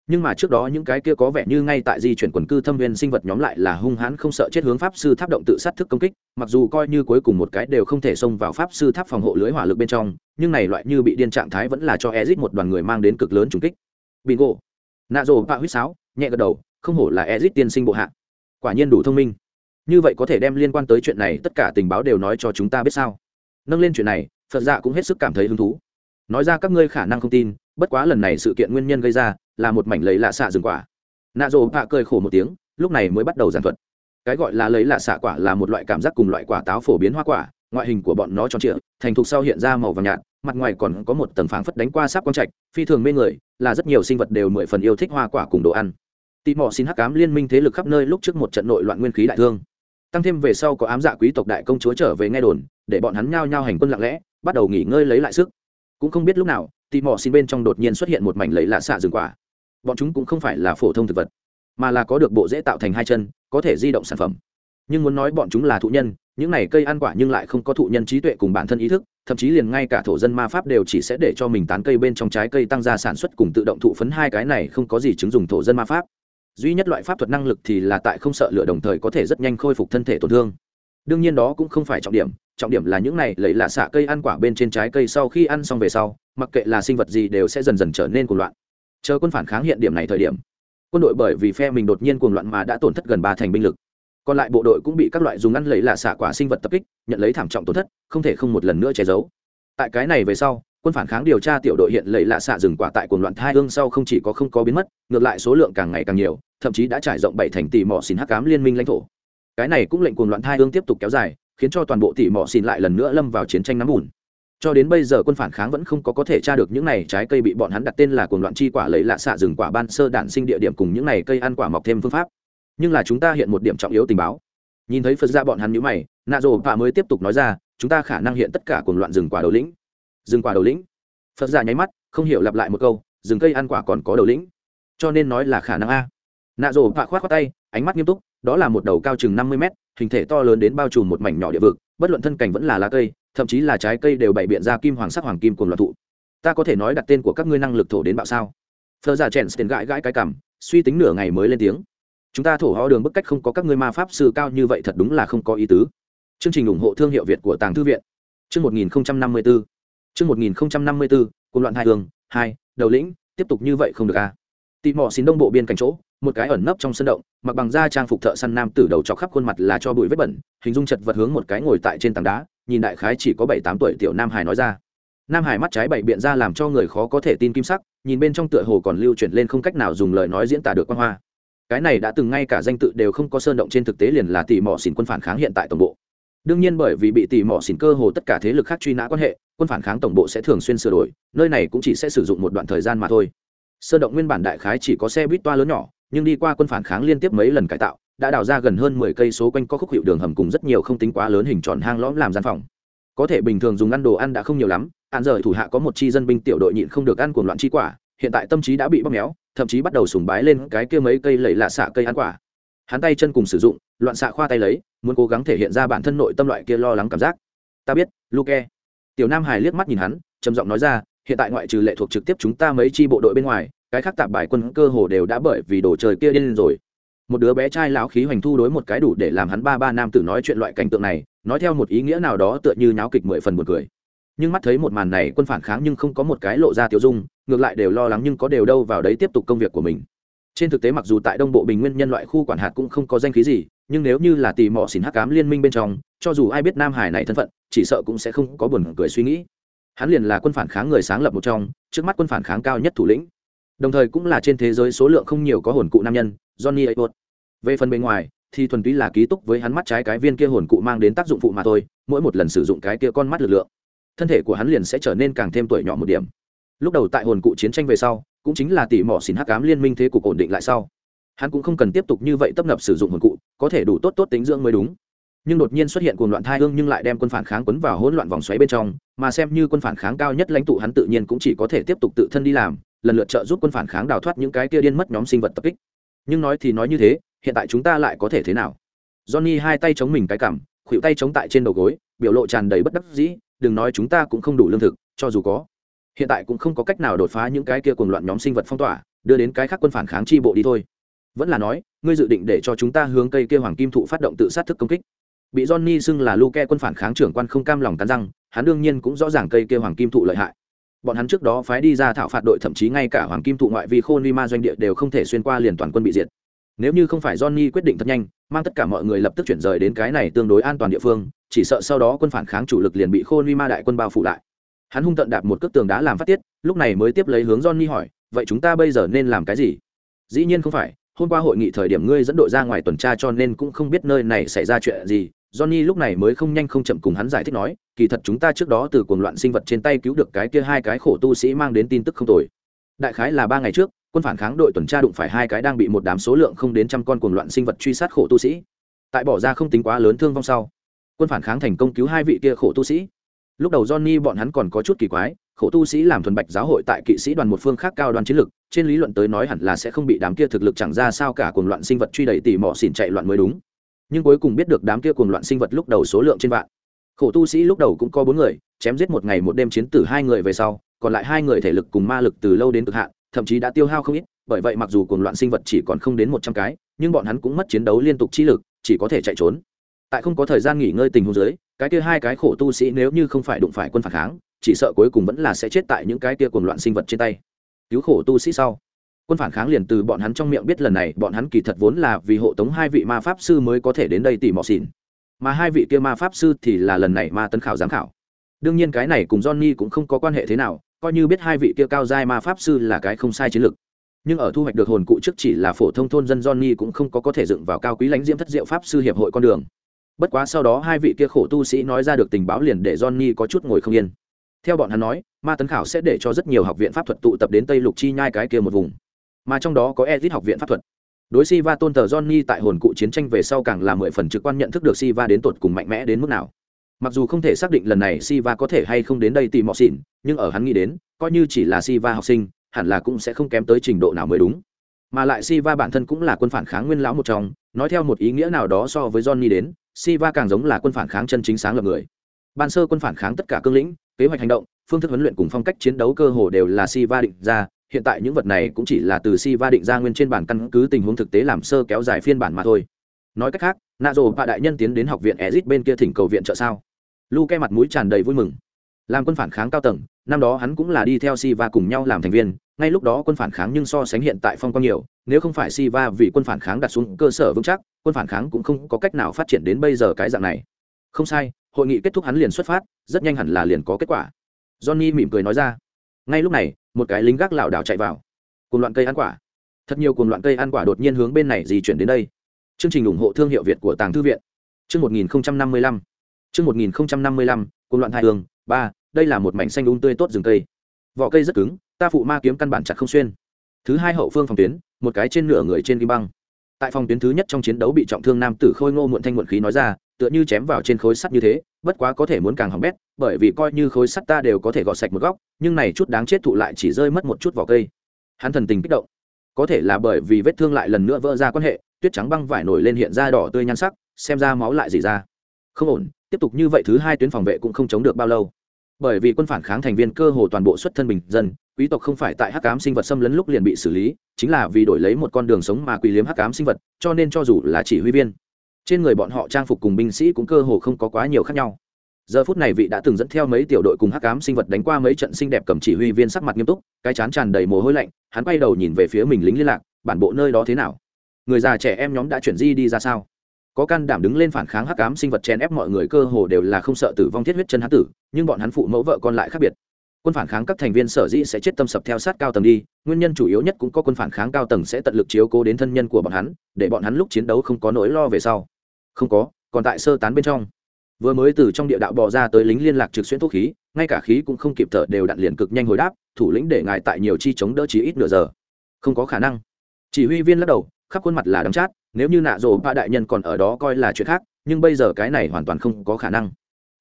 nhưng mà trước đó những cái kia có vẻ như ngay tại di chuyển quần cư thâm viên sinh vật nhóm lại là hung hãn không sợ chết hướng pháp sư tháp động tự sát thức công kích, mặc dù coi như cuối cùng một cái đều không thể xông vào pháp sư tháp phòng hộ lưới hỏa lực bên trong, nhưng này loại như bị điên trạng thái vẫn là cho ezit một đoàn người mang đến cực lớn trùng kích. Bingo. Nạ rồ bạ huýt sáo, nhẹ gật đầu, không hổ là ezit tiên sinh bộ hạ. Quả nhiên đủ thông minh. Như vậy có thể đem liên quan tới chuyện này tất cả tình báo đều nói cho chúng ta biết sao? Nâng lên chuyện này, phật dạ cũng hết sức cảm thấy hứng thú. Nói ra các ngươi khả năng không tin, bất quá lần này sự kiện nguyên nhân gây ra là một mảnh lấy lạ xạ rừng quả. Nạ rồ bạ cười khổ một tiếng, lúc này mới bắt đầu giảng thuật. Cái gọi là lấy lạ xạ quả là một loại cảm giác cùng loại quả táo phổ biến hoa quả, ngoại hình của bọn nó tròn trịa, thành thục sau hiện ra màu vàng nhạt, mặt ngoài còn có một tầng phảng phất đánh qua sáp quang trạch, phi thường mê người, là rất nhiều sinh vật đều mười phần yêu thích hoa quả cùng đồ ăn. Tị mỏ xin hắc cám liên minh thế lực khắp nơi lúc trước một trận nội loạn nguyên khí đại thương. Tăng thêm về sau có ám dạ quý tộc đại công chúa trở về nghe đồn, để bọn hắn nhao nhao hành quân lặng lẽ, bắt đầu nghỉ ngơi lấy lại sức. Cũng không biết lúc nào, tị mỏ xin bên trong đột nhiên xuất hiện một mảnh lấy lạ xạ rừng quả bọn chúng cũng không phải là phổ thông thực vật, mà là có được bộ dễ tạo thành hai chân, có thể di động sản phẩm. Nhưng muốn nói bọn chúng là thụ nhân, những này cây ăn quả nhưng lại không có thụ nhân trí tuệ cùng bản thân ý thức, thậm chí liền ngay cả thổ dân ma pháp đều chỉ sẽ để cho mình tán cây bên trong trái cây tăng ra sản xuất cùng tự động thụ phấn hai cái này không có gì chứng dùng thổ dân ma pháp. Duy nhất loại pháp thuật năng lực thì là tại không sợ lửa đồng thời có thể rất nhanh khôi phục thân thể tổn thương. Đương nhiên đó cũng không phải trọng điểm trọng điểm là những này lấy lạ xạ cây ăn quả bên trên trái cây sau khi ăn xong về sau, mặc kệ là sinh vật gì đều sẽ dần dần trở nên cuồng loạn chờ quân phản kháng hiện điểm này thời điểm, quân đội bởi vì phe mình đột nhiên cuồng loạn mà đã tổn thất gần ba thành binh lực. Còn lại bộ đội cũng bị các loại dùng ăn lấy là xạ quả sinh vật tập kích, nhận lấy thảm trọng tổn thất, không thể không một lần nữa che giấu. Tại cái này về sau, quân phản kháng điều tra tiểu đội hiện lấy lạ xạ rừng quả tại cuồng loạn thai hương sau không chỉ có không có biến mất, ngược lại số lượng càng ngày càng nhiều, thậm chí đã trải rộng bảy thành tỷ mỏ xin hắc cám liên minh lãnh thổ. Cái này cũng lệnh cuồng loạn thai hương tiếp tục kéo dài, khiến cho toàn bộ tỷ mỏ xin lại lần nữa lâm vào chiến tranh nắm bùn cho đến bây giờ quân phản kháng vẫn không có có thể tra được những này trái cây bị bọn hắn đặt tên là cuồng loạn chi quả lấy lạ xạ rừng quả ban sơ đản sinh địa điểm cùng những này cây ăn quả mọc thêm phương pháp. Nhưng là chúng ta hiện một điểm trọng yếu tình báo. Nhìn thấy phật ra bọn hắn nhữ mày, nạ rồ pạ mới tiếp tục nói ra, chúng ta khả năng hiện tất cả cuồng loạn rừng quả đầu lĩnh. Rừng quả đầu lĩnh? Phật ra nháy mắt, không hiểu lặp lại một câu, rừng cây ăn quả còn có đầu lĩnh. Cho nên nói là khả năng a. Nạ rồ pạ khoát khoát tay, ánh mắt nghiêm túc, đó là một đầu cao chừng năm mươi mét, hình thể to lớn đến bao trùm một mảnh nhỏ địa vực, bất luận thân cảnh vẫn là lá cây thậm chí là trái cây đều bày biện ra kim hoàng sắc hoàng kim cùng loạt thụ. Ta có thể nói đặt tên của các ngươi năng lực thổ đến bạo sao? Thơ giả dạ chèn tiền gãi gãi cái cảm suy tính nửa ngày mới lên tiếng. Chúng ta thổ ho đường bức cách không có các ngươi ma pháp sư cao như vậy thật đúng là không có ý tứ. Chương trình ủng hộ thương hiệu việt của tàng thư viện. Chương một nghìn năm mươi bốn chương một nghìn năm mươi bốn cùng loạn hai đường, hai, đầu lĩnh, tiếp tục như vậy không được à? Tị mỏ xin đông bộ biên cảnh chỗ, một cái ẩn nấp trong sân động, mặc bằng da trang phục thợ săn nam tử đầu chọc khắp khuôn mặt là cho bụi vết bẩn, hình dung chật vật hướng một cái ngồi tại trên tảng đá nhìn đại khái chỉ có bảy tám tuổi tiểu nam hải nói ra. Nam hải mắt trái bảy biện ra làm cho người khó có thể tin kim sắc, nhìn bên trong tựa hồ còn lưu chuyển lên không cách nào dùng lời nói diễn tả được quan hoa. Cái này đã từng ngay cả danh tự đều không có sơn động trên thực tế liền là tỷ mỏ xỉn quân phản kháng hiện tại tổng bộ. Đương nhiên bởi vì bị tỷ mỏ xỉn cơ hồ tất cả thế lực khác truy nã quan hệ, quân phản kháng tổng bộ sẽ thường xuyên sửa đổi, nơi này cũng chỉ sẽ sử dụng một đoạn thời gian mà thôi. Sơn động nguyên bản đại khái chỉ có xe buýt toa lớn nhỏ, nhưng đi qua quân phản kháng liên tiếp mấy lần cải tạo đã đào ra gần hơn mười cây số quanh có khúc hiệu đường hầm cùng rất nhiều không tính quá lớn hình tròn hang lõm làm gian phòng. Có thể bình thường dùng ăn đồ ăn đã không nhiều lắm, hạn rời thủ hạ có một chi dân binh tiểu đội nhịn không được ăn cuồng loạn chi quả, hiện tại tâm trí đã bị bóp méo, thậm chí bắt đầu sùng bái lên cái kia mấy cây lẩy lạ xạ cây ăn quả. Hắn tay chân cùng sử dụng, loạn xạ khoa tay lấy, muốn cố gắng thể hiện ra bản thân nội tâm loại kia lo lắng cảm giác. Ta biết, luke. Tiểu nam hải liếc mắt nhìn hắn, trầm giọng nói ra, hiện tại ngoại trừ lệ thuộc trực tiếp chúng ta mấy chi bộ đội bên ngoài, cái khác tạp bài quân cơ hồ đều đã bởi vì đồ trời kia điên rồi một đứa bé trai lão khí hoành thu đối một cái đủ để làm hắn ba ba nam tử nói chuyện loại cảnh tượng này, nói theo một ý nghĩa nào đó tựa như nháo kịch mười phần một cười. Nhưng mắt thấy một màn này, quân phản kháng nhưng không có một cái lộ ra tiêu dung, ngược lại đều lo lắng nhưng có đều đâu vào đấy tiếp tục công việc của mình. Trên thực tế mặc dù tại đông bộ bình nguyên nhân loại khu quản hạt cũng không có danh khí gì, nhưng nếu như là tì mò xỉn hắc cám liên minh bên trong, cho dù ai biết nam hải này thân phận, chỉ sợ cũng sẽ không có buồn cười suy nghĩ. Hắn liền là quân phản kháng người sáng lập một trong, trước mắt quân phản kháng cao nhất thủ lĩnh đồng thời cũng là trên thế giới số lượng không nhiều có hồn cụ nam nhân, johnny Abbott. về phần bên ngoài, thì thuần túy là ký túc với hắn mắt trái cái viên kia hồn cụ mang đến tác dụng phụ mà thôi, mỗi một lần sử dụng cái kia con mắt lực lượng, thân thể của hắn liền sẽ trở nên càng thêm tuổi nhỏ một điểm. Lúc đầu tại hồn cụ chiến tranh về sau, cũng chính là tỷ mỏ xỉn hắc cám liên minh thế cục ổn định lại sau. Hắn cũng không cần tiếp tục như vậy tấp nập sử dụng hồn cụ, có thể đủ tốt tốt tính dưỡng mới đúng. Nhưng đột nhiên xuất hiện cuồng loạn thai hương nhưng lại đem quân phản kháng quấn vào hỗn loạn vòng xoáy bên trong, mà xem như quân phản kháng cao nhất lãnh tụ hắn tự nhiên cũng chỉ có thể tiếp tục tự thân đi làm lần lượt trợ giúp quân phản kháng đào thoát những cái kia điên mất nhóm sinh vật tập kích. Nhưng nói thì nói như thế, hiện tại chúng ta lại có thể thế nào? Johnny hai tay chống mình cái cằm khuỵu tay chống tại trên đầu gối, biểu lộ tràn đầy bất đắc dĩ, đừng nói chúng ta cũng không đủ lương thực, cho dù có. Hiện tại cũng không có cách nào đột phá những cái kia cuồng loạn nhóm sinh vật phong tỏa, đưa đến cái khác quân phản kháng chi bộ đi thôi. Vẫn là nói, ngươi dự định để cho chúng ta hướng cây kia hoàng kim thụ phát động tự sát thức công kích. Bị johnny xưng là luke quân phản kháng trưởng quan không cam lòng cắn răng, hắn đương nhiên cũng rõ ràng cây kia hoàng kim thụ lợi hại bọn hắn trước đó phái đi ra thảo phạt đội, thậm chí ngay cả hoàng kim thụ ngoại vi khôn vi ma doanh địa đều không thể xuyên qua liền toàn quân bị diệt. Nếu như không phải johnny quyết định thật nhanh, mang tất cả mọi người lập tức chuyển rời đến cái này tương đối an toàn địa phương, chỉ sợ sau đó quân phản kháng chủ lực liền bị khôn vi ma đại quân bao phủ lại. Hắn hung tận đạp một cước tường đá làm phát tiết, lúc này mới tiếp lấy hướng johnny hỏi, vậy chúng ta bây giờ nên làm cái gì? Dĩ nhiên không phải, hôm qua hội nghị thời điểm ngươi dẫn đội ra ngoài tuần tra cho nên cũng không biết nơi này xảy ra chuyện gì johnny lúc này mới không nhanh không chậm cùng hắn giải thích nói, kỳ thật chúng ta trước đó từ cuồng loạn sinh vật trên tay cứu được cái kia hai cái khổ tu sĩ mang đến tin tức không tồi. Đại khái là ba ngày trước, quân phản kháng đội tuần tra đụng phải hai cái đang bị một đám số lượng không đến trăm con cuồng loạn sinh vật truy sát khổ tu sĩ. Tại bỏ ra không tính quá lớn thương vong sau, quân phản kháng thành công cứu hai vị kia khổ tu sĩ. Lúc đầu johnny bọn hắn còn có chút kỳ quái, khổ tu sĩ làm thuần bạch giáo hội tại kỵ sĩ đoàn một phương khác cao đoàn chiến lực, trên lý luận tới nói hẳn là sẽ không bị đám kia thực lực chẳng ra sao cả cuồng loạn sinh vật truy đẩy tỉ mỏ xỉn chạy loạn mới đúng nhưng cuối cùng biết được đám kia cuồng loạn sinh vật lúc đầu số lượng trên vạn. Khổ tu sĩ lúc đầu cũng có bốn người, chém giết một ngày một đêm chiến tử hai người về sau, còn lại hai người thể lực cùng ma lực từ lâu đến cực hạn, thậm chí đã tiêu hao không ít, bởi vậy mặc dù cuồng loạn sinh vật chỉ còn không đến một trăm cái, nhưng bọn hắn cũng mất chiến đấu liên tục chi lực, chỉ có thể chạy trốn. Tại không có thời gian nghỉ ngơi tình huống dưới, cái kia hai cái khổ tu sĩ nếu như không phải đụng phải quân phản kháng, chỉ sợ cuối cùng vẫn là sẽ chết tại những cái kia cuồng loạn sinh vật trên tay. Cứu khổ tu sĩ sau quân phản kháng liền từ bọn hắn trong miệng biết lần này, bọn hắn kỳ thật vốn là vì hộ tống hai vị ma pháp sư mới có thể đến đây tỉ mò xỉn. Mà hai vị kia ma pháp sư thì là lần này ma tân khảo giám khảo. Đương nhiên cái này cùng johnny cũng không có quan hệ thế nào, coi như biết hai vị kia cao giai ma pháp sư là cái không sai chiến lược. Nhưng ở thu hoạch được hồn cụ trước chỉ là phổ thông thôn dân johnny cũng không có có thể dựng vào cao quý lãnh diễm thất diệu pháp sư hiệp hội con đường. Bất quá sau đó hai vị kia khổ tu sĩ nói ra được tình báo liền để johnny có chút ngồi không yên. Theo bọn hắn nói, ma tấn khảo sẽ để cho rất nhiều học viện pháp thuật tụ tập đến tây lục chi nhai cái kia một vùng mà trong đó có Edit học viện pháp thuật đối Siva tôn thờ Johnny tại hồn cụ chiến tranh về sau càng là mười phần trực quan nhận thức được Siva đến tột cùng mạnh mẽ đến mức nào. Mặc dù không thể xác định lần này Siva có thể hay không đến đây tìm mọ xỉn, nhưng ở hắn nghĩ đến, coi như chỉ là Siva học sinh, hẳn là cũng sẽ không kém tới trình độ nào mới đúng. Mà lại Siva bản thân cũng là quân phản kháng nguyên lão một trong, nói theo một ý nghĩa nào đó so với Johnny đến, Siva càng giống là quân phản kháng chân chính sáng lập người. Ban sơ quân phản kháng tất cả cương lĩnh, kế hoạch hành động, phương thức huấn luyện cùng phong cách chiến đấu cơ hồ đều là Siva định ra, hiện tại những vật này cũng chỉ là từ si va định ra nguyên trên bản căn cứ tình huống thực tế làm sơ kéo dài phiên bản mà thôi nói cách khác nạ rồ và đại nhân tiến đến học viện ezit bên kia thỉnh cầu viện trợ sao lu ke mặt mũi tràn đầy vui mừng làm quân phản kháng cao tầng năm đó hắn cũng là đi theo Si Va cùng nhau làm thành viên, ngay lúc đó quân phản kháng nhưng so sánh hiện tại phong quang nhiều, nếu không phải Si Va vì quân phản kháng đặt xuống cơ sở vững chắc, quân phản kháng cũng không có cách nào phát triển đến bây giờ cái dạng này. Không sai, hội nghị kết thúc hắn liền xuất phát, rất nhanh hẳn là liền có kết quả. Johnny mỉm cười nói ra. Ngay lúc này, một cái lính gác lảo đảo chạy vào. Cùng loạn cây ăn quả. Thật nhiều cùng loạn cây ăn quả đột nhiên hướng bên này di chuyển đến đây. Chương trình ủng hộ thương hiệu Việt của Tàng Thư viện. Chương 1055. Chương 1055, cùng loạn hai đường, ba đây là một mảnh xanh đúng tươi tốt rừng cây vỏ cây rất cứng ta phụ ma kiếm căn bản chặt không xuyên thứ hai hậu phương phòng tuyến một cái trên nửa người trên kim băng tại phòng tuyến thứ nhất trong chiến đấu bị trọng thương nam tử khôi ngô muộn thanh muộn khí nói ra tựa như chém vào trên khối sắt như thế bất quá có thể muốn càng hỏng bét, bởi vì coi như khối sắt ta đều có thể gọt sạch một góc, nhưng này chút đáng chết thụ lại chỉ rơi mất một chút vỏ cây. Hắn thần tình kích động. Có thể là bởi vì vết thương lại lần nữa vỡ ra quan hệ, tuyết trắng băng vải nổi lên hiện ra đỏ tươi nhan sắc, xem ra máu lại gì ra. Không ổn, tiếp tục như vậy thứ hai tuyến phòng vệ cũng không chống được bao lâu. Bởi vì quân phản kháng thành viên cơ hồ toàn bộ xuất thân bình dân, quý tộc không phải tại hắc cám sinh vật xâm lấn lúc liền bị xử lý, chính là vì đổi lấy một con đường sống mà quỳ liếm hắc cám sinh vật, cho nên cho dù là chỉ huy viên trên người bọn họ trang phục cùng binh sĩ cũng cơ hồ không có quá nhiều khác nhau. Giờ phút này vị đã từng dẫn theo mấy tiểu đội cùng hắc ám sinh vật đánh qua mấy trận xinh đẹp cầm chỉ huy viên sắc mặt nghiêm túc, cái chán tràn đầy mồ hôi lạnh, hắn quay đầu nhìn về phía mình lính liên lạc, bản bộ nơi đó thế nào? Người già trẻ em nhóm đã chuyển di đi ra sao? Có can đảm đứng lên phản kháng hắc ám sinh vật chen ép mọi người cơ hồ đều là không sợ tử vong thiết huyết chân hán tử, nhưng bọn hắn phụ mẫu vợ con lại khác biệt. Quân phản kháng các thành viên sở dĩ sẽ chết tâm sập theo sát cao tầng đi, nguyên nhân chủ yếu nhất cũng có quân phản kháng cao tầng sẽ tận lực chiếu cố đến thân nhân của bọn hắn, để bọn hắn lúc chiến đấu không có nỗi lo về sau không có, còn tại sơ tán bên trong. Vừa mới từ trong địa đạo bò ra tới lính liên lạc trực xuyên thuốc khí, ngay cả khí cũng không kịp thở đều đặn liền cực nhanh hồi đáp, thủ lĩnh để ngài tại nhiều chi chống đỡ chỉ ít nửa giờ. Không có khả năng. Chỉ huy viên lắc đầu, khắp khuôn mặt là đắng chát, nếu như nạ rồ ba đại nhân còn ở đó coi là chuyện khác, nhưng bây giờ cái này hoàn toàn không có khả năng.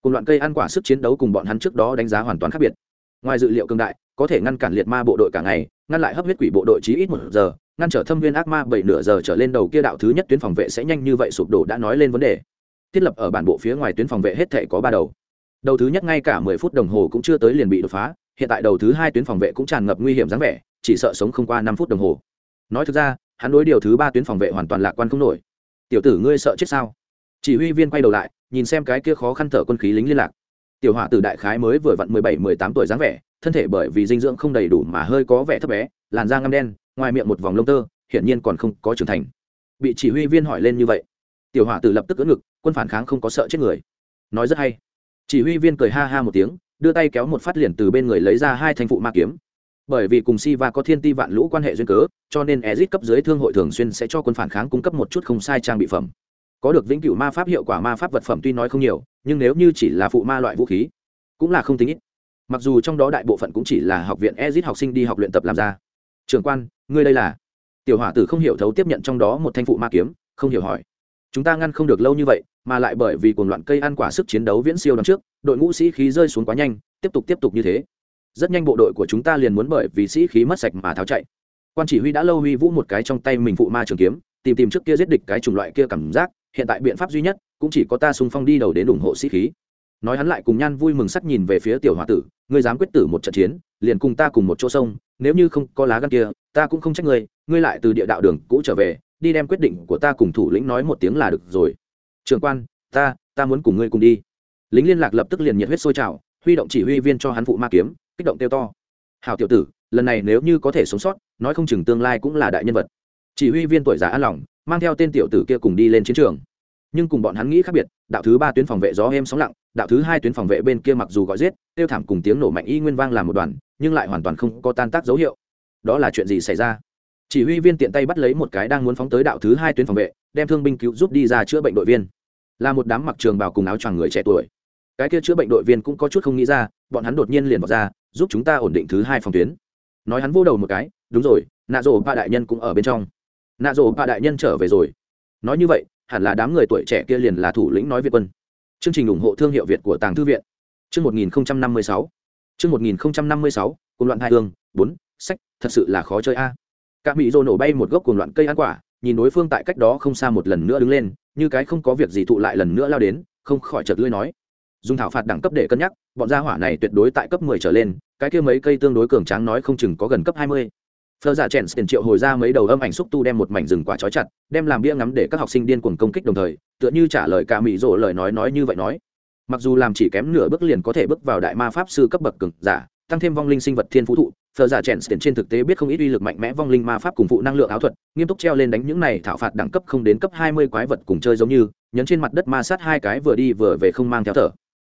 Cùng loạn cây ăn quả sức chiến đấu cùng bọn hắn trước đó đánh giá hoàn toàn khác biệt. Ngoài dự liệu cường đại, có thể ngăn cản liệt ma bộ đội cả ngày, ngăn lại hấp huyết quỷ bộ đội chí ít một giờ ngăn trở thâm viên ác ma bảy nửa giờ trở lên đầu kia đạo thứ nhất tuyến phòng vệ sẽ nhanh như vậy sụp đổ đã nói lên vấn đề. Thiết lập ở bản bộ phía ngoài tuyến phòng vệ hết thể có ba đầu. Đầu thứ nhất ngay cả mười phút đồng hồ cũng chưa tới liền bị đột phá, hiện tại đầu thứ hai tuyến phòng vệ cũng tràn ngập nguy hiểm dáng vẻ, chỉ sợ sống không qua năm phút đồng hồ. Nói thực ra, hắn đối điều thứ ba tuyến phòng vệ hoàn toàn lạc quan không nổi. Tiểu tử ngươi sợ chết sao? Chỉ huy viên quay đầu lại, nhìn xem cái kia khó khăn thở quân khí lính liên lạc. Tiểu hỏa từ đại khái mới vừa vặn mười bảy, mười tám tuổi dáng vẻ, thân thể bởi vì dinh dưỡng không đầy đủ mà hơi có vẻ thấp bé, làn da ngăm đen ngoài miệng một vòng lông tơ, hiển nhiên còn không có trưởng thành. Bị chỉ huy viên hỏi lên như vậy, tiểu hỏa tử lập tức ưỡn ngực, quân phản kháng không có sợ chết người. Nói rất hay. Chỉ huy viên cười ha ha một tiếng, đưa tay kéo một phát liền từ bên người lấy ra hai thanh phụ ma kiếm. Bởi vì cùng si va có thiên ti vạn lũ quan hệ duyên cớ, cho nên ezit cấp dưới thương hội thường xuyên sẽ cho quân phản kháng cung cấp một chút không sai trang bị phẩm. Có được vĩnh cửu ma pháp hiệu quả ma pháp vật phẩm tuy nói không nhiều, nhưng nếu như chỉ là phụ ma loại vũ khí, cũng là không tính ít. Mặc dù trong đó đại bộ phận cũng chỉ là học viện ezit học sinh đi học luyện tập làm ra trường quan, ngươi đây là? Tiểu hỏa tử không hiểu thấu tiếp nhận trong đó một thanh phụ ma kiếm, không hiểu hỏi. Chúng ta ngăn không được lâu như vậy, mà lại bởi vì cuồng loạn cây ăn quả sức chiến đấu viễn siêu đằng trước, đội ngũ sĩ khí rơi xuống quá nhanh, tiếp tục tiếp tục như thế. Rất nhanh bộ đội của chúng ta liền muốn bởi vì sĩ khí mất sạch mà tháo chạy. Quan chỉ huy đã lâu huy vũ một cái trong tay mình phụ ma trường kiếm, tìm tìm trước kia giết địch cái chủng loại kia cảm giác, hiện tại biện pháp duy nhất cũng chỉ có ta xung phong đi đầu đến ủng hộ sĩ khí. Nói hắn lại cùng nhan vui mừng sắc nhìn về phía tiểu h tử, ngươi dám quyết tử một trận chiến, liền cùng ta cùng một chỗ sông nếu như không có lá gan kia, ta cũng không trách ngươi ngươi lại từ địa đạo đường cũ trở về, đi đem quyết định của ta cùng thủ lĩnh nói một tiếng là được rồi. Trường quan, ta ta muốn cùng ngươi cùng đi. Lính liên lạc lập tức liền nhiệt huyết sôi trào, huy động chỉ huy viên cho hắn phụ ma kiếm, kích động kêu to. Hào tiểu tử, lần này nếu như có thể sống sót, nói không chừng tương lai cũng là đại nhân vật. Chỉ huy viên tuổi già an lòng, mang theo tên tiểu tử kia cùng đi lên chiến trường. Nhưng cùng bọn hắn nghĩ khác biệt, đạo thứ ba tuyến phòng vệ gió êm sóng lặng, đạo thứ hai tuyến phòng vệ bên kia mặc dù gọi giết, tiêu thảm cùng tiếng nổ mạnh y nguyên vang làm một đoàn nhưng lại hoàn toàn không có tan tác dấu hiệu. Đó là chuyện gì xảy ra? Chỉ huy viên tiện tay bắt lấy một cái đang muốn phóng tới đạo thứ hai tuyến phòng vệ, đem thương binh cứu giúp đi ra chữa bệnh đội viên. Là một đám mặc trường bào cùng áo choàng người trẻ tuổi. Cái kia chữa bệnh đội viên cũng có chút không nghĩ ra, bọn hắn đột nhiên liền vào ra, giúp chúng ta ổn định thứ hai phòng tuyến. Nói hắn vô đầu một cái, đúng rồi, nạ rổ ba đại nhân cũng ở bên trong. Nạ rổ ba đại nhân trở về rồi. Nói như vậy, hẳn là đám người tuổi trẻ kia liền là thủ lĩnh nói việt quân. Chương trình ủng hộ thương hiệu việt của tàng thư viện. Chương một nghìn năm mươi sáu chương 1056, cuồng loạn hai hương bốn sách thật sự là khó chơi a à. cả mỹ rô nổ bay một gốc cuồng loạn cây ăn quả nhìn đối phương tại cách đó không xa một lần nữa đứng lên như cái không có việc gì thụ lại lần nữa lao đến không khỏi chợt lưỡi nói dùng thảo phạt đẳng cấp để cân nhắc bọn gia hỏa này tuyệt đối tại cấp 10 trở lên cái kia mấy cây tương đối cường tráng nói không chừng có gần cấp 20. Phở giả chèn tiền triệu hồi ra mấy đầu âm ảnh xúc tu đem một mảnh rừng quả trói chặt, đem làm bia ngắm để các học sinh điên cuồng công kích đồng thời, tựa như trả lời cả mỹ rồ lời nói nói như vậy nói. Mặc dù làm chỉ kém nửa bước liền có thể bước vào đại ma pháp sư cấp bậc cường giả, tăng thêm vong linh sinh vật thiên phú thụ thờ giả chèn trên thực tế biết không ít uy lực mạnh mẽ vong linh ma pháp cùng phụ năng lượng áo thuật nghiêm túc treo lên đánh những này thảo phạt đẳng cấp không đến cấp hai mươi quái vật cùng chơi giống như nhấn trên mặt đất ma sát hai cái vừa đi vừa về không mang theo thở.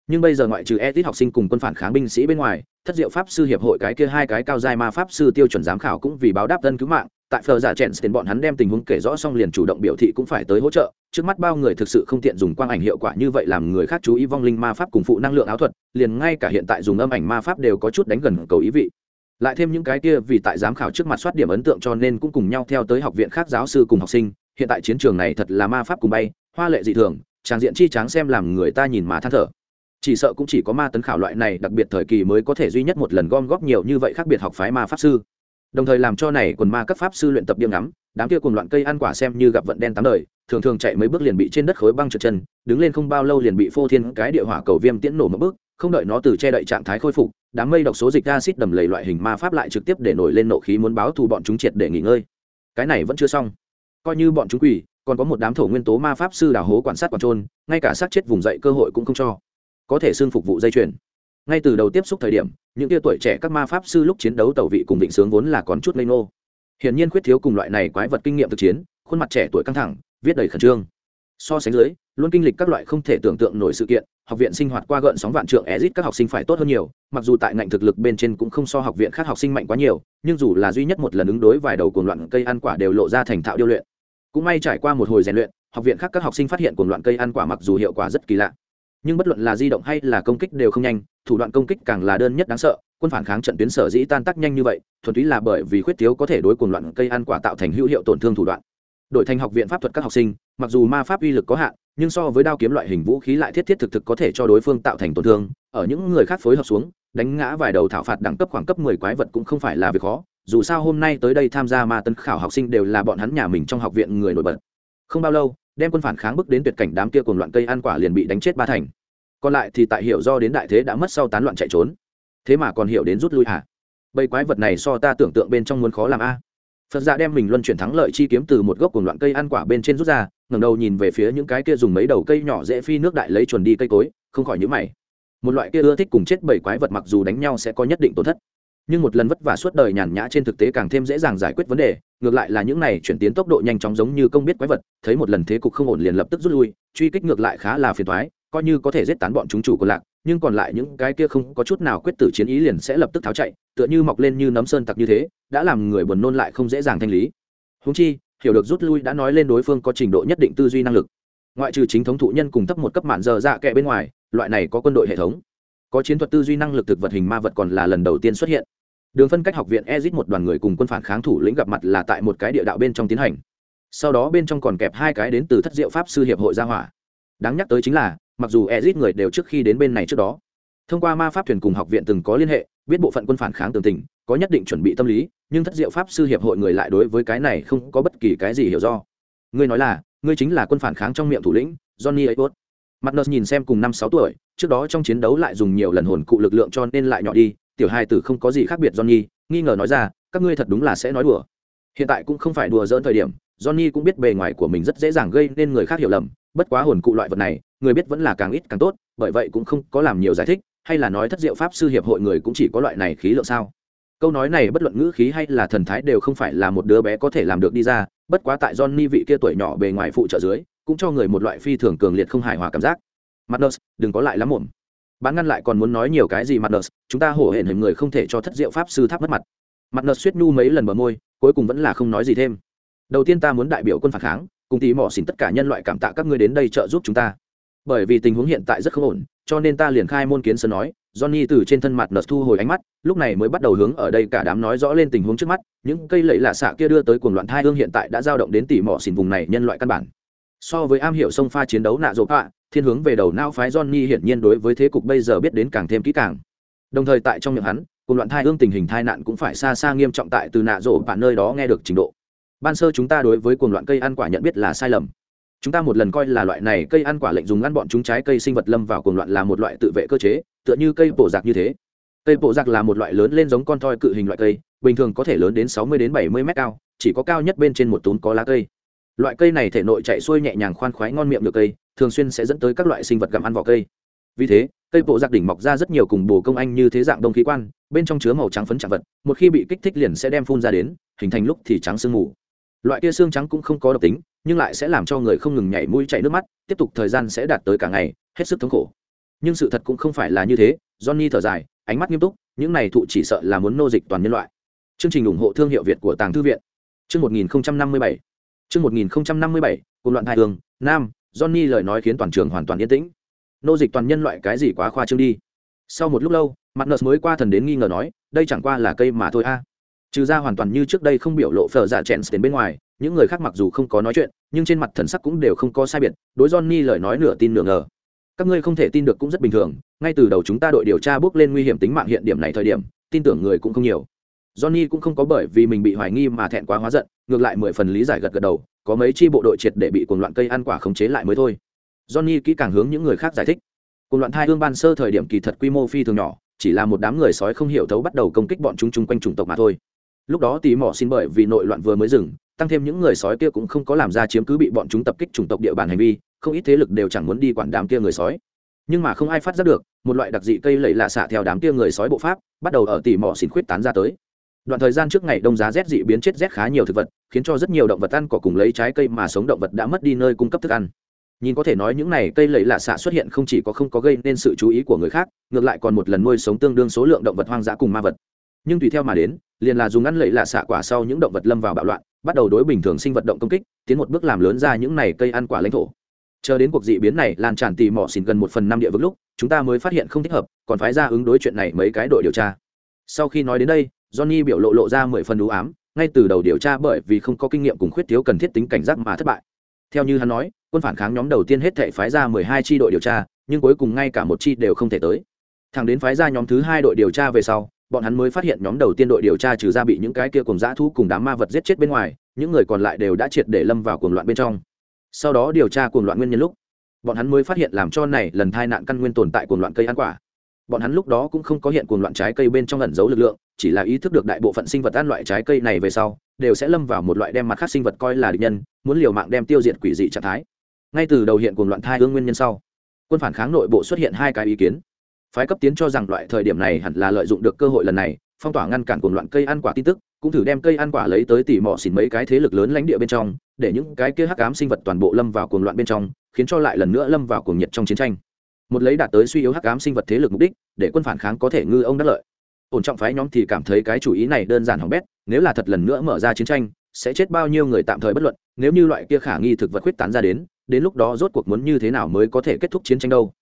Nhưng bây giờ ngoại trừ etit học sinh cùng quân phản kháng binh sĩ bên ngoài thất diệu pháp sư hiệp hội cái kia hai cái cao giai ma pháp sư tiêu chuẩn giám khảo cũng vì báo đáp dân cứu mạng tại phờ giả chèn tiền bọn hắn đem tình huống kể rõ xong liền chủ động biểu thị cũng phải tới hỗ trợ. Trước mắt bao người thực sự không tiện dùng quang ảnh hiệu quả như vậy làm người khác chú ý vong linh ma pháp cùng phụ năng lượng áo thuật, liền ngay cả hiện tại dùng âm ảnh ma pháp đều có chút đánh gần cầu ý vị. Lại thêm những cái kia vì tại giám khảo trước mặt soát điểm ấn tượng cho nên cũng cùng nhau theo tới học viện khác giáo sư cùng học sinh. Hiện tại chiến trường này thật là ma pháp cùng bay, hoa lệ dị thường, tràng diện chi tráng xem làm người ta nhìn mà than thở. Chỉ sợ cũng chỉ có ma tấn khảo loại này, đặc biệt thời kỳ mới có thể duy nhất một lần gom góp nhiều như vậy khác biệt học phái ma pháp sư đồng thời làm cho này quần ma các pháp sư luyện tập điểm ngắm, đám kia cùng loạn cây ăn quả xem như gặp vận đen tám đời, thường thường chạy mấy bước liền bị trên đất khối băng trượt chân, đứng lên không bao lâu liền bị phô thiên cái địa hỏa cầu viêm tiễn nổ một bước, không đợi nó từ che đậy trạng thái khôi phục, đám mây độc số dịch acid đầm lầy loại hình ma pháp lại trực tiếp để nổi lên nộ khí muốn báo thù bọn chúng triệt để nghỉ ngơi. Cái này vẫn chưa xong. Coi như bọn chúng quỷ còn có một đám thổ nguyên tố ma pháp sư đào hố quan sát quan trôn, ngay cả sát chết vùng dậy cơ hội cũng không cho. Có thể xương phục vụ dây chuyền ngay từ đầu tiếp xúc thời điểm, những tia tuổi trẻ các ma pháp sư lúc chiến đấu tàu vị cùng định sướng vốn là còn chút lây nô hiển nhiên khuyết thiếu cùng loại này quái vật kinh nghiệm thực chiến, khuôn mặt trẻ tuổi căng thẳng, viết đầy khẩn trương. So sánh dưới, luôn kinh lịch các loại không thể tưởng tượng nổi sự kiện, học viện sinh hoạt qua gợn sóng vạn trượng exit các học sinh phải tốt hơn nhiều, mặc dù tại ngành thực lực bên trên cũng không so học viện khác học sinh mạnh quá nhiều, nhưng dù là duy nhất một lần ứng đối vài đầu cuồng loạn cây ăn quả đều lộ ra thành thạo điêu luyện. Cũng may trải qua một hồi rèn luyện, học viện khác các học sinh phát hiện cuồng loạn cây ăn quả mặc dù hiệu quả rất kỳ lạ nhưng bất luận là di động hay là công kích đều không nhanh, thủ đoạn công kích càng là đơn nhất đáng sợ, quân phản kháng trận tuyến sở dĩ tan tác nhanh như vậy, thuần túy là bởi vì khuyết thiếu có thể đối cuồng loạn cây ăn quả tạo thành hữu hiệu tổn thương thủ đoạn. Đội thành học viện pháp thuật các học sinh, mặc dù ma pháp uy lực có hạn, nhưng so với đao kiếm loại hình vũ khí lại thiết thiết thực thực có thể cho đối phương tạo thành tổn thương, ở những người khác phối hợp xuống, đánh ngã vài đầu thảo phạt đẳng cấp khoảng cấp mười quái vật cũng không phải là việc khó, dù sao hôm nay tới đây tham gia ma tân khảo học sinh đều là bọn hắn nhà mình trong học viện người nổi bật. Không bao lâu đem quân phản kháng bước đến tuyệt cảnh đám kia cùng loạn cây ăn quả liền bị đánh chết ba thành. Còn lại thì tại hiểu do đến đại thế đã mất sau tán loạn chạy trốn. Thế mà còn hiểu đến rút lui hả bầy quái vật này so ta tưởng tượng bên trong muốn khó làm a. Phật ra đem mình luân chuyển thắng lợi chi kiếm từ một gốc cùng loạn cây ăn quả bên trên rút ra, ngẩng đầu nhìn về phía những cái kia dùng mấy đầu cây nhỏ dễ phi nước đại lấy chuẩn đi cây cối, không khỏi nhữ mày. Một loại kia ưa thích cùng chết bảy quái vật mặc dù đánh nhau sẽ có nhất định tổn thất nhưng một lần vất vả suốt đời nhàn nhã trên thực tế càng thêm dễ dàng giải quyết vấn đề, ngược lại là những này chuyển tiến tốc độ nhanh chóng giống như công biết quái vật, thấy một lần thế cục không ổn liền lập tức rút lui, truy kích ngược lại khá là phiền thoái coi như có thể giết tán bọn chúng chủ còn lạc, nhưng còn lại những cái kia không có chút nào quyết tử chiến ý liền sẽ lập tức tháo chạy, tựa như mọc lên như nấm sơn tặc như thế, đã làm người buồn nôn lại không dễ dàng thanh lý. Húng chi, hiểu được rút lui đã nói lên đối phương có trình độ nhất định tư duy năng lực. Ngoại trừ chính thống thụ nhân cùng thấp một cấp mạn giờ dạ kệ bên ngoài, loại này có quân đội hệ thống, có chiến thuật tư duy năng lực thực vật hình ma vật còn là lần đầu tiên xuất hiện đường phân cách học viện ezit một đoàn người cùng quân phản kháng thủ lĩnh gặp mặt là tại một cái địa đạo bên trong tiến hành. Sau đó bên trong còn kẹp hai cái đến từ thất diệu pháp sư hiệp hội gia hỏa. Đáng nhắc tới chính là, mặc dù ezit người đều trước khi đến bên này trước đó, thông qua ma pháp thuyền cùng học viện từng có liên hệ, biết bộ phận quân phản kháng tường tình, có nhất định chuẩn bị tâm lý, nhưng thất diệu pháp sư hiệp hội người lại đối với cái này không có bất kỳ cái gì hiểu do. Ngươi nói là, ngươi chính là quân phản kháng trong miệng thủ lĩnh, johnny abbott. Mặt nợ nhìn xem cùng năm sáu tuổi, trước đó trong chiến đấu lại dùng nhiều lần hồn cụ lực lượng cho nên lại nhỏ đi tiểu hai tử không có gì khác biệt johnny nghi ngờ nói ra các ngươi thật đúng là sẽ nói đùa. Hiện tại cũng không phải đùa dỡn thời điểm johnny cũng biết bề ngoài của mình rất dễ dàng gây nên người khác hiểu lầm bất quá hồn cụ loại vật này người biết vẫn là càng ít càng tốt bởi vậy cũng không có làm nhiều giải thích hay là nói thất diệu pháp sư hiệp hội người cũng chỉ có loại này khí lượng sao? Câu nói này bất luận ngữ khí hay là thần thái đều không phải là một đứa bé có thể làm được đi ra bất quá tại johnny vị kia tuổi nhỏ bề ngoài phụ trợ dưới cũng cho người một loại phi thường cường liệt không hài hòa cảm giác. Magnus, đừng có lại lắm mồm bán ngăn lại còn muốn nói nhiều cái gì mặt nợ, chúng ta hổ hển hình người không thể cho thất diệu pháp sư tháp mất mặt. Mặt nợ suýt nu mấy lần bờ môi, cuối cùng vẫn là không nói gì thêm. Đầu tiên ta muốn đại biểu quân phản kháng, cùng tí mỏ xin tất cả nhân loại cảm tạ các ngươi đến đây trợ giúp chúng ta. Bởi vì tình huống hiện tại rất không ổn, cho nên ta liền khai môn kiến sơn nói, johnny từ trên thân mặt nợt thu hồi ánh mắt, lúc này mới bắt đầu hướng ở đây cả đám nói rõ lên tình huống trước mắt, những cây lẫy lạ xạ kia đưa tới cuồng loạn thai hương hiện tại đã dao động đến tỉ mỏ xỉn vùng này nhân loại căn bản. So với am hiểu sông pha chiến đấu nạ dỗ pạ thiên hướng về đầu não phái johnny hiển nhiên đối với thế cục bây giờ biết đến càng thêm kỹ càng. Đồng thời tại trong miệng hắn cuồng loạn thai ương tình hình thai nạn cũng phải xa xa nghiêm trọng tại từ nạ dỗ và nơi đó nghe được trình độ. Ban sơ chúng ta đối với cuồng loạn cây ăn quả nhận biết là sai lầm. Chúng ta một lần coi là loại này cây ăn quả lệnh dùng ngăn bọn chúng trái cây sinh vật lâm vào cuồng loạn là một loại tự vệ cơ chế, tựa như cây bổ giặc như thế. Cây bổ giặc là một loại lớn lên giống con thoi cự hình loại cây, bình thường có thể lớn đến sáu mươi đến bảy mươi mét cao, chỉ có cao nhất bên trên một túm có lá cây. Loại cây này thể nội chạy xuôi nhẹ nhàng khoan khoái ngon miệng được cây thường xuyên sẽ dẫn tới các loại sinh vật gặm ăn vỏ cây. Vì thế, cây bộ giặc đỉnh mọc ra rất nhiều cùng bồ công anh như thế dạng đông khí quan, bên trong chứa màu trắng phấn chạm vật, một khi bị kích thích liền sẽ đem phun ra đến, hình thành lúc thì trắng sương mù. Loại kia xương trắng cũng không có độc tính, nhưng lại sẽ làm cho người không ngừng nhảy mũi chảy nước mắt, tiếp tục thời gian sẽ đạt tới cả ngày, hết sức thống khổ. Nhưng sự thật cũng không phải là như thế, johnny thở dài, ánh mắt nghiêm túc, những này thụ chỉ sợ là muốn nô dịch toàn nhân loại. Chương trình ủng hộ thương hiệu việt của tàng thư viện. Chương 1057 chương 1057 cùng loạn hai hương nam johnny lời nói khiến toàn trường hoàn toàn yên tĩnh. Nô dịch toàn nhân loại cái gì quá khoa trương đi. Sau một lúc lâu, mặt nợ mới qua thần đến nghi ngờ nói, đây chẳng qua là cây mà thôi a. Trừ ra hoàn toàn như trước đây không biểu lộ phở dạ chèn đến bên ngoài, những người khác mặc dù không có nói chuyện, nhưng trên mặt thần sắc cũng đều không có sai biệt, đối johnny lời nói nửa tin nửa ngờ. Các ngươi không thể tin được cũng rất bình thường, ngay từ đầu chúng ta đội điều tra bước lên nguy hiểm tính mạng hiện điểm này thời điểm, tin tưởng người cũng không nhiều. Johnny cũng không có bởi vì mình bị hoài nghi mà thẹn quá hóa giận, ngược lại mười phần lý giải gật gật đầu có mấy chi bộ đội triệt để bị cuồng loạn cây ăn quả khống chế lại mới thôi. Johnny kỹ càng hướng những người khác giải thích. Cuồng loạn thai hương ban sơ thời điểm kỳ thật quy mô phi thường nhỏ, chỉ là một đám người sói không hiểu thấu bắt đầu công kích bọn chúng chung quanh chủng tộc mà thôi. Lúc đó tí mỏ xin bởi vì nội loạn vừa mới dừng, tăng thêm những người sói kia cũng không có làm ra chiếm cứ bị bọn chúng tập kích chủng tộc địa bàn hành vi, không ít thế lực đều chẳng muốn đi quản đám kia người sói. Nhưng mà không ai phát giác được, một loại đặc dị cây lẩy lạ xạ theo đám kia người sói bộ pháp, bắt đầu ở tỉ mỏ xin khuyết tán ra tới đoạn thời gian trước ngày đông giá rét dị biến chết rét khá nhiều thực vật, khiến cho rất nhiều động vật ăn cỏ cùng lấy trái cây mà sống động vật đã mất đi nơi cung cấp thức ăn. Nhìn có thể nói những này cây lầy lạ xạ xuất hiện không chỉ có không có gây nên sự chú ý của người khác, ngược lại còn một lần nuôi sống tương đương số lượng động vật hoang dã cùng ma vật. Nhưng tùy theo mà đến, liền là dùng ăn lầy lạ xạ quả sau những động vật lâm vào bạo loạn, bắt đầu đối bình thường sinh vật động công kích, tiến một bước làm lớn ra những này cây ăn quả lãnh thổ. Chờ đến cuộc dị biến này lan tràn tì mò xỉn gần một phần năm địa vực lúc, chúng ta mới phát hiện không thích hợp, còn phái ra ứng đối chuyện này mấy cái đội điều tra. Sau khi nói đến đây johnny biểu lộ lộ ra mười phần u ám, ngay từ đầu điều tra bởi vì không có kinh nghiệm cùng khuyết thiếu cần thiết tính cảnh giác mà thất bại. Theo như hắn nói, quân phản kháng nhóm đầu tiên hết thảy phái ra mười hai chi đội điều tra, nhưng cuối cùng ngay cả một chi đều không thể tới. Thẳng đến phái ra nhóm thứ hai đội điều tra về sau, bọn hắn mới phát hiện nhóm đầu tiên đội điều tra trừ ra bị những cái kia cùng dã thu cùng đám ma vật giết chết bên ngoài, những người còn lại đều đã triệt để lâm vào cuồng loạn bên trong. Sau đó điều tra cuồng loạn nguyên nhân lúc, bọn hắn mới phát hiện làm cho này lần tai nạn căn nguyên tồn tại cuồng loạn cây ăn quả. Bọn hắn lúc đó cũng không có hiện cuồng loạn trái cây bên trong ẩn giấu lực lượng chỉ là ý thức được đại bộ phận sinh vật ăn loại trái cây này về sau, đều sẽ lâm vào một loại đem mặt khác sinh vật coi là địch nhân, muốn liều mạng đem tiêu diệt quỷ dị trạng thái. Ngay từ đầu hiện cùng loạn thai hương nguyên nhân sau, quân phản kháng nội bộ xuất hiện hai cái ý kiến. Phái cấp tiến cho rằng loại thời điểm này hẳn là lợi dụng được cơ hội lần này, phong tỏa ngăn cản cuồng loạn cây ăn quả tin tức, cũng thử đem cây ăn quả lấy tới tỉ mò xỉn mấy cái thế lực lớn lãnh địa bên trong, để những cái kia hắc ám sinh vật toàn bộ lâm vào cuồng loạn bên trong, khiến cho lại lần nữa lâm vào cuồng nhiệt trong chiến tranh. Một lấy đạt tới suy yếu hắc ám sinh vật thế lực mục đích, để quân phản kháng có thể ngư ông đắc lợi ổn trọng phái nhóm thì cảm thấy cái chủ ý này đơn giản hỏng bét, nếu là thật lần nữa mở ra chiến tranh, sẽ chết bao nhiêu người tạm thời bất luận, nếu như loại kia khả nghi thực vật khuyết tán ra đến đến lúc đó rốt cuộc muốn như thế nào mới có thể kết thúc chiến tranh đâu.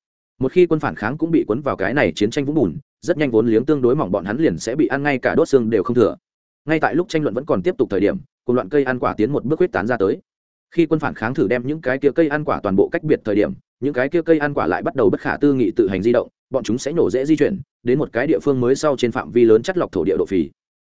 Một khi quân phản kháng cũng bị cuốn vào cái này chiến tranh vũng bùn, rất nhanh vốn liếng tương đối mỏng bọn hắn liền sẽ bị ăn ngay cả đốt xương đều không thừa. Ngay tại lúc tranh luận vẫn còn tiếp tục thời điểm, cùng loạn cây ăn quả tiến một bước huyết tán ra tới. Khi quân phản kháng thử đem những cái kia cây ăn quả toàn bộ cách biệt thời điểm những cái kia cây ăn quả lại bắt đầu bất khả tư nghị tự hành di động, bọn chúng sẽ nổ dễ di chuyển, đến một cái địa phương mới sau trên phạm vi lớn chất lọc thổ địa độ phì.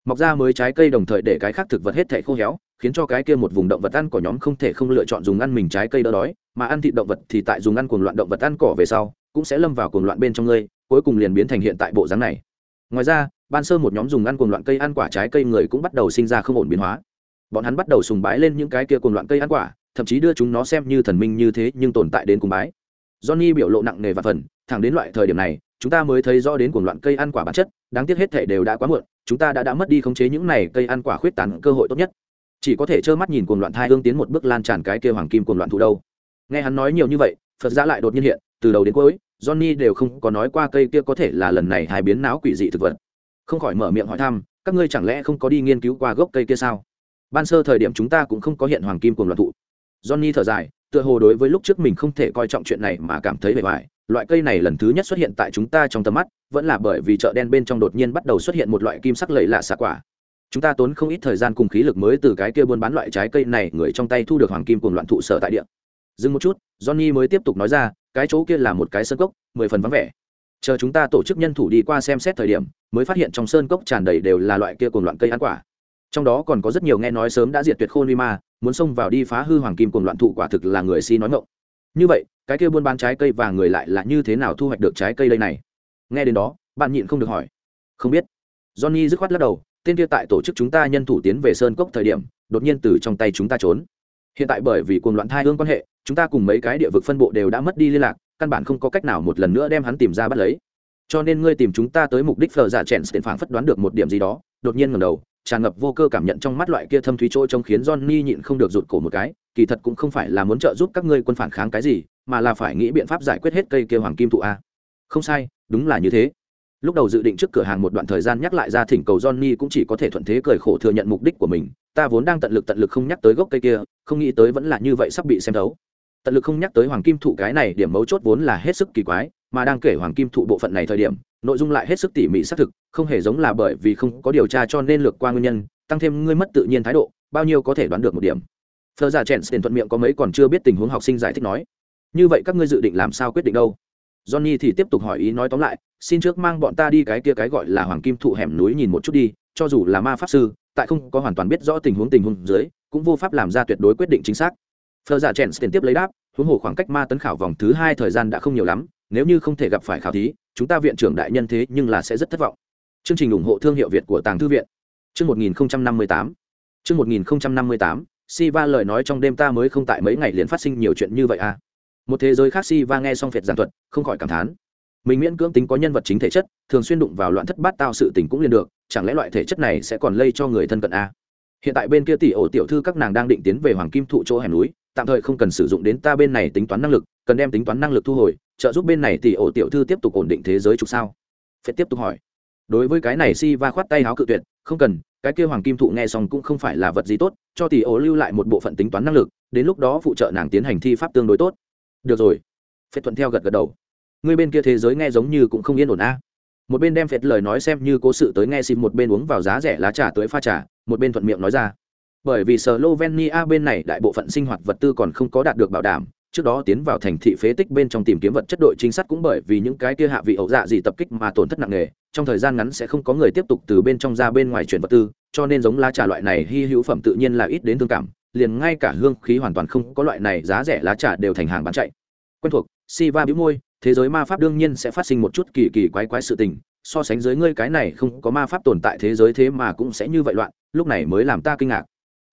Mọc ra mới trái cây đồng thời để cái khác thực vật hết thể khô héo, khiến cho cái kia một vùng động vật ăn cỏ nhóm không thể không lựa chọn dùng ăn mình trái cây đỡ đói, mà ăn thịt động vật thì tại dùng ăn cuồng loạn động vật ăn cỏ về sau, cũng sẽ lâm vào cuồng loạn bên trong ngươi, cuối cùng liền biến thành hiện tại bộ dáng này. Ngoài ra, ban sơ một nhóm dùng ăn cuồng loạn cây ăn quả trái cây người cũng bắt đầu sinh ra không ổn biến hóa. Bọn hắn bắt đầu sùng bái lên những cái kia cuồng loạn cây ăn quả thậm chí đưa chúng nó xem như thần minh như thế nhưng tồn tại đến cùng bái. Johnny biểu lộ nặng nề và phần, thẳng đến loại thời điểm này, chúng ta mới thấy rõ đến cuồng loạn cây ăn quả bản chất, đáng tiếc hết thể đều đã quá muộn, chúng ta đã đã mất đi khống chế những này cây ăn quả khuyết tán cơ hội tốt nhất. Chỉ có thể trơ mắt nhìn cuồng loạn thai hương tiến một bước lan tràn cái kia hoàng kim cuồng loạn thủ đâu. Nghe hắn nói nhiều như vậy, phật giá lại đột nhiên hiện, từ đầu đến cuối, johnny đều không có nói qua cây kia có thể là lần này hai biến não quỷ dị thực vật. Không khỏi mở miệng hỏi thăm, các ngươi chẳng lẽ không có đi nghiên cứu qua gốc cây kia sao? Ban sơ thời điểm chúng ta cũng không có hiện hoàng kim cuồng loạn thụ johnny thở dài, tựa hồ đối với lúc trước mình không thể coi trọng chuyện này mà cảm thấy bề ngoài. Loại cây này lần thứ nhất xuất hiện tại chúng ta trong tầm mắt, vẫn là bởi vì chợ đen bên trong đột nhiên bắt đầu xuất hiện một loại kim sắc lầy lạ xạ quả. Chúng ta tốn không ít thời gian cùng khí lực mới từ cái kia buôn bán loại trái cây này người trong tay thu được hoàng kim cuồng loạn thụ sở tại địa. Dừng một chút, johnny mới tiếp tục nói ra, cái chỗ kia là một cái sơn cốc, mười phần vắng vẻ. Chờ chúng ta tổ chức nhân thủ đi qua xem xét thời điểm, mới phát hiện trong sơn cốc tràn đầy đều là loại kia cuồng loạn cây ăn quả. Trong đó còn có rất nhiều nghe nói sớm đã diệt tuyệt khôn uy ma muốn xông vào đi phá hư hoàng kim cùng loạn thụ quả thực là người si nói ngộng như vậy, cái kia buôn bán trái cây và người lại là như thế nào thu hoạch được trái cây đây này? Nghe đến đó, bạn nhịn không được hỏi. Không biết. Johnny dứt khoát lắc đầu, tên kia tại tổ chức chúng ta nhân thủ tiến về sơn cốc thời điểm, đột nhiên từ trong tay chúng ta trốn. Hiện tại bởi vì cuồng loạn thai hương quan hệ, chúng ta cùng mấy cái địa vực phân bộ đều đã mất đi liên lạc, căn bản không có cách nào một lần nữa đem hắn tìm ra bắt lấy. Cho nên ngươi tìm chúng ta tới mục đích phờ giả chèn tiền phảng phất đoán được một điểm gì đó, đột nhiên ngầm đầu tràn ngập vô cơ cảm nhận trong mắt loại kia thâm thúy trôi trông khiến Johnny nhịn không được rụt cổ một cái, kỳ thật cũng không phải là muốn trợ giúp các ngươi quân phản kháng cái gì, mà là phải nghĩ biện pháp giải quyết hết cây kia hoàng kim thụ a. Không sai, đúng là như thế. Lúc đầu dự định trước cửa hàng một đoạn thời gian nhắc lại ra thỉnh cầu Johnny cũng chỉ có thể thuận thế cười khổ thừa nhận mục đích của mình, ta vốn đang tận lực tận lực không nhắc tới gốc cây kia, không nghĩ tới vẫn là như vậy sắp bị xem thấu. Tận lực không nhắc tới hoàng kim thụ cái này, điểm mấu chốt vốn là hết sức kỳ quái, mà đang kể hoàng kim thụ bộ phận này thời điểm, nội dung lại hết sức tỉ mỉ xác thực, không hề giống là bởi vì không có điều tra cho nên lược qua nguyên nhân, tăng thêm ngươi mất tự nhiên thái độ bao nhiêu có thể đoán được một điểm. Thơ ra dạ chèn tiền thuận miệng có mấy còn chưa biết tình huống học sinh giải thích nói. Như vậy các ngươi dự định làm sao quyết định đâu? Johnny thì tiếp tục hỏi ý nói tóm lại xin trước mang bọn ta đi cái kia cái gọi là hoàng kim thụ hẻm núi nhìn một chút đi cho dù là ma pháp sư tại không có hoàn toàn biết rõ tình huống tình huống dưới cũng vô pháp làm ra tuyệt đối quyết định chính xác. Thơ ra dạ chèn tiền tiếp lấy đáp huống hồ khoảng cách ma tấn khảo vòng thứ hai thời gian đã không nhiều lắm nếu như không thể gặp phải khảo thí chúng ta viện trưởng đại nhân thế nhưng là sẽ rất thất vọng chương trình ủng hộ thương hiệu việt của tàng thư viện Chương 1058. Chương 1058, Siva lời nói trong đêm ta mới không tại mấy ngày liền phát sinh nhiều chuyện như vậy à. Một thế giới khác Siva nghe xong phệt giảng thuật, không khỏi cảm thán. Mình miễn cưỡng tính có nhân vật chính thể chất, thường xuyên đụng vào loạn thất bát tao sự tình cũng liền được, chẳng lẽ loại thể chất này sẽ còn lây cho người thân cận a? Hiện tại bên kia tỷ ổ tiểu thư các nàng đang định tiến về Hoàng Kim thụ chỗ hẻm núi, tạm thời không cần sử dụng đến ta bên này tính toán năng lực, cần đem tính toán năng lực thu hồi, trợ giúp bên này tỷ ổ tiểu thư tiếp tục ổn định thế giới trục sao? Phệt tiếp tục hỏi. Đối với cái này si va khoát tay háo cự tuyệt, không cần, cái kia hoàng kim thụ nghe xong cũng không phải là vật gì tốt, cho tỷ ổ lưu lại một bộ phận tính toán năng lực, đến lúc đó phụ trợ nàng tiến hành thi pháp tương đối tốt. Được rồi. Phết thuận theo gật gật đầu. Người bên kia thế giới nghe giống như cũng không yên ổn a. Một bên đem phết lời nói xem như cố sự tới nghe xịp một bên uống vào giá rẻ lá trà tới pha trà, một bên thuận miệng nói ra. Bởi vì Slovenia bên này đại bộ phận sinh hoạt vật tư còn không có đạt được bảo đảm trước đó tiến vào thành thị phế tích bên trong tìm kiếm vật chất đội trinh sát cũng bởi vì những cái kia hạ vị ẩu dạ gì tập kích mà tổn thất nặng nề, trong thời gian ngắn sẽ không có người tiếp tục từ bên trong ra bên ngoài chuyển vật tư, cho nên giống lá trà loại này hy hữu phẩm tự nhiên là ít đến thương cảm, liền ngay cả hương khí hoàn toàn không có loại này giá rẻ lá trà đều thành hàng bán chạy. Quen thuộc si va bĩu môi, thế giới ma pháp đương nhiên sẽ phát sinh một chút kỳ kỳ quái quái sự tình, so sánh dưới ngươi cái này không có ma pháp tồn tại thế giới thế mà cũng sẽ như vậy loạn, lúc này mới làm ta kinh ngạc.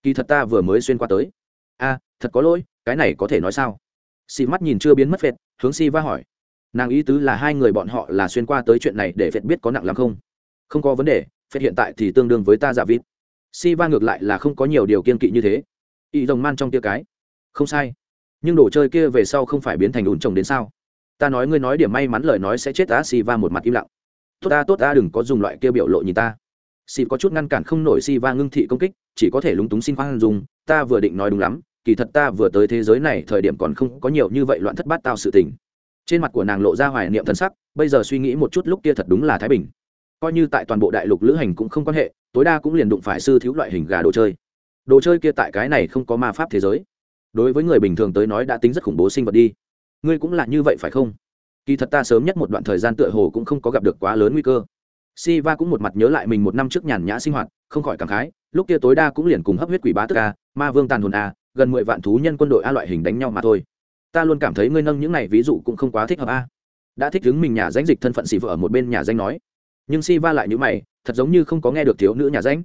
Kỳ thật ta vừa mới xuyên qua tới. A, thật có lỗi, cái này có thể nói sao? Xì mắt nhìn chưa biến mất phệt, hướng si va hỏi. Nàng ý tứ là hai người bọn họ là xuyên qua tới chuyện này để phệt biết có nặng lắm không? Không có vấn đề, phệt hiện tại thì tương đương với ta giả vịt. si va ngược lại là không có nhiều điều kiên kỵ như thế. Ý rồng man trong tia cái. Không sai. Nhưng đồ chơi kia về sau không phải biến thành ủn trồng đến sao? Ta nói ngươi nói điểm may mắn lời nói sẽ chết ta si va một mặt im lặng. Tốt ta tốt ta đừng có dùng loại kia biểu lộ nhìn ta. Si có chút ngăn cản không nổi si va ngưng thị công kích, chỉ có thể lúng túng xin khoan dùng ta vừa định nói đúng lắm kỳ thật ta vừa tới thế giới này thời điểm còn không có nhiều như vậy loạn thất bát tao sự tình. Trên mặt của nàng lộ ra hoài niệm thân sắc, bây giờ suy nghĩ một chút lúc kia thật đúng là thái bình. Coi như tại toàn bộ đại lục lữ hành cũng không quan hệ, tối đa cũng liền đụng phải sư thiếu loại hình gà đồ chơi. Đồ chơi kia tại cái này không có ma pháp thế giới. Đối với người bình thường tới nói đã tính rất khủng bố sinh vật đi. Ngươi cũng là như vậy phải không? Kỳ thật ta sớm nhất một đoạn thời gian tựa hồ cũng không có gặp được quá lớn nguy cơ. Si va cũng một mặt nhớ lại mình một năm trước nhàn nhã sinh hoạt, không khỏi cảm khái, lúc kia tối đa cũng liền cùng hấp huyết quỷ bá tức a, ma vương tàn hồn a gần mười vạn thú nhân quân đội a loại hình đánh nhau mà thôi. Ta luôn cảm thấy ngươi nâng những này ví dụ cũng không quá thích hợp a. Đã thích đứng mình nhà danh dịch thân phận xì vợ ở một bên nhà danh nói. Nhưng si va lại như mày, thật giống như không có nghe được thiếu nữ nhà danh.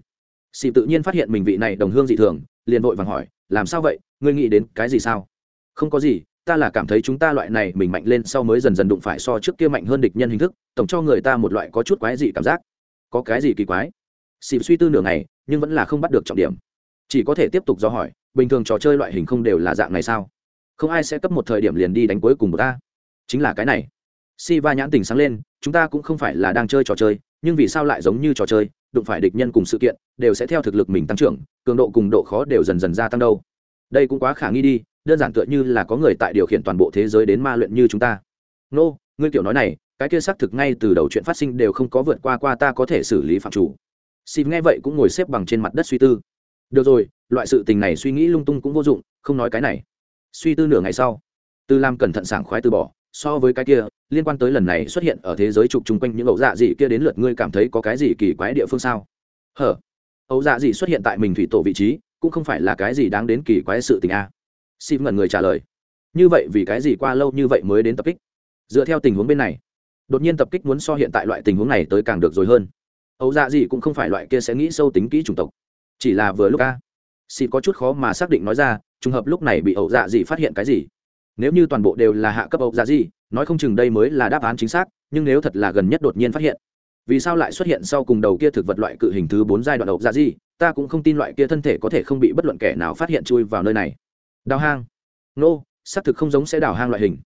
Xì tự nhiên phát hiện mình vị này đồng hương dị thường, liền vội vàng hỏi, làm sao vậy? Ngươi nghĩ đến cái gì sao? Không có gì, ta là cảm thấy chúng ta loại này mình mạnh lên sau mới dần dần đụng phải so trước kia mạnh hơn địch nhân hình thức, tổng cho người ta một loại có chút quái dị cảm giác. Có cái gì kỳ quái? Xì suy tư nửa ngày, nhưng vẫn là không bắt được trọng điểm. Chỉ có thể tiếp tục do hỏi bình thường trò chơi loại hình không đều là dạng này sao? Không ai sẽ cấp một thời điểm liền đi đánh cuối cùng một ta. Chính là cái này. Si va nhãn tình sáng lên chúng ta cũng không phải là đang chơi trò chơi nhưng vì sao lại giống như trò chơi đụng phải địch nhân cùng sự kiện đều sẽ theo thực lực mình tăng trưởng cường độ cùng độ khó đều dần dần gia tăng đâu. Đây cũng quá khả nghi đi đơn giản tựa như là có người tại điều khiển toàn bộ thế giới đến ma luyện như chúng ta. Nô、no, ngươi kiểu nói này cái kia xác thực ngay từ đầu chuyện phát sinh đều không có vượt qua qua ta có thể xử lý phạm chủ. Sim nghe vậy cũng ngồi xếp bằng trên mặt đất suy tư được rồi, loại sự tình này suy nghĩ lung tung cũng vô dụng, không nói cái này. Suy tư nửa ngày sau, tư lam cẩn thận sảng khoái từ bỏ, so với cái kia, liên quan tới lần này xuất hiện ở thế giới trục chung quanh những ẩu dạ dị kia đến lượt ngươi cảm thấy có cái gì kỳ quái địa phương sao? Hở, ẩu dạ dị xuất hiện tại mình thủy tổ vị trí, cũng không phải là cái gì đáng đến kỳ quái sự tình a. À. sim ngẩn người trả lời. Như vậy vì cái gì qua lâu như vậy mới đến tập kích? Dựa theo tình huống bên này, đột nhiên tập kích muốn so hiện tại loại tình huống này tới càng được rồi hơn. Ấu dạ gì cũng không phải loại kia sẽ nghĩ sâu tính kỹ chủng tộc chỉ là vừa lúc a. Xịt có chút khó mà xác định nói ra trùng hợp lúc này bị ẩu dạ gì phát hiện cái gì? Nếu như toàn bộ đều là hạ cấp ẩu dạ gì nói không chừng đây mới là đáp án chính xác nhưng nếu thật là gần nhất đột nhiên phát hiện vì sao lại xuất hiện sau cùng đầu kia thực vật loại cự hình thứ bốn giai đoạn ẩu dạ gì ta cũng không tin loại kia thân thể có thể không bị bất luận kẻ nào phát hiện chui vào nơi này. Đào hang. Nô、no, xác thực không giống sẽ đào hang loại hình.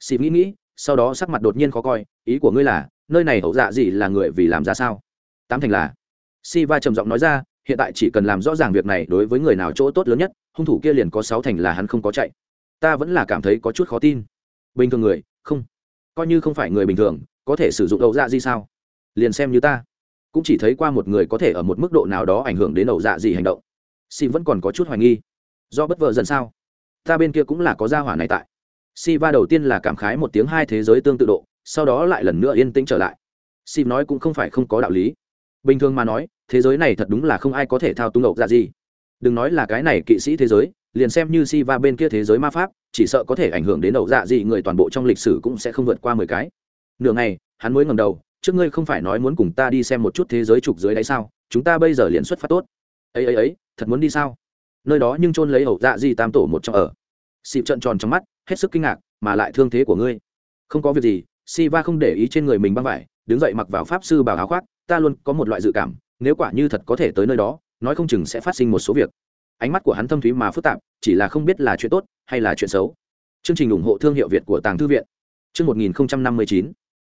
Xịt nghĩ nghĩ sau đó sắc mặt đột nhiên khó coi ý của ngươi là nơi này hậu dạ gì là người vì làm ra sao? Tám thành là. Si va trầm giọng nói ra hiện tại chỉ cần làm rõ ràng việc này đối với người nào chỗ tốt lớn nhất, hung thủ kia liền có sáu thành là hắn không có chạy. Ta vẫn là cảm thấy có chút khó tin. Bình thường người, không. Coi như không phải người bình thường, có thể sử dụng ẩu dạ gì sao? Liền xem như ta. Cũng chỉ thấy qua một người có thể ở một mức độ nào đó ảnh hưởng đến ẩu dạ gì hành động. Si vẫn còn có chút hoài nghi. Do bất vợ dần sao? Ta bên kia cũng là có gia hỏa này tại. Si va đầu tiên là cảm khái một tiếng hai thế giới tương tự độ, sau đó lại lần nữa yên tĩnh trở lại. Si nói cũng không phải không có đạo lý. Bình thường mà nói thế giới này thật đúng là không ai có thể thao túng ẩu dạ gì. Đừng nói là cái này kỵ sĩ thế giới, liền xem như si va bên kia thế giới ma pháp, chỉ sợ có thể ảnh hưởng đến ẩu dạ gì người toàn bộ trong lịch sử cũng sẽ không vượt qua mười cái. Nửa ngày, hắn mới ngầm đầu, trước ngươi không phải nói muốn cùng ta đi xem một chút thế giới trục dưới đáy sao? Chúng ta bây giờ liền xuất phát tốt. Ấy ấy ấy, thật muốn đi sao? Nơi đó nhưng trôn lấy ẩu dạ gì tam tổ một trong ở. Xịp trận tròn trong mắt, hết sức kinh ngạc, mà lại thương thế của ngươi. Không có việc gì si va không để ý trên người mình băng vải, đứng dậy mặc vào pháp sư bảo áo khoác, ta luôn có một loại dự cảm nếu quả như thật có thể tới nơi đó, nói không chừng sẽ phát sinh một số việc. Ánh mắt của hắn thâm thúy mà phức tạp, chỉ là không biết là chuyện tốt hay là chuyện xấu. Chương trình ủng hộ thương hiệu việt của tàng thư viện. Chương một nghìn năm mươi chín.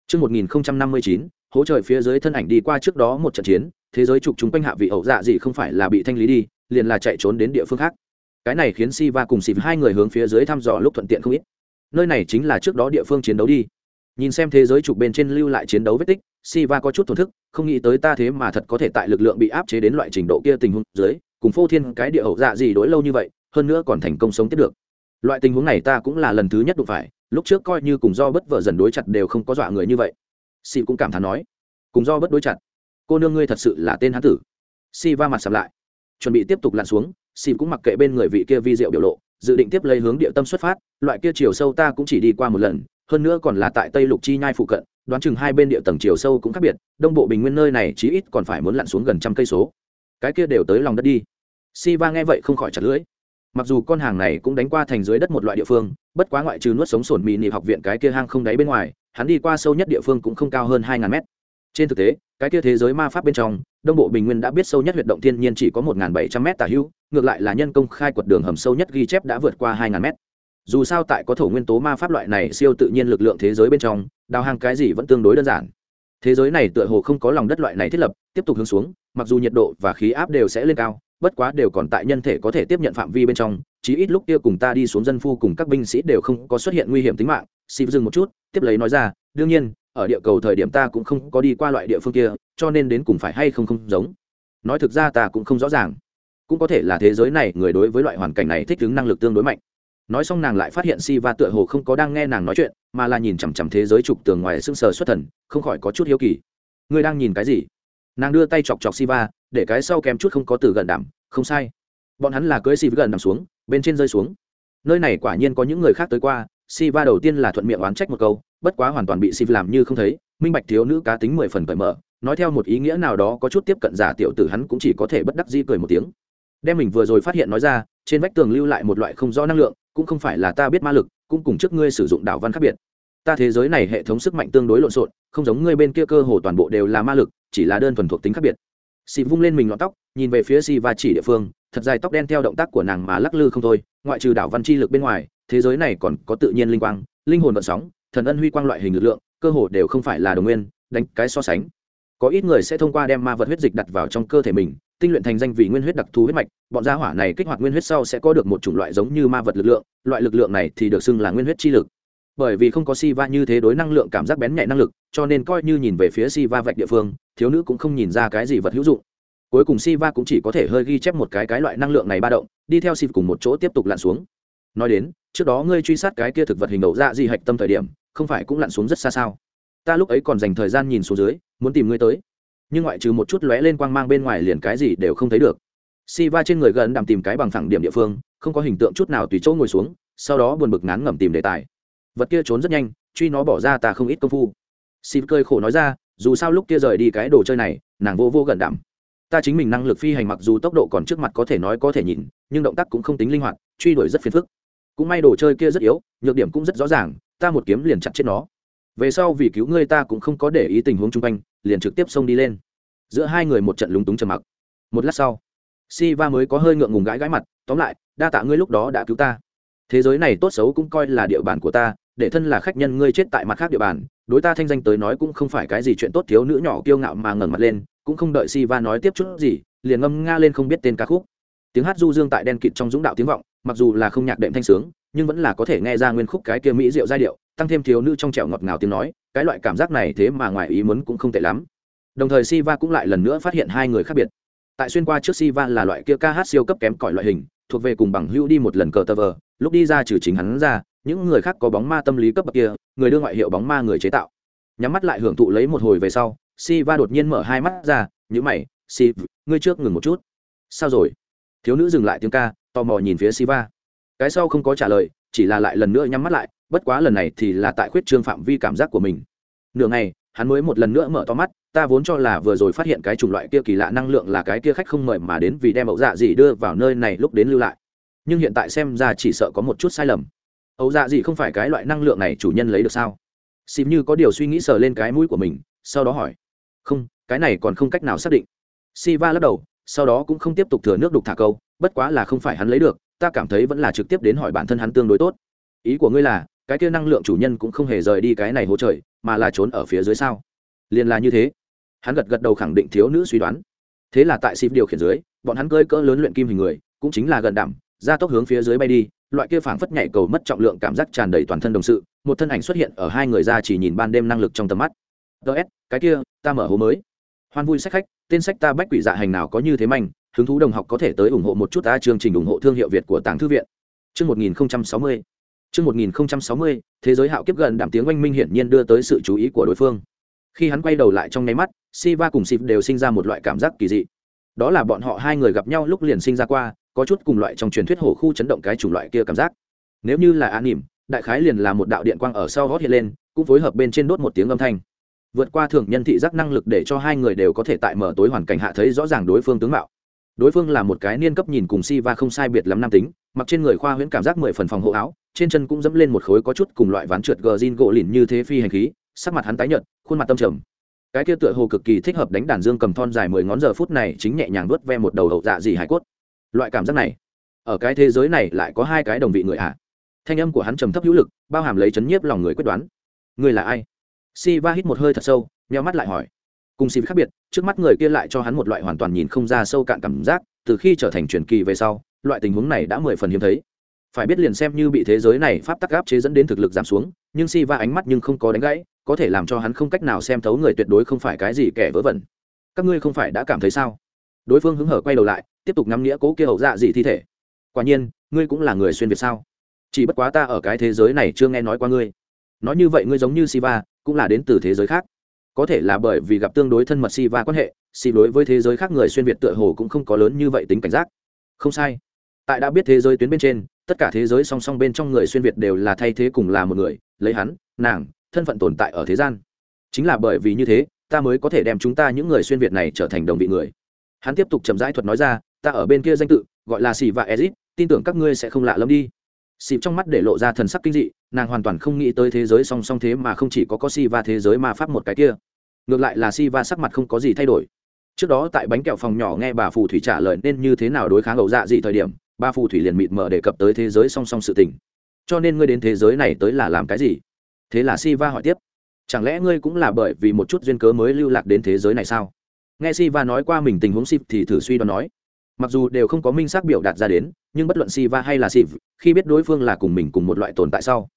Chương một nghìn năm mươi chín hỗ trợ phía dưới thân ảnh đi qua trước đó một trận chiến, thế giới trục chúng quanh hạ vị ẩu dạ gì không phải là bị thanh lý đi, liền là chạy trốn đến địa phương khác. Cái này khiến si va cùng xịp hai người hướng phía dưới thăm dò lúc thuận tiện không ít. Nơi này chính là trước đó địa phương chiến đấu đi nhìn xem thế giới trục bên trên lưu lại chiến đấu vết tích si va có chút thổn thức, không nghĩ tới ta thế mà thật có thể tại lực lượng bị áp chế đến loại trình độ kia tình huống dưới, cùng phô thiên cái địa hậu dạ gì đối lâu như vậy, hơn nữa còn thành công sống tiếp được. Loại tình huống này ta cũng là lần thứ nhất đụng phải, lúc trước coi như cùng do bất vợ dần đối chặt đều không có dọa người như vậy. Si cũng cảm thán nói, cùng do bất đối chặt, cô nương ngươi thật sự là tên hán tử. Si va mặt sầm lại, chuẩn bị tiếp tục lặn xuống si cũng mặc kệ bên người vị kia vi diệu biểu lộ, dự định tiếp lấy hướng địa tâm xuất phát, loại kia chiều sâu ta cũng chỉ đi qua một lần hơn nữa còn là tại tây lục chi nhai phụ cận, đoán chừng hai bên địa tầng chiều sâu cũng khác biệt, đông bộ bình nguyên nơi này chí ít còn phải muốn lặn xuống gần trăm cây số. Cái kia đều tới lòng đất đi. Si va nghe vậy không khỏi chặt lưỡi. Mặc dù con hàng này cũng đánh qua thành dưới đất một loại địa phương, bất quá ngoại trừ nuốt sống sổn mì nịp học viện cái kia hang không đáy bên ngoài, hắn đi qua sâu nhất địa phương cũng không cao hơn hai ngàn mét. Trên thực tế, cái kia thế giới ma pháp bên trong, đông bộ bình nguyên đã biết sâu nhất huyệt động thiên nhiên chỉ có một bảy trăm m tả hữu, ngược lại là nhân công khai quật đường hầm sâu nhất ghi chép đã vượt qua hai ngàn mét dù sao tại có thổ nguyên tố ma pháp loại này siêu tự nhiên lực lượng thế giới bên trong, đào hàng cái gì vẫn tương đối đơn giản. Thế giới này tựa hồ không có lòng đất loại này thiết lập, tiếp tục hướng xuống, mặc dù nhiệt độ và khí áp đều sẽ lên cao, bất quá đều còn tại nhân thể có thể tiếp nhận phạm vi bên trong, chí ít lúc kia cùng ta đi xuống dân phu cùng các binh sĩ đều không có xuất hiện nguy hiểm tính mạng. Xịp dừng một chút, tiếp lấy nói ra, đương nhiên, ở địa cầu thời điểm ta cũng không có đi qua loại địa phương kia, cho nên đến cùng phải hay không không giống. Nói thực ra ta cũng không rõ ràng. Cũng có thể là thế giới này người đối với loại hoàn cảnh này thích ứng năng lực tương đối mạnh nói xong nàng lại phát hiện si va tựa hồ không có đang nghe nàng nói chuyện, mà là nhìn chằm chằm thế giới trục tường ngoài sưng sờ xuất thần, không khỏi có chút hiếu kỳ. Ngươi đang nhìn cái gì? Nàng đưa tay chọc chọc si va để cái sau kém chút không có từ gần đảm, không sai. Bọn hắn là cưới si gần nằm xuống, bên trên rơi xuống. Nơi này quả nhiên có những người khác tới qua si va đầu tiên là thuận miệng oán trách một câu, bất quá hoàn toàn bị si làm như không thấy, minh bạch thiếu nữ cá tính mười phần cởi mở, nói theo một ý nghĩa nào đó có chút tiếp cận giả tiểu tử hắn cũng chỉ có thể bất đắc di cười một tiếng. Đem mình vừa rồi phát hiện nói ra, trên vách tường lưu lại một loại không rõ năng lượng cũng không phải là ta biết ma lực, cũng cùng trước ngươi sử dụng đạo văn khác biệt. Ta thế giới này hệ thống sức mạnh tương đối lộn xộn, không giống ngươi bên kia cơ hồ toàn bộ đều là ma lực, chỉ là đơn thuần thuộc tính khác biệt. Xì vung lên mình lọn tóc, nhìn về phía xì và chỉ địa phương, thật dài tóc đen theo động tác của nàng mà lắc lư không thôi, ngoại trừ đảo văn chi lực bên ngoài, thế giới này còn có tự nhiên linh quang, linh hồn vận sóng, thần ân huy quang loại hình lực lượng, cơ hồ đều không phải là đồng nguyên, đánh cái so sánh. Có ít người sẽ thông qua đem ma vật huyết dịch đặt vào trong cơ thể mình tinh luyện thành danh vị nguyên huyết đặc thù huyết mạch, bọn gia hỏa này kích hoạt nguyên huyết sau sẽ có được một chủng loại giống như ma vật lực lượng, loại lực lượng này thì được xưng là nguyên huyết chi lực. Bởi vì không có si va như thế đối năng lượng cảm giác bén nhạy năng lực, cho nên coi như nhìn về phía si va vạch địa phương, thiếu nữ cũng không nhìn ra cái gì vật hữu dụng. Cuối cùng si va cũng chỉ có thể hơi ghi chép một cái cái loại năng lượng này ba động, đi theo si cùng một chỗ tiếp tục lặn xuống. Nói đến, trước đó ngươi truy sát cái kia thực vật hình đầu dạ gì hạch tâm thời điểm, không phải cũng lặn xuống rất xa sao? Ta lúc ấy còn dành thời gian nhìn xuống dưới, muốn tìm ngươi tới nhưng ngoại trừ một chút lóe lên quang mang bên ngoài liền cái gì đều không thấy được. Si va trên người gần đàm tìm cái bằng thẳng điểm địa phương, không có hình tượng chút nào tùy chỗ ngồi xuống, sau đó buồn bực ngán ngẩm tìm đề tài. Vật kia trốn rất nhanh, truy nó bỏ ra ta không ít công phu. Si cơi khổ nói ra, dù sao lúc kia rời đi cái đồ chơi này, nàng vô vô gần đảm ta chính mình năng lực phi hành mặc dù tốc độ còn trước mặt có thể nói có thể nhìn, nhưng động tác cũng không tính linh hoạt, truy đuổi rất phiền phức. Cũng may đồ chơi kia rất yếu, nhược điểm cũng rất rõ ràng, ta một kiếm liền chặt chết nó. Về sau vì cứu ngươi ta cũng không có để ý tình huống chung quanh liền trực tiếp xông đi lên. Giữa hai người một trận lúng túng trầm mặc. Một lát sau si va mới có hơi ngượng ngùng gãi gãi mặt, tóm lại, đa tạ ngươi lúc đó đã cứu ta. Thế giới này tốt xấu cũng coi là địa bàn của ta, để thân là khách nhân ngươi chết tại mặt khác địa bàn, đối ta thanh danh tới nói cũng không phải cái gì chuyện tốt thiếu nữ nhỏ kiêu ngạo mà ngẩng mặt lên, cũng không đợi si va nói tiếp chút gì, liền ngâm nga lên không biết tên ca khúc. Tiếng hát du dương tại đen kịt trong dũng đạo tiếng vọng, mặc dù là không nhạc đệm thanh sướng, nhưng vẫn là có thể nghe ra nguyên khúc cái kia mỹ rượu giai điệu, tăng thêm thiếu nữ trong trẻo ngọt ngào tiếng nói cái loại cảm giác này thế mà ngoài ý muốn cũng không tệ lắm. Đồng thời siva cũng lại lần nữa phát hiện hai người khác biệt. Tại xuyên qua trước siva là loại kia ca hát siêu cấp kém cỏi loại hình, thuộc về cùng bằng hữu đi một lần cờ tờ vờ, lúc đi ra trừ chính hắn ra, những người khác có bóng ma tâm lý cấp bậc kia, người đưa ngoại hiệu bóng ma người chế tạo. Nhắm mắt lại hưởng thụ lấy một hồi về sau, siva đột nhiên mở hai mắt ra, nhữ mày si ngươi trước ngừng một chút. Sao rồi? Thiếu nữ dừng lại tiếng ca, tò mò nhìn phía siva. Cái sau không có trả lời, chỉ là lại lần nữa nhắm mắt lại bất quá lần này thì là tại khuyết trương phạm vi cảm giác của mình. Nửa ngày, hắn mới một lần nữa mở to mắt, ta vốn cho là vừa rồi phát hiện cái chủng loại kia kỳ lạ năng lượng là cái kia khách không mời mà đến vì đem ẩu dạ gì đưa vào nơi này lúc đến lưu lại. Nhưng hiện tại xem ra chỉ sợ có một chút sai lầm. Ẩu dạ gì không phải cái loại năng lượng này chủ nhân lấy được sao? Xìm như có điều suy nghĩ sờ lên cái mũi của mình, sau đó hỏi. Không, cái này còn không cách nào xác định. Si va lắc đầu, sau đó cũng không tiếp tục thừa nước đục thả câu, bất quá là không phải hắn lấy được, ta cảm thấy vẫn là trực tiếp đến hỏi bản thân hắn tương đối tốt. Ý của ngươi là cái kia năng lượng chủ nhân cũng không hề rời đi cái này hố trời, mà là trốn ở phía dưới sao? Liền là như thế. Hắn gật gật đầu khẳng định thiếu nữ suy đoán. Thế là tại xịp điều khiển dưới, bọn hắn cơi cỡ lớn luyện kim hình người, cũng chính là gần đảm ra tốc hướng phía dưới bay đi, loại kia phảng phất nhảy cầu mất trọng lượng cảm giác tràn đầy toàn thân đồng sự, một thân ảnh xuất hiện ở hai người ra chỉ nhìn ban đêm năng lực trong tầm mắt. Ts cái kia, ta mở hố mới. Hoan vui sách khách, tên sách ta bách quỷ dạ hành nào có như thế manh, hứng thú đồng học có thể tới ủng hộ một chút ta chương trình ủng hộ thương hiệu việt của tàng thư viện. Chương một nghìn sáu mươi. Trước 1060, thế giới hạo kiếp gần đảm tiếng oanh minh hiển nhiên đưa tới sự chú ý của đối phương. Khi hắn quay đầu lại trong nháy mắt siva cùng Sif đều sinh ra một loại cảm giác kỳ dị. Đó là bọn họ hai người gặp nhau lúc liền sinh ra qua có chút cùng loại trong truyền thuyết hổ khu chấn động cái chủng loại kia cảm giác. Nếu như là an nỉm đại khái liền là một đạo điện quang ở sau gót hiện lên cũng phối hợp bên trên đốt một tiếng âm thanh. Vượt qua thường nhân thị giác năng lực để cho hai người đều có thể tại mở tối hoàn cảnh hạ thấy rõ ràng đối phương tướng mạo đối phương là một cái niên cấp nhìn cùng si va không sai biệt lắm nam tính, mặc trên người khoa huyễn cảm giác mười phần phòng hộ áo, trên chân cũng dẫm lên một khối có chút cùng loại ván trượt gờ zin gỗ lìn như thế phi hành khí, sắc mặt hắn tái nhợt, khuôn mặt tâm trầm. Cái kia tựa hồ cực kỳ thích hợp đánh đàn dương cầm thon dài mười ngón giờ phút này chính nhẹ nhàng vớt ve một đầu hậu dạ gì hải cốt. Loại cảm giác này, ở cái thế giới này lại có hai cái đồng vị người ạ à. thanh âm của hắn trầm thấp hữu lực, bao hàm lấy chấn nhiếp lòng người quyết đoán. Người là ai? Si va hít một hơi thật sâu, nheo mắt lại hỏi cùng xịp khác biệt, trước mắt người kia lại cho hắn một loại hoàn toàn nhìn không ra sâu cạn cảm giác, từ khi trở thành truyền kỳ về sau, loại tình huống này đã mười phần hiếm thấy. Phải biết liền xem như bị thế giới này pháp tắc áp chế dẫn đến thực lực giảm xuống, nhưng si va ánh mắt nhưng không có đánh gãy, có thể làm cho hắn không cách nào xem thấu người tuyệt đối không phải cái gì kẻ vớ vẩn. Các ngươi không phải đã cảm thấy sao? Đối phương hứng hở quay đầu lại, tiếp tục ngắm nghĩa cố kia hậu dạ dị thi thể. Quả nhiên, ngươi cũng là người xuyên việt sao? Chỉ bất quá ta ở cái thế giới này chưa nghe nói qua ngươi. Nói như vậy ngươi giống như siva cũng là đến từ thế giới khác có thể là bởi vì gặp tương đối thân mật si va quan hệ, si đối với thế giới khác người xuyên việt tựa hồ cũng không có lớn như vậy tính cảnh giác. Không sai. Tại đã biết thế giới tuyến bên trên, tất cả thế giới song song bên trong người xuyên việt đều là thay thế cùng là một người, lấy hắn, nàng, thân phận tồn tại ở thế gian. Chính là bởi vì như thế, ta mới có thể đem chúng ta những người xuyên việt này trở thành đồng vị người. Hắn tiếp tục chậm rãi thuật nói ra, ta ở bên kia danh tự, gọi là xì và ezit, tin tưởng các ngươi sẽ không lạ lẫm đi xịp trong mắt để lộ ra thần sắc kinh dị, nàng hoàn toàn không nghĩ tới thế giới song song thế mà không chỉ có có si va thế giới ma pháp một cái kia. Ngược lại là si va sắc mặt không có gì thay đổi. Trước đó tại bánh kẹo phòng nhỏ nghe bà phù thủy trả lời nên như thế nào đối kháng ẩu dạ dị thời điểm ba phù thủy liền mịt mờ đề cập tới thế giới song song sự tình. Cho nên ngươi đến thế giới này tới là làm cái gì? Thế là si va hỏi tiếp. Chẳng lẽ ngươi cũng là bởi vì một chút duyên cớ mới lưu lạc đến thế giới này sao? Nghe si va nói qua mình tình huống si thì thử suy đoán nói mặc dù đều không có minh xác biểu đạt ra đến, nhưng bất luận si va hay là si khi biết đối phương là cùng mình cùng một loại tồn tại sau,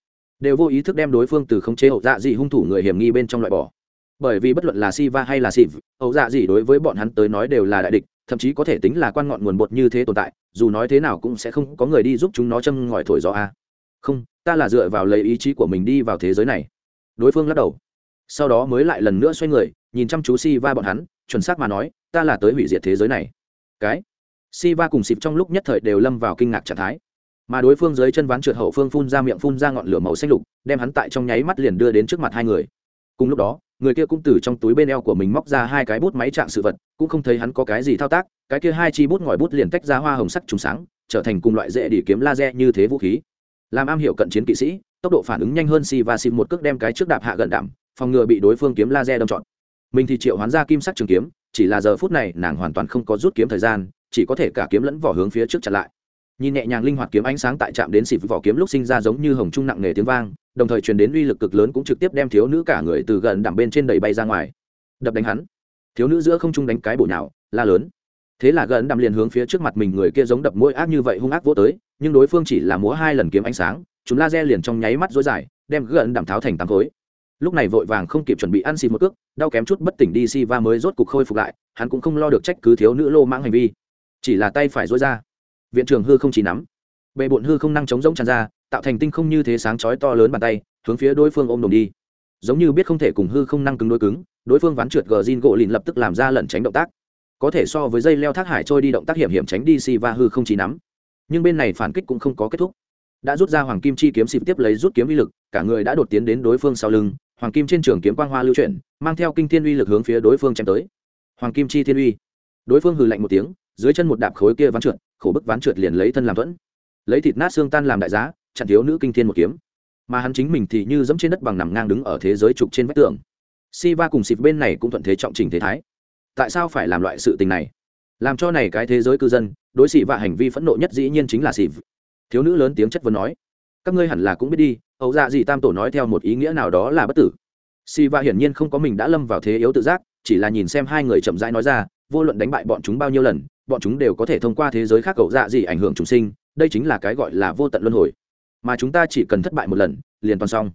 đều vô ý thức đem đối phương từ khống chế hậu dạ dị hung thủ người hiểm nghi bên trong loại bỏ. Bởi vì bất luận là si va hay là si hậu dạ dị đối với bọn hắn tới nói đều là đại địch, thậm chí có thể tính là quan ngọn nguồn bột như thế tồn tại, dù nói thế nào cũng sẽ không có người đi giúp chúng nó châm ngòi thổi gió a. Không, ta là dựa vào lấy ý chí của mình đi vào thế giới này. Đối phương lắc đầu. Sau đó mới lại lần nữa xoay người, nhìn chăm chú si va bọn hắn, chuẩn xác mà nói, ta là tới hủy diệt thế giới này. Cái? Si va cùng xịp trong lúc nhất thời đều lâm vào kinh ngạc trạng thái. Mà đối phương dưới chân ván trượt hậu phương phun ra miệng phun ra ngọn lửa màu xanh lục, đem hắn tại trong nháy mắt liền đưa đến trước mặt hai người. Cùng lúc đó, người kia cũng từ trong túi bên eo của mình móc ra hai cái bút máy trạng sự vật, cũng không thấy hắn có cái gì thao tác, cái kia hai chi bút ngòi bút liền tách ra hoa hồng sắc trùng sáng, trở thành cùng loại dễ đi kiếm laser như thế vũ khí. Làm am hiểu cận chiến kỵ sĩ, tốc độ phản ứng nhanh hơn si và xịp một cước đem cái trước đạp hạ gần đạm, phòng ngừa bị đối phương kiếm laser đâm trọn. Mình thì triệu hoán ra kim sắc trường kiếm, chỉ là giờ phút này nàng hoàn toàn không có rút kiếm thời gian chỉ có thể cả kiếm lẫn vỏ hướng phía trước chặn lại. Nhìn nhẹ nhàng linh hoạt kiếm ánh sáng tại trạm đến xịt vỏ kiếm lúc sinh ra giống như hồng trung nặng nề tiếng vang, đồng thời truyền đến uy lực cực lớn cũng trực tiếp đem thiếu nữ cả người từ gần đảm bên trên đầy bay ra ngoài. Đập đánh hắn. Thiếu nữ giữa không trung đánh cái bổ nhào, la lớn. Thế là gần đạm liền hướng phía trước mặt mình người kia giống đập mũi ác như vậy hung ác vô tới, nhưng đối phương chỉ là múa hai lần kiếm ánh sáng, chúng laser liền trong nháy mắt dối dài, đem gần đạm tháo thành tám khối. Lúc này vội vàng không kịp chuẩn bị ăn xịt một cước, đau kém chút bất tỉnh đi si va mới rốt cục khôi phục lại, hắn cũng không lo được trách cứ thiếu nữ lô mãng hành vi chỉ là tay phải dối ra. Viện trưởng hư không chỉ nắm. Bệ bộn hư không năng chống rỗng tràn ra, tạo thành tinh không như thế sáng chói to lớn bàn tay, hướng phía đối phương ôm đồng đi. Giống như biết không thể cùng hư không năng cứng đối cứng, đối phương ván trượt gờ zin gỗ lìn lập tức làm ra lẩn tránh động tác. Có thể so với dây leo thác hải trôi đi động tác hiểm hiểm tránh đi si va hư không chỉ nắm. Nhưng bên này phản kích cũng không có kết thúc. Đã rút ra hoàng kim chi kiếm xịp tiếp lấy rút kiếm uy lực, cả người đã đột tiến đến đối phương sau lưng, hoàng kim trên trường kiếm quang hoa lưu chuyển, mang theo kinh thiên uy lực hướng phía đối phương chém tới. Hoàng kim chi thiên uy. Đối phương hừ lạnh một tiếng dưới chân một đạp khối kia ván trượt, khổ bức ván trượt liền lấy thân làm thuẫn. Lấy thịt nát xương tan làm đại giá, chặn thiếu nữ kinh thiên một kiếm. Mà hắn chính mình thì như dẫm trên đất bằng nằm ngang đứng ở thế giới trục trên vách tường. Si va cùng xịt bên này cũng thuận thế trọng trình thế thái. Tại sao phải làm loại sự tình này? Làm cho này cái thế giới cư dân, đối xị và hành vi phẫn nộ nhất dĩ nhiên chính là xịt thiếu nữ lớn tiếng chất vấn nói, các ngươi hẳn là cũng biết đi, ấu dạ gì tam tổ nói theo một ý nghĩa nào đó là bất tử. Si va hiển nhiên không có mình đã lâm vào thế yếu tự giác, chỉ là nhìn xem hai người chậm rãi nói ra, vô luận đánh bại bọn chúng bao nhiêu lần bọn chúng đều có thể thông qua thế giới khác cậu dạ gì ảnh hưởng chúng sinh, đây chính là cái gọi là vô tận luân hồi. Mà chúng ta chỉ cần thất bại một lần, liền toàn xong.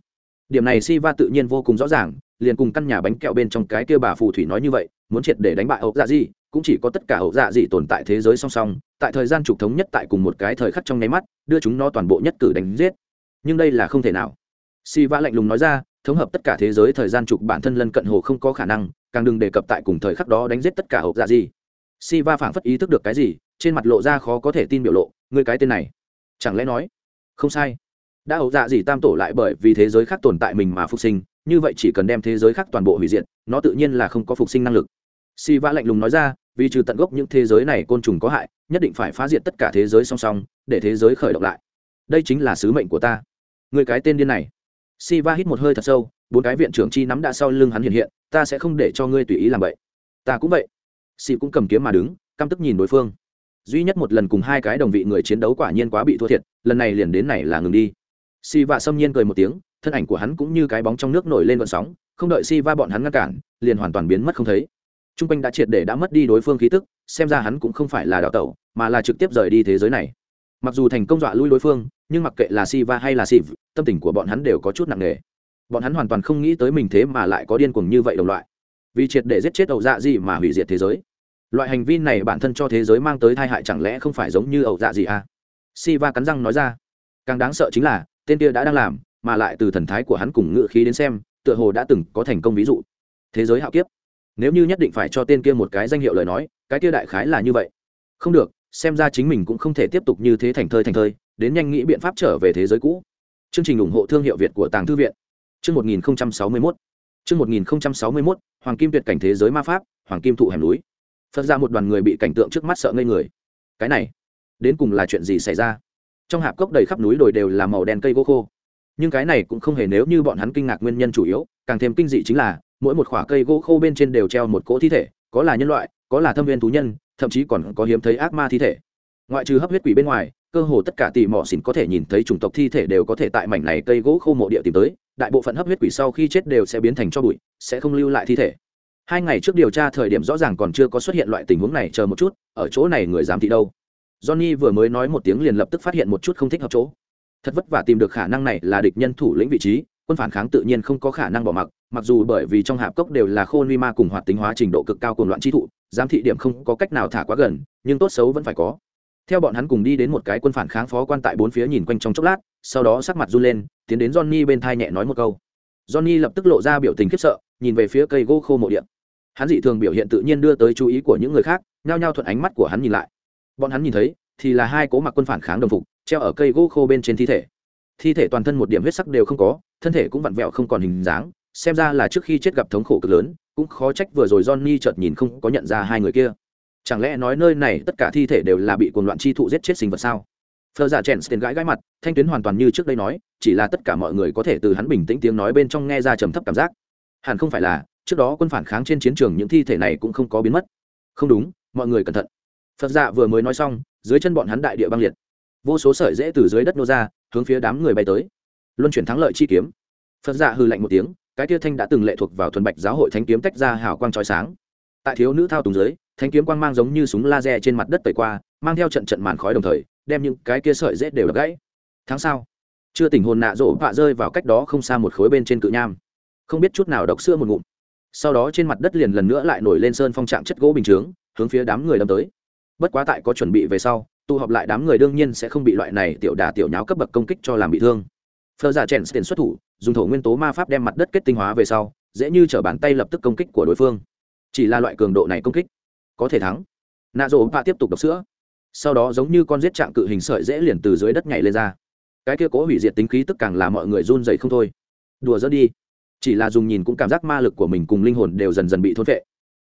Điểm này si va tự nhiên vô cùng rõ ràng, liền cùng căn nhà bánh kẹo bên trong cái kia bà phù thủy nói như vậy, muốn triệt để đánh bại hậu dạ gì, cũng chỉ có tất cả hậu dạ gì tồn tại thế giới song song, tại thời gian trục thống nhất tại cùng một cái thời khắc trong nháy mắt, đưa chúng nó toàn bộ nhất cử đánh giết. Nhưng đây là không thể nào. Si va lạnh lùng nói ra, thống hợp tất cả thế giới thời gian trục bản thân lân cận hồ không có khả năng, càng đừng đề cập tại cùng thời khắc đó đánh giết tất cả hậu dạ gì si va phảng phất ý thức được cái gì, trên mặt lộ ra khó có thể tin biểu lộ người cái tên này, chẳng lẽ nói không sai? Đã ấu dạ gì tam tổ lại bởi vì thế giới khác tồn tại mình mà phục sinh, như vậy chỉ cần đem thế giới khác toàn bộ hủy diệt, nó tự nhiên là không có phục sinh năng lực. Si va lạnh lùng nói ra, vì trừ tận gốc những thế giới này côn trùng có hại, nhất định phải phá diệt tất cả thế giới song song, để thế giới khởi động lại. Đây chính là sứ mệnh của ta. Người cái tên điên này. Si va hít một hơi thật sâu, bốn cái viện trưởng chi nắm đã sau lưng hắn hiện hiện, ta sẽ không để cho ngươi tùy ý làm vậy ta cũng vậy si cũng cầm kiếm mà đứng, căm tức nhìn đối phương. Duy nhất một lần cùng hai cái đồng vị người chiến đấu quả nhiên quá bị thua thiệt, lần này liền đến này là ngừng đi. Si va xâm nhiên cười một tiếng, thân ảnh của hắn cũng như cái bóng trong nước nổi lên vận sóng, không đợi si va bọn hắn ngăn cản, liền hoàn toàn biến mất không thấy. T r u n g quanh đã triệt để đã mất đi đối phương khí tức, xem ra hắn cũng không phải là đạo tẩu, mà là trực tiếp rời đi thế giới này. Mặc dù thành công dọa lui đối phương, nhưng mặc kệ là si va hay là si tâm tình của bọn hắn đều có chút nặng nề. Bọn hắn hoàn toàn không nghĩ tới mình thế mà lại có điên cuồng như vậy đồng loại. Vì triệt để giết chết ẩu dạ gì mà hủy diệt thế giới loại hành vi này bản thân cho thế giới mang tới tai hại chẳng lẽ không phải giống như ẩu dạ gì à? Si va cắn răng nói ra. Càng đáng sợ chính là, tên kia đã đang làm, mà lại từ thần thái của hắn cùng ngựa khí đến xem, tựa hồ đã từng có thành công ví dụ. Thế giới hạo kiếp. Nếu như nhất định phải cho tên kia một cái danh hiệu lời nói, cái kia đại khái là như vậy. Không được, xem ra chính mình cũng không thể tiếp tục như thế thành thơi thành thơi, đến nhanh nghĩ biện pháp trở về thế giới cũ. Chương trình ủng hộ thương hiệu việt của tàng thư viện. Chương một nghìn sáu mươi mốt. Chương một nghìn sáu mươi mốt, hoàng kim tuyệt cảnh thế giới ma pháp, hoàng kim thụ hẻm núi phật ra một đoàn người bị cảnh tượng trước mắt sợ ngây người cái này đến cùng là chuyện gì xảy ra trong hạp cốc đầy khắp núi đồi đều là màu đen cây gỗ khô nhưng cái này cũng không hề nếu như bọn hắn kinh ngạc nguyên nhân chủ yếu càng thêm kinh dị chính là mỗi một khoả cây gỗ khô bên trên đều treo một cỗ thi thể có là nhân loại có là thâm viên thú nhân thậm chí còn có hiếm thấy ác ma thi thể ngoại trừ hấp huyết quỷ bên ngoài cơ hồ tất cả tỷ mỏ xỉn có thể nhìn thấy chủng tộc thi thể đều có thể tại mảnh này cây gỗ khô mộ địa tìm tới đại bộ phận hấp huyết quỷ sau khi chết đều sẽ biến thành cho bụi sẽ không lưu lại thi thể hai ngày trước điều tra thời điểm rõ ràng còn chưa có xuất hiện loại tình huống này, chờ một chút, ở chỗ này người giám thị đâu? Johnny vừa mới nói một tiếng liền lập tức phát hiện một chút không thích hợp chỗ. Thật vất vả tìm được khả năng này là địch nhân thủ lĩnh vị trí, quân phản kháng tự nhiên không có khả năng bỏ mặc mặc dù bởi vì trong hạp cốc đều là khôn vi ma cùng hoạt tính hóa trình độ cực cao cùng loạn chi thụ, giám thị điểm không có cách nào thả quá gần, nhưng tốt xấu vẫn phải có. Theo bọn hắn cùng đi đến một cái quân phản kháng phó quan tại bốn phía nhìn quanh trong chốc lát, sau đó sắc mặt run lên, tiến đến johnny bên thai nhẹ nói một câu johnny lập tức lộ ra biểu tình khiếp sợ, nhìn về phía cây gỗ khô mộ địa. hắn dị thường biểu hiện tự nhiên đưa tới chú ý của những người khác, nhao nhao thuận ánh mắt của hắn nhìn lại. Bọn hắn nhìn thấy, thì là hai cố mặc quân phản kháng đồng phục, treo ở cây gỗ khô bên trên thi thể. Thi thể toàn thân một điểm huyết sắc đều không có, thân thể cũng vặn vẹo không còn hình dáng, xem ra là trước khi chết gặp thống khổ cực lớn, cũng khó trách vừa rồi johnny chợt nhìn không có nhận ra hai người kia. Chẳng lẽ nói nơi này tất cả thi thể đều là bị cuồng loạn chi thụ giết chết sinh vật sao? Phở giả dạ chèn tiền gãi gãi mặt, thanh tuyến hoàn toàn như trước đây nói, chỉ là tất cả mọi người có thể từ hắn bình tĩnh tiếng nói bên trong nghe ra trầm thấp cảm giác. Hẳn không phải là, trước đó quân phản kháng trên chiến trường những thi thể này cũng không có biến mất. Không đúng, mọi người cẩn thận. Phật dạ vừa mới nói xong, dưới chân bọn hắn đại địa băng liệt. Vô số sợi rễ từ dưới đất nô ra, hướng phía đám người bay tới. Luân chuyển thắng lợi chi kiếm. Phật dạ hư lạnh một tiếng, cái tia thanh đã từng lệ thuộc vào thuần bạch giáo hội thánh kiếm tách ra hào quang chói sáng. Tại thiếu nữ thao túng dưới, thánh kiếm quang mang giống như súng laser trên mặt đất tẩy qua, mang theo trận trận màn khói đồng thời đem những cái kia sợi rết đều đập gãy. Tháng sau, chưa tỉnh hồn nạ rổ vạ rơi vào cách đó không xa một khối bên trên cự nham. Không biết chút nào độc sữa một ngụm. Sau đó trên mặt đất liền lần nữa lại nổi lên sơn phong trạng chất gỗ bình chướng, hướng phía đám người đâm tới. Bất quá tại có chuẩn bị về sau, tụ họp lại đám người đương nhiên sẽ không bị loại này tiểu đà tiểu nháo cấp bậc công kích cho làm bị thương. Phờ giả chèn tiền xuất thủ, dùng thổ nguyên tố ma pháp đem mặt đất kết tinh hóa về sau, dễ như t bàn tay lập tức công kích của đối phương. Chỉ là loại cường độ này công kích, có thể thắng. Nạ rổ vạ tiếp tục đọc sữa sau đó giống như con giết trạng cự hình sợi dễ liền từ dưới đất nhảy lên ra. Cái kia cố hủy diệt tính khí tức càng là mọi người run dậy không thôi. Đùa dỡ đi. Chỉ là dùng nhìn cũng cảm giác ma lực của mình cùng linh hồn đều dần dần bị thôn vệ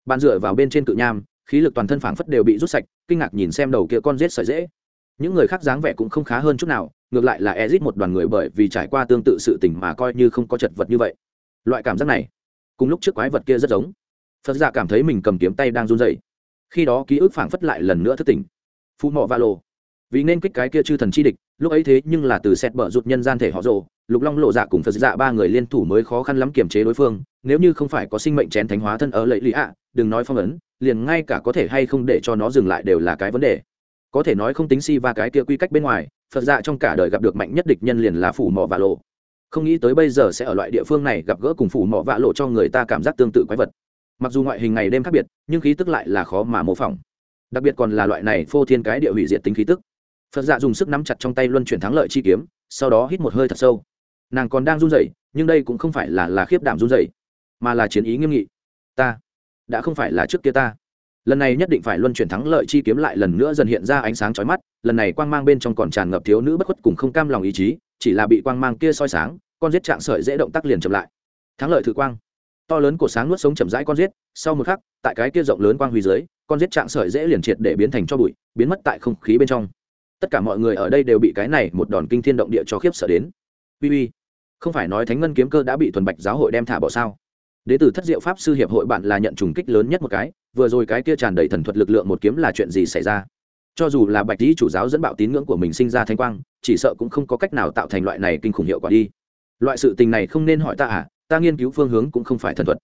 bạn dựa vào bên trên cự nham, khí lực toàn thân phảng phất đều bị rút sạch, kinh ngạc nhìn xem đầu kia con rết sợi dễ. Những người khác dáng vẻ cũng không khá hơn chút nào, ngược lại là ezit một đoàn người bởi vì trải qua tương tự sự tình mà coi như không có chật vật như vậy. Loại cảm giác này, cùng lúc trước quái vật kia rất giống. Phật giả cảm thấy mình cầm kiếm tay đang run dậy khi đó ký ức phảng phất lại lần nữa thất tình phụ mọ va lô vì nên kích cái kia chư thần chi địch, lúc ấy thế nhưng là từ xét bở rụt nhân gian thể họ rồ, lục long lộ dạ cùng phật dạ ba người liên thủ mới khó khăn lắm kiềm chế đối phương, nếu như không phải có sinh mệnh chén thánh hóa thân ở lệ lý ạ, đừng nói phong ấn, liền ngay cả có thể hay không để cho nó dừng lại đều là cái vấn đề. Có thể nói không tính si và cái kia quy cách bên ngoài, phật dạ trong cả đời gặp được mạnh nhất địch nhân liền là phủ mỏ vạ lộ không nghĩ tới bây giờ sẽ ở loại địa phương này gặp gỡ cùng phủ mỏ vạ lộ cho người ta cảm giác tương tự quái vật. Mặc dù ngoại hình ngày đêm khác biệt, nhưng khí tức lại là khó mà mô phỏng đặc biệt còn là loại này phô thiên cái địa hủy diệt tính khí tức. Phật dạ dùng sức nắm chặt trong tay luân chuyển thắng lợi chi kiếm, sau đó hít một hơi thật sâu. Nàng còn đang run rẩy, nhưng đây cũng không phải là là khiếp đảm run rẩy, mà là chiến ý nghiêm nghị. Ta, đã không phải là trước kia ta. Lần này nhất định phải luân chuyển thắng lợi chi kiếm lại lần nữa dần hiện ra ánh sáng chói mắt, lần này quang mang bên trong còn tràn ngập thiếu nữ bất khuất cùng không cam lòng ý chí, chỉ là bị quang mang kia soi sáng, con giết trạng sợi dễ động tác liền chậm lại. Thắng lợi thử quang to lớn của sáng nuốt sống chậm rãi con giết, sau một khắc, tại cái kia rộng lớn quang huy dưới, con giết trạng sợi dễ liền triệt để biến thành cho bụi, biến mất tại không khí bên trong. Tất cả mọi người ở đây đều bị cái này một đòn kinh thiên động địa cho khiếp sợ đến. Uy uy, không phải nói thánh ngân kiếm cơ đã bị thuần bạch giáo hội đem thả bỏ sao? Đế tử thất diệu pháp sư hiệp hội bạn là nhận trùng kích lớn nhất một cái, vừa rồi cái kia tràn đầy thần thuật lực lượng một kiếm là chuyện gì xảy ra? Cho dù là bạch lý chủ giáo dẫn bạo tín ngưỡng của mình sinh ra thanh quang, chỉ sợ cũng không có cách nào tạo thành loại này kinh khủng hiệu quả đi. Loại sự tình này không nên hỏi ta à ta nghiên cứu phương hướng cũng không phải thần thuật.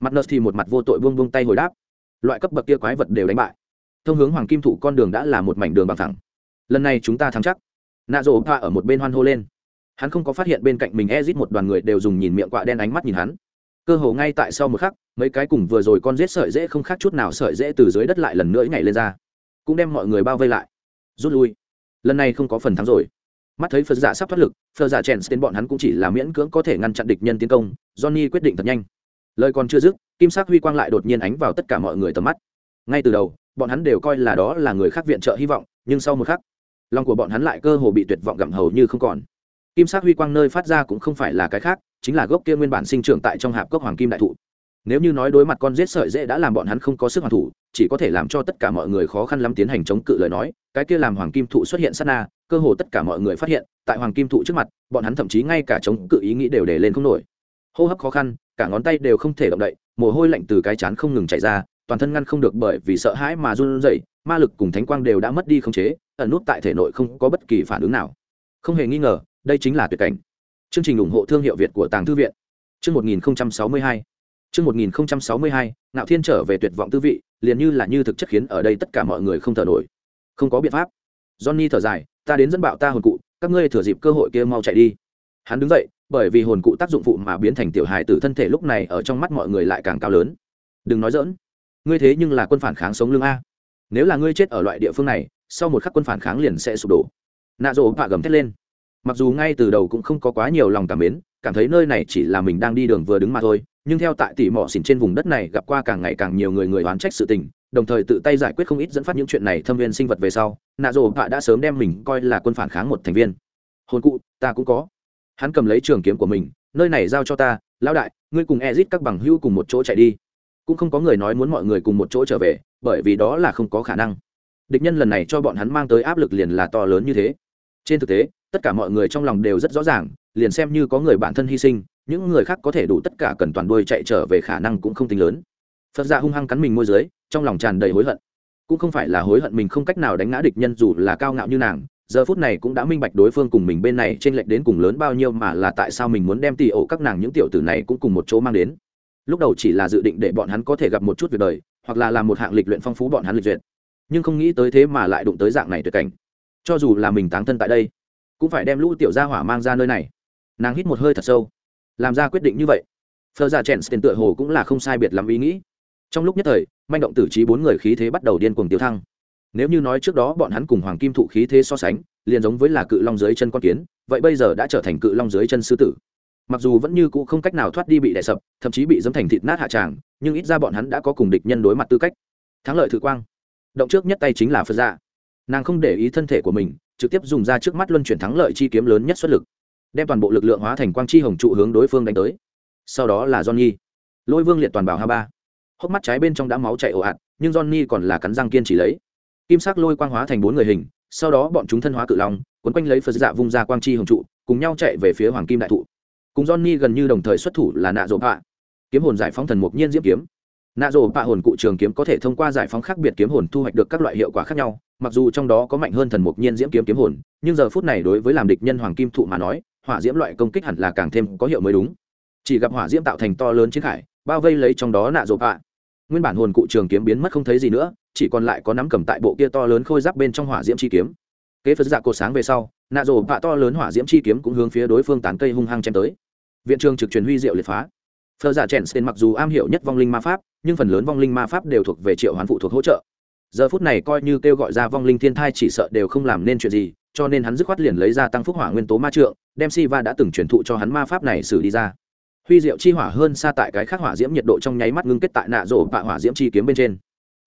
Mặt nợ thì một mặt vô tội buông buông tay hồi đáp. Loại cấp bậc kia quái vật đều đánh bại. Thông hướng hoàng kim thủ con đường đã là một mảnh đường bằng thẳng. Lần này chúng ta thắng chắc. Nạ rộ pa ở một bên hoan hô lên. Hắn không có phát hiện bên cạnh mình ezit một đoàn người đều dùng nhìn miệng quạ đen ánh mắt nhìn hắn. Cơ hồ ngay tại sau một khắc, mấy cái cùng vừa rồi con rết sợi dễ không khác chút nào sợi dễ từ dưới đất lại lần nữa nhảy lên ra. Cũng đem mọi người bao vây lại. Rút lui. Lần này không có phần thắng rồi mắt thấy phật giả sắp thoát lực, phật giả chèn tên bọn hắn cũng chỉ là miễn cưỡng có thể ngăn chặn địch nhân tiến công, johnny quyết định thật nhanh. Lời còn chưa dứt, kim sắc huy quang lại đột nhiên ánh vào tất cả mọi người tầm mắt. Ngay từ đầu, bọn hắn đều coi là đó là người khác viện trợ hy vọng, nhưng sau một khắc, lòng của bọn hắn lại cơ hồ bị tuyệt vọng gặm hầu như không còn. Kim sắc huy quang nơi phát ra cũng không phải là cái khác, chính là gốc kia nguyên bản sinh trưởng tại trong hạp cốc hoàng kim đại thụ nếu như nói đối mặt con rết sợi dễ đã làm bọn hắn không có sức hoàn thủ, chỉ có thể làm cho tất cả mọi người khó khăn lắm tiến hành chống cự lời nói. Cái kia làm hoàng kim thụ xuất hiện sát na, cơ hồ tất cả mọi người phát hiện, tại hoàng kim thụ trước mặt, bọn hắn thậm chí ngay cả chống cự ý nghĩ đều để lên không nổi. Hô hấp khó khăn, cả ngón tay đều không thể động đậy, mồ hôi lạnh từ cái chán không ngừng chảy ra, toàn thân ngăn không được bởi vì sợ hãi mà run rẩy, ma lực cùng thánh quang đều đã mất đi khống chế, ẩn nút tại thể nội không có bất kỳ phản ứng nào. Không hề nghi ngờ, đây chính là tuyệt cảnh. Chương trình ủng hộ thương hiệu việt của tàng thư viện. Chương 1062 Trước 1062 ngạo thiên trở về tuyệt vọng tư vị, liền như là như thực chất khiến ở đây tất cả mọi người không thở nổi. Không có biện pháp. Johnny thở dài, ta đến dẫn bạo ta hồn cụ, các ngươi thừa dịp cơ hội kia mau chạy đi. Hắn đứng dậy, bởi vì hồn cụ tác dụng phụ mà biến thành tiểu hài tử thân thể lúc này ở trong mắt mọi người lại càng cao lớn. Đừng nói giỡn. ngươi thế nhưng là quân phản kháng sống lưng a. Nếu là ngươi chết ở loại địa phương này, sau một khắc quân phản kháng liền sẽ sụp đổ. Nạ Dụ bạ gầm thét lên. Mặc dù ngay từ đầu cũng không có quá nhiều lòng cảm mến, cảm thấy nơi này chỉ là mình đang đi đường vừa đứng mà thôi nhưng theo tại tỉ mỏ xỉn trên vùng đất này gặp qua càng ngày càng nhiều người người oán trách sự tình, đồng thời tự tay giải quyết không ít dẫn phát những chuyện này thâm viên sinh vật về sau, nạ rộ họa đã sớm đem mình coi là quân phản kháng một thành viên. Hồn cụ, ta cũng có. Hắn cầm lấy trường kiếm của mình, nơi này giao cho ta, lão đại, ngươi cùng ezit các bằng hữu cùng một chỗ chạy đi. Cũng không có người nói muốn mọi người cùng một chỗ trở về, bởi vì đó là không có khả năng. Địch nhân lần này cho bọn hắn mang tới áp lực liền là to lớn như thế. Trên thực tế, tất cả mọi người trong lòng đều rất rõ ràng, liền xem như có người bản thân hy sinh những người khác có thể đủ tất cả cần toàn đuôi chạy trở về khả năng cũng không tính lớn. Phật dạ hung hăng cắn mình môi dưới, trong lòng tràn đầy hối hận. Cũng không phải là hối hận mình không cách nào đánh ngã địch nhân dù là cao ngạo như nàng, giờ phút này cũng đã minh bạch đối phương cùng mình bên này trên lệch đến cùng lớn bao nhiêu mà là tại sao mình muốn đem tỷ ổ các nàng những tiểu tử này cũng cùng một chỗ mang đến. Lúc đầu chỉ là dự định để bọn hắn có thể gặp một chút việc đời, hoặc là làm một hạng lịch luyện phong phú bọn hắn lịch duyệt. Nhưng không nghĩ tới thế mà lại đụng tới dạng này tuyệt cảnh. Cho dù là mình táng thân tại đây, cũng phải đem lũ tiểu gia hỏa mang ra nơi này. Nàng hít một hơi thật sâu làm ra quyết định như vậy. Phờ ra chèn tiền tựa hồ cũng là không sai biệt lắm ý nghĩ. Trong lúc nhất thời, manh động tử trí bốn người khí thế bắt đầu điên cuồng tiêu thăng. Nếu như nói trước đó bọn hắn cùng hoàng kim thụ khí thế so sánh, liền giống với là cự long dưới chân con kiến, vậy bây giờ đã trở thành cự long dưới chân sư tử. Mặc dù vẫn như cũ không cách nào thoát đi bị đè sập, thậm chí bị dấm thành thịt nát hạ tràng, nhưng ít ra bọn hắn đã có cùng địch nhân đối mặt tư cách. Thắng lợi thử quang. Động trước nhất tay chính là phật dạ. Nàng không để ý thân thể của mình, trực tiếp dùng ra trước mắt luân chuyển thắng lợi chi kiếm lớn nhất xuất lực đem toàn bộ lực lượng hóa thành quang chi hồng trụ hướng đối phương đánh tới. Sau đó là johnny. Lôi vương liệt toàn bảo ha ba. Hốc mắt trái bên trong đã máu chạy ồ ạt, nhưng johnny còn là cắn răng kiên trì lấy. Kim sắc lôi quang hóa thành bốn người hình, sau đó bọn chúng thân hóa cự long, quấn quanh lấy phật dạ vung ra quang chi hồng trụ, cùng nhau chạy về phía hoàng kim đại thụ. Cùng johnny gần như đồng thời xuất thủ là nạ rộ hạ kiếm hồn giải phóng thần mục nhiên diễm kiếm. Nạ rộ bạ hồn cụ trường kiếm có thể thông qua giải phóng khác biệt kiếm hồn thu hoạch được các loại hiệu quả khác nhau, mặc dù trong đó có mạnh hơn thần mục nhiên diễm kiếm kiếm hồn, nhưng giờ phút này đối với làm địch nhân hoàng kim thụ mà nói hỏa diễm loại công kích hẳn là càng thêm có hiệu mới đúng. Chỉ gặp hỏa diễm tạo thành to lớn chiến khải, bao vây lấy trong đó nạ rộp ạ. Nguyên bản hồn cụ trường kiếm biến mất không thấy gì nữa, chỉ còn lại có nắm cầm tại bộ kia to lớn khôi giáp bên trong hỏa diễm chi kiếm. Kế phật dạ cột sáng về sau, nạ rổ bạ to lớn hỏa diễm chi kiếm cũng hướng phía đối phương tán cây hung hăng chém tới. Viện trường trực truyền huy diệu liệt phá. Phờ giả dạ chèn tên mặc dù am hiểu nhất vong linh ma pháp, nhưng phần lớn vong linh ma pháp đều thuộc về triệu hoán phụ thuộc hỗ trợ. Giờ phút này coi như kêu gọi ra vong linh thiên thai chỉ sợ đều không làm nên chuyện gì cho nên hắn dứt khoát liền lấy ra tăng phúc hỏa nguyên tố ma trượng, đem si va đã từng truyền thụ cho hắn ma pháp này xử đi ra. Huy diệu chi hỏa hơn xa tại cái khác hỏa diễm nhiệt độ trong nháy mắt ngưng kết tại nạ rổ bạ hỏa diễm chi kiếm bên trên.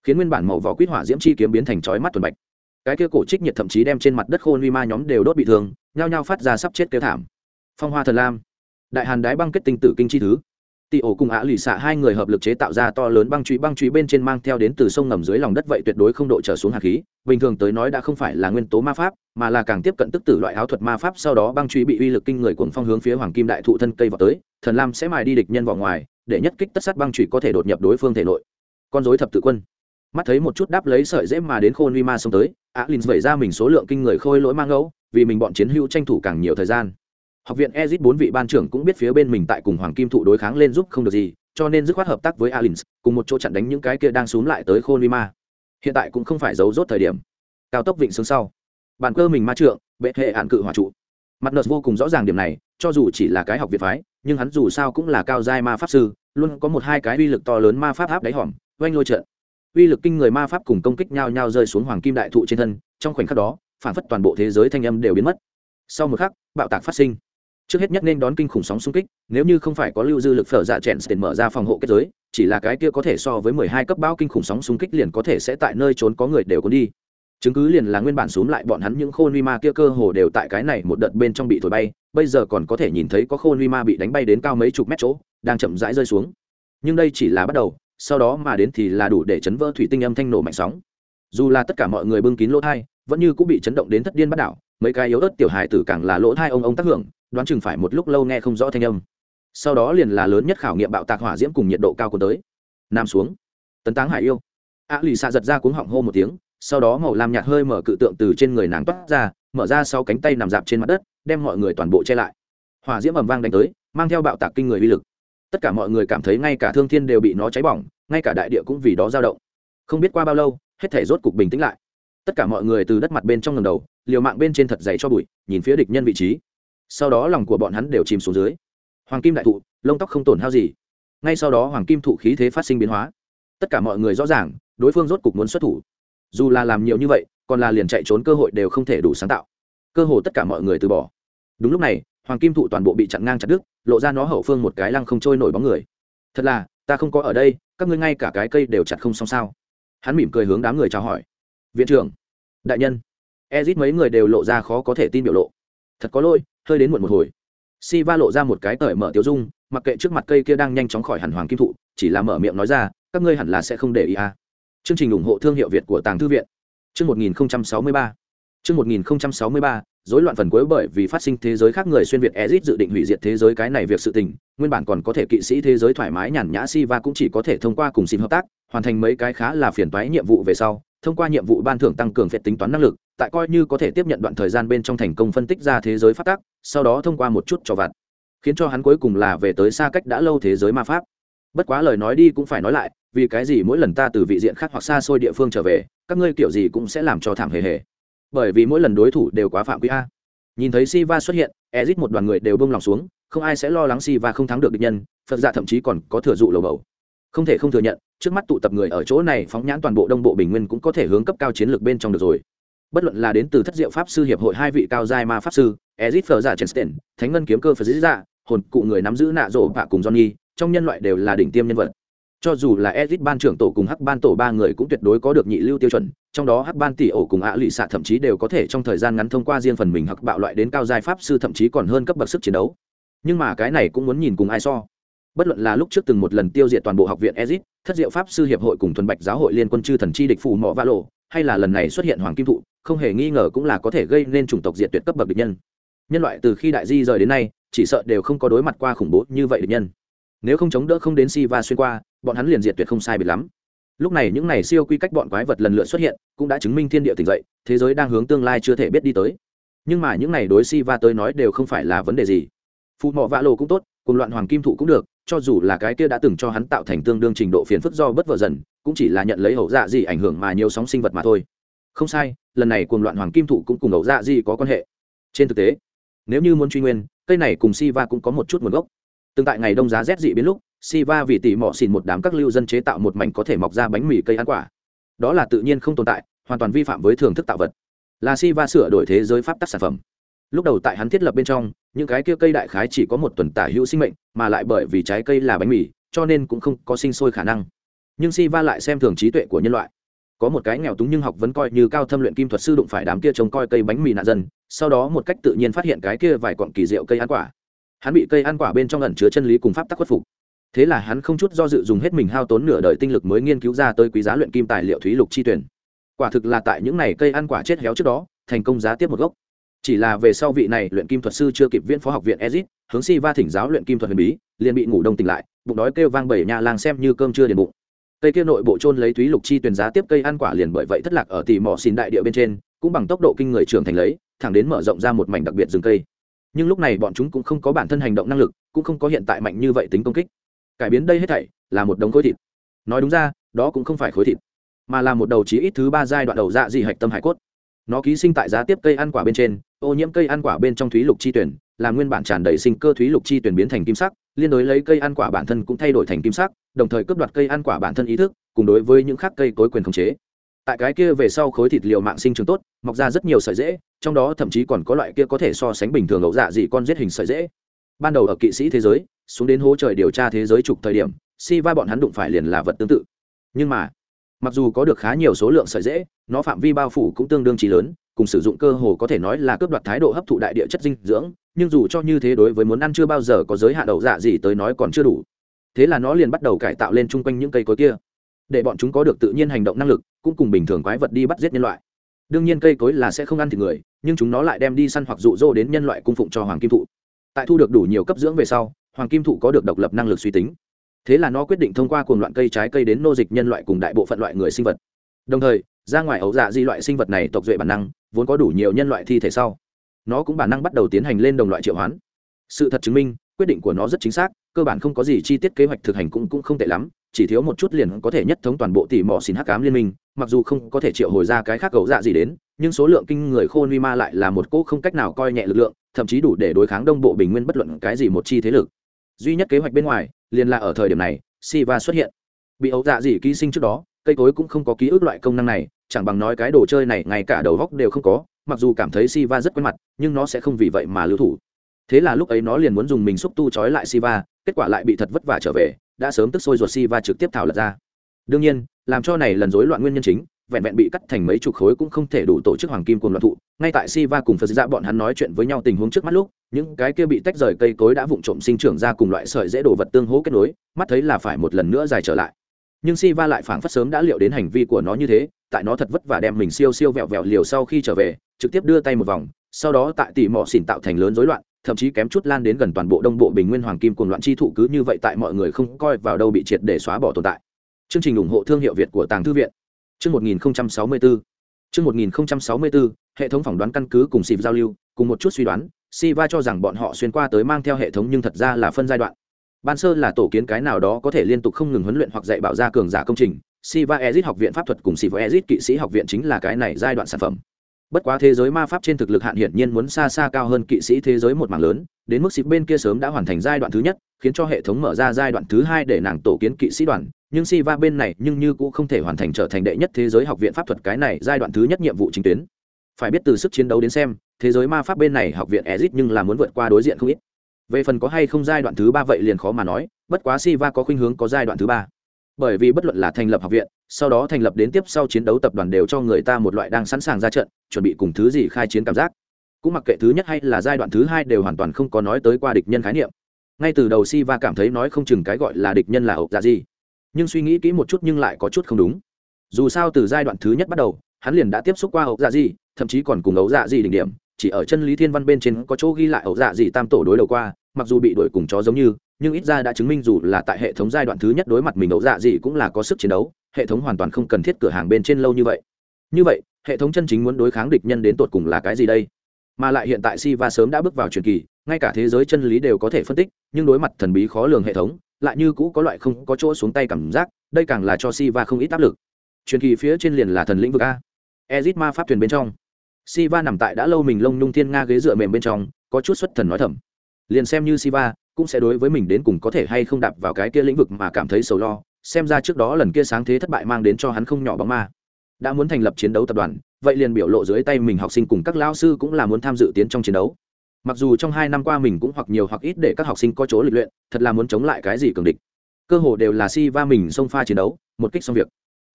Khiến nguyên bản màu vỏ quýt hỏa diễm chi kiếm biến thành chói mắt tuần bạch. Cái kia cổ trích nhiệt thậm chí đem trên mặt đất khôn huy ma nhóm đều đốt bị thương, nhao nhao phát ra sắp chết kêu thảm. Phong hoa thần lam. Đại hàn đái băng kết tinh tử kinh chi thứ tị ổ cùng ạ lì xạ hai người hợp lực chế tạo ra to lớn băng truy băng truy bên trên mang theo đến từ sông ngầm dưới lòng đất vậy tuyệt đối không độ trở xuống hạt khí. Bình thường tới nói đã không phải là nguyên tố ma pháp, mà là càng tiếp cận tức tử loại áo thuật ma pháp, sau đó băng truy bị uy lực kinh người cuồng phong hướng phía hoàng kim đại thụ thân cây vào tới. Thần lam sẽ mài đi địch nhân vào ngoài, để nhất kích tất sát băng truy có thể đột nhập đối phương thể nội. Con dối thập tự quân. Mắt thấy một chút đáp lấy sợi dễ mà đến khôn vi ma xông tới á l i vẩy ra mình số lượng kinh người khôi lỗi mang ngẫu, vì mình bọn chiến hữu tranh thủ càng nhiều thời gian học viện ezit bốn vị ban trưởng cũng biết phía bên mình tại cùng hoàng kim thụ đối kháng lên giúp không được gì, cho nên dứt khoát hợp tác với alins, cùng một chỗ chặn đánh những cái kia đang xúm lại tới khôn Lima. ma hiện tại cũng không phải giấu rốt thời điểm. Cao tốc vịnh xương sau. Bàn cơ mình ma trượng, bệ hệ hạn cự hỏa trụ. Mặt nợ vô cùng rõ ràng điểm này, cho dù chỉ là cái học viện phái, nhưng hắn dù sao cũng là cao giai ma pháp sư, luôn có một hai cái uy lực to lớn ma pháp áp đáy hòm, oanh lôi trận. Uy lực kinh người ma pháp cùng công kích nhau nhau rơi xuống hoàng kim đại thụ trên thân, trong khoảnh khắc đó, phản phất toàn bộ thế giới thanh âm đều biến mất. Sau một khắc, bạo tạc phát sinh trước hết nhất nên đón kinh khủng sóng xung kích, nếu như không phải có lưu dư lực phở dạ chèn tiền mở ra phòng hộ kết giới, chỉ là cái kia có thể so với mười hai cấp bão kinh khủng sóng xung kích liền có thể sẽ tại nơi trốn có người đều có đi. Chứng cứ liền là nguyên bản xúm lại bọn hắn những khôn vi ma kia cơ hồ đều tại cái này một đợt bên trong bị thổi bay, bây giờ còn có thể nhìn thấy có khôn vi ma bị đánh bay đến cao mấy chục mét chỗ, đang chậm rãi rơi xuống. Nhưng đây chỉ là bắt đầu, sau đó mà đến thì là đủ để chấn vỡ thủy tinh âm thanh nổ mạnh sóng. Dù là tất cả mọi người bưng kín lỗ thai, vẫn như cũng bị chấn động đến thất điên bắt đảo, mấy cái yếu ớt tiểu hài tử càng là lỗ thai ông ông tác hưởng đoán chừng phải một lúc lâu nghe không rõ thanh âm. Sau đó liền là lớn nhất khảo nghiệm bạo tạc hỏa diễm cùng nhiệt độ cao của tới. Nam xuống. Tấn táng hải yêu. A lì xạ giật ra cuống họng hô một tiếng, sau đó màu làm nhạt hơi mở cự tượng từ trên người nàng toát ra, mở ra sau cánh tay nằm dạp trên mặt đất, đem mọi người toàn bộ che lại. Hỏa diễm ầm vang đánh tới, mang theo bạo tạc kinh người uy lực. Tất cả mọi người cảm thấy ngay cả thương thiên đều bị nó cháy bỏng, ngay cả đại địa cũng vì đó dao động. Không biết qua bao lâu, hết thể rốt cục bình tĩnh lại. Tất cả mọi người từ đất mặt bên trong ngầm đầu, liều mạng bên trên thật dày cho bụi, nhìn phía địch nhân vị trí sau đó lòng của bọn hắn đều chìm xuống dưới. Hoàng kim đại thụ, lông tóc không tổn hao gì. Ngay sau đó hoàng kim thụ khí thế phát sinh biến hóa. Tất cả mọi người rõ ràng, đối phương rốt cục muốn xuất thủ. Dù là làm nhiều như vậy, còn là liền chạy trốn cơ hội đều không thể đủ sáng tạo. Cơ hồ tất cả mọi người từ bỏ. Đúng lúc này, hoàng kim thụ toàn bộ bị chặn ngang chặt đứt, lộ ra nó hậu phương một cái lăng không trôi nổi bóng người. Thật là, ta không có ở đây, các ngươi ngay cả cái cây đều chặt không xong sao? Hắn mỉm cười hướng đám người chào hỏi. Viện trưởng, đại nhân. Ezit mấy người đều lộ ra khó có thể tin biểu lộ. Thật có lỗi hơi đến muộn một hồi. Si va lộ ra một cái cởi mở tiêu dung mặc kệ trước mặt cây kia đang nhanh chóng khỏi hẳn hoàng kim thụ chỉ là mở miệng nói ra các ngươi hẳn là sẽ không để ý à. chương trình ủng hộ thương hiệu việt của tàng thư viện. Chương một nghìn sáu mươi ba. 1063, rối loạn phần cuối bởi vì phát sinh thế giới khác người xuyên việt Ezic dự định hủy diệt thế giới cái này việc sự tình, nguyên bản còn có thể kỵ sĩ thế giới thoải mái nhàn nhã Siva cũng chỉ có thể thông qua cùng xin hợp tác, hoàn thành mấy cái khá là phiền toái nhiệm vụ về sau, thông qua nhiệm vụ ban thưởng tăng cường phép tính toán năng lực, tại coi như có thể tiếp nhận đoạn thời gian bên trong thành công phân tích ra thế giới phát tắc, sau đó thông qua một chút cho vặt, khiến cho hắn cuối cùng là về tới xa cách đã lâu thế giới ma pháp. Bất quá lời nói đi cũng phải nói lại, vì cái gì mỗi lần ta từ vị diện khác hoặc xa xôi địa phương trở về, các ngươi kiểu gì cũng sẽ làm cho thảm hề hề. Bởi vì mỗi lần đối thủ đều quá phạm quy a. Nhìn thấy Siva xuất hiện ezit một đoàn người đều bông lòng xuống không ai sẽ lo lắng Siva không thắng được địch nhân phật dạ thậm chí còn có thừa dụ lầu bầu. Không thể không thừa nhận trước mắt tụ tập người ở chỗ này phóng nhãn toàn bộ đông bộ bình nguyên cũng có thể hướng cấp cao chiến lược bên trong được rồi bất luận là đến từ thất diệu pháp sư hiệp hội hai vị cao giai ma pháp sư ezit phở giả chenstein thánh ngân kiếm cơ phật dạ hồn cụ người nắm giữ nạ rổ vạ cùng johnny trong nhân loại đều là đỉnh tiêm nhân vật cho dù là Ezit ban trưởng tổ cùng Hắc ban tổ ba người cũng tuyệt đối có được nhị lưu tiêu chuẩn, trong đó Hắc ban tỷ ổ cùng ạ lụy xạ thậm chí đều có thể trong thời gian ngắn thông qua riêng phần mình hắc bạo loại đến cao giai pháp sư thậm chí còn hơn cấp bậc sức chiến đấu. Nhưng mà cái này cũng muốn nhìn cùng ai so. Bất luận là lúc trước từng một lần tiêu diệt toàn bộ học viện Ezit, thất diệu pháp sư hiệp hội cùng thuần bạch giáo hội liên quân chư thần chi địch phủ mỏ va lộ, hay là lần này xuất hiện hoàng kim thụ, không hề nghi ngờ cũng là có thể gây nên chủng tộc diệt tuyệt cấp bậc địch nhân. Nhân loại từ khi đại di rời đến nay, chỉ sợ đều không có đối mặt qua khủng bố như vậy địch nhân. Nếu không chống đỡ không đến si va xuyên qua bọn hắn liền diệt tuyệt không sai biệt lắm. Lúc này những này siêu quy cách bọn quái vật lần lượt xuất hiện cũng đã chứng minh thiên địa tỉnh dậy thế giới đang hướng tương lai chưa thể biết đi tới. Nhưng mà những này đối si va tới nói đều không phải là vấn đề gì. Phụ mọ vạ lộ cũng tốt cùng loạn hoàng kim thụ cũng được cho dù là cái kia đã từng cho hắn tạo thành tương đương trình độ phiền phức do bất vợ dần cũng chỉ là nhận lấy hậu dạ gì ảnh hưởng mà nhiều sóng sinh vật mà thôi không sai lần này cuồng loạn hoàng kim thụ cũng cùng hậu dạ gì có quan hệ trên thực tế nếu như muốn truy nguyên cây này cùng si va cũng có một chút nguồn gốc từng tại ngày đông giá rét dị biến lúc Siva vì tỉ mọ xìn một đám các lưu dân chế tạo một mảnh có thể mọc ra bánh mì cây ăn quả. Đó là tự nhiên không tồn tại, hoàn toàn vi phạm với thường thức tạo vật. Là Siva sửa đổi thế giới pháp tắc sản phẩm. Lúc đầu tại hắn thiết lập bên trong, những cái kia cây đại khái chỉ có một tuần tả hữu sinh mệnh, mà lại bởi vì trái cây là bánh mì, cho nên cũng không có sinh sôi khả năng. Nhưng Siva lại xem thường trí tuệ của nhân loại. Có một cái nghèo túng nhưng học vẫn coi như cao thâm luyện kim thuật sư đụng phải đám kia trông coi cây bánh mì nạn dân, sau đó một cách tự nhiên phát hiện cái kia vài cọn kỳ diệu cây ăn quả. Hắn bị cây ăn quả bên trong ẩn chứa chân lý cùng pháp tắc khuất phục thế là hắn không chút do dự dùng hết mình hao tốn nửa đời tinh lực mới nghiên cứu ra tới quý giá luyện kim tài liệu thúy lục chi tuyển quả thực là tại những này cây ăn quả chết héo trước đó thành công giá tiếp một gốc chỉ là về sau vị này luyện kim thuật sư chưa kịp viễn phó học viện ezit hướng si va thỉnh giáo luyện kim thuật huyền bí liền bị ngủ đông tỉnh lại bụng đói kêu vang bảy nhà làng xem như cơm chưa đền bụng cây kia nội bộ trôn lấy thúy lục chi tuyển giá tiếp cây ăn quả liền bởi vậy thất lạc ở tỉ mỏ xin đại địa bên trên, cũng bằng tốc độ kinh người trưởng thành lấy, thẳng đến mở rộng ra một mảnh đặc biệt rừng cây. Nhưng lúc này bọn chúng cũng không có bản thân hành động năng lực, cũng không có hiện tại mạnh như vậy tính công kích. Cải biến đây hết thảy là một đống khối thịt. Nói đúng ra, đó cũng không phải khối thịt, mà là một đầu chí ít thứ ba giai đoạn đầu dạ dị hạch tâm hải cốt. Nó ký sinh tại giá tiếp cây ăn quả bên trên, ô nhiễm cây ăn quả bên trong thúy lục chi tuyển làm nguyên bản tràn đầy sinh cơ thúy lục chi tuyển biến thành kim sắc, liên đối lấy cây ăn quả bản thân cũng thay đổi thành kim sắc, đồng thời cướp đoạt cây ăn quả bản thân ý thức, cùng đối với những khác cây cối quyền khống chế. Tại cái kia về sau khối thịt liệu mạng sinh trường tốt, mọc ra rất nhiều sợi dễ trong đó thậm chí còn có loại kia có thể so sánh bình thường ẩu dạ dị con giết hình sợi dễ ban đầu ở kỵ sĩ thế giới, xuống đến hố trời điều tra thế giới trục thời điểm, si va bọn hắn đụng phải liền là vật tương tự. Nhưng mà, mặc dù có được khá nhiều số lượng sợi dễ nó phạm vi bao phủ cũng tương đương trí lớn, cùng sử dụng cơ hồ có thể nói là cướp đoạt thái độ hấp thụ đại địa chất dinh dưỡng nhưng dù cho như thế đối với muốn ăn chưa bao giờ có giới hạn đầu dạ gì tới nói còn chưa đủ. Thế là nó liền bắt đầu cải tạo lên chung quanh những cây cối kia. Để bọn chúng có được tự nhiên hành động năng lực, cũng cùng bình thường quái vật đi bắt giết nhân loại. Đương nhiên cây cối là sẽ không ăn thịt người, nhưng chúng nó lại đem đi săn hoặc dụ dỗ đến nhân loại cung phụng cho hoàng kim thụ. Tại thu được đủ nhiều cấp dưỡng về sau, hoàng kim thụ có được độc lập năng lực suy tính. Thế là nó quyết định thông qua cuồng loạn cây trái cây đến nô dịch nhân loại cùng đại bộ phận loại người sinh vật. Đồng thời, ra ngoài ấu dạ di loại sinh vật này tộc duệ bản năng, vốn có đủ nhiều nhân loại thi thể sau nó cũng bản năng bắt đầu tiến hành lên đồng loại triệu hoán. Sự thật chứng minh, quyết định của nó rất chính xác, cơ bản không có gì chi tiết kế hoạch thực hành cũng cũng không tệ lắm, chỉ thiếu một chút liền có thể nhất thống toàn bộ tỷ mỏ xin hắc cám liên minh, mặc dù không có thể triệu hồi ra cái khác gấu dạ gì đến, nhưng số lượng kinh người khôn vi ma lại là một cỗ không cách nào coi nhẹ lực lượng, thậm chí đủ để đối kháng đông bộ bình nguyên bất luận cái gì một chi thế lực. Duy nhất kế hoạch bên ngoài, liền là ở thời điểm này, siva xuất hiện. Bị ấu dạ gì ký sinh trước đó, cây cối cũng không có ký ức loại công năng này, chẳng bằng nói cái đồ chơi này ngay cả đầu góc đều không có mặc dù cảm thấy siva rất quen mặt, nhưng nó sẽ không vì vậy mà lưu thủ. Thế là lúc ấy nó liền muốn dùng mình xúc tu trói lại siva, kết quả lại bị thật vất vả trở về, đã sớm tức sôi ruột siva trực tiếp thảo lật ra. Đương nhiên, làm cho này lần rối loạn nguyên nhân chính, vẹn vẹn bị cắt thành mấy chục khối cũng không thể đủ tổ chức hoàng kim cuồng loạn thụ. Ngay tại siva cùng phật dạ bọn hắn nói chuyện với nhau tình huống trước mắt lúc, những cái kia bị tách rời cây cối đã vụng trộm sinh trưởng ra cùng loại sợi dễ đồ vật tương hỗ kết nối, mắt thấy là phải một lần nữa dài trở lại. Nhưng siva lại phảng phất sớm đã liệu đến hành vi của nó như thế, tại nó thật vất vả đem mình siêu siêu vẹo vẹo liều sau khi trở về trực tiếp đưa tay một vòng, sau đó tại tỷ mỏ xỉn tạo thành lớn rối loạn, thậm chí kém chút lan đến gần toàn bộ đông bộ bình nguyên hoàng kim cùng loạn chi thụ cứ như vậy tại mọi người không coi vào đâu bị triệt để xóa bỏ tồn tại. Chương trình ủng hộ thương hiệu việt của tàng thư viện. Chương 1064 chương 1064 hệ thống phỏng đoán căn cứ cùng xịp giao lưu, cùng một chút suy đoán Siva cho rằng bọn họ xuyên qua tới mang theo hệ thống nhưng thật ra là phân giai đoạn. Ban sơ là tổ kiến cái nào đó có thể liên tục không ngừng huấn luyện hoặc dạy bảo ra cường giả công trình Siva Ezit học viện pháp thuật cùng Siva Ezit kỵ sĩ học viện chính là cái này giai đoạn sản phẩm bất quá thế giới ma pháp trên thực lực hạn hiển nhiên muốn xa xa cao hơn kỵ sĩ thế giới một mảng lớn, đến mức xịp bên kia sớm đã hoàn thành giai đoạn thứ nhất, khiến cho hệ thống mở ra giai đoạn thứ hai để nàng tổ kiến kỵ sĩ đoàn. Nhưng si va bên này nhưng như cũng không thể hoàn thành trở thành đệ nhất thế giới học viện pháp thuật cái này giai đoạn thứ nhất nhiệm vụ chính tuyến. Phải biết từ sức chiến đấu đến xem, thế giới ma pháp bên này học viện ezit nhưng là muốn vượt qua đối diện không ít. Về phần có hay không giai đoạn thứ ba vậy liền khó mà nói, bất quá si va có khuynh hướng có giai đoạn thứ ba bởi vì bất luận là thành lập học viện, sau đó thành lập đến tiếp sau chiến đấu tập đoàn đều cho người ta một loại đang sẵn sàng ra trận, chuẩn bị cùng thứ gì khai chiến cảm giác. Cũng mặc kệ thứ nhất hay là giai đoạn thứ hai đều hoàn toàn không có nói tới qua địch nhân khái niệm. Ngay từ đầu si va cảm thấy nói không chừng cái gọi là địch nhân là ẩu dạ gì. Nhưng suy nghĩ kỹ một chút nhưng lại có chút không đúng. Dù sao từ giai đoạn thứ nhất bắt đầu, hắn liền đã tiếp xúc qua ẩu dạ gì, thậm chí còn cùng ẩu dạ gì đỉnh điểm. Chỉ ở chân lý thiên văn bên trên có chỗ ghi lại ẩu dạ gì tam tổ đối đầu qua, mặc dù bị đuổi cùng chó giống như nhưng ít ra đã chứng minh dù là tại hệ thống giai đoạn thứ nhất đối mặt mình ẩu dạ gì cũng là có sức chiến đấu, hệ thống hoàn toàn không cần thiết cửa hàng bên trên lâu như vậy. Như vậy, hệ thống chân chính muốn đối kháng địch nhân đến tột cùng là cái gì đây? Mà lại hiện tại si va sớm đã bước vào truyền kỳ, ngay cả thế giới chân lý đều có thể phân tích, nhưng đối mặt thần bí khó lường hệ thống, lại như cũ có loại không có chỗ xuống tay cảm giác, đây càng là cho si va không ít áp lực. Truyền kỳ phía trên liền là thần lĩnh vực a. Ezit ma pháp thuyền bên trong. Si va nằm tại đã lâu mình lông nhung thiên nga ghế dựa mềm bên trong, có chút xuất thần nói thầm. Liền xem như si va cũng sẽ đối với mình đến cùng có thể hay không đạp vào cái kia lĩnh vực mà cảm thấy sầu lo, xem ra trước đó lần kia sáng thế thất bại mang đến cho hắn không nhỏ bóng ma. Đã muốn thành lập chiến đấu tập đoàn, vậy liền biểu lộ dưới tay mình học sinh cùng các lao sư cũng là muốn tham dự tiến trong chiến đấu. Mặc dù trong hai năm qua mình cũng hoặc nhiều hoặc ít để các học sinh có chỗ lịch luyện, thật là muốn chống lại cái gì cường địch. Cơ hồ đều là si va mình xông pha chiến đấu, một kích xong việc.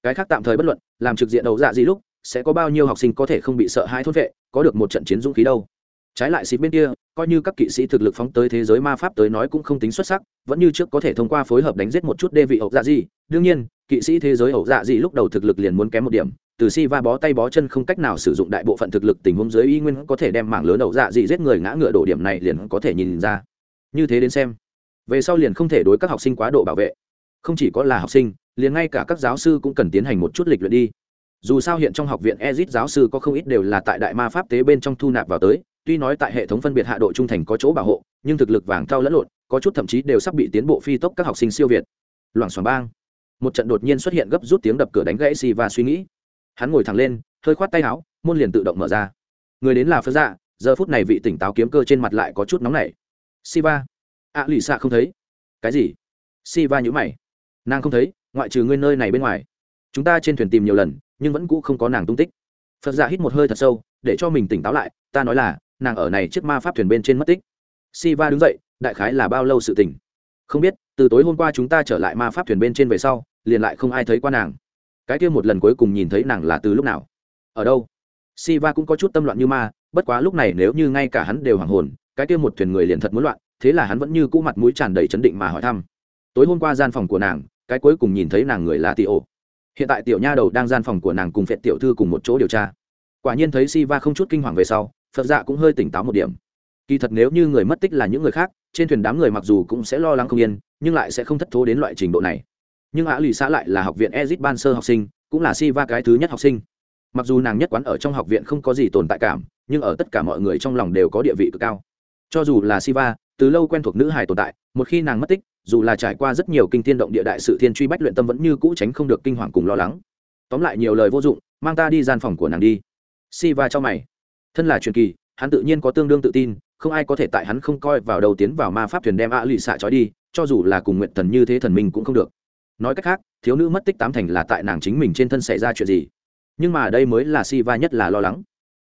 Cái khác tạm thời bất luận, làm trực diện đấu dạ gì lúc, sẽ có bao nhiêu học sinh có thể không bị sợ hãi thốt vệ, có được một trận chiến dũng khí đâu trái lại xịt bên kia, coi như các kỵ sĩ thực lực phóng tới thế giới ma pháp tới nói cũng không tính xuất sắc, vẫn như trước có thể thông qua phối hợp đánh giết một chút đê vị ẩu dạ gì đương nhiên, kỵ sĩ thế giới ẩu dạ gì lúc đầu thực lực liền muốn kém một điểm, từ si va bó tay bó chân không cách nào sử dụng đại bộ phận thực lực tình huống dưới y nguyên có thể đem mảng lớn ẩu dạ gì giết người ngã ngựa đổ điểm này liền có thể nhìn ra. Như thế đến xem, về sau liền không thể đối các học sinh quá độ bảo vệ. Không chỉ có là học sinh, liền ngay cả các giáo sư cũng cần tiến hành một chút lịch luyện đi. Dù sao hiện trong học viện ezit giáo sư có không ít đều là tại đại ma pháp tế bên trong thu nạp vào tới tuy nói tại hệ thống phân biệt hạ độ trung thành có chỗ bảo hộ, nhưng thực lực vàng cao lẫn lộn, có chút thậm chí đều sắp bị tiến bộ phi tốc các học sinh siêu việt. Loảng xoảng bang. Một trận đột nhiên xuất hiện gấp rút tiếng đập cửa đánh gãy xì và suy nghĩ. Hắn ngồi thẳng lên, hơi khoát tay áo, môn liền tự động mở ra. Người đến là phật dạ giờ phút này vị tỉnh táo kiếm cơ trên mặt lại có chút nóng nảy. Siva ạ lì xạ không thấy. Cái gì? Siva nhữ mày. Nàng không thấy, ngoại trừ ngươi nơi này bên ngoài. Chúng ta trên thuyền tìm nhiều lần, nhưng vẫn cũ không có nàng tung tích. Phật giả hít một hơi thật sâu, để cho mình tỉnh táo lại, ta nói là nàng ở này chiếc ma pháp thuyền bên trên mất tích. Siva đứng dậy, đại khái là bao lâu sự tình? Không biết, từ tối hôm qua chúng ta trở lại ma pháp thuyền bên trên về sau, liền lại không ai thấy qua nàng. Cái kia một lần cuối cùng nhìn thấy nàng là từ lúc nào? Ở đâu? Siva cũng có chút tâm loạn như ma, bất quá lúc này nếu như ngay cả hắn đều hoàng hồn, cái kia một thuyền người liền thật muốn loạn, thế là hắn vẫn như cũ mặt mũi tràn đầy chấn định mà hỏi thăm. Tối hôm qua gian phòng của nàng, cái cuối cùng nhìn thấy nàng người là tiểu hiện tại tiểu nha đầu đang gian phòng của nàng cùng phệt tiểu thư cùng một chỗ điều tra. Quả nhiên thấy Siva không chút kinh hoàng về sau phật dạ cũng hơi tỉnh táo một điểm. Kỳ thật nếu như người mất tích là những người khác, trên thuyền đám người mặc dù cũng sẽ lo lắng không yên, nhưng lại sẽ không thất thố đến loại trình độ này. Nhưng ạ lì xã lại là học viện ezit ban sơ học sinh, cũng là si va cái thứ nhất học sinh. Mặc dù nàng nhất quán ở trong học viện không có gì tồn tại cảm, nhưng ở tất cả mọi người trong lòng đều có địa vị cực cao. Cho dù là si va từ lâu quen thuộc nữ hài tồn tại, một khi nàng mất tích, dù là trải qua rất nhiều kinh thiên động địa đại sự thiên truy bách luyện tâm vẫn như cũ tránh không được kinh hoàng cùng lo lắng. Tóm lại nhiều lời vô dụng, mang ta đi gian phòng của nàng đi. Si va cho mày thân là truyền kỳ, hắn tự nhiên có tương đương tự tin, không ai có thể tại hắn không coi vào đầu tiến vào ma pháp thuyền đem ạ lụy xạ trói đi, cho dù là cùng nguyện thần như thế thần minh cũng không được. Nói cách khác, thiếu nữ mất tích tám thành là tại nàng chính mình trên thân xảy ra chuyện gì? Nhưng mà đây mới là si va nhất là lo lắng.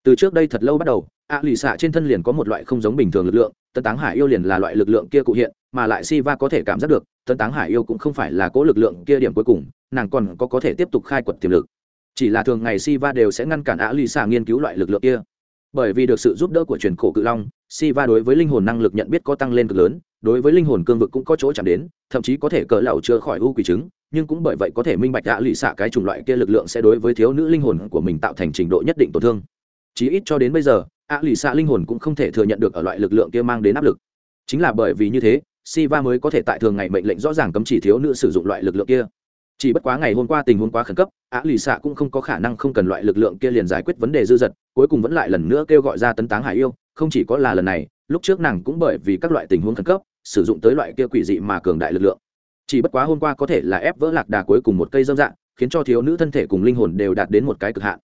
Từ trước đây thật lâu bắt đầu, ạ lụy xạ trên thân liền có một loại không giống bình thường lực lượng tân táng hải yêu liền là loại lực lượng kia cụ hiện, mà lại si va có thể cảm giác được tân táng hải yêu cũng không phải là cố lực lượng kia điểm cuối cùng, nàng còn có có thể tiếp tục khai quật tiềm lực. Chỉ là thường ngày si va đều sẽ ngăn cản ạ lụy xạ nghiên cứu loại lực lượng kia bởi vì được sự giúp đỡ của truyền cổ cự long Siva đối với linh hồn năng lực nhận biết có tăng lên cực lớn, đối với linh hồn cương vực cũng có chỗ chạm đến, thậm chí có thể cỡ lẩu chữa khỏi u quỷ chứng, nhưng cũng bởi vậy có thể minh bạch đã lụy xạ cái chủng loại kia lực lượng sẽ đối với thiếu nữ linh hồn của mình tạo thành trình độ nhất định tổn thương. chí ít cho đến bây giờ ạ lì xạ linh hồn cũng không thể thừa nhận được ở loại lực lượng kia mang đến áp lực chính là bởi vì như thế Siva mới có thể tại thường ngày mệnh lệnh rõ ràng cấm chỉ thiếu nữ sử dụng loại lực lượng kia chỉ bất quá ngày hôm qua tình huống quá khẩn cấp, á lì xạ cũng không có khả năng không cần loại lực lượng kia liền giải quyết vấn đề dư dật, cuối cùng vẫn lại lần nữa kêu gọi ra tấn táng hải yêu, không chỉ có là lần này, lúc trước nàng cũng bởi vì các loại tình huống khẩn cấp, sử dụng tới loại kia quỷ dị mà cường đại lực lượng. Chỉ bất quá hôm qua có thể là ép vỡ lạc đà cuối cùng một cây dâm dạng, khiến cho thiếu nữ thân thể cùng linh hồn đều đạt đến một cái cực hạn.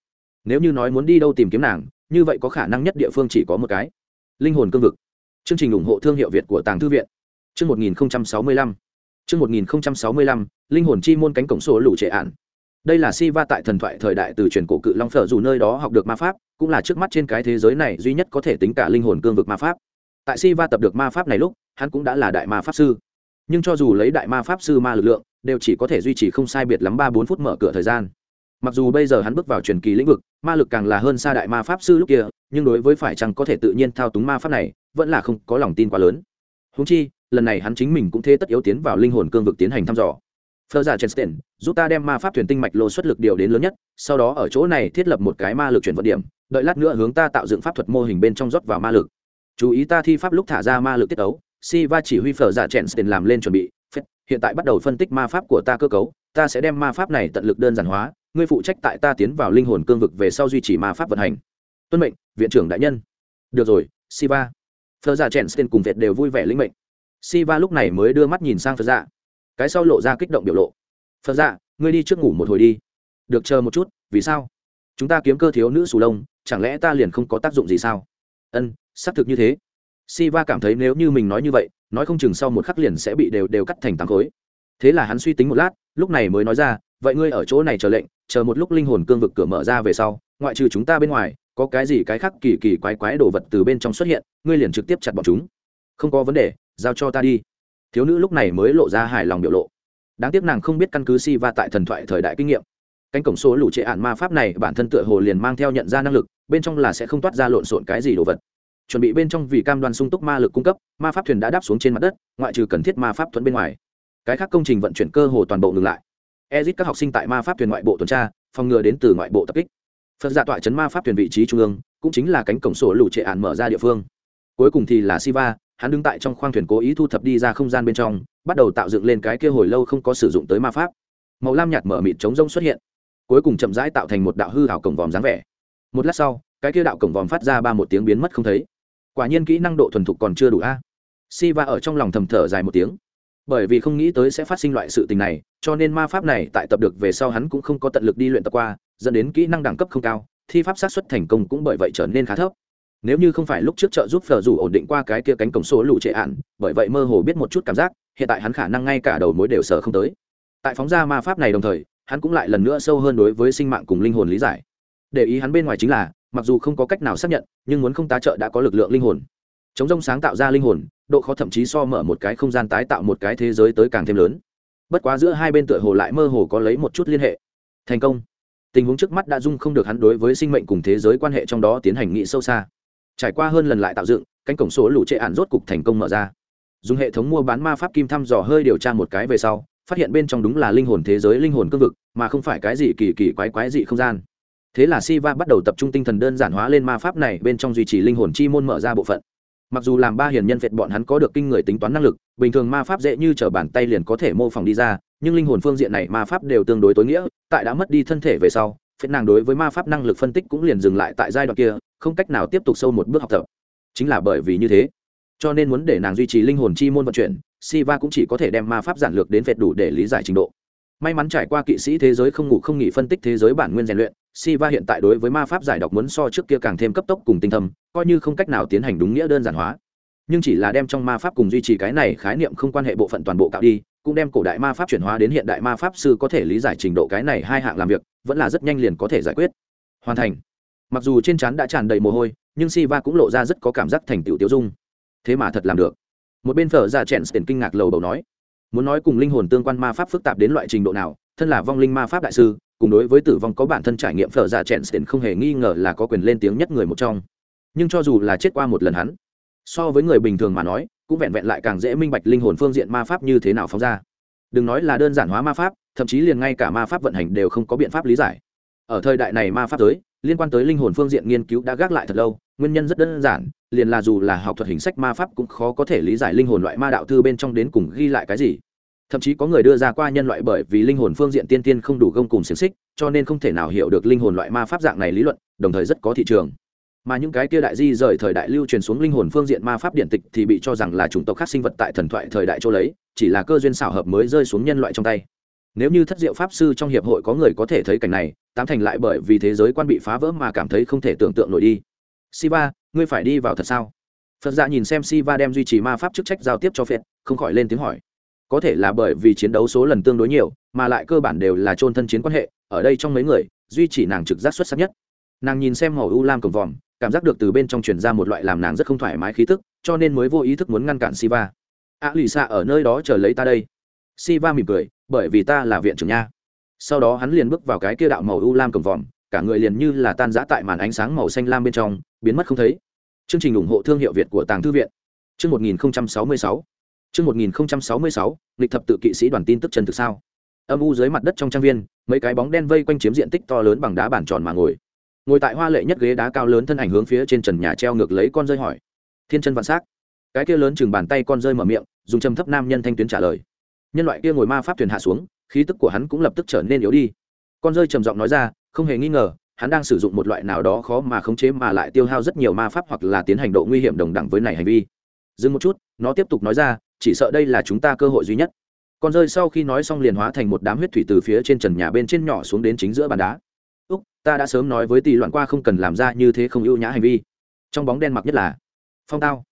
Nếu như nói muốn đi đâu tìm kiếm nàng, như vậy có khả năng nhất địa phương chỉ có một cái. Linh hồn cương vực. Chương trình ủng hộ thương hiệu việt của tàng thư viện. Chương một nghìn sáu mươi lăm. Trước 1065, linh hồn chi môn cánh cổng sổ lũ trẻ ản. đây là Siva tại thần thoại thời đại từ truyền cổ cự long phở dù nơi đó học được ma pháp cũng là trước mắt trên cái thế giới này duy nhất có thể tính cả linh hồn cương vực ma pháp. Tại Siva tập được ma pháp này lúc hắn cũng đã là đại ma pháp sư. Nhưng cho dù lấy đại ma pháp sư ma lực lượng đều chỉ có thể duy trì không sai biệt lắm ba bốn phút mở cửa thời gian. Mặc dù bây giờ hắn bước vào truyền kỳ lĩnh vực ma lực càng là hơn xa đại ma pháp sư lúc kia nhưng đối với phải chăng có thể tự nhiên thao túng ma pháp này vẫn là không có lòng tin quá lớn. Huống chi lần này hắn chính mình cũng thế tất yếu tiến vào linh hồn cương vực tiến hành thăm dò Phở giả Chenstein, giúp ta đem ma pháp thuyền tinh mạch lô xuất lực điều đến lớn nhất, sau đó ở chỗ này thiết lập một cái ma lực chuyển vận điểm, đợi lát nữa hướng ta tạo dựng pháp thuật mô hình bên trong rót vào ma lực. Chú ý ta thi pháp lúc thả ra ma lực tiết ấu, Siva chỉ huy Phở giả Chenstein làm lên chuẩn bị, Phết, hiện tại bắt đầu phân tích ma pháp của ta cơ cấu, ta sẽ đem ma pháp này tận lực đơn giản hóa, ngươi phụ trách tại ta tiến vào linh hồn cương vực về sau duy trì ma pháp vận hành. Tuân mệnh, viện trưởng đại nhân. Được rồi, Siva. Phở giả Chenstein cùng Việt đều vui vẻ lĩnh mệnh. Siva lúc này mới đưa mắt nhìn sang Phật Dạ, cái sau lộ ra kích động biểu lộ. Phật dạ ngươi đi trước ngủ một hồi đi. Được chờ một chút vì sao? Chúng ta kiếm cơ thiếu nữ sù lông chẳng lẽ ta liền không có tác dụng gì sao? Ân xác thực như thế. Siva cảm thấy nếu như mình nói như vậy nói không chừng sau một khắc liền sẽ bị đều đều cắt thành tám khối. Thế là hắn suy tính một lát lúc này mới nói ra vậy ngươi ở chỗ này chờ lệnh chờ một lúc linh hồn cương vực cửa mở ra về sau ngoại trừ chúng ta bên ngoài có cái gì cái khác kỳ kỳ quái quái đồ vật từ bên trong xuất hiện ngươi liền trực tiếp chặt bọn chúng. Không có vấn đề giao cho ta đi. Thiếu nữ lúc này mới lộ ra hài lòng biểu lộ. Đáng tiếc nàng không biết căn cứ si va tại thần thoại thời đại kinh nghiệm. Cánh cổng số lũ trệ ạn ma pháp này bản thân tựa hồ liền mang theo nhận ra năng lực, bên trong là sẽ không toát ra lộn xộn cái gì đồ vật. Chuẩn bị bên trong vì cam đoan sung túc ma lực cung cấp, ma pháp thuyền đã đáp xuống trên mặt đất, ngoại trừ cần thiết ma pháp thuẫn bên ngoài. Cái khác công trình vận chuyển cơ hồ toàn bộ ngừng lại. Ezit các học sinh tại ma pháp thuyền ngoại bộ tuần tra, phòng ngừa đến từ ngoại bộ tập kích. Phật giả tọa chấn ma pháp thuyền vị trí trung ương, cũng chính là cánh cổng sổ lũ trệ ạn mở ra địa phương. Cuối cùng thì là siva hắn đứng tại trong khoang thuyền cố ý thu thập đi ra không gian bên trong, bắt đầu tạo dựng lên cái kia hồi lâu không có sử dụng tới ma pháp. Màu lam nhạt mở mịt chống rông xuất hiện, cuối cùng chậm rãi tạo thành một đạo hư hảo cổng vòm dáng vẻ. Một lát sau, cái kia đạo cổng vòm phát ra ba một tiếng biến mất không thấy. Quả nhiên kỹ năng độ thuần thục còn chưa đủ a. Si va ở trong lòng thầm thở dài một tiếng. Bởi vì không nghĩ tới sẽ phát sinh loại sự tình này, cho nên ma pháp này tại tập được về sau hắn cũng không có tận lực đi luyện tập qua, dẫn đến kỹ năng đẳng cấp không cao, thi pháp sát xuất thành công cũng bởi vậy trở nên khá thấp nếu như không phải lúc trước trợ giúp phở dù ổn định qua cái kia cánh cổng số lũ trệ ạn, bởi vậy mơ hồ biết một chút cảm giác, hiện tại hắn khả năng ngay cả đầu mối đều sở không tới. Tại phóng ra ma pháp này đồng thời, hắn cũng lại lần nữa sâu hơn đối với sinh mạng cùng linh hồn lý giải. Để ý hắn bên ngoài chính là, mặc dù không có cách nào xác nhận, nhưng muốn không tá trợ đã có lực lượng linh hồn. Chống rông sáng tạo ra linh hồn, độ khó thậm chí so mở một cái không gian tái tạo một cái thế giới tới càng thêm lớn. Bất quá giữa hai bên tựa hồ lại mơ hồ có lấy một chút liên hệ. Thành công. Tình huống trước mắt đã dung không được hắn đối với sinh mệnh cùng thế giới quan hệ trong đó tiến hành nghị sâu xa trải qua hơn lần lại tạo dựng, cánh cổng số lũ trệ ạn rốt cục thành công mở ra. Dùng hệ thống mua bán ma pháp kim thăm dò hơi điều tra một cái về sau, phát hiện bên trong đúng là linh hồn thế giới linh hồn cương vực, mà không phải cái gì kỳ kỳ quái quái dị không gian. Thế là Siva bắt đầu tập trung tinh thần đơn giản hóa lên ma pháp này, bên trong duy trì linh hồn chi môn mở ra bộ phận. Mặc dù làm ba hiền nhân việt bọn hắn có được kinh người tính toán năng lực, bình thường ma pháp dễ như t r ở bàn tay liền có thể mô phỏng đi ra, nhưng linh hồn phương diện này ma pháp đều tương đối tối nghĩa, tại đã mất đi thân thể về sau phết nàng đối với ma pháp năng lực phân tích cũng liền dừng lại tại giai đoạn kia không cách nào tiếp tục sâu một bước học tập. Chính là bởi vì như thế, cho nên muốn để nàng duy trì linh hồn chi môn vận chuyển, siva cũng chỉ có thể đem ma pháp giản lược đến vẹt đủ để lý giải trình độ. May mắn trải qua kỵ sĩ thế giới không ngủ không nghỉ phân tích thế giới bản nguyên rèn luyện, siva hiện tại đối với ma pháp giải đọc muốn so trước kia càng thêm cấp tốc cùng tinh thâm, coi như không cách nào tiến hành đúng nghĩa đơn giản hóa. Nhưng chỉ là đem trong ma pháp cùng duy trì cái này khái niệm không quan hệ bộ phận toàn bộ cạo đi, cũng đem cổ đại ma pháp chuyển hóa đến hiện đại ma pháp sư có thể lý giải trình độ cái này hai hạng làm việc, vẫn là rất nhanh liền có thể giải quyết. Hoàn thành mặc dù trên trán đã tràn đầy mồ hôi, nhưng Siva cũng lộ ra rất có cảm giác thành tựu tiêu dung. Thế mà thật làm được. Một bên phở ra chèn tiền kinh ngạc lầu đầu nói, muốn nói cùng linh hồn tương quan ma pháp phức tạp đến loại trình độ nào, thân là vong linh ma pháp đại sư, cùng đối với tử vong có bản thân trải nghiệm phở ra chèn tiền không hề nghi ngờ là có quyền lên tiếng nhất người một trong. Nhưng cho dù là chết qua một lần hắn, so với người bình thường mà nói, cũng vẹn vẹn lại càng dễ minh bạch linh hồn phương diện ma pháp như thế nào phóng ra. Đừng nói là đơn giản hóa ma pháp, thậm chí liền ngay cả ma pháp vận hành đều không có biện pháp lý giải. Ở thời đại này ma pháp giới liên quan tới linh hồn phương diện nghiên cứu đã gác lại thật lâu, nguyên nhân rất đơn giản, liền là dù là học thuật hình sách ma pháp cũng khó có thể lý giải linh hồn loại ma đạo thư bên trong đến cùng ghi lại cái gì. Thậm chí có người đưa ra qua nhân loại bởi vì linh hồn phương diện tiên tiên không đủ gông cùng xiềng xích, cho nên không thể nào hiểu được linh hồn loại ma pháp dạng này lý luận, đồng thời rất có thị trường. Mà những cái kia đại di rời thời đại lưu truyền xuống linh hồn phương diện ma pháp điện tịch thì bị cho rằng là chủng tộc khác sinh vật tại thần thoại thời đại châu lấy, chỉ là cơ duyên xảo hợp mới rơi xuống nhân loại trong tay nếu như thất diệu pháp sư trong hiệp hội có người có thể thấy cảnh này, tám thành lại bởi vì thế giới quan bị phá vỡ mà cảm thấy không thể tưởng tượng nổi đi. Siva, ngươi phải đi vào thật sao? Phật dạ nhìn xem siva đem duy trì ma pháp chức trách giao tiếp cho phệt không khỏi lên tiếng hỏi. Có thể là bởi vì chiến đấu số lần tương đối nhiều, mà lại cơ bản đều là trôn thân chiến quan hệ, ở đây trong mấy người, duy chỉ nàng trực giác xuất sắc nhất. Nàng nhìn xem màu u lam cổng vòm, cảm giác được từ bên trong truyền ra một loại làm nàng rất không thoải mái khí tức, cho nên mới vô ý thức muốn ngăn cản siva. A lì xa ở nơi đó chờ lấy ta đây. Si va mỉm cười, bởi vì ta là viện trưởng nha. Sau đó hắn liền bước vào cái kia đạo màu u lam cầm vòm, cả người liền như là tan giã tại màn ánh sáng màu xanh lam bên trong, biến mất không thấy. Chương trình ủng hộ thương hiệu việt của tàng thư viện. Chương một nghìn sáu mươi sáu. Chương một nghìn sáu mươi sáu lịch thập tự kỵ sĩ đoàn tin tức chân thực sao? Âm u dưới mặt đất trong trang viên, mấy cái bóng đen vây quanh chiếm diện tích to lớn bằng đá bản tròn mà ngồi. Ngồi tại hoa lệ nhất ghế đá cao lớn thân ảnh hướng phía trên trần nhà treo ngược lấy con rơi hỏi. Thiên chân vạn s á c cái kia lớn chừng bàn tay con rơi mở miệng, dùng châm thấp nam nhân thanh tuyến trả lời nhân loại kia ngồi ma pháp thuyền hạ xuống, khí tức của hắn cũng lập tức trở nên yếu đi. Con rơi trầm giọng nói ra, không hề nghi ngờ, hắn đang sử dụng một loại nào đó khó mà khống chế mà lại tiêu hao rất nhiều ma pháp hoặc là tiến hành độ nguy hiểm đồng đẳng với này hành vi. Dừng một chút, nó tiếp tục nói ra, chỉ sợ đây là chúng ta cơ hội duy nhất. Con rơi sau khi nói xong liền hóa thành một đám huyết thủy từ phía trên trần nhà bên trên nhỏ xuống đến chính giữa bàn đá. Úc, ta đã sớm nói với tỷ loạn qua không cần làm ra như thế không ưu nhã hành vi. Trong bóng đen mặc nhất là phong tao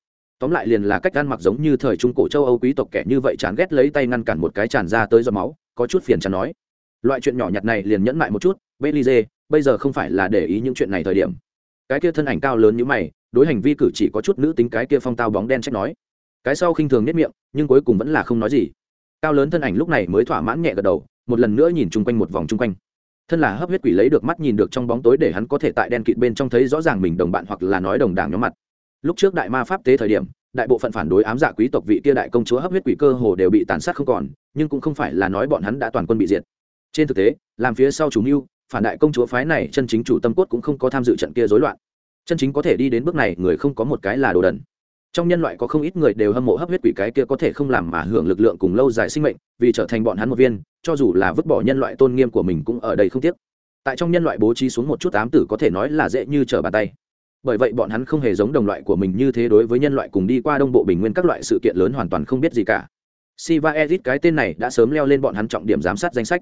tóm lại liền là cách ăn mặc giống như thời trung cổ châu âu quý tộc kẻ như vậy chán ghét lấy tay ngăn cản một cái tràn ra tới giọt máu, có chút phiền chán nói. Loại chuyện nhỏ nhặt này liền nhẫn lại một chút, belize, bây giờ không phải là để ý những chuyện này thời điểm. Cái kia thân ảnh cao lớn như mày, đối hành vi cử chỉ có chút nữ tính cái kia phong tao bóng đen trách nói. Cái sau khinh thường nếp miệng, nhưng cuối cùng vẫn là không nói gì. Cao lớn thân ảnh lúc này mới thỏa mãn nhẹ gật đầu, một lần nữa nhìn chung quanh một vòng chung quanh. Thân là hấp huyết quỷ lấy được mắt nhìn được trong bóng tối để hắn có thể tại đen kịt bên trong thấy rõ ràng mình đồng bạn hoặc là nói đồng đảng nhóm mặt lúc trước đại ma pháp tế thời điểm, đại bộ phận phản đối ám dạ quý tộc vị kia đại công chúa hấp huyết quỷ cơ hồ đều bị tàn sát không còn, nhưng cũng không phải là nói bọn hắn đã toàn quân bị diệt. Trên thực tế, làm phía sau chủ mưu, phản đại công chúa phái này chân chính chủ tâm cốt cũng không có tham dự trận kia rối loạn. Chân chính có thể đi đến bước này, người không có một cái là đồ đần. Trong nhân loại có không ít người đều hâm mộ hấp huyết quỷ cái kia có thể không làm mà hưởng lực lượng cùng lâu dài sinh mệnh, vì trở thành bọn hắn một viên, cho dù là vứt bỏ nhân loại tôn nghiêm của mình cũng ở đây không tiếc. Tại trong nhân loại bố trí xuống một chút ám tử có thể nói là dễ như trở bàn tay bởi vậy bọn hắn không hề giống đồng loại của mình như thế đối với nhân loại cùng đi qua đông bộ bình nguyên các loại sự kiện lớn hoàn toàn không biết gì cả. Siva ezit cái tên này đã sớm leo lên bọn hắn trọng điểm giám sát danh sách.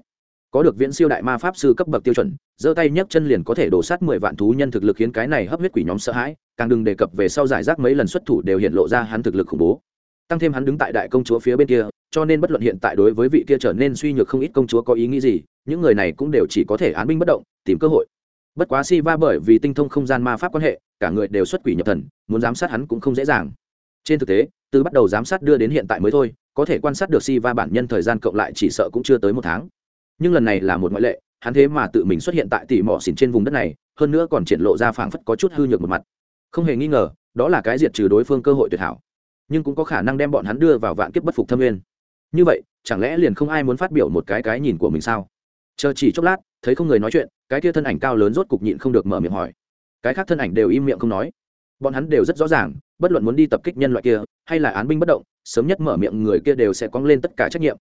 Có được viễn siêu đại ma pháp sư cấp bậc tiêu chuẩn, giơ tay nhấc chân liền có thể đổ sát mười vạn thú nhân thực lực khiến cái này hấp huyết quỷ nhóm sợ hãi, càng đừng đề cập về sau giải rác mấy lần xuất thủ đều hiện lộ ra hắn thực lực khủng bố. Tăng thêm hắn đứng tại đại công chúa phía bên kia, cho nên bất luận hiện tại đối với vị kia trở nên suy nhược không ít công chúa có ý nghĩ gì, những người này cũng đều chỉ có thể án binh bất động, tìm cơ hội bất quá si va bởi vì tinh thông không gian ma pháp quan hệ, cả người đều xuất quỷ nhập thần, muốn giám sát hắn cũng không dễ dàng. Trên thực tế, từ bắt đầu giám sát đưa đến hiện tại mới thôi, có thể quan sát được si va bản nhân thời gian cộng lại chỉ sợ cũng chưa tới một tháng. Nhưng lần này là một ngoại lệ, hắn thế mà tự mình xuất hiện tại tỉ mỏ xỉn trên vùng đất này, hơn nữa còn triển lộ ra phảng phất có chút hư nhược một mặt. Không hề nghi ngờ, đó là cái diệt trừ đối phương cơ hội tuyệt hảo. Nhưng cũng có khả năng đem bọn hắn đưa vào vạn kiếp bất phục thâm nguyên. Như vậy, chẳng lẽ liền không ai muốn phát biểu một cái cái nhìn của mình sao? Chờ chỉ chốc lát thấy không người nói chuyện, cái kia thân ảnh cao lớn rốt cục nhịn không được mở miệng hỏi. Cái khác thân ảnh đều im miệng không nói. Bọn hắn đều rất rõ ràng, bất luận muốn đi tập kích nhân loại kia, hay là án binh bất động, sớm nhất mở miệng người kia đều sẽ quăng lên tất cả trách nhiệm.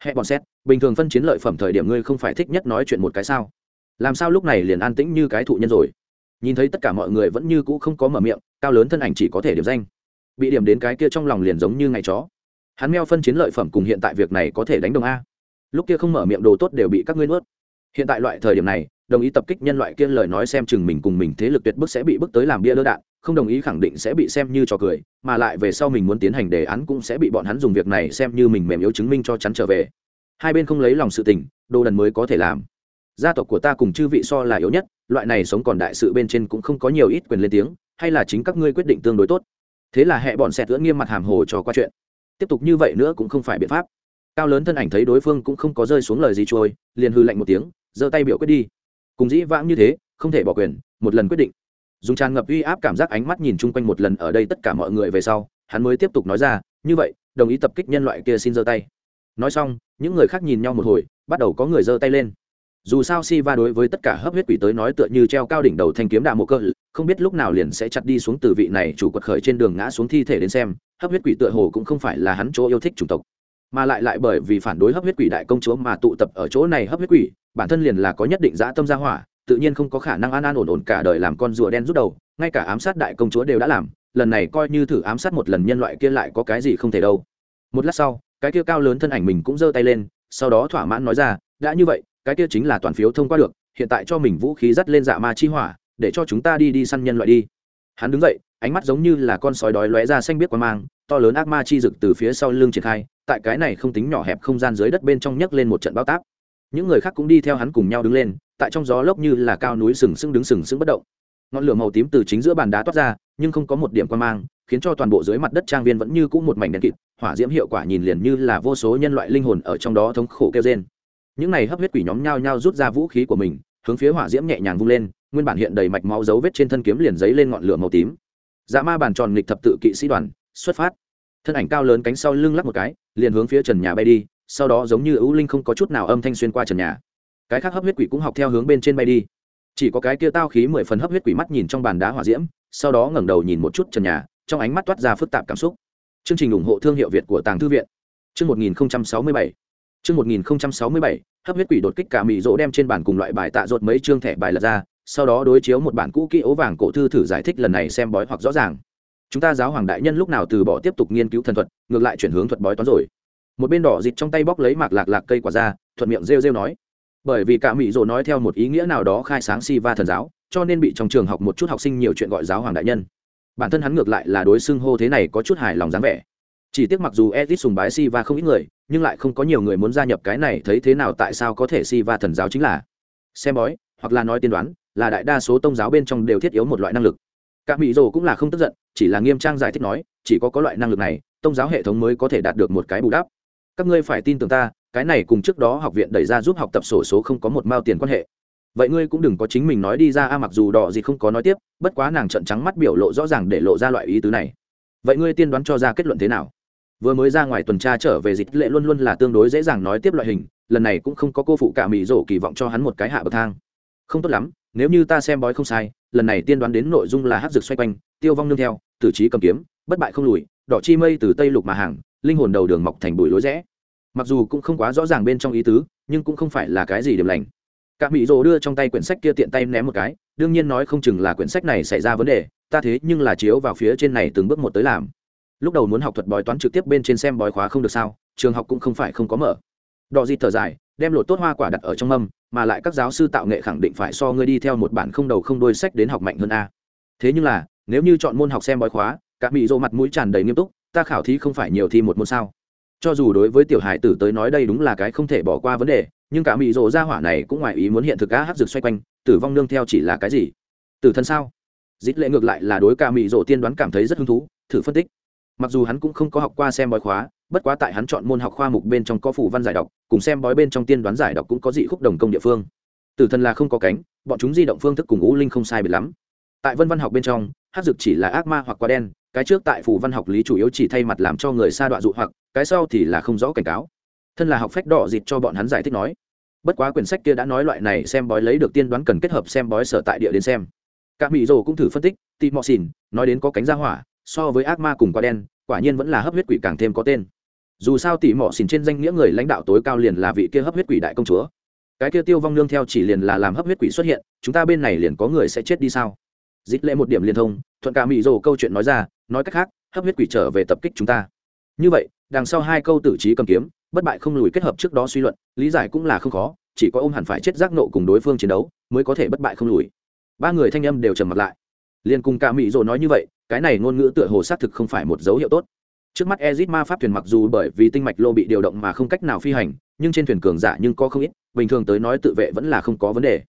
Hẹ bọn xét, bình thường phân chiến lợi phẩm thời điểm ngươi không phải thích nhất nói chuyện một cái sao? Làm sao lúc này liền an tĩnh như cái thụ nhân rồi? Nhìn thấy tất cả mọi người vẫn như cũ không có mở miệng, cao lớn thân ảnh chỉ có thể điểm danh. Bị điểm đến cái kia trong lòng liền giống như ngày chó. Hắn meo phân chiến lợi phẩm cùng hiện tại việc này có thể đánh đồng a. Lúc kia không mở miệng đồ tốt đều bị các ngươi nuốt hiện tại loại thời điểm này, đồng ý tập kích nhân loại kia lời nói xem chừng mình cùng mình thế lực tuyệt bức sẽ bị bức tới làm bia lỡ đạn, không đồng ý khẳng định sẽ bị xem như trò cười, mà lại về sau mình muốn tiến hành đề án cũng sẽ bị bọn hắn dùng việc này xem như mình mềm yếu chứng minh cho chắn trở về. Hai bên không lấy lòng sự tình, đồ đần mới có thể làm. Gia tộc của ta cùng chư vị so là yếu nhất, loại này sống còn đại sự bên trên cũng không có nhiều ít quyền lên tiếng, hay là chính các ngươi quyết định tương đối tốt. Thế là hệ bọn xẹt lưỡng nghiêm mặt hàm hồ cho qua chuyện. Tiếp tục như vậy nữa cũng không phải biện pháp. Cao lớn thân ảnh thấy đối phương cũng không có rơi xuống lời gì trôi, liền hư lạnh một tiếng giơ tay biểu quyết đi. Cùng dĩ vãng như thế, không thể bỏ quyền, một lần quyết định. Dùng tràn ngập uy áp cảm giác ánh mắt nhìn chung quanh một lần ở đây tất cả mọi người về sau, hắn mới tiếp tục nói ra, như vậy, đồng ý tập kích nhân loại kia xin giơ tay. Nói xong, những người khác nhìn nhau một hồi, bắt đầu có người giơ tay lên. Dù sao si va đối với tất cả hấp huyết quỷ tới nói tựa như treo cao đỉnh đầu thanh kiếm đạ mộ cơ, không biết lúc nào liền sẽ chặt đi xuống từ vị này chủ quật khởi trên đường ngã xuống thi thể đến xem, hấp huyết quỷ tựa hồ cũng không phải là hắn chỗ yêu thích chủng tộc. Mà lại lại bởi vì phản đối hấp huyết quỷ đại công chúa mà tụ tập ở chỗ này hấp huyết quỷ bản thân liền là có nhất định dã tâm gia hỏa, tự nhiên không có khả năng an an ổn ổn cả đời làm con rùa đen rút đầu, ngay cả ám sát đại công chúa đều đã làm, lần này coi như thử ám sát một lần nhân loại kia lại có cái gì không thể đâu. Một lát sau, cái kia cao lớn thân ảnh mình cũng giơ tay lên, sau đó thỏa mãn nói ra, đã như vậy, cái kia chính là toàn phiếu thông qua được, hiện tại cho mình vũ khí dắt lên dạ ma chi hỏa, để cho chúng ta đi đi săn nhân loại đi. Hắn đứng dậy, ánh mắt giống như là con sói đói lóe ra xanh biết qua mang, to lớn ác ma chi rực từ phía sau lưng triển khai, tại cái này không tính nhỏ hẹp không gian dưới đất bên trong nhấc lên một trận bao tác những người khác cũng đi theo hắn cùng nhau đứng lên, tại trong gió lốc như là cao núi sừng sững đứng sừng sững bất động. Ngọn lửa màu tím từ chính giữa bàn đá toát ra, nhưng không có một điểm quan mang, khiến cho toàn bộ dưới mặt đất trang viên vẫn như cũ một mảnh đen kịt, hỏa diễm hiệu quả nhìn liền như là vô số nhân loại linh hồn ở trong đó thống khổ kêu trên những này hấp huyết quỷ nhóm nhao nhao rút ra vũ khí của mình, hướng phía hỏa diễm nhẹ nhàng vung lên, nguyên bản hiện đầy mạch máu dấu vết trên thân kiếm liền giấy lên ngọn lửa màu tím. Dạ ma bàn tròn nghịch thập tự kỵ sĩ đoàn, xuất phát. Thân ảnh cao lớn cánh sau lưng lắc một cái, liền hướng phía trần nhà bay đi sau đó giống như ưu linh không có chút nào âm thanh xuyên qua trần nhà. Cái khác hấp huyết quỷ cũng học theo hướng bên trên bay đi. Chỉ có cái kia tao khí mười phần hấp huyết quỷ mắt nhìn trong bàn đá hỏa diễm, sau đó ngẩng đầu nhìn một chút trần nhà, trong ánh mắt toát ra phức tạp cảm xúc. Chương trình ủng hộ thương hiệu việt của tàng thư viện. Chương một nghìn sáu mươi bảy. Chương một nghìn sáu mươi bảy, hấp huyết quỷ đột kích cả mỹ rỗ đem trên bản cùng loại bài tạ rột mấy chương thẻ bài lật ra, sau đó đối chiếu một bản cũ kỹ ố vàng cổ thư thử giải thích lần này xem bói hoặc rõ ràng. Chúng ta giáo hoàng đại nhân lúc nào từ bỏ tiếp tục nghiên cứu thần thuật, ngược lại chuyển hướng thuật bói toán rồi một bên đỏ dịt trong tay bóc lấy mạc lạc lạc cây quả ra, thuận miệng rêu rêu nói, bởi vì cả mỹ rồ nói theo một ý nghĩa nào đó khai sáng si va thần giáo, cho nên bị trong trường học một chút học sinh nhiều chuyện gọi giáo hoàng đại nhân. Bản thân hắn ngược lại là đối xưng hô thế này có chút hài lòng dáng vẻ. Chỉ tiếc mặc dù edit sùng bái si va không ít người, nhưng lại không có nhiều người muốn gia nhập cái này thấy thế nào tại sao có thể si va thần giáo chính là. Xem bói, hoặc là nói tiên đoán, là đại đa số tôn giáo bên trong đều thiết yếu một loại năng lực. Cả mỹ rồ cũng là không tức giận, chỉ là nghiêm trang giải thích nói, chỉ có có loại năng lực này tôn giáo hệ thống mới có thể đạt được một cái bù đắp các ngươi phải tin tưởng ta, cái này cùng trước đó học viện đẩy ra giúp học tập sổ số không có một mao tiền quan hệ. Vậy ngươi cũng đừng có chính mình nói đi ra a, mặc dù đỏ gì không có nói tiếp, bất quá nàng trận trắng mắt biểu lộ rõ ràng để lộ ra loại ý tứ này. Vậy ngươi tiên đoán cho ra kết luận thế nào? Vừa mới ra ngoài tuần tra trở về dịch lệ luôn luôn là tương đối dễ dàng nói tiếp loại hình, lần này cũng không có cô phụ cả mỹ rổ kỳ vọng cho hắn một cái hạ bậc thang. Không tốt lắm, nếu như ta xem bói không sai, lần này tiên đoán đến nội dung là hát rực xoay quanh, tiêu vong nương theo, tử trí cầm kiếm, bất bại không lùi, đỏ chi mây từ tây lục mà hàng linh hồn đầu đường mọc thành bụi lối rẽ. Mặc dù cũng không quá rõ ràng bên trong ý tứ, nhưng cũng không phải là cái gì điểm lành. Cả mỹ rồ đưa trong tay quyển sách kia tiện tay ném một cái, đương nhiên nói không chừng là quyển sách này xảy ra vấn đề, ta thế nhưng là chiếu vào phía trên này từng bước một tới làm. Lúc đầu muốn học thuật bói toán trực tiếp bên trên xem bói khóa không được sao, trường học cũng không phải không có mở. Đò di thở dài, đem lột tốt hoa quả đặt ở trong mâm, mà lại các giáo sư tạo nghệ khẳng định phải so ngươi đi theo một bản không đầu không đôi sách đến học mạnh hơn a. Thế nhưng là, nếu như chọn môn học xem bói khóa, cả mỹ rồ mặt mũi tràn đầy nghiêm túc ta khảo thí không phải nhiều thi một môn sao? Cho dù đối với tiểu hải tử tới nói đây đúng là cái không thể bỏ qua vấn đề, nhưng cả mỹ rộ ra hỏa này cũng ngoài ý muốn hiện thực á hát rực xoay quanh, tử vong nương theo chỉ là cái gì? Tử thân sao? Dít lệ ngược lại là đối cả mỹ rộ tiên đoán cảm thấy rất hứng thú, thử phân tích. Mặc dù hắn cũng không có học qua xem bói khóa, bất quá tại hắn chọn môn học khoa mục bên trong có phủ văn giải đọc, cùng xem bói bên trong tiên đoán giải đọc cũng có dị khúc đồng công địa phương. Tử thân là không có cánh, bọn chúng di động phương thức cùng ngũ linh không sai biệt lắm. Tại vân văn học bên trong hát dực chỉ là ác ma hoặc quá đen cái trước tại phủ văn học lý chủ yếu chỉ thay mặt làm cho người xa đoạn dụ hoặc, cái sau thì là không rõ cảnh cáo. Thân là học phách đỏ dịt cho bọn hắn giải thích nói. Bất quá quyển sách kia đã nói loại này xem bói lấy được tiên đoán cần kết hợp xem bói sở tại địa đến xem. Các mỹ rồ cũng thử phân tích tị mọ xìn nói đến có cánh ra hỏa, so với ác ma cùng quá đen, quả nhiên vẫn là hấp huyết quỷ càng thêm có tên. Dù sao tỉ mọ xìn trên danh nghĩa người lãnh đạo tối cao liền là vị kia hấp huyết quỷ đại công chúa. Cái kia tiêu vong nương theo chỉ liền là làm hấp huyết quỷ xuất hiện, chúng ta bên này liền có người sẽ chết đi sao? Dịch lệ một điểm liên thông, thuận cả mỹ rồ câu chuyện nói ra nói cách khác, hấp huyết quỷ trở về tập kích chúng ta. Như vậy, đằng sau hai câu tử trí cầm kiếm, bất bại không lùi kết hợp trước đó suy luận, lý giải cũng là không khó, chỉ có ôm hẳn phải chết giác nộ cùng đối phương chiến đấu, mới có thể bất bại không lùi. Ba người thanh âm đều trầm mặt lại. Liền cùng cả mỹ rồ nói như vậy, cái này ngôn ngữ tựa hồ xác thực không phải một dấu hiệu tốt. Trước mắt ezit ma pháp thuyền mặc dù bởi vì tinh mạch lô bị điều động mà không cách nào phi hành, nhưng trên thuyền cường giả nhưng có không ít, bình thường tới nói tự vệ vẫn là không có vấn đề.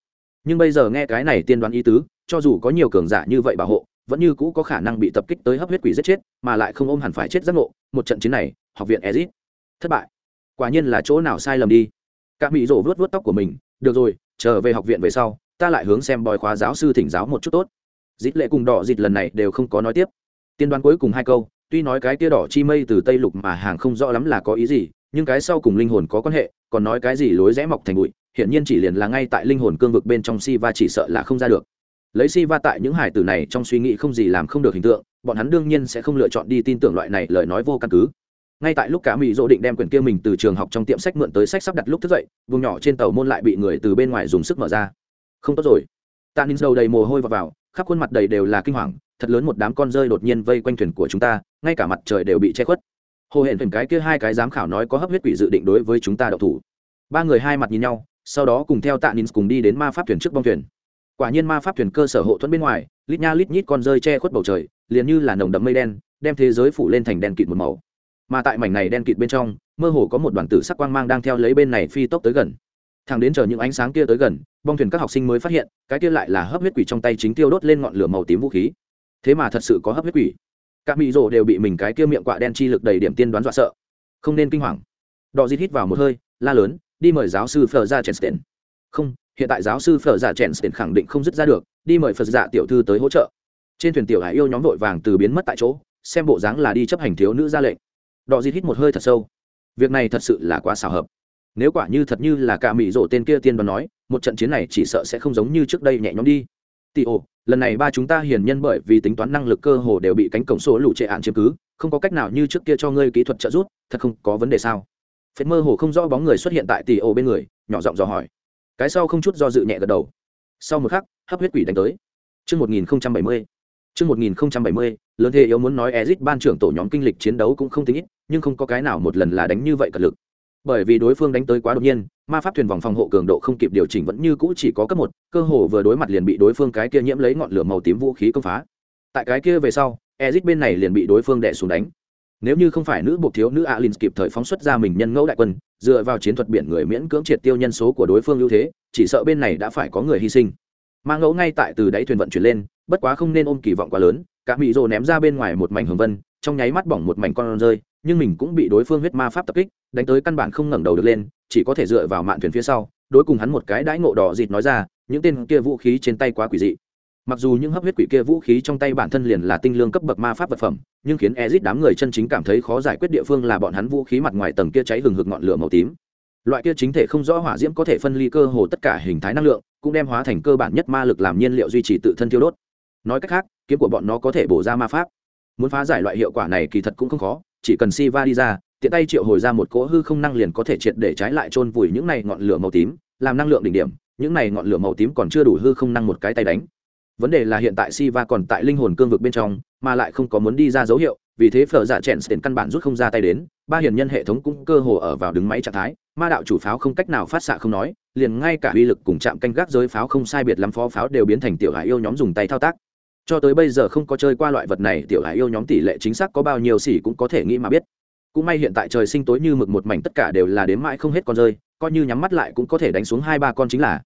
Nhưng bây giờ nghe cái này tiên đoán ý tứ, cho dù có nhiều cường giả như vậy bảo hộ vẫn như cũ có khả năng bị tập kích tới hấp huyết quỷ giết chết, mà lại không ôm hẳn phải chết giác ngộ, một trận chiến này, học viện ezit, thất bại. Quả nhiên là chỗ nào sai lầm đi. Các mỹ rổ vớt vớt tóc của mình, được rồi, trở về học viện về sau, ta lại hướng xem bòi khóa giáo sư thỉnh giáo một chút tốt. Dít lệ cùng đỏ dịt lần này đều không có nói tiếp. Tiên đoán cuối cùng hai câu, tuy nói cái tia đỏ chi mây từ tây lục mà hàng không rõ lắm là có ý gì, nhưng cái sau cùng linh hồn có quan hệ, còn nói cái gì lối rẽ mọc thành bụi, hiển nhiên chỉ liền là ngay tại linh hồn cương vực bên trong si và chỉ sợ là không ra được lấy si va tại những hải tử này trong suy nghĩ không gì làm không được hình tượng bọn hắn đương nhiên sẽ không lựa chọn đi tin tưởng loại này lời nói vô căn cứ. Ngay tại lúc cả mỹ dỗ định đem quyển kia mình từ trường học trong tiệm sách mượn tới sách sắp đặt lúc thức dậy vùng nhỏ trên tàu môn lại bị người từ bên ngoài dùng sức mở ra. Không tốt rồi. Tạ ninh dầu đầy mồ hôi vào, vào khắp khuôn mặt đầy đều là kinh hoàng thật lớn một đám con rơi đột nhiên vây quanh thuyền của chúng ta ngay cả mặt trời đều bị che khuất. Hồ hển thuyền cái kia hai cái giám khảo nói có hấp huyết quỷ dự định đối với chúng ta đậu thủ. Ba người hai mặt nhìn nhau sau đó cùng theo tạ ninh cùng đi đến ma pháp thuyền trước bong thuyền quả nhiên ma pháp thuyền cơ sở hộ thuẫn bên ngoài, lít nha lít nhít con rơi che khuất bầu trời, liền như là nồng đậm mây đen, đem thế giới phủ lên thành đen kịt một màu. Mà tại mảnh này đen kịt bên trong, mơ hồ có một đoàn tử sắc quang mang đang theo lấy bên này phi tốc tới gần. Thằng đến chờ những ánh sáng kia tới gần, bong thuyền các học sinh mới phát hiện, cái kia lại là hấp huyết quỷ trong tay chính tiêu đốt lên ngọn lửa màu tím vũ khí. Thế mà thật sự có hấp huyết quỷ. Các mỹ rồ đều bị mình cái kia miệng quạ đen chi lực đầy điểm tiên đoán dọa sợ. Không nên kinh hoàng. Đò dít hít vào một hơi, la lớn, đi mời giáo sư phờ ra chèn không hiện tại giáo sư phở giả chèn tiền khẳng định không dứt ra được, đi mời phật giả tiểu thư tới hỗ trợ. Trên thuyền tiểu hải yêu nhóm vội vàng từ biến mất tại chỗ, xem bộ dáng là đi chấp hành thiếu nữ ra lệnh. Đọ dịt hít một hơi thật sâu. Việc này thật sự là quá xảo hợp. Nếu quả như thật như là cả mỹ rộ tên kia tiên đoán nói, một trận chiến này chỉ sợ sẽ không giống như trước đây nhẹ nhõm đi. Tị ồ, lần này ba chúng ta hiền nhân bởi vì tính toán năng lực cơ hồ đều bị cánh cổng số lũ trệ ạn chiếm cứ, không có cách nào như trước kia cho ngươi kỹ thuật trợ giúp, thật không có vấn đề sao? Phết mơ hồ không rõ bóng người xuất hiện tại tị ồ bên người, nhỏ giọng dò hỏi cái sau không chút do dự nhẹ gật đầu sau một khắc hấp huyết quỷ đánh tới Trước 1070. Trước 1070, lớn thế yếu muốn nói Ezic ban trưởng tổ nhóm kinh lịch chiến đấu cũng không tính ít, nhưng không có cái nào một lần là đánh như vậy cật lực. Bởi vì đối phương đánh tới quá đột nhiên, ma pháp thuyền vòng phòng hộ cường độ không kịp điều chỉnh vẫn như cũ chỉ có cấp một, cơ hồ vừa đối mặt liền bị đối phương cái kia nhiễm lấy ngọn lửa màu tím vũ khí công phá. Tại cái kia về sau, Ezic bên này liền bị đối phương đè xuống đánh. Nếu như không phải nữ buộc thiếu nữ Alin kịp thời phóng xuất ra mình nhân ngẫu đại quân, dựa vào chiến thuật biển người miễn cưỡng triệt tiêu nhân số của đối phương ưu thế chỉ sợ bên này đã phải có người hy sinh. Mang ngẫu ngay tại từ đáy thuyền vận chuyển lên bất quá không nên ôm kỳ vọng quá lớn cả mỹ rồ ném ra bên ngoài một mảnh hồng vân trong nháy mắt bỏng một mảnh con rơi nhưng mình cũng bị đối phương huyết ma pháp tập kích đánh tới căn bản không ngẩng đầu được lên chỉ có thể dựa vào mạn thuyền phía sau đối cùng hắn một cái đãi ngộ đỏ dịt nói ra những tên kia vũ khí trên tay quá quỷ dị mặc dù những hấp huyết quỷ kia vũ khí trong tay bản thân liền là tinh lương cấp bậc ma pháp vật phẩm, nhưng khiến ezit đám người chân chính cảm thấy khó giải quyết địa phương là bọn hắn vũ khí mặt ngoài tầng kia cháy hừng hực ngọn lửa màu tím. Loại kia chính thể không rõ hỏa diễm có thể phân ly cơ hồ tất cả hình thái năng lượng, cũng đem hóa thành cơ bản nhất ma lực làm nhiên liệu duy trì tự thân thiêu đốt. Nói cách khác, kiếm của bọn nó có thể bổ ra ma pháp. Muốn phá giải loại hiệu quả này kỳ thật cũng không khó, chỉ cần si va đi ra, tiện tay triệu hồi ra một cỗ hư không năng liền có thể triệt để trái lại chôn vùi những này ngọn lửa màu tím, làm năng lượng đỉnh điểm. Những này ngọn lửa màu tím còn chưa đủ hư không năng một cái tay đánh vấn đề là hiện tại Siva còn tại linh hồn cương vực bên trong, mà lại không có muốn đi ra dấu hiệu, vì thế phở dạ chèn tiền căn bản rút không ra tay đến, ba hiền nhân hệ thống cũng cơ hồ ở vào đứng máy trạng thái, ma đạo chủ pháo không cách nào phát xạ không nói, liền ngay cả uy lực cùng chạm canh gác giới pháo không sai biệt lắm phó pháo đều biến thành tiểu hải yêu nhóm dùng tay thao tác. Cho tới bây giờ không có chơi qua loại vật này, tiểu hải yêu nhóm tỷ lệ chính xác có bao nhiêu xỉ cũng có thể nghĩ mà biết. Cũng may hiện tại trời sinh tối như mực một mảnh tất cả đều là đếm mãi không hết con rơi, coi như nhắm mắt lại cũng có thể đánh xuống hai ba con chính là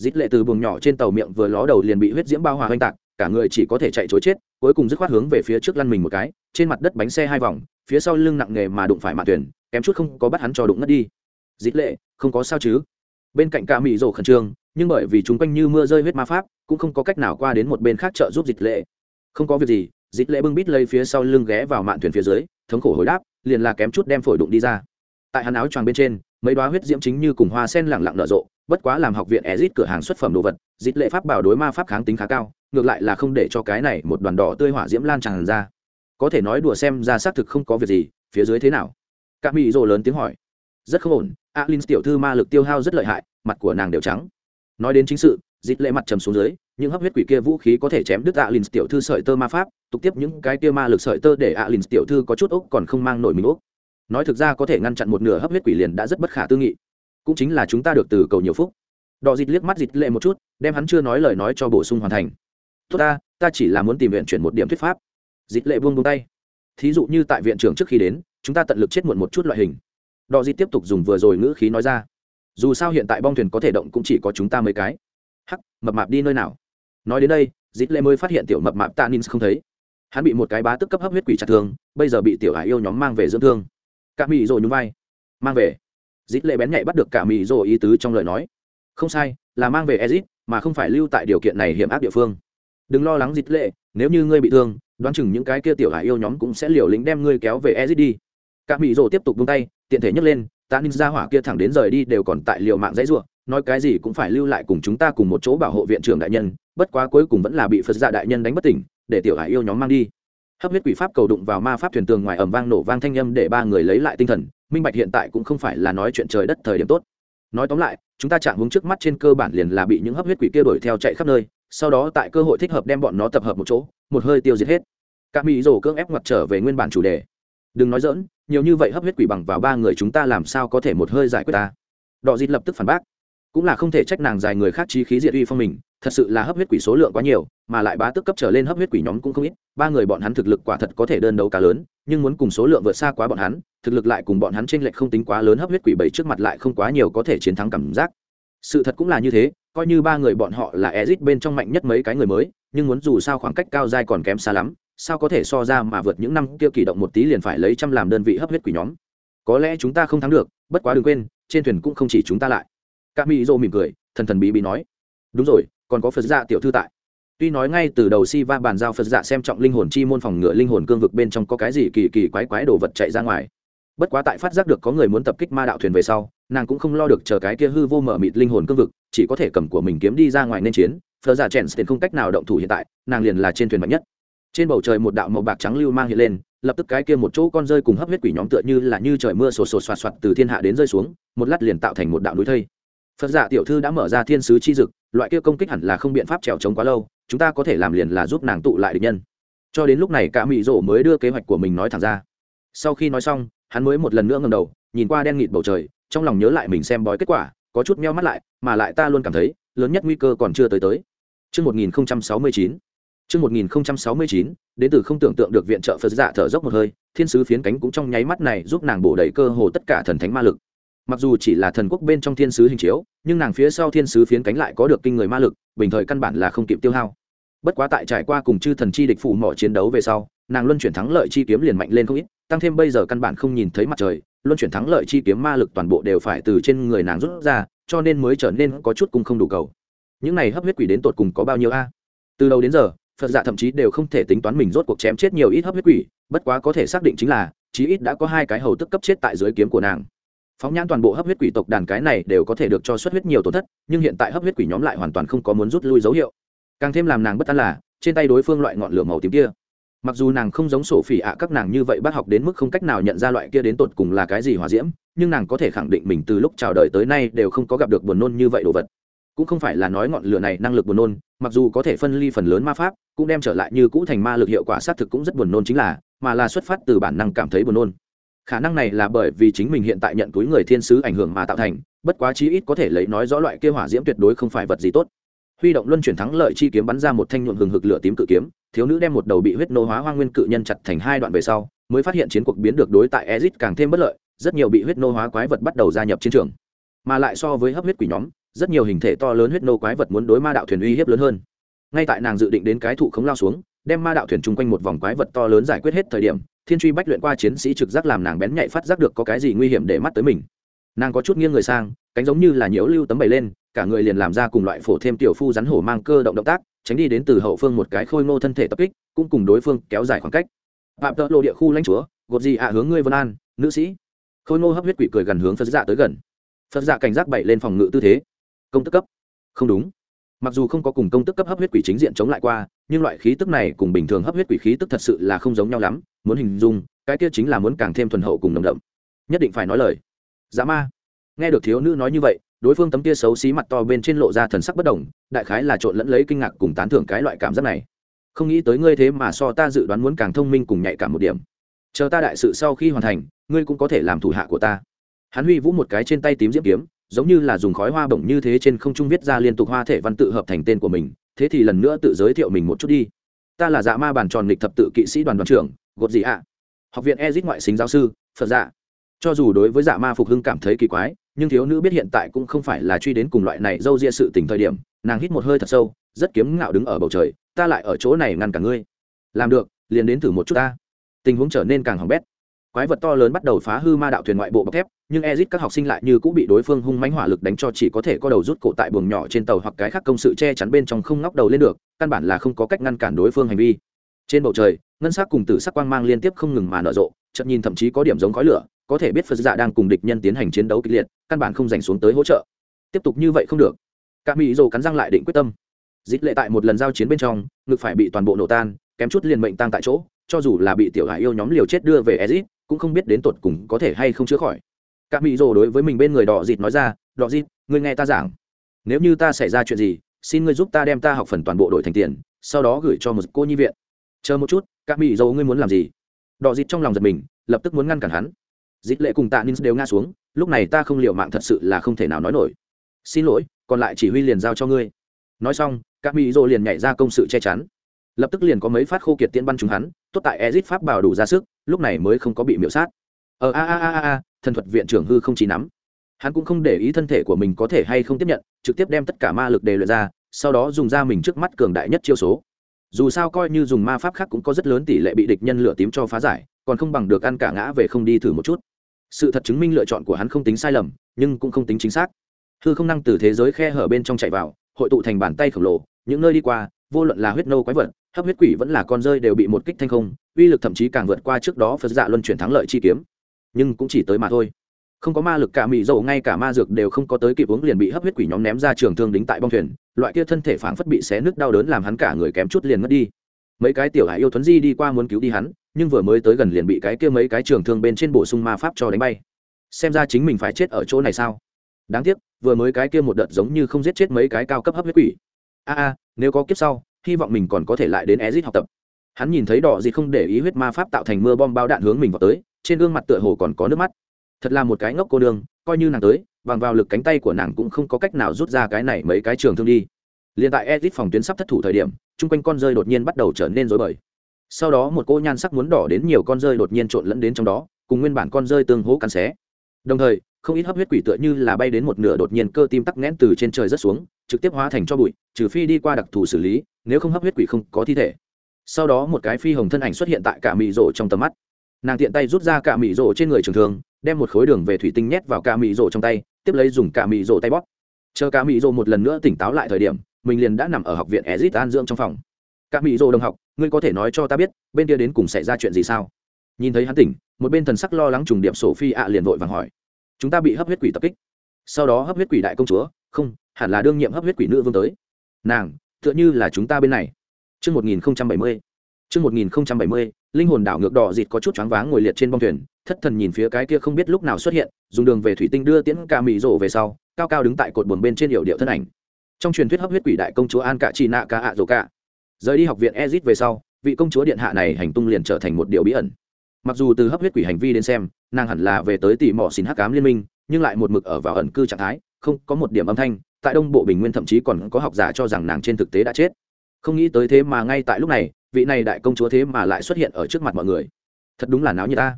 dít lệ từ buồng nhỏ trên tàu miệng vừa ló đầu liền bị huyết diễm bao hòa oanh tạc, cả người chỉ có thể chạy chối chết, cuối cùng dứt khoát hướng về phía trước lăn mình một cái, trên mặt đất bánh xe hai vòng, phía sau lưng nặng nghề mà đụng phải mạn thuyền, kém chút không có bắt hắn cho đụng ngất đi. Dít lệ, không có sao chứ? Bên cạnh ca mỹ rổ khẩn trương, nhưng bởi vì chúng quanh như mưa rơi huyết ma pháp, cũng không có cách nào qua đến một bên khác trợ giúp dịch lệ. Không có việc gì dịch lệ bưng bít lấy phía sau lưng ghé vào mạn thuyền phía dưới, thống khổ hồi đáp, liền là kém chút đem phổi đụng đi ra. Tại hắn áo choàng bên trên, mấy đoá huyết diễm chính như cùng hoa sen lẳng lặng nở rộ bất quá làm học viện ezit cửa hàng xuất phẩm đồ vật, dịch lệ pháp bảo đối ma pháp kháng tính khá cao, ngược lại là không để cho cái này một đoàn đỏ tươi hỏa diễm lan tràn ra. Có thể nói đùa xem ra xác thực không có việc gì, phía dưới thế nào? Các mỹ rồ lớn tiếng hỏi. Rất không ổn, alin tiểu thư ma lực tiêu hao rất lợi hại, mặt của nàng đều trắng. Nói đến chính sự, dịch lệ mặt trầm xuống dưới, những hấp huyết quỷ kia vũ khí có thể chém đứt alin tiểu thư sợi tơ ma pháp, tục tiếp những cái kia ma lực sợi tơ để alin tiểu thư có chút ốc còn không mang nổi mình ốc. Nói thực ra có thể ngăn chặn một nửa hấp huyết quỷ liền đã rất bất khả tư nghị cũng chính là chúng ta được từ cầu nhiều phúc. Đò dịt liếc mắt dịt lệ một chút, đem hắn chưa nói lời nói cho bổ sung hoàn thành. Tốt ta ta chỉ là muốn tìm viện chuyển một điểm thuyết pháp. Dịt lệ buông buông tay. Thí dụ như tại viện trưởng trước khi đến, chúng ta tận lực chết muộn một chút loại hình. Đò dịt tiếp tục dùng vừa rồi ngữ khí nói ra. Dù sao hiện tại bong thuyền có thể động cũng chỉ có chúng ta mấy cái. Hắc, mập mạp đi nơi nào? Nói đến đây, dịt lệ mới phát hiện tiểu mập mạp tạ Ninh không thấy. Hắn bị một cái bá tức cấp hấp huyết quỷ chặt thương, bây giờ bị tiểu hải yêu nhóm mang về dưỡng thương. Cả mỹ rồi nhún vai. Mang về dít lệ bén nhạy bắt được cả mỹ rồi ý tứ trong lời nói. Không sai, là mang về ezit, mà không phải lưu tại điều kiện này hiểm ác địa phương. Đừng lo lắng dít lệ nếu như ngươi bị thương, đoán chừng những cái kia tiểu hải yêu nhóm cũng sẽ liều lĩnh đem ngươi kéo về ezit đi. Cả mỹ rồi tiếp tục buông tay, tiện thể nhấc lên, ta ninh ra hỏa kia thẳng đến rời đi đều còn tại liều mạng dãy ruộng nói cái gì cũng phải lưu lại cùng chúng ta cùng một chỗ bảo hộ viện trưởng đại nhân, bất quá cuối cùng vẫn là bị phật dạ đại nhân đánh bất tỉnh, để tiểu hải yêu nhóm mang đi. Hấp huyết quỷ pháp cầu đụng vào ma pháp thuyền tường ngoài ẩm vang nổ vang thanh â m để ba người lấy lại tinh thần minh bạch hiện tại cũng không phải là nói chuyện trời đất thời điểm tốt. Nói tóm lại, chúng ta chạm hướng trước mắt trên cơ bản liền là bị những hấp huyết quỷ kia đuổi theo chạy khắp nơi, sau đó tại cơ hội thích hợp đem bọn nó tập hợp một chỗ, một hơi tiêu diệt hết. Các mỹ rổ cưỡng ép ngoặt trở về nguyên bản chủ đề. Đừng nói dỡn nhiều như vậy hấp huyết quỷ bằng vào ba người chúng ta làm sao có thể một hơi giải quyết ta? Đọ dịt lập tức phản bác. Cũng là không thể trách nàng dài người khác trí khí diệt uy phong mình thật sự là hấp huyết quỷ số lượng quá nhiều, mà lại bá tức cấp trở lên hấp huyết quỷ nhóm cũng không ít, ba người bọn hắn thực lực quả thật có thể đơn đấu cá lớn, nhưng muốn cùng số lượng vượt xa quá bọn hắn, thực lực lại cùng bọn hắn t r ê n lệch không tính quá lớn hấp huyết quỷ bảy trước mặt lại không quá nhiều có thể chiến thắng cảm giác. Sự thật cũng là như thế, coi như ba người bọn họ là ezit bên trong mạnh nhất mấy cái người mới, nhưng muốn dù sao khoảng cách cao dai còn kém xa lắm, sao có thể so ra mà vượt những năm kia kỳ động một tí liền phải lấy trăm làm đơn vị hấp huyết quỷ nhóm. Có lẽ chúng ta không thắng được, bất quá đừng quên, trên thuyền cũng không chỉ chúng ta lại. Các mỹ dô mỉm cười, thần thần bí bí nói. Đúng rồi còn có phật dạ tiểu thư tại. Tuy nói ngay từ đầu si va bàn giao phật dạ xem trọng linh hồn chi môn phòng ngựa linh hồn cương vực bên trong có cái gì kỳ kỳ quái quái đồ vật chạy ra ngoài. Bất quá tại phát giác được có người muốn tập kích ma đạo thuyền về sau, nàng cũng không lo được chờ cái kia hư vô mở mịt linh hồn cương vực, chỉ có thể cầm của mình kiếm đi ra ngoài nên chiến. Phật dạ chèn tiền không cách nào động thủ hiện tại, nàng liền là trên thuyền mạnh nhất. Trên bầu trời một đạo màu bạc trắng lưu mang hiện lên, lập tức cái kia một chỗ con rơi cùng hấp huyết quỷ nhóm tựa như là như trời mưa sổ sổ soạt soạt từ thiên hạ đến rơi xuống, một lát liền tạo thành một đạo núi thây. Phật giả tiểu thư đã mở ra thiên sứ chi dực loại kia công kích hẳn là không biện pháp trèo trống quá lâu chúng ta có thể làm liền là giúp nàng tụ lại địch nhân. Cho đến lúc này cả mỹ rỗ mới đưa kế hoạch của mình nói thẳng ra. Sau khi nói xong hắn mới một lần nữa ngầm đầu nhìn qua đen nghịt bầu trời trong lòng nhớ lại mình xem bói kết quả có chút meo mắt lại mà lại ta luôn cảm thấy lớn nhất nguy cơ còn chưa tới tới. Trước 1069, Trước 1069, đến từ không tưởng tượng được viện trợ Phật giả thở dốc một hơi, thiên sứ phiến cánh cũng trong nháy mắt này giúp nàng bổ đầy cơ hồ tất cả thần thánh ma lực mặc dù chỉ là thần quốc bên trong thiên sứ hình chiếu, nhưng nàng phía sau thiên sứ phiến cánh lại có được kinh người ma lực, bình thời căn bản là không kịp tiêu hao. Bất quá tại trải qua cùng chư thần chi địch phủ mỏ chiến đấu về sau, nàng luân chuyển thắng lợi chi kiếm liền mạnh lên không ít, tăng thêm bây giờ căn bản không nhìn thấy mặt trời, luân chuyển thắng lợi chi kiếm ma lực toàn bộ đều phải từ trên người nàng rút ra, cho nên mới trở nên có chút cung không đủ cầu. Những này hấp huyết quỷ đến tột cùng có bao nhiêu a? Từ đầu đến giờ, phật giả thậm chí đều không thể tính toán mình rốt cuộc chém chết nhiều ít hấp huyết quỷ, bất quá có thể xác định chính là, chí ít đã có hai cái hầu tức cấp chết tại dưới kiếm của nàng phóng nhãn toàn bộ hấp huyết quỷ tộc đàn cái này đều có thể được cho xuất huyết nhiều tổn thất, nhưng hiện tại hấp huyết quỷ nhóm lại hoàn toàn không có muốn rút lui dấu hiệu. Càng thêm làm nàng bất an là, trên tay đối phương loại ngọn lửa màu tím kia. Mặc dù nàng không giống sổ phỉ ạ, các nàng như vậy bác học đến mức không cách nào nhận ra loại kia đến tột cùng là cái gì hỏa diễm, nhưng nàng có thể khẳng định mình từ lúc chào đời tới nay đều không có gặp được buồn nôn như vậy đồ vật. Cũng không phải là nói ngọn lửa này năng lực buồn nôn, mặc dù có thể phân ly phần lớn ma pháp, cũng đem trở lại như cũ thành ma lực hiệu quả xác thực cũng rất buồn nôn chính là, mà là xuất phát từ bản năng cảm thấy buồn nôn khả năng này là bởi vì chính mình hiện tại nhận túi người thiên sứ ảnh hưởng mà tạo thành, bất quá chí ít có thể lấy nói rõ loại kia hỏa diễm tuyệt đối không phải vật gì tốt. Huy động luân chuyển thắng lợi chi kiếm bắn ra một thanh nhuộm hừng hực lửa tím cự kiếm, thiếu nữ đem một đầu bị huyết nô hóa hoa nguyên cự nhân chặt thành hai đoạn về sau, mới phát hiện chiến cuộc biến được đối tại ezit càng thêm bất lợi, rất nhiều bị huyết nô hóa quái vật bắt đầu gia nhập chiến trường. Mà lại so với hấp huyết quỷ nhóm, rất nhiều hình thể to lớn huyết nô quái vật muốn đối ma đạo thuyền uy hiếp lớn hơn. Ngay tại nàng dự định đến cái thụ không lao xuống, đem ma đạo thuyền chung quanh một vòng quái vật to lớn giải quyết hết thời điểm thiên truy bách luyện qua chiến sĩ trực giác làm nàng bén nhạy phát giác được có cái gì nguy hiểm để mắt tới mình. Nàng có chút nghiêng người sang, cánh giống như là nhiễu lưu tấm bày lên, cả người liền làm ra cùng loại phổ thêm tiểu phu rắn hổ mang cơ động động tác, tránh đi đến từ hậu phương một cái khôi ngô thân thể tập kích, cũng cùng đối phương kéo dài khoảng cách. Phạm tợ lộ địa khu lãnh chúa, gột gì ạ hướng ngươi vân an, nữ sĩ. Khôi ngô hấp huyết quỷ cười gần hướng phật dạ tới gần. Phật dạ cảnh giác bậy lên phòng ngự tư thế. Công tức cấp. Không đúng. Mặc dù không có cùng công tức cấp hấp huyết quỷ chính diện chống lại qua, nhưng loại khí tức này cùng bình thường hấp huyết quỷ khí tức thật sự là không giống nhau lắm muốn hình dung, cái kia chính là muốn càng thêm thuần hậu cùng nồng đậm. Nhất định phải nói lời. Dã ma. Nghe được thiếu nữ nói như vậy, đối phương tấm kia xấu xí mặt to bên trên lộ ra thần sắc bất đồng, đại khái là trộn lẫn lấy kinh ngạc cùng tán thưởng cái loại cảm giác này. Không nghĩ tới ngươi thế mà so ta dự đoán muốn càng thông minh cùng nhạy cảm một điểm. Chờ ta đại sự sau khi hoàn thành, ngươi cũng có thể làm thủ hạ của ta. Hắn huy vũ một cái trên tay tím diễm kiếm, giống như là dùng khói hoa bổng như thế trên không trung viết ra liên tục hoa thể văn tự hợp thành tên của mình, thế thì lần nữa tự giới thiệu mình một chút đi. Ta là dạ ma bàn tròn nghịch thập tự kỵ sĩ đoàn đoàn trưởng gột gì ạ? Học viện ezit ngoại sinh giáo sư, phật dạ. Cho dù đối với dạ ma phục hưng cảm thấy kỳ quái, nhưng thiếu nữ biết hiện tại cũng không phải là truy đến cùng loại này dâu ria sự tình thời điểm, nàng hít một hơi thật sâu, rất kiếm ngạo đứng ở bầu trời, ta lại ở chỗ này ngăn cả ngươi. Làm được, liền đến thử một chút ta. Tình huống trở nên càng hỏng bét. Quái vật to lớn bắt đầu phá hư ma đạo thuyền ngoại bộ bọc thép, nhưng ezit các học sinh lại như cũng bị đối phương hung mánh hỏa lực đánh cho chỉ có thể có đầu rút cổ tại buồng nhỏ trên tàu hoặc cái khác công sự che chắn bên trong không ngóc đầu lên được, căn bản là không có cách ngăn cản đối phương hành vi trên bầu trời, ngân sắc cùng tử sắc quang mang liên tiếp không ngừng mà nở rộ chậm nhìn thậm chí có điểm giống khói lửa, có thể biết phật dạ đang cùng địch nhân tiến hành chiến đấu kịch liệt, căn bản không dành xuống tới hỗ trợ. Tiếp tục như vậy không được. Các mỹ dồ cắn răng lại định quyết tâm. Dịch lệ tại một lần giao chiến bên trong, ngực phải bị toàn bộ nổ tan, kém chút liền mệnh tăng tại chỗ, cho dù là bị tiểu hải yêu nhóm liều chết đưa về ezit cũng không biết đến tột cùng có thể hay không chữa khỏi. Các mỹ dồ đối với mình bên người đỏ dịt nói ra, đỏ dịt, ngươi nghe ta giảng. Nếu như ta xảy ra chuyện gì, xin ngươi giúp ta đem ta học phần toàn bộ đổi thành tiền, sau đó gửi cho một cô nhi viện chờ một chút các mỹ dầu ngươi muốn làm gì? Đỏ dịt trong lòng giật mình, lập tức muốn ngăn cản hắn. Dịt lệ cùng tạ ninh đều ngã xuống, lúc này ta không liệu mạng thật sự là không thể nào nói nổi. Xin lỗi, còn lại chỉ huy liền giao cho ngươi. Nói xong các mỹ dô liền nhảy ra công sự che chắn. Lập tức liền có mấy phát khô kiệt tiên bắn chúng hắn, tốt tại ezit pháp bảo đủ ra sức, lúc này mới không có bị miễu sát. Ờ a a a a thần thuật viện trưởng hư không chỉ nắm. Hắn cũng không để ý thân thể của mình có thể hay không tiếp nhận, trực tiếp đem tất cả ma lực đề luyện ra, sau đó dùng ra mình trước mắt cường đại nhất chiêu số dù sao coi như dùng ma pháp khác cũng có rất lớn tỷ lệ bị địch nhân lửa tím cho phá giải, còn không bằng được ăn cả ngã về không đi thử một chút. Sự thật chứng minh lựa chọn của hắn không tính sai lầm, nhưng cũng không tính chính xác. Hư không năng từ thế giới khe hở bên trong chạy vào, hội tụ thành bàn tay khổng lồ, những nơi đi qua, vô luận là huyết nâu quái vật, hấp huyết quỷ vẫn là con rơi đều bị một kích thanh không, uy lực thậm chí càng vượt qua trước đó phật dạ luân chuyển thắng lợi chi kiếm. Nhưng cũng chỉ tới mà thôi không có ma lực cả mị dầu, ngay cả ma dược đều không có tới kịp uống liền bị hấp huyết quỷ nhóm ném ra trường thương đính tại bong thuyền. Loại kia thân thể phảng phất bị xé nước đau đớn làm hắn cả người kém chút liền mất đi. Mấy cái tiểu hải yêu thuấn di đi qua muốn cứu đi hắn, nhưng vừa mới tới gần liền bị cái kia mấy cái trường thương bên trên bổ sung ma pháp cho đánh bay. Xem ra chính mình phải chết ở chỗ này sao? Đáng tiếc, vừa mới cái kia một đợt giống như không giết chết mấy cái cao cấp hấp huyết quỷ. A a, nếu có kiếp sau, hy vọng mình còn có thể lại đến ezit học tập. Hắn nhìn thấy đỏ gì không để ý huyết ma pháp tạo thành mưa bom bao đạn hướng mình vào tới, trên gương mặt tựa hồ còn có nước mắt thật là một cái ngốc cô đương coi như nàng tới, bằng vào lực cánh tay của nàng cũng không có cách nào rút ra cái này mấy cái trường thương đi. Liền tại edit phòng tuyến sắp thất thủ thời điểm, chung quanh con rơi đột nhiên bắt đầu trở nên rối bời. Sau đó một cô nhan sắc muốn đỏ đến nhiều con rơi đột nhiên trộn lẫn đến trong đó, cùng nguyên bản con rơi tương hố cắn xé. Đồng thời, không ít hấp huyết quỷ tựa như là bay đến một nửa đột nhiên cơ tim tắc nghẽn từ trên trời rất xuống, trực tiếp hóa thành cho bụi, trừ phi đi qua đặc thù xử lý, nếu không hấp huyết quỷ không có thi thể. Sau đó một cái phi hồng thân ảnh xuất hiện tại cả mị rổ trong tầm mắt. Nàng tiện tay rút ra cả mị rổ trên người trường thường đem một khối đường về thủy tinh nhét vào cả mị rổ trong tay tiếp lấy dùng cả mị rổ tay bóp. Chờ cả mị rổ một lần nữa tỉnh táo lại thời điểm mình liền đã nằm ở học viện ezit an dưỡng trong phòng. Cả mị rổ đồng học ngươi có thể nói cho ta biết bên kia đến cùng xảy ra chuyện gì sao? Nhìn thấy hắn tỉnh một bên thần sắc lo lắng trùng điệp sổ phi ạ liền vội vàng hỏi. Chúng ta bị hấp huyết quỷ tập kích. Sau đó hấp huyết quỷ đại công chúa không hẳn là đương nhiệm hấp huyết quỷ nữ vương tới. Nàng tựa như là chúng ta bên này. Trước 1070. Trước 1070, linh hồn đảo ngược đỏ dịt có chút choáng váng ngồi liệt trên bong thuyền, thất thần nhìn phía cái kia không biết lúc nào xuất hiện, dùng đường về thủy tinh đưa tiễn ca mỹ rộ về sau, cao cao đứng tại cột buồng bên trên hiệu điệu thân ảnh. Trong truyền thuyết hấp huyết quỷ đại công chúa An Cạ Chi Nạ Ca ạ Dỗ ca Rời đi học viện Ezit về sau, vị công chúa điện hạ này hành tung liền trở thành một điều bí ẩn. Mặc dù từ hấp huyết quỷ hành vi đến xem, nàng hẳn là về tới tỉ mỏ xin hắc cám liên minh, nhưng lại một mực ở vào ẩn cư trạng thái, không có một điểm âm thanh, tại Đông Bộ Bình Nguyên thậm chí còn có học giả cho rằng nàng trên thực tế đã chết không nghĩ tới thế mà ngay tại lúc này vị này đại công chúa thế mà lại xuất hiện ở trước mặt mọi người thật đúng là náo như ta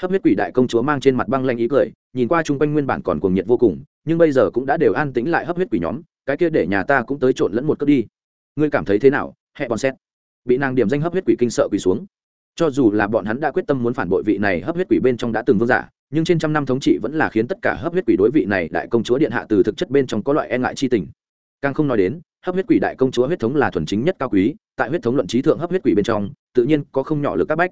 hấp huyết quỷ đại công chúa mang trên mặt băng lanh ý cười, nhìn qua chung quanh nguyên bản còn cuồng nhiệt vô cùng, nhưng bây giờ cũng đã đều an tĩnh lại hấp huyết quỷ nhóm, cái kia để nhà ta cũng tới trộn lẫn một cướp đi. Ngươi cảm thấy thế nào? Hẹ bọn xét. Bị nàng điểm danh hấp huyết quỷ kinh sợ quỳ xuống. Cho dù là bọn hắn đã quyết tâm muốn phản bội vị này hấp huyết quỷ bên trong đã từng vương giả, nhưng trên trăm năm thống trị vẫn là khiến tất cả hấp huyết quỷ đối vị này đại công chúa điện hạ từ thực chất bên trong có loại e ngại chi tình. Càng không nói đến, hấp huyết quỷ đại công chúa huyết thống là thuần chính nhất cao quý, tại huyết thống luận trí thượng hấp huyết quỷ bên trong, tự nhiên có không nhỏ lực các bách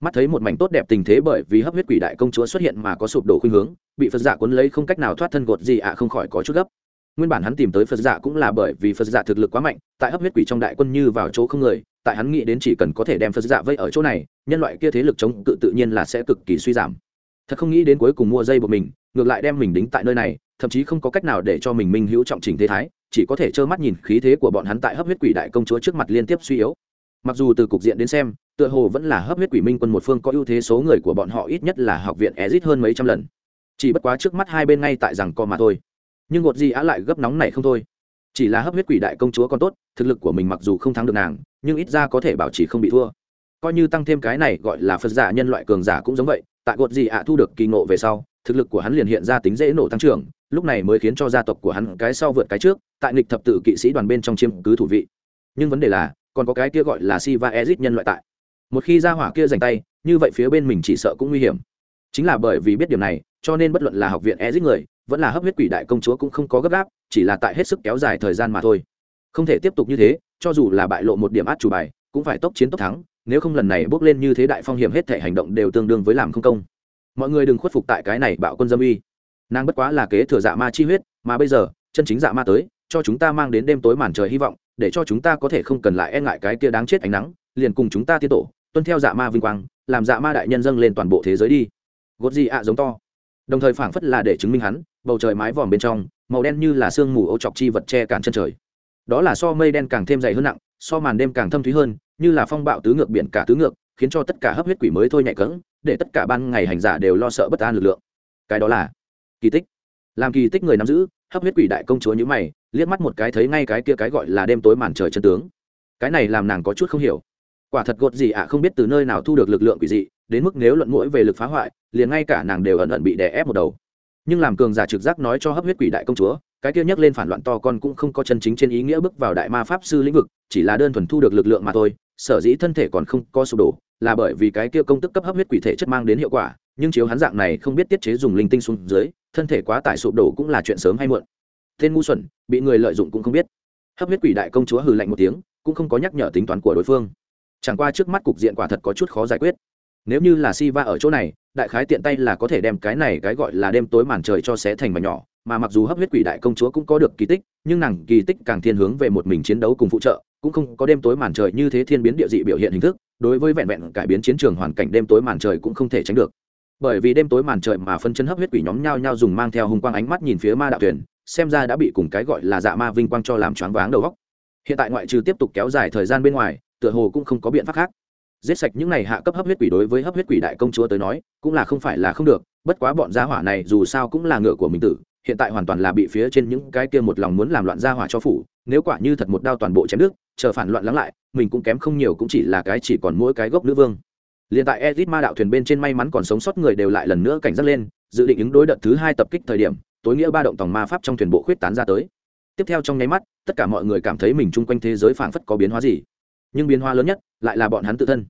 mắt thấy một mảnh tốt đẹp tình thế bởi vì hấp huyết quỷ đại công chúa xuất hiện mà có sụp đổ khuynh hướng, bị phật giả cuốn lấy không cách nào thoát thân gột gì ạ à, không khỏi có chút gấp. Nguyên bản hắn tìm tới phật giả cũng là bởi vì phật giả thực lực quá mạnh, tại hấp huyết quỷ trong đại quân như vào chỗ không người, tại hắn nghĩ đến chỉ cần có thể đem phật giả vây ở chỗ này, nhân loại kia thế lực chống cự tự nhiên là sẽ cực kỳ suy giảm. Thật không nghĩ đến cuối cùng mua dây của mình, ngược lại đem mình đính tại nơi này, thậm chí không có cách nào để cho mình minh hữu trọng trình thế thái, chỉ có thể trơ mắt nhìn khí thế của bọn hắn tại hấp huyết quỷ đại công chúa trước mặt liên tiếp suy yếu mặc dù từ cục diện đến xem, tựa hồ vẫn là hấp huyết quỷ minh quân một phương có ưu thế số người của bọn họ ít nhất là học viện ezit hơn mấy trăm lần. Chỉ bất quá trước mắt hai bên ngay tại rằng co mà thôi. Nhưng gột gì á lại gấp nóng này không thôi. Chỉ là hấp huyết quỷ đại công chúa còn tốt, thực lực của mình mặc dù không thắng được nàng, nhưng ít ra có thể bảo trì không bị thua. Coi như tăng thêm cái này gọi là phật giả nhân loại cường giả cũng giống vậy, tại gột gì ạ thu được kỳ ngộ về sau, thực lực của hắn liền hiện ra tính dễ nổ tăng trưởng, lúc này mới khiến cho gia tộc của hắn cái sau vượt cái trước, tại nghịch thập tự kỵ sĩ đoàn bên trong chiêm cứ thủ vị. Nhưng vấn đề là còn có cái kia gọi là si va ezit nhân loại tại. Một khi ra hỏa kia giành tay, như vậy phía bên mình chỉ sợ cũng nguy hiểm. Chính là bởi vì biết điều này, cho nên bất luận là học viện ezit người, vẫn là hấp huyết quỷ đại công chúa cũng không có gấp gáp, chỉ là tại hết sức kéo dài thời gian mà thôi. Không thể tiếp tục như thế, cho dù là bại lộ một điểm át chủ bài, cũng phải tốc chiến tốc thắng, nếu không lần này bước lên như thế đại phong hiểm hết thể hành động đều tương đương với làm không công. Mọi người đừng khuất phục tại cái này bạo quân dâm uy. Nàng bất quá là kế thừa dạ ma chi huyết, mà bây giờ, chân chính dạ ma tới, cho chúng ta mang đến đêm tối màn trời hy vọng để cho chúng ta có thể không cần lại e ngại cái kia đáng chết ánh nắng, liền cùng chúng ta tiên tổ, tuân theo dạ ma vinh quang, làm dạ ma đại nhân dâng lên toàn bộ thế giới đi. Gột gì ạ giống to. Đồng thời phảng phất là để chứng minh hắn, bầu trời mái vòm bên trong, màu đen như là sương mù ô chọc chi vật che cản chân trời. Đó là so mây đen càng thêm dày hơn nặng, so màn đêm càng thâm thúy hơn, như là phong bạo tứ ngược biển cả tứ ngược, khiến cho tất cả hấp huyết quỷ mới thôi nhạy cỡng để tất cả ban ngày hành giả đều lo sợ bất an lực lượng. Cái đó là kỳ tích. Làm kỳ tích người nắm giữ hấp huyết quỷ đại công chúa nhữ mày, liếc mắt một cái thấy ngay cái kia cái gọi là đêm tối màn trời chân tướng. Cái này làm nàng có chút không hiểu. Quả thật gột gì ạ, không biết từ nơi nào thu được lực lượng quỷ dị, đến mức nếu luận mũi về lực phá hoại, liền ngay cả nàng đều ẩn ẩn bị đè ép một đầu. Nhưng làm cường giả trực giác nói cho hấp huyết quỷ đại công chúa, cái kia nhắc lên phản loạn to con cũng không có chân chính trên ý nghĩa bước vào đại ma pháp sư lĩnh vực, chỉ là đơn thuần thu được lực lượng mà thôi, sở dĩ thân thể còn không có sụp đổ, là bởi vì cái kia công tức cấp hấp huyết quỷ thể chất mang đến hiệu quả, nhưng chiếu hắn dạng này không biết tiết chế dùng linh tinh xuống dưới thân thể quá tải sụp đổ cũng là chuyện sớm hay muộn. Tên ngu xuẩn, bị người lợi dụng cũng không biết. Hấp huyết quỷ đại công chúa hừ lạnh một tiếng, cũng không có nhắc nhở tính toán của đối phương. Chẳng qua trước mắt cục diện quả thật có chút khó giải quyết. Nếu như là si va ở chỗ này, đại khái tiện tay là có thể đem cái này cái gọi là đêm tối màn trời cho xé thành mà nhỏ, mà mặc dù hấp huyết quỷ đại công chúa cũng có được kỳ tích, nhưng nàng kỳ tích càng thiên hướng về một mình chiến đấu cùng phụ trợ, cũng không có đêm tối màn trời như thế thiên biến địa dị biểu hiện hình thức, đối với vẹn vẹn cải biến chiến trường hoàn cảnh đêm tối màn trời cũng không thể tránh được bởi vì đêm tối màn trời mà phân chân hấp huyết quỷ nhóm nhau nhau dùng mang theo hung quang ánh mắt nhìn phía ma đạo thuyền, xem ra đã bị cùng cái gọi là dạ ma vinh quang cho làm choáng váng đầu góc hiện tại ngoại trừ tiếp tục kéo dài thời gian bên ngoài, tựa hồ cũng không có biện pháp khác. Giết sạch những này hạ cấp hấp huyết quỷ đối với hấp huyết quỷ đại công chúa tới nói, cũng là không phải là không được, bất quá bọn gia hỏa này dù sao cũng là ngựa của mình tử, hiện tại hoàn toàn là bị phía trên những cái kia một lòng muốn làm loạn gia hỏa cho phủ, nếu quả như thật một đao toàn bộ chém nước chờ phản loạn lắng lại, mình cũng kém không nhiều cũng chỉ là cái chỉ còn mỗi cái gốc nữ vương liền tại Ezit ma đạo thuyền bên trên may mắn còn sống sót người đều lại lần nữa cảnh giác lên, dự định ứng đối đợt thứ hai tập kích thời điểm, tối nghĩa ba động tòng ma pháp trong thuyền bộ khuyết tán ra tới. Tiếp theo trong nháy mắt, tất cả mọi người cảm thấy mình chung quanh thế giới phảng phất có biến hóa gì. Nhưng biến hóa lớn nhất lại là bọn hắn tự thân.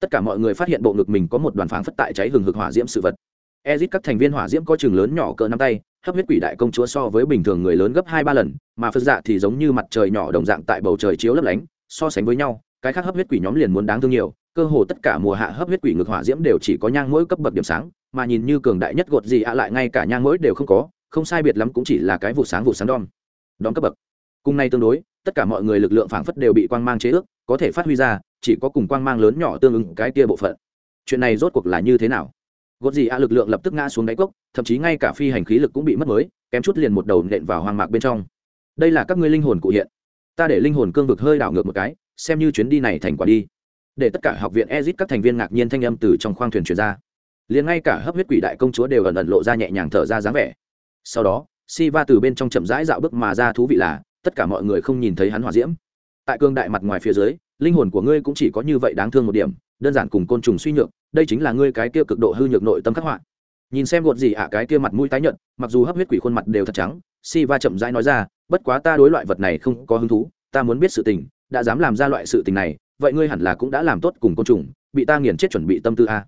Tất cả mọi người phát hiện bộ ngực mình có một đoàn phảng phất tại cháy hừng hực hỏa diễm sự vật. Ezit các thành viên hỏa diễm có chừng lớn nhỏ cỡ nắm tay, hấp huyết quỷ đại công chúa so với bình thường người lớn gấp hai ba lần, mà phật dạ thì giống như mặt trời nhỏ đồng dạng tại bầu trời chiếu lấp lánh, so sánh với nhau, cái khác hấp huyết quỷ nhóm liền muốn đáng thương nhiều cơ hồ tất cả mùa hạ hấp huyết quỷ ngược hỏa diễm đều chỉ có nhang mũi cấp bậc điểm sáng, mà nhìn như cường đại nhất gột gì ạ lại ngay cả nhang mũi đều không có, không sai biệt lắm cũng chỉ là cái vụ sáng vụ sáng đom. Đón cấp bậc. Cùng nay tương đối, tất cả mọi người lực lượng phảng phất đều bị quang mang chế ước, có thể phát huy ra, chỉ có cùng quang mang lớn nhỏ tương ứng cái kia bộ phận. Chuyện này rốt cuộc là như thế nào? Gột gì a lực lượng lập tức ngã xuống đáy cốc, thậm chí ngay cả phi hành khí lực cũng bị mất mới, kém chút liền một đầu nện vào hoang mạc bên trong. Đây là các ngươi linh hồn cụ hiện. Ta để linh hồn cương vực hơi đảo ngược một cái, xem như chuyến đi này thành quả đi để tất cả học viện ezit các thành viên ngạc nhiên thanh âm từ trong khoang thuyền truyền ra. Liền ngay cả hấp huyết quỷ đại công chúa đều ẩn ẩn lộ ra nhẹ nhàng thở ra dáng vẻ. Sau đó si va từ bên trong chậm rãi dạo bước mà ra thú vị là, tất cả mọi người không nhìn thấy hắn hỏa diễm. Tại cương đại mặt ngoài phía dưới, linh hồn của ngươi cũng chỉ có như vậy đáng thương một điểm, đơn giản cùng côn trùng suy nhược, đây chính là ngươi cái kia cực độ hư nhược nội tâm khắc họa. Nhìn xem gột gì ạ, cái kia mặt mũi tái nhợt, mặc dù hấp huyết quỷ khuôn mặt đều thật trắng si va chậm rãi nói ra, bất quá ta đối loại vật này không có hứng thú, ta muốn biết sự tình, đã dám làm ra loại sự tình này vậy ngươi hẳn là cũng đã làm tốt cùng côn trùng, bị ta nghiền chết chuẩn bị tâm tư a.